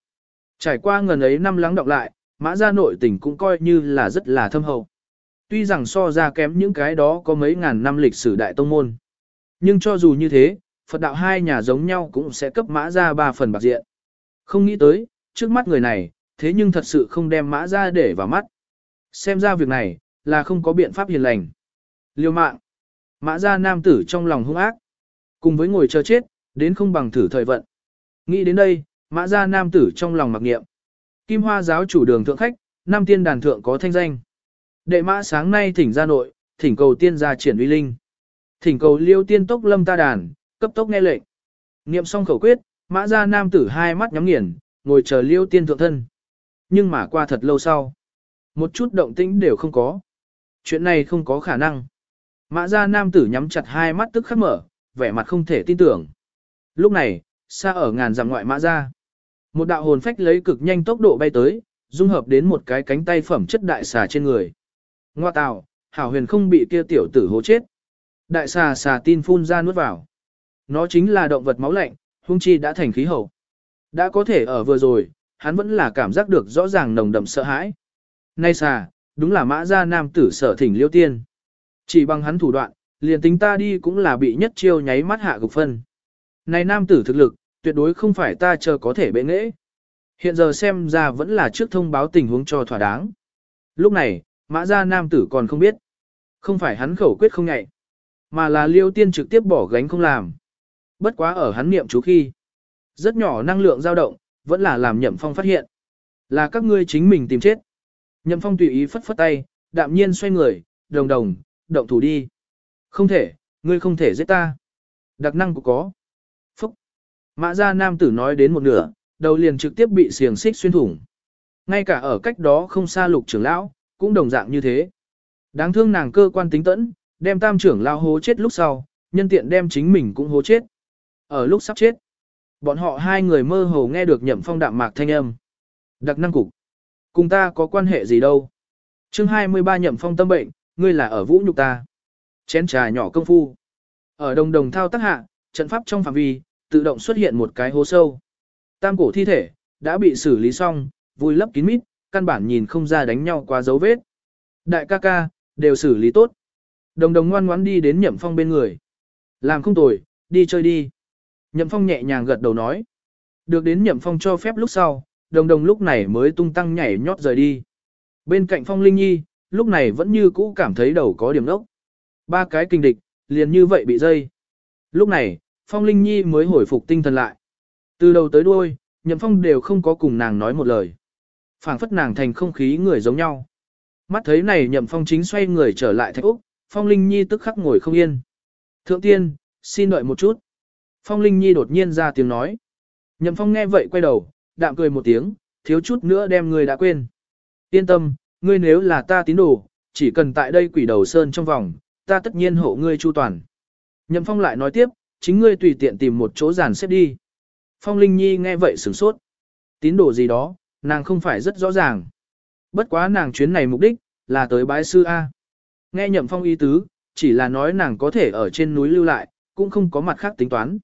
Trải qua ngần ấy năm lắng đọng lại, mã ra nội tình cũng coi như là rất là thâm hậu. Tuy rằng so ra kém những cái đó có mấy ngàn năm lịch sử đại tông môn. Nhưng cho dù như thế, Phật đạo hai nhà giống nhau cũng sẽ cấp mã ra ba phần bạc diện. Không nghĩ tới, trước mắt người này, thế nhưng thật sự không đem mã ra để vào mắt. Xem ra việc này, là không có biện pháp hiền lành. Liêu mạng. Mã ra nam tử trong lòng hung ác. Cùng với ngồi chờ chết, đến không bằng thử thời vận. Nghĩ đến đây, mã ra nam tử trong lòng mặc nghiệm. Kim hoa giáo chủ đường thượng khách, nam tiên đàn thượng có thanh danh. Đệ mã sáng nay thỉnh ra nội, thỉnh cầu tiên gia triển uy linh. Thỉnh cầu liêu tiên tốc lâm ta đàn, cấp tốc nghe lệnh. Niệm xong khẩu quyết, mã ra nam tử hai mắt nhắm nghiền, ngồi chờ liêu tiên thượng thân. Nhưng mà qua thật lâu sau, một chút động tĩnh đều không có. Chuyện này không có khả năng. Mã ra nam tử nhắm chặt hai mắt tức khắc mở, vẻ mặt không thể tin tưởng. Lúc này, xa ở ngàn dặm ngoại mã ra. Một đạo hồn phách lấy cực nhanh tốc độ bay tới, dung hợp đến một cái cánh tay phẩm chất đại xà trên người. Ngoa tào, hảo huyền không bị kia tiểu tử hố chết. Đại xà xà tin phun ra nuốt vào. Nó chính là động vật máu lạnh, hung chi đã thành khí hậu. Đã có thể ở vừa rồi, hắn vẫn là cảm giác được rõ ràng nồng đậm sợ hãi. Nay xà, đúng là mã gia nam tử sở thỉnh liêu tiên. Chỉ bằng hắn thủ đoạn, liền tính ta đi cũng là bị nhất chiêu nháy mắt hạ gục phân. Này nam tử thực lực, tuyệt đối không phải ta chờ có thể bệ nghễ. Hiện giờ xem ra vẫn là trước thông báo tình huống cho thỏa đáng. Lúc này, mã gia nam tử còn không biết. Không phải hắn khẩu quyết không ngại, mà là liêu tiên trực tiếp bỏ gánh không làm. Bất quá ở hắn niệm chú khi. Rất nhỏ năng lượng dao động, vẫn là làm nhậm phong phát hiện. Là các ngươi chính mình tìm chết. Nhậm phong tùy ý phất phất tay, đạm nhiên xoay người, đồng đồng, động thủ đi. Không thể, ngươi không thể giết ta. Đặc năng của có. Phúc. Mã gia nam tử nói đến một nửa, đầu liền trực tiếp bị xiềng xích xuyên thủng. Ngay cả ở cách đó không xa lục trưởng lão, cũng đồng dạng như thế. Đáng thương nàng cơ quan tính tẫn, đem tam trưởng lão hố chết lúc sau, nhân tiện đem chính mình cũng hố chết. Ở lúc sắp chết, bọn họ hai người mơ hồ nghe được nhậm phong đạm mạc thanh âm. Đặc năng cục. Cùng ta có quan hệ gì đâu. chương 23 nhậm phong tâm bệnh, ngươi là ở vũ nhục ta. Chén trà nhỏ công phu. Ở đồng đồng thao tác hạ, trận pháp trong phạm vi, tự động xuất hiện một cái hố sâu. Tam cổ thi thể, đã bị xử lý xong, vui lấp kín mít, căn bản nhìn không ra đánh nhau qua dấu vết. Đại ca ca, đều xử lý tốt. Đồng đồng ngoan ngoãn đi đến nhậm phong bên người. Làm không tồi, đi chơi đi. Nhậm phong nhẹ nhàng gật đầu nói. Được đến nhậm phong cho phép lúc sau, đồng đồng lúc này mới tung tăng nhảy nhót rời đi. Bên cạnh phong linh nhi, lúc này vẫn như cũ cảm thấy đầu có điểm đốc. Ba cái kinh địch, liền như vậy bị dây. Lúc này, phong linh nhi mới hồi phục tinh thần lại. Từ đầu tới đuôi, nhậm phong đều không có cùng nàng nói một lời. phảng phất nàng thành không khí người giống nhau. Mắt thấy này nhậm phong chính xoay người trở lại thạch Úc, phong linh nhi tức khắc ngồi không yên. Thượng tiên, xin đợi một chút. Phong linh nhi đột nhiên ra tiếng nói. Nhậm phong nghe vậy quay đầu, đạm cười một tiếng, thiếu chút nữa đem người đã quên. Yên tâm, ngươi nếu là ta tín đồ, chỉ cần tại đây quỷ đầu sơn trong vòng, ta tất nhiên hộ ngươi chu toàn. Nhậm phong lại nói tiếp, chính ngươi tùy tiện tìm một chỗ giàn xếp đi. Phong Linh Nhi nghe vậy sửng sốt. Tín đồ gì đó, nàng không phải rất rõ ràng. Bất quá nàng chuyến này mục đích, là tới bái sư A. Nghe nhậm phong ý tứ, chỉ là nói nàng có thể ở trên núi lưu lại, cũng không có mặt khác tính toán.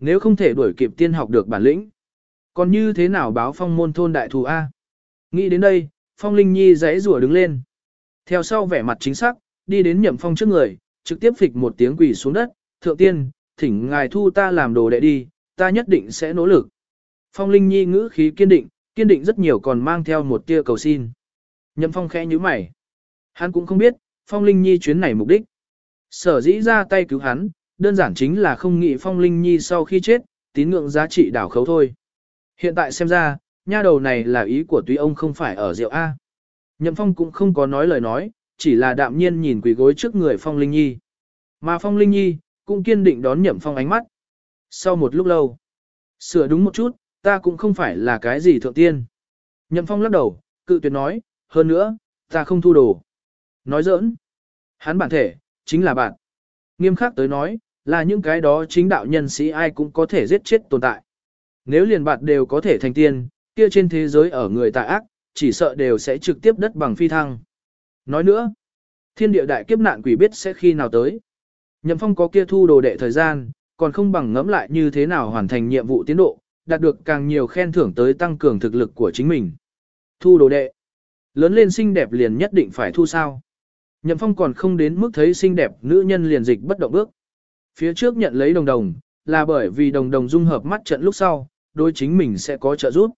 Nếu không thể đuổi kịp tiên học được bản lĩnh. Còn như thế nào báo phong môn thôn đại thù A? Nghĩ đến đây, phong linh nhi giãy rủa đứng lên. Theo sau vẻ mặt chính xác, đi đến nhậm phong trước người, trực tiếp phịch một tiếng quỳ xuống đất, thượng tiên, thỉnh ngài thu ta làm đồ đệ đi, ta nhất định sẽ nỗ lực. Phong Linh Nhi ngữ khí kiên định, kiên định rất nhiều còn mang theo một tia cầu xin. Nhậm Phong khẽ nhíu mày. Hắn cũng không biết, Phong Linh Nhi chuyến này mục đích. Sở dĩ ra tay cứu hắn, đơn giản chính là không nghĩ Phong Linh Nhi sau khi chết, tín ngưỡng giá trị đảo khấu thôi. Hiện tại xem ra, nha đầu này là ý của tuy ông không phải ở rượu A. Nhậm Phong cũng không có nói lời nói, chỉ là đạm nhiên nhìn quỳ gối trước người Phong Linh Nhi. Mà Phong Linh Nhi, cũng kiên định đón Nhậm Phong ánh mắt. Sau một lúc lâu, sửa đúng một chút, ta cũng không phải là cái gì thượng tiên. Nhậm Phong lắc đầu, cự tuyệt nói, hơn nữa, ta không thu đồ. Nói giỡn. Hắn bản thể, chính là bạn. Nghiêm khắc tới nói, là những cái đó chính đạo nhân sĩ ai cũng có thể giết chết tồn tại. Nếu liền bạn đều có thể thành tiên, kia trên thế giới ở người tà ác, chỉ sợ đều sẽ trực tiếp đất bằng phi thăng. Nói nữa, thiên địa đại kiếp nạn quỷ biết sẽ khi nào tới. Nhậm Phong có kia thu đồ đệ thời gian, còn không bằng ngẫm lại như thế nào hoàn thành nhiệm vụ tiến độ, đạt được càng nhiều khen thưởng tới tăng cường thực lực của chính mình. Thu đồ đệ. Lớn lên xinh đẹp liền nhất định phải thu sao. Nhậm phong còn không đến mức thấy xinh đẹp nữ nhân liền dịch bất động bước. Phía trước nhận lấy đồng đồng, là bởi vì đồng đồng dung hợp mắt trận lúc sau, đối chính mình sẽ có trợ giúp.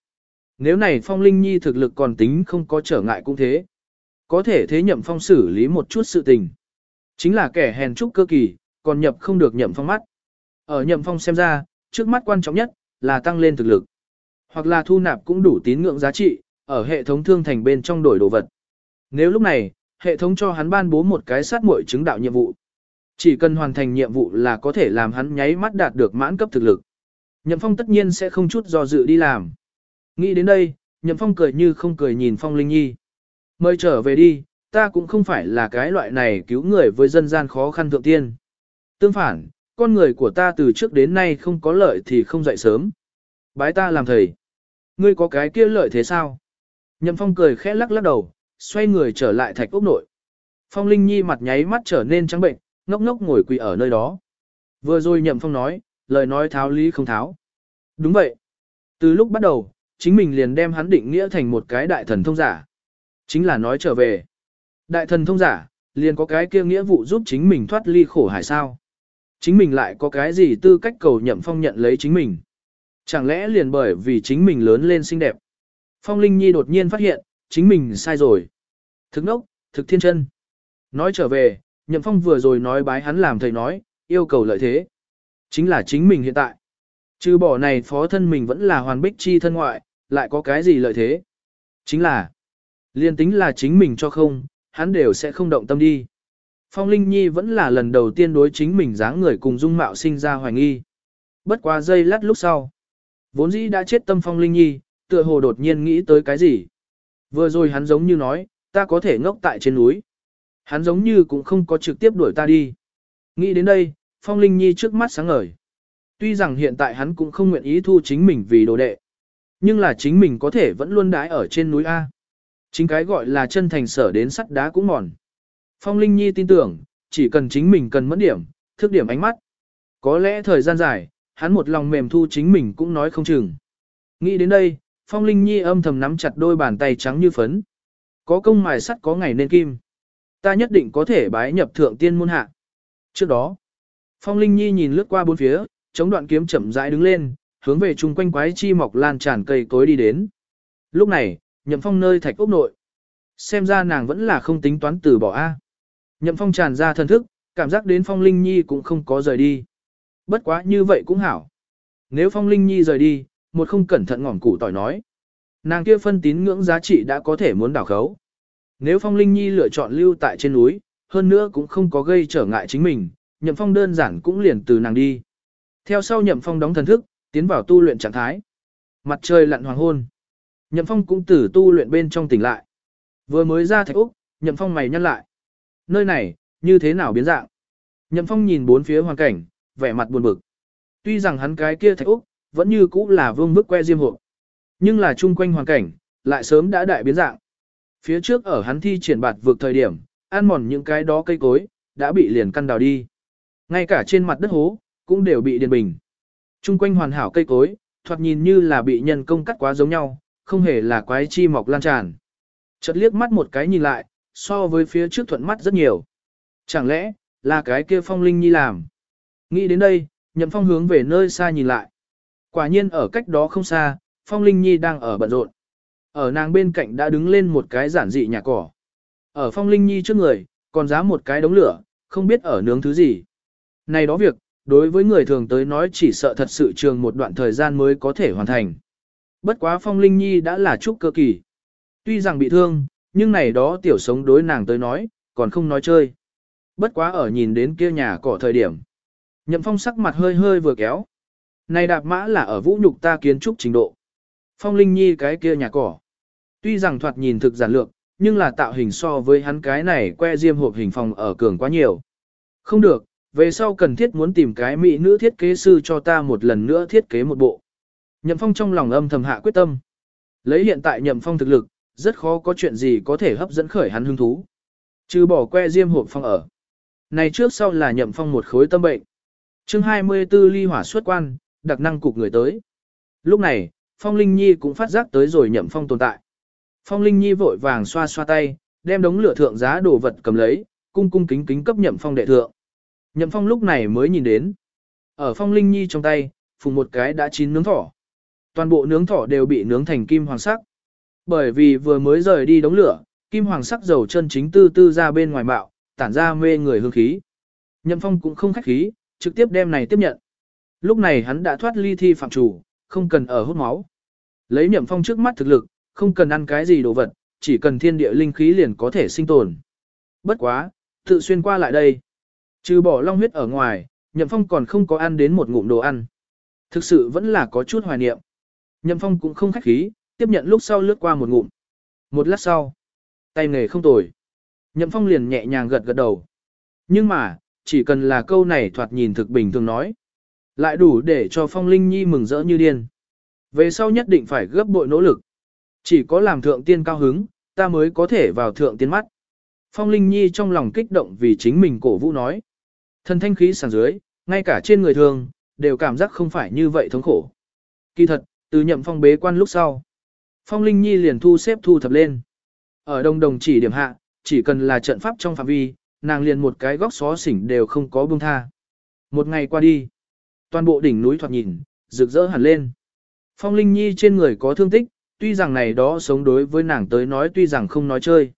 Nếu này phong linh nhi thực lực còn tính không có trở ngại cũng thế. Có thể thế nhậm phong xử lý một chút sự tình. Chính là kẻ hèn trúc cơ kỳ, còn nhập không được nhậm phong mắt. Ở nhậm phong xem ra, trước mắt quan trọng nhất, là tăng lên thực lực. Hoặc là thu nạp cũng đủ tín ngưỡng giá trị, ở hệ thống thương thành bên trong đổi đồ vật. Nếu lúc này, hệ thống cho hắn ban bố một cái sát muội chứng đạo nhiệm vụ. Chỉ cần hoàn thành nhiệm vụ là có thể làm hắn nháy mắt đạt được mãn cấp thực lực. Nhậm Phong tất nhiên sẽ không chút do dự đi làm. Nghĩ đến đây, Nhậm Phong cười như không cười nhìn Phong Linh Nhi. Mời trở về đi, ta cũng không phải là cái loại này cứu người với dân gian khó khăn thượng tiên. Tương phản, con người của ta từ trước đến nay không có lợi thì không dậy sớm. Bái ta làm thầy. Ngươi có cái kia lợi thế sao? Nhậm Phong cười khẽ lắc lắc đầu, xoay người trở lại thạch ốc nội. Phong Linh Nhi mặt nháy mắt trở nên trắng bệnh, ngốc ngốc ngồi quỳ ở nơi đó. Vừa rồi Nhậm Phong nói, lời nói tháo lý không tháo. Đúng vậy. Từ lúc bắt đầu, chính mình liền đem hắn định nghĩa thành một cái đại thần thông giả. Chính là nói trở về. Đại thần thông giả, liền có cái kia nghĩa vụ giúp chính mình thoát ly khổ hải sao. Chính mình lại có cái gì tư cách cầu nhậm phong nhận lấy chính mình. Chẳng lẽ liền bởi vì chính mình lớn lên xinh đẹp. Phong Linh Nhi đột nhiên phát hiện, chính mình sai rồi. Thực nốc, thực thiên chân. Nói trở về, nhậm phong vừa rồi nói bái hắn làm thầy nói, yêu cầu lợi thế. Chính là chính mình hiện tại. Trừ bỏ này phó thân mình vẫn là hoàn bích chi thân ngoại, lại có cái gì lợi thế? Chính là, liên tính là chính mình cho không, hắn đều sẽ không động tâm đi. Phong Linh Nhi vẫn là lần đầu tiên đối chính mình dáng người cùng dung mạo sinh ra hoài nghi. Bất qua giây lát lúc sau. Vốn dĩ đã chết tâm Phong Linh Nhi, tựa hồ đột nhiên nghĩ tới cái gì. Vừa rồi hắn giống như nói, ta có thể ngốc tại trên núi. Hắn giống như cũng không có trực tiếp đuổi ta đi. Nghĩ đến đây, Phong Linh Nhi trước mắt sáng ngời. Tuy rằng hiện tại hắn cũng không nguyện ý thu chính mình vì đồ đệ. Nhưng là chính mình có thể vẫn luôn đái ở trên núi A. Chính cái gọi là chân thành sở đến sắt đá cũng mòn. Phong Linh Nhi tin tưởng, chỉ cần chính mình cần mất điểm, thức điểm ánh mắt. Có lẽ thời gian dài, hắn một lòng mềm thu chính mình cũng nói không chừng. Nghĩ đến đây, Phong Linh Nhi âm thầm nắm chặt đôi bàn tay trắng như phấn. Có công mài sắt có ngày nên kim. Ta nhất định có thể bái nhập thượng tiên môn hạ. Trước đó, Phong Linh Nhi nhìn lướt qua bốn phía, chống đoạn kiếm chậm rãi đứng lên, hướng về chung quanh quái chi mọc lan tràn cây cối đi đến. Lúc này, Nhậm Phong nơi thạch ốc nội. Xem ra nàng vẫn là không tính toán từ bỏ A. Nhậm Phong tràn ra thần thức, cảm giác đến Phong Linh Nhi cũng không có rời đi. Bất quá như vậy cũng hảo. Nếu Phong Linh Nhi rời đi, một không cẩn thận ngỏm củ tỏi nói. Nàng kia phân tín ngưỡng giá trị đã có thể muốn đảo khấu. Nếu Phong Linh Nhi lựa chọn lưu tại trên núi, hơn nữa cũng không có gây trở ngại chính mình, Nhậm Phong đơn giản cũng liền từ nàng đi. Theo sau Nhậm Phong đóng thần thức, tiến vào tu luyện trạng thái. Mặt trời lặn hoàng hôn. Nhậm Phong cũng từ tu luyện bên trong tỉnh lại. Vừa mới ra thạch Úc, Nhậm Phong mày nhăn lại. Nơi này, như thế nào biến dạng? Nhậm Phong nhìn bốn phía hoàn cảnh, vẻ mặt buồn bực. Tuy rằng hắn cái kia thạch Úc, vẫn như cũ là vương bức que diêm hộ. Nhưng là chung quanh hoàn cảnh, lại sớm đã đại biến dạng. Phía trước ở hắn thi triển bạt vượt thời điểm, ăn mòn những cái đó cây cối, đã bị liền căn đào đi. Ngay cả trên mặt đất hố, cũng đều bị điền bình. Trung quanh hoàn hảo cây cối, thoạt nhìn như là bị nhân công cắt quá giống nhau, không hề là quái chi mọc lan tràn. Chợt liếc mắt một cái nhìn lại, so với phía trước thuận mắt rất nhiều. Chẳng lẽ, là cái kia phong linh nhi làm? Nghĩ đến đây, nhậm phong hướng về nơi xa nhìn lại. Quả nhiên ở cách đó không xa, phong linh nhi đang ở bận rộn. Ở nàng bên cạnh đã đứng lên một cái giản dị nhà cỏ. Ở phong linh nhi trước người, còn giá một cái đống lửa, không biết ở nướng thứ gì. Này đó việc, đối với người thường tới nói chỉ sợ thật sự trường một đoạn thời gian mới có thể hoàn thành. Bất quá Phong Linh Nhi đã là trúc cơ kỳ. Tuy rằng bị thương, nhưng này đó tiểu sống đối nàng tới nói, còn không nói chơi. Bất quá ở nhìn đến kia nhà cỏ thời điểm. Nhậm Phong sắc mặt hơi hơi vừa kéo. Này đạp mã là ở vũ nhục ta kiến trúc trình độ. Phong Linh Nhi cái kia nhà cỏ. Tuy rằng thoạt nhìn thực giản lược, nhưng là tạo hình so với hắn cái này que diêm hộp hình phòng ở cường quá nhiều. Không được, về sau cần thiết muốn tìm cái mỹ nữ thiết kế sư cho ta một lần nữa thiết kế một bộ. Nhậm Phong trong lòng âm thầm hạ quyết tâm. Lấy hiện tại Nhậm Phong thực lực, rất khó có chuyện gì có thể hấp dẫn khởi hắn hứng thú. Trừ bỏ que diêm hộp phong ở. Này trước sau là Nhậm Phong một khối tâm bệnh. chương 24 ly hỏa xuất quan, đặc năng cục người tới. Lúc này, Phong Linh Nhi cũng phát giác tới rồi Nhậm Phong tồn tại. Phong Linh Nhi vội vàng xoa xoa tay, đem đống lửa thượng giá đồ vật cầm lấy, cung cung kính kính cấp Nhậm Phong đệ thượng. Nhậm Phong lúc này mới nhìn đến. Ở Phong Linh Nhi trong tay, phùng một cái đã chín nướng thỏ. Toàn bộ nướng thỏ đều bị nướng thành kim hoàng sắc. Bởi vì vừa mới rời đi đống lửa, kim hoàng sắc dầu chân chính tư tư ra bên ngoài bạo, tản ra mê người hương khí. Nhậm Phong cũng không khách khí, trực tiếp đem này tiếp nhận. Lúc này hắn đã thoát ly thi phạm chủ, không cần ở hút máu. Lấy Nhậm Phong trước mắt thực lực, không cần ăn cái gì đồ vật, chỉ cần thiên địa linh khí liền có thể sinh tồn. Bất quá, tự xuyên qua lại đây. Trừ bỏ long huyết ở ngoài, Nhậm Phong còn không có ăn đến một ngụm đồ ăn. Thực sự vẫn là có chút hoài niệm. Nhậm Phong cũng không khách khí, tiếp nhận lúc sau lướt qua một ngụm. Một lát sau, tay nghề không tồi. Nhậm Phong liền nhẹ nhàng gật gật đầu. Nhưng mà, chỉ cần là câu này thoạt nhìn thực bình thường nói. Lại đủ để cho Phong Linh Nhi mừng rỡ như điên. Về sau nhất định phải gấp bội nỗ lực. Chỉ có làm thượng tiên cao hứng, ta mới có thể vào thượng tiên mắt. Phong Linh Nhi trong lòng kích động vì chính mình cổ vũ nói. Thần thanh khí sàn dưới, ngay cả trên người thường, đều cảm giác không phải như vậy thống khổ. Kỳ thật, Từ nhậm phong bế quan lúc sau. Phong Linh Nhi liền thu xếp thu thập lên. Ở đông đồng chỉ điểm hạ, chỉ cần là trận pháp trong phạm vi, nàng liền một cái góc xó xỉnh đều không có buông tha. Một ngày qua đi, toàn bộ đỉnh núi thoạt nhìn, rực rỡ hẳn lên. Phong Linh Nhi trên người có thương tích, tuy rằng này đó sống đối với nàng tới nói tuy rằng không nói chơi.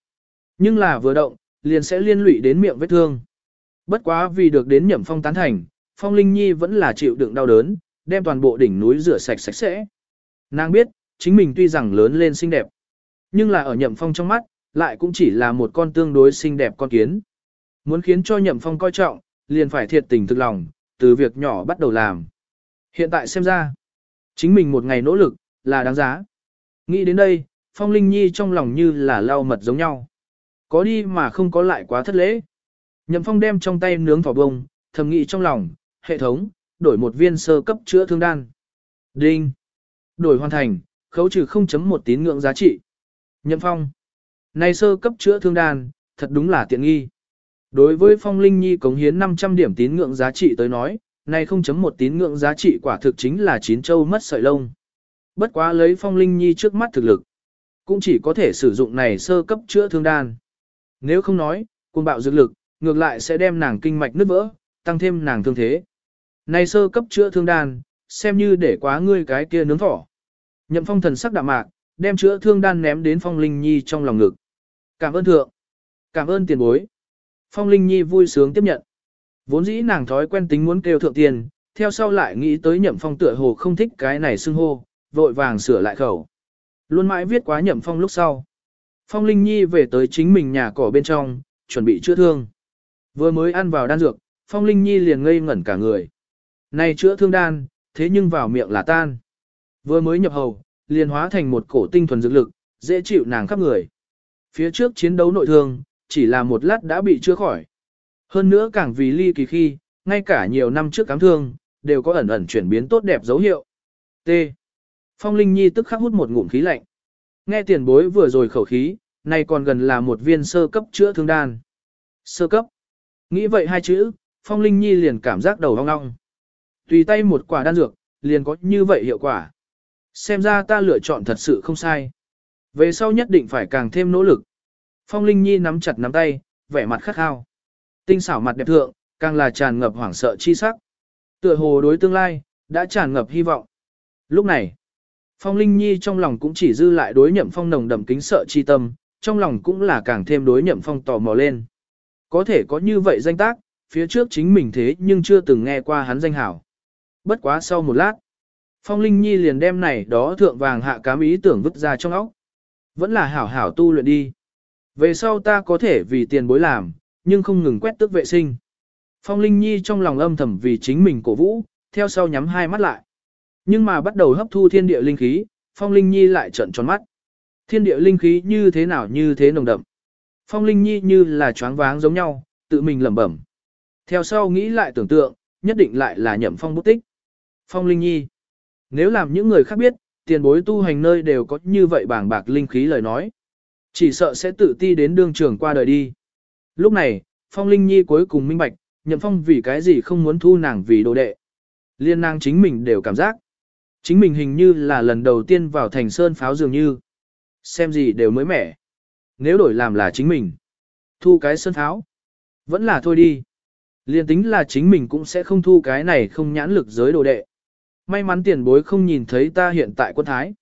Nhưng là vừa động, liền sẽ liên lụy đến miệng vết thương. Bất quá vì được đến nhậm phong tán thành, Phong Linh Nhi vẫn là chịu đựng đau đớn, đem toàn bộ đỉnh núi rửa sạch sạch sẽ. Nàng biết, chính mình tuy rằng lớn lên xinh đẹp, nhưng là ở nhậm phong trong mắt, lại cũng chỉ là một con tương đối xinh đẹp con kiến. Muốn khiến cho nhậm phong coi trọng, liền phải thiệt tình thực lòng, từ việc nhỏ bắt đầu làm. Hiện tại xem ra, chính mình một ngày nỗ lực, là đáng giá. Nghĩ đến đây, Phong Linh Nhi trong lòng như là lau mật giống nhau. Có đi mà không có lại quá thất lễ. Nhậm Phong đem trong tay nướng thỏ bông, thầm nghĩ trong lòng, hệ thống, đổi một viên sơ cấp chữa thương đan. Đinh. Đổi hoàn thành, khấu trừ 0.1 tín ngưỡng giá trị. Nhậm Phong. Này sơ cấp chữa thương đan, thật đúng là tiện nghi. Đối với Phong Linh Nhi cống hiến 500 điểm tín ngưỡng giá trị tới nói, này 0.1 tín ngưỡng giá trị quả thực chính là chín châu mất sợi lông. Bất quá lấy Phong Linh Nhi trước mắt thực lực, cũng chỉ có thể sử dụng này sơ cấp chữa thương đan. Nếu không nói, cuồng bạo dược lực, ngược lại sẽ đem nàng kinh mạch nứt vỡ, tăng thêm nàng thương thế. Này sơ cấp chữa thương đan, xem như để quá ngươi cái kia nướng thỏ. Nhậm Phong thần sắc đạm mạc, đem chữa thương đan ném đến Phong Linh Nhi trong lòng ngực. Cảm ơn thượng. Cảm ơn tiền bối. Phong Linh Nhi vui sướng tiếp nhận. Vốn dĩ nàng thói quen tính muốn kêu thượng tiền, theo sau lại nghĩ tới nhậm phong tựa hồ không thích cái này xưng hô, vội vàng sửa lại khẩu. Luôn mãi viết quá nhậm phong lúc sau. Phong Linh Nhi về tới chính mình nhà cỏ bên trong, chuẩn bị chữa thương. Vừa mới ăn vào đan dược, Phong Linh Nhi liền ngây ngẩn cả người. Này chữa thương đan, thế nhưng vào miệng là tan. Vừa mới nhập hầu, liền hóa thành một cổ tinh thuần dược lực, dễ chịu nàng khắp người. Phía trước chiến đấu nội thương, chỉ là một lát đã bị chữa khỏi. Hơn nữa càng vì ly kỳ khi, ngay cả nhiều năm trước cám thương, đều có ẩn ẩn chuyển biến tốt đẹp dấu hiệu. T. Phong Linh Nhi tức khắc hút một ngụm khí lạnh. Nghe tiền bối vừa rồi khẩu khí, nay còn gần là một viên sơ cấp chữa thương đan. Sơ cấp. Nghĩ vậy hai chữ, Phong Linh Nhi liền cảm giác đầu ong ong. Tùy tay một quả đan dược, liền có như vậy hiệu quả. Xem ra ta lựa chọn thật sự không sai. Về sau nhất định phải càng thêm nỗ lực. Phong Linh Nhi nắm chặt nắm tay, vẻ mặt khắc khao. Tinh xảo mặt đẹp thượng, càng là tràn ngập hoảng sợ chi sắc. Tựa hồ đối tương lai, đã tràn ngập hy vọng. Lúc này, Phong Linh Nhi trong lòng cũng chỉ dư lại đối nhậm phong nồng đậm kính sợ chi tâm, trong lòng cũng là càng thêm đối nhậm phong tò mò lên. Có thể có như vậy danh tác, phía trước chính mình thế nhưng chưa từng nghe qua hắn danh hảo. Bất quá sau một lát, Phong Linh Nhi liền đem này đó thượng vàng hạ cám ý tưởng vứt ra trong óc. Vẫn là hảo hảo tu luyện đi. Về sau ta có thể vì tiền bối làm, nhưng không ngừng quét tước vệ sinh. Phong Linh Nhi trong lòng âm thầm vì chính mình cổ vũ, theo sau nhắm hai mắt lại. Nhưng mà bắt đầu hấp thu thiên địa linh khí, Phong Linh Nhi lại trợn tròn mắt. Thiên địa linh khí như thế nào như thế nồng đậm. Phong Linh Nhi như là choáng váng giống nhau, tự mình lẩm bẩm. Theo sau nghĩ lại tưởng tượng, nhất định lại là nhậm phong bút tích. Phong Linh Nhi. Nếu làm những người khác biết, tiền bối tu hành nơi đều có như vậy bảng bạc linh khí lời nói. Chỉ sợ sẽ tự ti đến đương trường qua đời đi. Lúc này, Phong Linh Nhi cuối cùng minh bạch, nhậm phong vì cái gì không muốn thu nàng vì đồ đệ. Liên nàng chính mình đều cảm giác. Chính mình hình như là lần đầu tiên vào thành sơn pháo dường như. Xem gì đều mới mẻ. Nếu đổi làm là chính mình. Thu cái sơn pháo. Vẫn là thôi đi. Liên tính là chính mình cũng sẽ không thu cái này không nhãn lực giới đồ đệ. May mắn tiền bối không nhìn thấy ta hiện tại quân thái.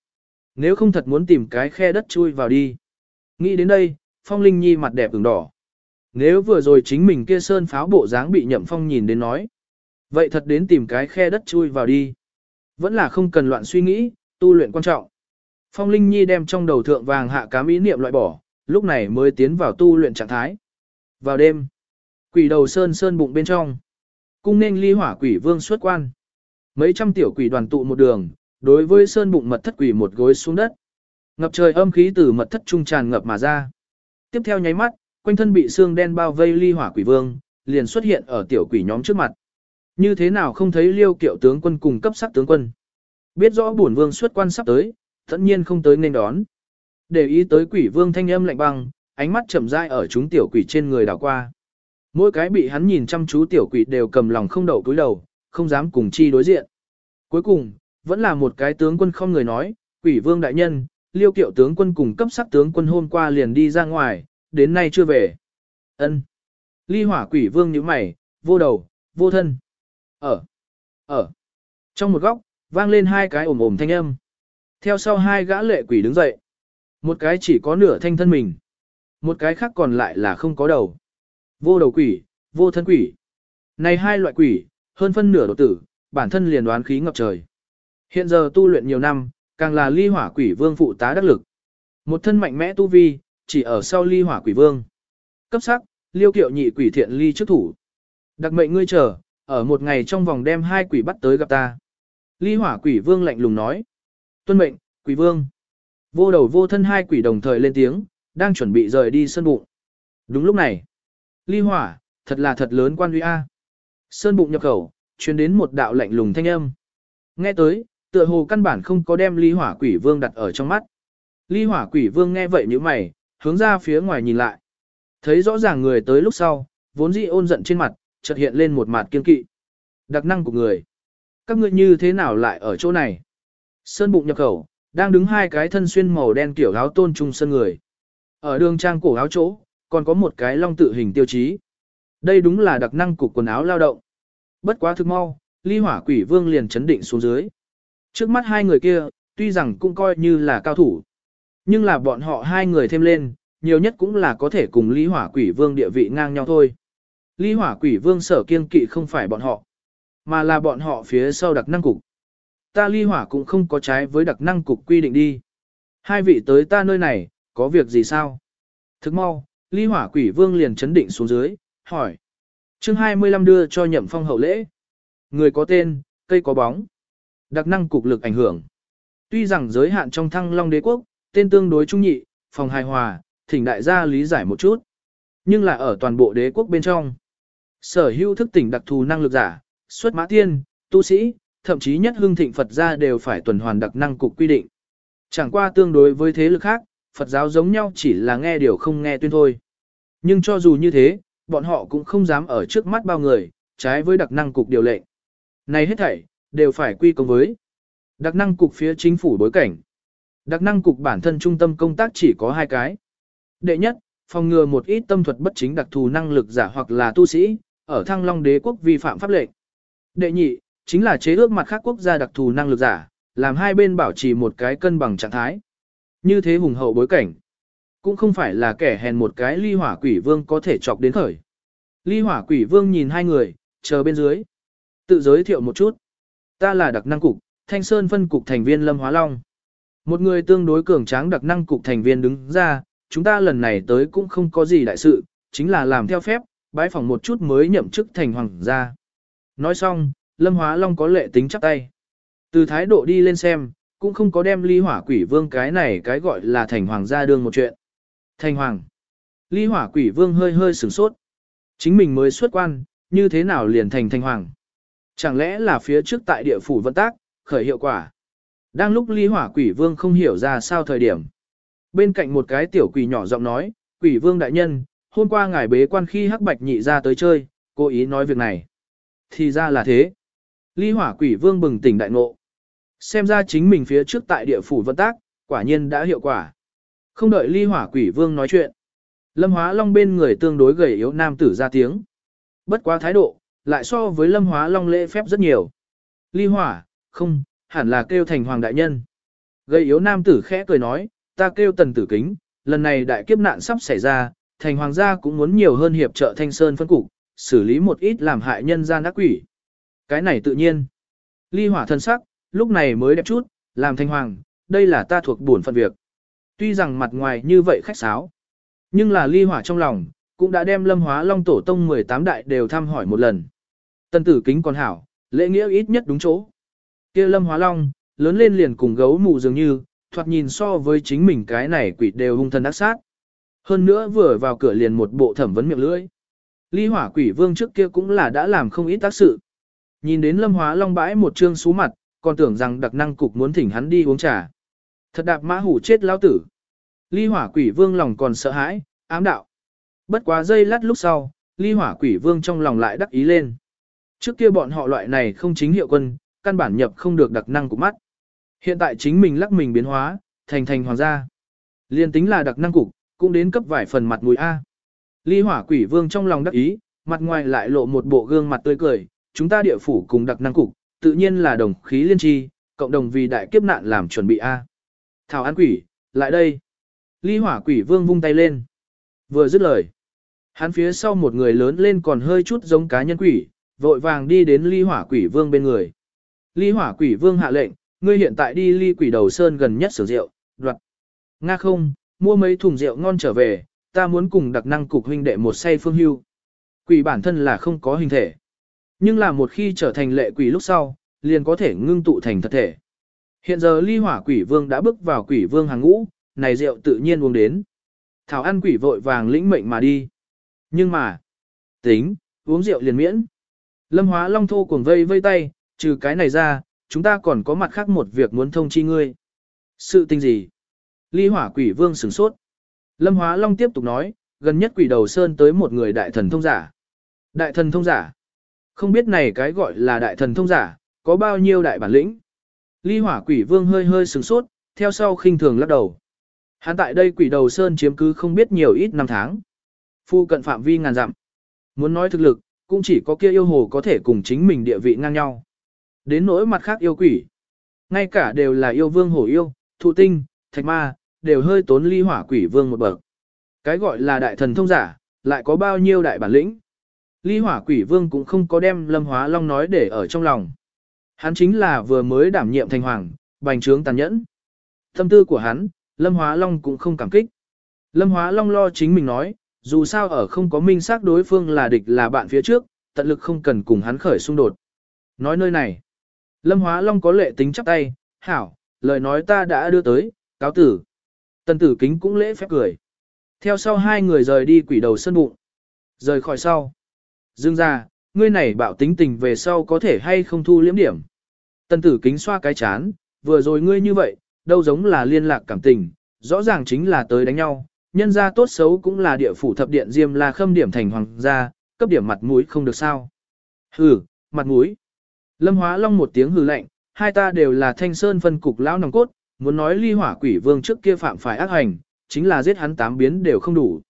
Nếu không thật muốn tìm cái khe đất chui vào đi. Nghĩ đến đây, Phong Linh Nhi mặt đẹp ửng đỏ. Nếu vừa rồi chính mình kia sơn pháo bộ dáng bị nhậm phong nhìn đến nói. Vậy thật đến tìm cái khe đất chui vào đi. Vẫn là không cần loạn suy nghĩ, tu luyện quan trọng. Phong Linh Nhi đem trong đầu thượng vàng hạ cám ý niệm loại bỏ, lúc này mới tiến vào tu luyện trạng thái. Vào đêm, quỷ đầu sơn sơn bụng bên trong. Cung nên ly hỏa quỷ vương xuất quan. Mấy trăm tiểu quỷ đoàn tụ một đường, đối với sơn bụng mật thất quỷ một gối xuống đất. Ngập trời âm khí từ mật thất trung tràn ngập mà ra. Tiếp theo nháy mắt, quanh thân bị xương đen bao vây ly hỏa quỷ vương, liền xuất hiện ở tiểu quỷ nhóm trước mặt. Như thế nào không thấy liêu kiệu tướng quân cùng cấp sắc tướng quân. Biết rõ bổn vương xuất quan sắp tới, tất nhiên không tới nên đón. Để ý tới quỷ vương thanh âm lạnh băng, ánh mắt chậm rãi ở chúng tiểu quỷ trên người đảo qua. Mỗi cái bị hắn nhìn chăm chú tiểu quỷ đều cầm lòng không đậu túi đầu, không dám cùng chi đối diện. Cuối cùng, vẫn là một cái tướng quân không người nói, quỷ vương đại nhân, liêu kiệu tướng quân cùng cấp sắc tướng quân hôm qua liền đi ra ngoài, đến nay chưa về. ân Ly hỏa quỷ vương như mày, vô đầu, vô thân. Ở, ở. Trong một góc, vang lên hai cái ồm ồm thanh âm. Theo sau hai gã lệ quỷ đứng dậy. Một cái chỉ có nửa thanh thân mình. Một cái khác còn lại là không có đầu. Vô đầu quỷ, vô thân quỷ. Này hai loại quỷ, hơn phân nửa độ tử, bản thân liền đoán khí ngập trời. Hiện giờ tu luyện nhiều năm, càng là ly hỏa quỷ vương phụ tá đắc lực. Một thân mạnh mẽ tu vi, chỉ ở sau ly hỏa quỷ vương. Cấp sắc, liêu kiệu nhị quỷ thiện ly trước thủ. Đặc mệnh ngươi chờ, ở một ngày trong vòng đem hai quỷ bắt tới gặp ta. Ly hỏa quỷ vương lạnh lùng nói. Tuân mệnh, quỷ vương. Vô đầu vô thân hai quỷ đồng thời lên tiếng, đang chuẩn bị rời đi sơn bụng. Đúng lúc này. Ly hỏa, thật là thật lớn quan uy A. Sơn bụng nhập khẩu, truyền đến một đạo lạnh lùng thanh âm. Nghe tới, tựa hồ căn bản không có đem ly hỏa quỷ vương đặt ở trong mắt. Ly hỏa quỷ vương nghe vậy như mày, hướng ra phía ngoài nhìn lại. Thấy rõ ràng người tới lúc sau, vốn dĩ ôn giận trên mặt, chợt hiện lên một mặt kiên kỵ. Đặc năng của người. Các ngươi như thế nào lại ở chỗ này? Sơn bụng nhập khẩu, đang đứng hai cái thân xuyên màu đen kiểu áo tôn trung sơn người. Ở đường trang cổ áo chỗ, còn có một cái long tự hình tiêu chí. Đây đúng là đặc năng cục quần áo lao động. Bất quá thực mau, ly hỏa quỷ vương liền chấn định xuống dưới. Trước mắt hai người kia, tuy rằng cũng coi như là cao thủ. Nhưng là bọn họ hai người thêm lên, nhiều nhất cũng là có thể cùng ly hỏa quỷ vương địa vị ngang nhau thôi. Ly hỏa quỷ vương sở kiên kỵ không phải bọn họ, mà là bọn họ phía sau đặc năng cục. Ta ly hỏa cũng không có trái với đặc năng cục quy định đi. Hai vị tới ta nơi này, có việc gì sao? Thức mau, ly hỏa quỷ vương liền chấn định xuống dưới, hỏi. chương 25 đưa cho nhậm phong hậu lễ. Người có tên, cây có bóng. Đặc năng cục lực ảnh hưởng. Tuy rằng giới hạn trong thăng long đế quốc, tên tương đối trung nhị, phòng hài hòa, thỉnh đại gia lý giải một chút. Nhưng là ở toàn bộ đế quốc bên trong. Sở hữu thức tỉnh đặc thù năng lực giả, xuất mã tiên, tu sĩ, thậm chí nhất hưng thịnh Phật gia đều phải tuần hoàn đặc năng cục quy định. Chẳng qua tương đối với thế lực khác, Phật giáo giống nhau chỉ là nghe điều không nghe tuyên thôi. Nhưng cho dù như thế, bọn họ cũng không dám ở trước mắt bao người, trái với đặc năng cục điều lệnh. Này hết thảy, đều phải quy công với. Đặc năng cục phía chính phủ bối cảnh. Đặc năng cục bản thân trung tâm công tác chỉ có hai cái. Đệ nhất, phòng ngừa một ít tâm thuật bất chính đặc thù năng lực giả hoặc là tu sĩ, ở thăng long đế quốc vi phạm pháp lệnh. Đệ nhị, chính là chế ước mặt khác quốc gia đặc thù năng lực giả, làm hai bên bảo trì một cái cân bằng trạng thái. Như thế hùng hậu bối cảnh, cũng không phải là kẻ hèn một cái ly hỏa quỷ vương có thể chọc đến khởi. Ly hỏa quỷ vương nhìn hai người, chờ bên dưới. Tự giới thiệu một chút. Ta là đặc năng cục, thanh sơn phân cục thành viên Lâm Hóa Long. Một người tương đối cường tráng đặc năng cục thành viên đứng ra, chúng ta lần này tới cũng không có gì đại sự, chính là làm theo phép, bái phỏng một chút mới nhậm chức thành hoàng gia. Nói xong, Lâm Hóa Long có lệ tính chắp tay. Từ thái độ đi lên xem, cũng không có đem ly hỏa quỷ vương cái này cái gọi là thành hoàng gia đương một chuyện. Thành hoàng. Ly hỏa quỷ vương hơi hơi sửng sốt. Chính mình mới xuất quan, như thế nào liền thành thành hoàng. Chẳng lẽ là phía trước tại địa phủ vận tác, khởi hiệu quả. Đang lúc ly hỏa quỷ vương không hiểu ra sao thời điểm. Bên cạnh một cái tiểu quỷ nhỏ giọng nói, quỷ vương đại nhân, hôm qua ngài bế quan khi hắc bạch nhị ra tới chơi, cố ý nói việc này. Thì ra là thế. Ly hỏa quỷ vương bừng tỉnh đại ngộ. Xem ra chính mình phía trước tại địa phủ vận tác, quả nhiên đã hiệu quả. Không đợi ly hỏa quỷ vương nói chuyện. Lâm hóa long bên người tương đối gầy yếu nam tử ra tiếng. Bất quá thái độ, lại so với lâm hóa long lễ phép rất nhiều. Ly hỏa, không, hẳn là kêu thành hoàng đại nhân. Gầy yếu nam tử khẽ cười nói, ta kêu tần tử kính, lần này đại kiếp nạn sắp xảy ra, thành hoàng gia cũng muốn nhiều hơn hiệp trợ thanh sơn phân cục, xử lý một ít làm hại nhân gian ác quỷ. Cái này tự nhiên. Ly hỏa thân sắc, lúc này mới đẹp chút, làm thanh hoàng, đây là ta thuộc bổn phận việc. Tuy rằng mặt ngoài như vậy khách sáo, nhưng là ly hỏa trong lòng, cũng đã đem lâm hóa long tổ tông 18 đại đều thăm hỏi một lần. Tân tử kính còn hảo, lễ nghĩa ít nhất đúng chỗ. kia lâm hóa long, lớn lên liền cùng gấu mù dường như, thoạt nhìn so với chính mình cái này quỷ đều hung thần ác sát. Hơn nữa vừa vào cửa liền một bộ thẩm vấn miệng lưỡi. Ly hỏa quỷ vương trước kia cũng là đã làm không ít tác sự. Nhìn đến lâm hóa long bãi một trương xú mặt, còn tưởng rằng đặc năng cục muốn thỉnh hắn đi uống trà. Thật đạp mã hủ chết lao tử. Ly hỏa quỷ vương lòng còn sợ hãi, ám đạo. Bất quá giây lát lúc sau, ly hỏa quỷ vương trong lòng lại đắc ý lên. Trước kia bọn họ loại này không chính hiệu quân, căn bản nhập không được đặc năng của mắt. Hiện tại chính mình lắc mình biến hóa, thành thành hoàng gia. Liên tính là đặc năng cục, cũng đến cấp vài phần mặt mũi A. Ly hỏa quỷ vương trong lòng đắc ý, mặt ngoài lại lộ một bộ gương mặt tươi cười, chúng ta địa phủ cùng đặc năng cục, tự nhiên là đồng khí liên tri, cộng đồng vì đại kiếp nạn làm chuẩn bị A. Thảo an quỷ, lại đây. Ly hỏa quỷ vương vung tay lên. Vừa dứt lời. Hắn phía sau một người lớn lên còn hơi chút giống cá nhân quỷ, vội vàng đi đến ly hỏa quỷ vương bên người. Ly hỏa quỷ vương hạ lệnh, ngươi hiện tại đi ly quỷ đầu sơn gần nhất sử rượu, đoạt. Nga không, mua mấy thùng rượu ngon trở về, ta muốn cùng đặc năng cục huynh đệ một say phương hưu. Quỷ bản thân là không có hình thể. Nhưng là một khi trở thành lệ quỷ lúc sau, liền có thể ngưng tụ thành thật thể. Hiện giờ ly hỏa quỷ vương đã bước vào quỷ vương hàng ngũ, này rượu tự nhiên uống đến. Thảo ăn quỷ vội vàng lĩnh mệnh mà đi. Nhưng mà, tính, uống rượu liền miễn. Lâm hóa long thô cuồng vây vây tay, trừ cái này ra, chúng ta còn có mặt khác một việc muốn thông chi ngươi. Sự tình gì? Ly hỏa quỷ vương sửng sốt. Lâm hóa long tiếp tục nói, gần nhất quỷ đầu sơn tới một người đại thần thông giả. Đại thần thông giả? Không biết này cái gọi là đại thần thông giả, có bao nhiêu đại bản lĩnh? Ly hỏa quỷ vương hơi hơi sửng sốt, theo sau khinh thường lắc đầu. Hắn tại đây quỷ đầu sơn chiếm cứ không biết nhiều ít năm tháng. Phu cận phạm vi ngàn dặm. Muốn nói thực lực, cũng chỉ có kia yêu hồ có thể cùng chính mình địa vị ngang nhau. Đến nỗi mặt khác yêu quỷ. Ngay cả đều là yêu vương hổ yêu, thụ tinh, thạch ma, đều hơi tốn ly hỏa quỷ vương một bậc. Cái gọi là đại thần thông giả, lại có bao nhiêu đại bản lĩnh. Ly hỏa quỷ vương cũng không có đem lâm hóa long nói để ở trong lòng. Hắn chính là vừa mới đảm nhiệm thành hoàng, bành trướng tàn nhẫn. Tâm tư của hắn, lâm hóa long cũng không cảm kích. Lâm hóa long lo chính mình nói, dù sao ở không có minh xác đối phương là địch là bạn phía trước, tận lực không cần cùng hắn khởi xung đột. Nói nơi này, Lâm Hóa Long có lệ tính chắp tay, hảo, lời nói ta đã đưa tới, cáo tử. Tần tử kính cũng lễ phép cười. Theo sau hai người rời đi quỷ đầu sân bụng. Rời khỏi sau. Dương ra, ngươi này bảo tính tình về sau có thể hay không thu liếm điểm. Tần tử kính xoa cái chán, vừa rồi ngươi như vậy, đâu giống là liên lạc cảm tình, rõ ràng chính là tới đánh nhau, nhân gia tốt xấu cũng là địa phủ thập điện diêm là khâm điểm thành hoàng gia, cấp điểm mặt mũi không được sao. Hừ, mặt mũi. Lâm Hóa Long một tiếng hừ lạnh, hai ta đều là thanh sơn phân cục lão nòng cốt, muốn nói ly hỏa quỷ vương trước kia phạm phải ác hành, chính là giết hắn tám biến đều không đủ.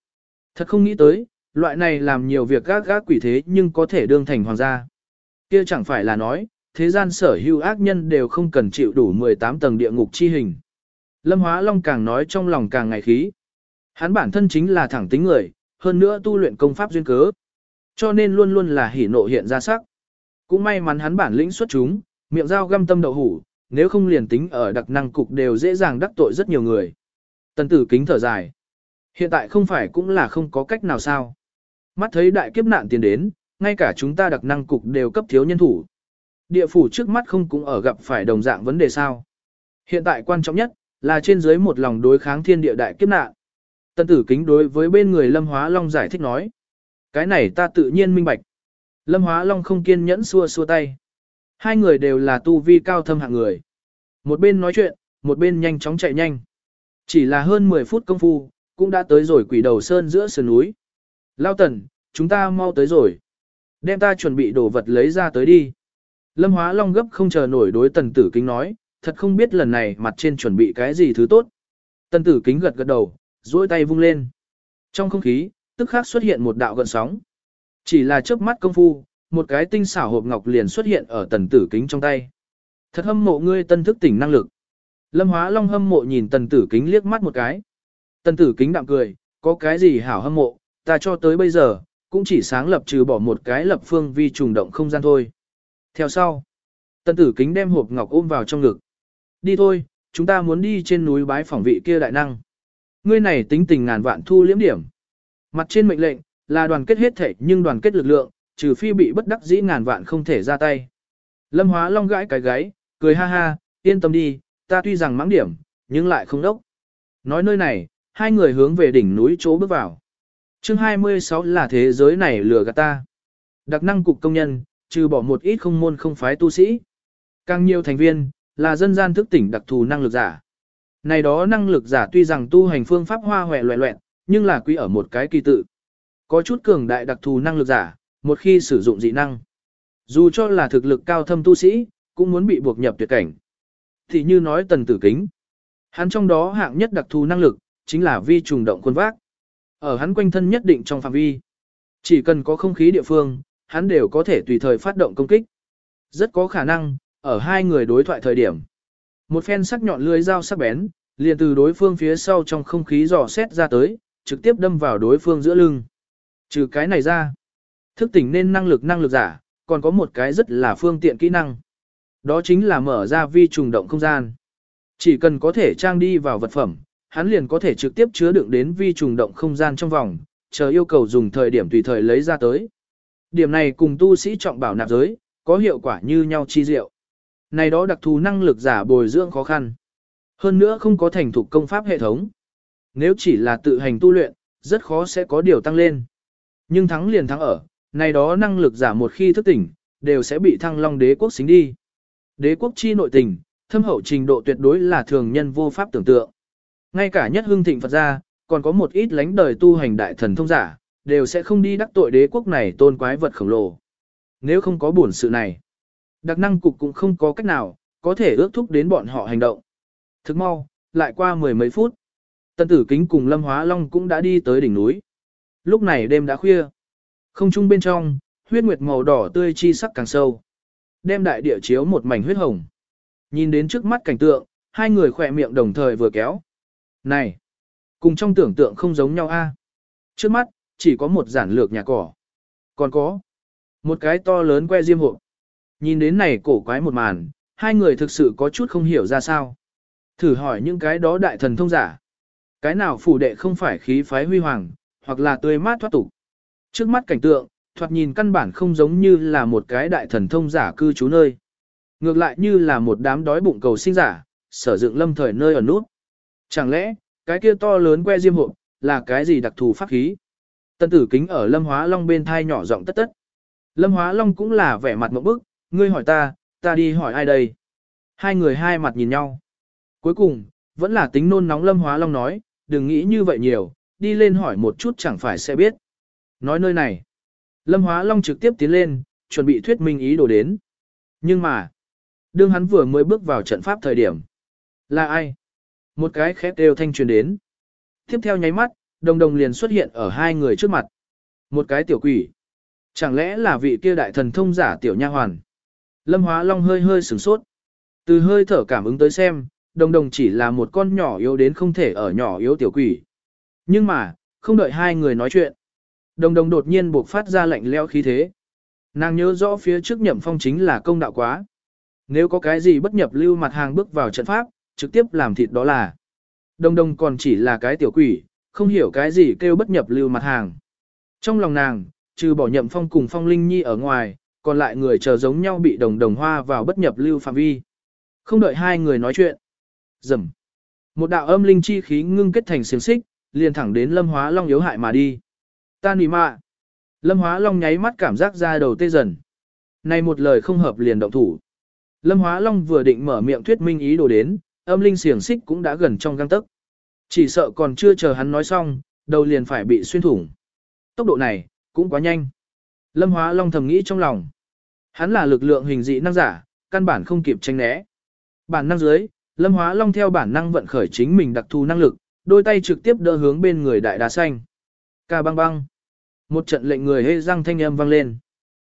Thật không nghĩ tới, loại này làm nhiều việc gác gác quỷ thế nhưng có thể đương thành hoàng gia. Kia chẳng phải là nói, thế gian sở hữu ác nhân đều không cần chịu đủ 18 tầng địa ngục chi hình. Lâm Hóa Long càng nói trong lòng càng ngại khí. Hắn bản thân chính là thẳng tính người, hơn nữa tu luyện công pháp duyên cớ. Cho nên luôn luôn là hỉ nộ hiện ra sắc. Cũng may mắn hắn bản lĩnh xuất chúng, miệng dao găm tâm đậu hủ, nếu không liền tính ở đặc năng cục đều dễ dàng đắc tội rất nhiều người. Tần tử kính thở dài. Hiện tại không phải cũng là không có cách nào sao. Mắt thấy đại kiếp nạn tiến đến, ngay cả chúng ta đặc năng cục đều cấp thiếu nhân thủ. Địa phủ trước mắt không cũng ở gặp phải đồng dạng vấn đề sao. Hiện tại quan trọng nhất, là trên dưới một lòng đối kháng thiên địa đại kiếp nạn. Tần tử kính đối với bên người Lâm Hóa Long giải thích nói. Cái này ta tự nhiên minh bạch. Lâm Hóa Long không kiên nhẫn xua xua tay. Hai người đều là tu vi cao thâm hạng người. Một bên nói chuyện, một bên nhanh chóng chạy nhanh. Chỉ là hơn 10 phút công phu, cũng đã tới rồi quỷ đầu sơn giữa sườn núi. Lao tần, chúng ta mau tới rồi. Đem ta chuẩn bị đồ vật lấy ra tới đi. Lâm Hóa Long gấp không chờ nổi đối tần tử kính nói, thật không biết lần này mặt trên chuẩn bị cái gì thứ tốt. Tần tử kính gật gật đầu, duỗi tay vung lên. Trong không khí, tức khắc xuất hiện một đạo gợn sóng. Chỉ là chớp mắt công phu, một cái tinh xảo hộp ngọc liền xuất hiện ở tần tử kính trong tay. Thật hâm mộ ngươi tân thức tỉnh năng lực. Lâm Hóa Long hâm mộ nhìn tần tử kính liếc mắt một cái. Tần tử kính đạm cười, có cái gì hảo hâm mộ, ta cho tới bây giờ, cũng chỉ sáng lập trừ bỏ một cái lập phương vi trùng động không gian thôi. Theo sau, tần tử kính đem hộp ngọc ôm vào trong ngực. Đi thôi, chúng ta muốn đi trên núi bái phỏng vị kia đại năng. Ngươi này tính tình ngàn vạn thu liễm điểm. Mặt trên mệnh lệnh, là đoàn kết hết thể nhưng đoàn kết lực lượng, trừ phi bị bất đắc dĩ ngàn vạn không thể ra tay. Lâm Hóa Long gãi cái gáy, cười ha ha, yên tâm đi, ta tuy rằng mắng điểm, nhưng lại không đốc. Nói nơi này, hai người hướng về đỉnh núi chỗ bước vào. chương 26 là thế giới này lừa gạt ta. Đặc năng cục công nhân, trừ bỏ một ít không môn không phái tu sĩ. Càng nhiều thành viên, là dân gian thức tỉnh đặc thù năng lực giả. Này đó năng lực giả tuy rằng tu hành phương pháp hoa hòe loẹ loẹn, nhưng là quý ở một cái kỳ tự. Có chút cường đại đặc thù năng lực giả, một khi sử dụng dị năng. Dù cho là thực lực cao thâm tu sĩ, cũng muốn bị buộc nhập tuyệt cảnh. Thì như nói tần tử kính. Hắn trong đó hạng nhất đặc thù năng lực, chính là vi trùng động quân vác. Ở hắn quanh thân nhất định trong phạm vi. Chỉ cần có không khí địa phương, hắn đều có thể tùy thời phát động công kích. Rất có khả năng, ở hai người đối thoại thời điểm. Một phen sắc nhọn lưới dao sắc bén, liền từ đối phương phía sau trong không khí dò xét ra tới, trực tiếp đâm vào đối phương giữa lưng. Trừ cái này ra, thức tỉnh nên năng lực năng lực giả, còn có một cái rất là phương tiện kỹ năng. Đó chính là mở ra vi trùng động không gian. Chỉ cần có thể trang đi vào vật phẩm, hắn liền có thể trực tiếp chứa đựng đến vi trùng động không gian trong vòng, chờ yêu cầu dùng thời điểm tùy thời lấy ra tới. Điểm này cùng tu sĩ trọng bảo nạp giới, có hiệu quả như nhau chi diệu. Này đó đặc thù năng lực giả bồi dưỡng khó khăn. Hơn nữa không có thành thục công pháp hệ thống. Nếu chỉ là tự hành tu luyện, rất khó sẽ có điều tăng lên. Nhưng thắng liền thắng ở, này đó năng lực giả một khi thức tỉnh, đều sẽ bị thăng long đế quốc xính đi. Đế quốc chi nội tình, thâm hậu trình độ tuyệt đối là thường nhân vô pháp tưởng tượng. Ngay cả nhất hưng thịnh Phật gia, còn có một ít lánh đời tu hành đại thần thông giả, đều sẽ không đi đắc tội đế quốc này tôn quái vật khổng lồ. Nếu không có buồn sự này, đặc năng cục cũng không có cách nào, có thể ước thúc đến bọn họ hành động. Thức mau, lại qua mười mấy phút. Tân tử kính cùng Lâm Hóa Long cũng đã đi tới đỉnh núi. Lúc này đêm đã khuya. Không trung bên trong, huyết nguyệt màu đỏ tươi chi sắc càng sâu. Đem đại địa chiếu một mảnh huyết hồng. Nhìn đến trước mắt cảnh tượng, hai người khỏe miệng đồng thời vừa kéo. Này! Cùng trong tưởng tượng không giống nhau a. Trước mắt, chỉ có một giản lược nhà cỏ. Còn có một cái to lớn que diêm hộ. Nhìn đến này cổ quái một màn, hai người thực sự có chút không hiểu ra sao. Thử hỏi những cái đó đại thần thông giả. Cái nào phủ đệ không phải khí phái huy hoàng, hoặc là tươi mát thoát tục. Trước mắt cảnh tượng, thoạt nhìn căn bản không giống như là một cái đại thần thông giả cư trú nơi. Ngược lại như là một đám đói bụng cầu sinh giả, sở dựng lâm thời nơi ở nút. Chẳng lẽ, cái kia to lớn que diêm hộp, là cái gì đặc thù pháp khí? Tân tử kính ở lâm hóa long bên thai nhỏ giọng tất tất. Lâm hóa long cũng là vẻ mặt một bức, ngươi hỏi ta, ta đi hỏi ai đây? Hai người hai mặt nhìn nhau. Cuối cùng, vẫn là tính nôn nóng lâm hóa long nói, đừng nghĩ như vậy nhiều, đi lên hỏi một chút chẳng phải sẽ biết. Nói nơi này, lâm hóa long trực tiếp tiến lên, chuẩn bị thuyết minh ý đồ đến. Nhưng mà, đương hắn vừa mới bước vào trận pháp thời điểm. Là ai? Một cái khép đều thanh truyền đến. Tiếp theo nháy mắt, đồng đồng liền xuất hiện ở hai người trước mặt. Một cái tiểu quỷ. Chẳng lẽ là vị kia đại thần thông giả tiểu nha hoàn? Lâm Hóa Long hơi hơi sửng sốt. Từ hơi thở cảm ứng tới xem, đồng đồng chỉ là một con nhỏ yếu đến không thể ở nhỏ yếu tiểu quỷ. Nhưng mà, không đợi hai người nói chuyện. Đồng đồng đột nhiên buộc phát ra lạnh leo khí thế. Nàng nhớ rõ phía trước nhậm phong chính là công đạo quá. Nếu có cái gì bất nhập lưu mặt hàng bước vào trận pháp, trực tiếp làm thịt đó là. Đồng đồng còn chỉ là cái tiểu quỷ, không hiểu cái gì kêu bất nhập lưu mặt hàng. Trong lòng nàng, trừ bỏ nhậm phong cùng phong linh nhi ở ngoài, còn lại người chờ giống nhau bị đồng đồng hoa vào bất nhập lưu phạm vi. Không đợi hai người nói chuyện. Dầm. Một đạo âm linh chi khí ngưng kết thành xiềng xích, liền thẳng đến lâm hóa long yếu hại mà đi. Ta nì mạ. Lâm hóa long nháy mắt cảm giác ra đầu tê dần. Này một lời không hợp liền động thủ. Lâm hóa long vừa định mở miệng thuyết minh ý đồ đến, âm linh xiềng xích cũng đã gần trong găng tấc. Chỉ sợ còn chưa chờ hắn nói xong, đầu liền phải bị xuyên thủng. Tốc độ này, cũng quá nhanh. Lâm Hóa Long thầm nghĩ trong lòng. Hắn là lực lượng hình dị năng giả, căn bản không kịp tranh né. Bản năng dưới, Lâm Hóa Long theo bản năng vận khởi chính mình đặc thù năng lực, đôi tay trực tiếp đỡ hướng bên người đại đá xanh. Ca băng băng. Một trận lệnh người hê răng thanh âm vang lên.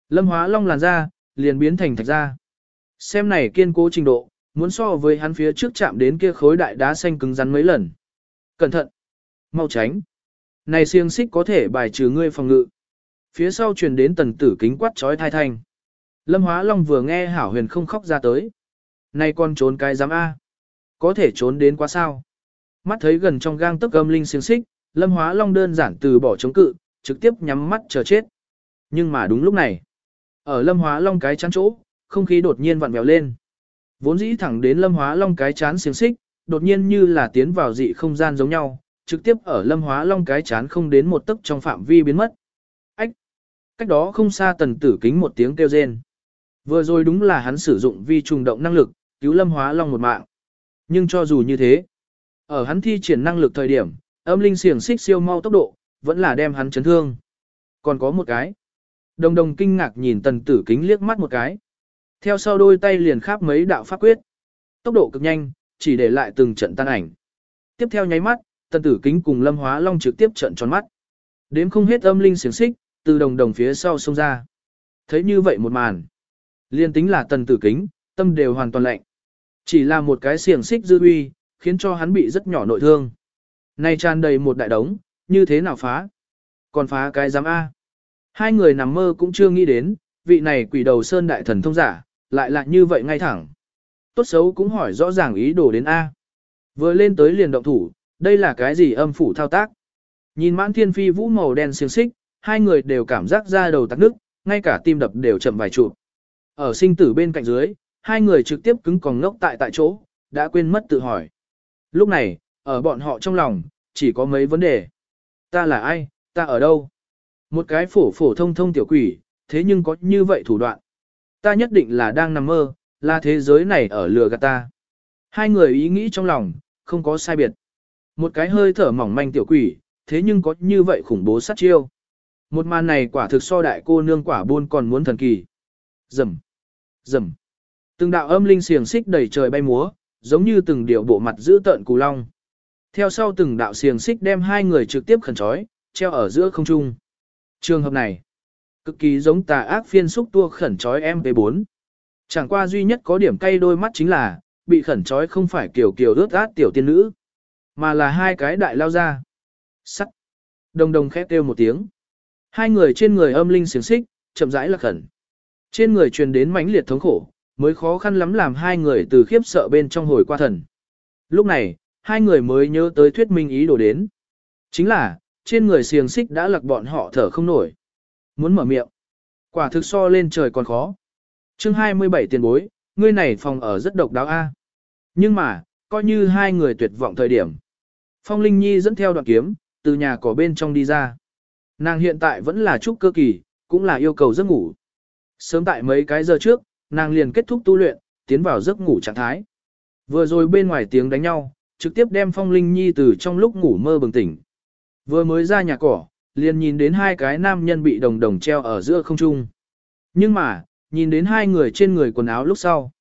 Lâm Hóa Long làn ra, liền biến thành thạch ra. Xem này kiên cố trình độ, muốn so với hắn phía trước chạm đến kia khối đại đá xanh cứng rắn mấy lần. Cẩn thận! Mau tránh! Này siêng xích có thể bài trừ ngươi phòng ngự. Phía sau truyền đến tần tử kính quát trói thai thanh. Lâm Hóa Long vừa nghe hảo huyền không khóc ra tới. Này con trốn cái giám A. Có thể trốn đến quá sao. Mắt thấy gần trong gang tức âm linh siêng xích, Lâm Hóa Long đơn giản từ bỏ chống cự, trực tiếp nhắm mắt chờ chết. Nhưng mà đúng lúc này, ở Lâm Hóa Long cái chán chỗ, không khí đột nhiên vặn vẹo lên. Vốn dĩ thẳng đến Lâm Hóa Long cái chán xiềng xích, đột nhiên như là tiến vào dị không gian giống nhau, trực tiếp ở Lâm Hóa Long cái chán không đến một tấc trong phạm vi biến mất. Ách! Cách đó không xa tần tử kính một tiếng kêu rên. Vừa rồi đúng là hắn sử dụng vi trùng động năng lực, cứu Lâm Hóa Long một mạng. Nhưng cho dù như thế, ở hắn thi triển năng lực thời điểm, âm linh xiềng xích siêu mau tốc độ, vẫn là đem hắn chấn thương. Còn có một cái. Đồng đồng kinh ngạc nhìn tần tử kính liếc mắt một cái. Theo sau đôi tay liền khắp mấy đạo pháp quyết. Tốc độ cực nhanh, chỉ để lại từng trận tan ảnh. Tiếp theo nháy mắt, tần tử kính cùng lâm hóa long trực tiếp trận tròn mắt. Đếm không hết âm linh xiềng xích, từ đồng đồng phía sau xông ra. Thấy như vậy một màn. Liên tính là tần tử kính, tâm đều hoàn toàn lạnh. Chỉ là một cái xiềng xích dư uy, khiến cho hắn bị rất nhỏ nội thương. Này tràn đầy một đại đống, như thế nào phá? Còn phá cái giám A. Hai người nằm mơ cũng chưa nghĩ đến, vị này quỷ đầu sơn đại thần thông giả, lại là như vậy ngay thẳng. Tốt xấu cũng hỏi rõ ràng ý đồ đến A. Vừa lên tới liền động thủ, đây là cái gì âm phủ thao tác? Nhìn mãn thiên phi vũ màu đen xiềng xích, hai người đều cảm giác ra đầu tắc nước, ngay cả tim đập đều chậm vài trụ. Ở sinh tử bên cạnh dưới, hai người trực tiếp cứng còn ngốc tại tại chỗ, đã quên mất tự hỏi. Lúc này, ở bọn họ trong lòng, chỉ có mấy vấn đề. Ta là ai, ta ở đâu? Một cái phổ phổ thông thông tiểu quỷ, thế nhưng có như vậy thủ đoạn. Ta nhất định là đang nằm mơ, là thế giới này ở lừa gạt ta. Hai người ý nghĩ trong lòng, không có sai biệt. Một cái hơi thở mỏng manh tiểu quỷ, thế nhưng có như vậy khủng bố sát chiêu. Một màn này quả thực so đại cô nương quả buôn còn muốn thần kỳ. Rầm, rầm. Từng đạo âm linh xiềng xích đầy trời bay múa, giống như từng điều bộ mặt giữ tợn cù long. Theo sau từng đạo xiềng xích đem hai người trực tiếp khẩn trói, treo ở giữa không trung. Trường hợp này, cực kỳ giống tà ác phiên xúc tua khẩn trói MP4. Chẳng qua duy nhất có điểm cay đôi mắt chính là, bị khẩn trói không phải kiểu kiểu ướt át tiểu tiên nữ, mà là hai cái đại lao ra. Sắc. Đồng đồng khép kêu một tiếng. Hai người trên người âm linh xiềng xích, chậm rãi là khẩn. Trên người truyền đến mãnh liệt thống khổ, mới khó khăn lắm làm hai người từ khiếp sợ bên trong hồi qua thần. Lúc này, hai người mới nhớ tới thuyết minh ý đồ đến. Chính là, trên người xiềng xích đã lặc bọn họ thở không nổi. Muốn mở miệng. Quả thực so lên trời còn khó. chương 27 tiền bối, ngươi này phòng ở rất độc đáo a. Nhưng mà, coi như hai người tuyệt vọng thời điểm. Phong Linh Nhi dẫn theo đoạn kiếm, từ nhà cỏ bên trong đi ra. Nàng hiện tại vẫn là trúc cơ kỳ, cũng là yêu cầu giấc ngủ. Sớm tại mấy cái giờ trước, nàng liền kết thúc tu luyện, tiến vào giấc ngủ trạng thái. Vừa rồi bên ngoài tiếng đánh nhau, trực tiếp đem Phong Linh Nhi từ trong lúc ngủ mơ bừng tỉnh. Vừa mới ra nhà cỏ, liền nhìn đến hai cái nam nhân bị đồng đồng treo ở giữa không trung. Nhưng mà, nhìn đến hai người trên người quần áo lúc sau.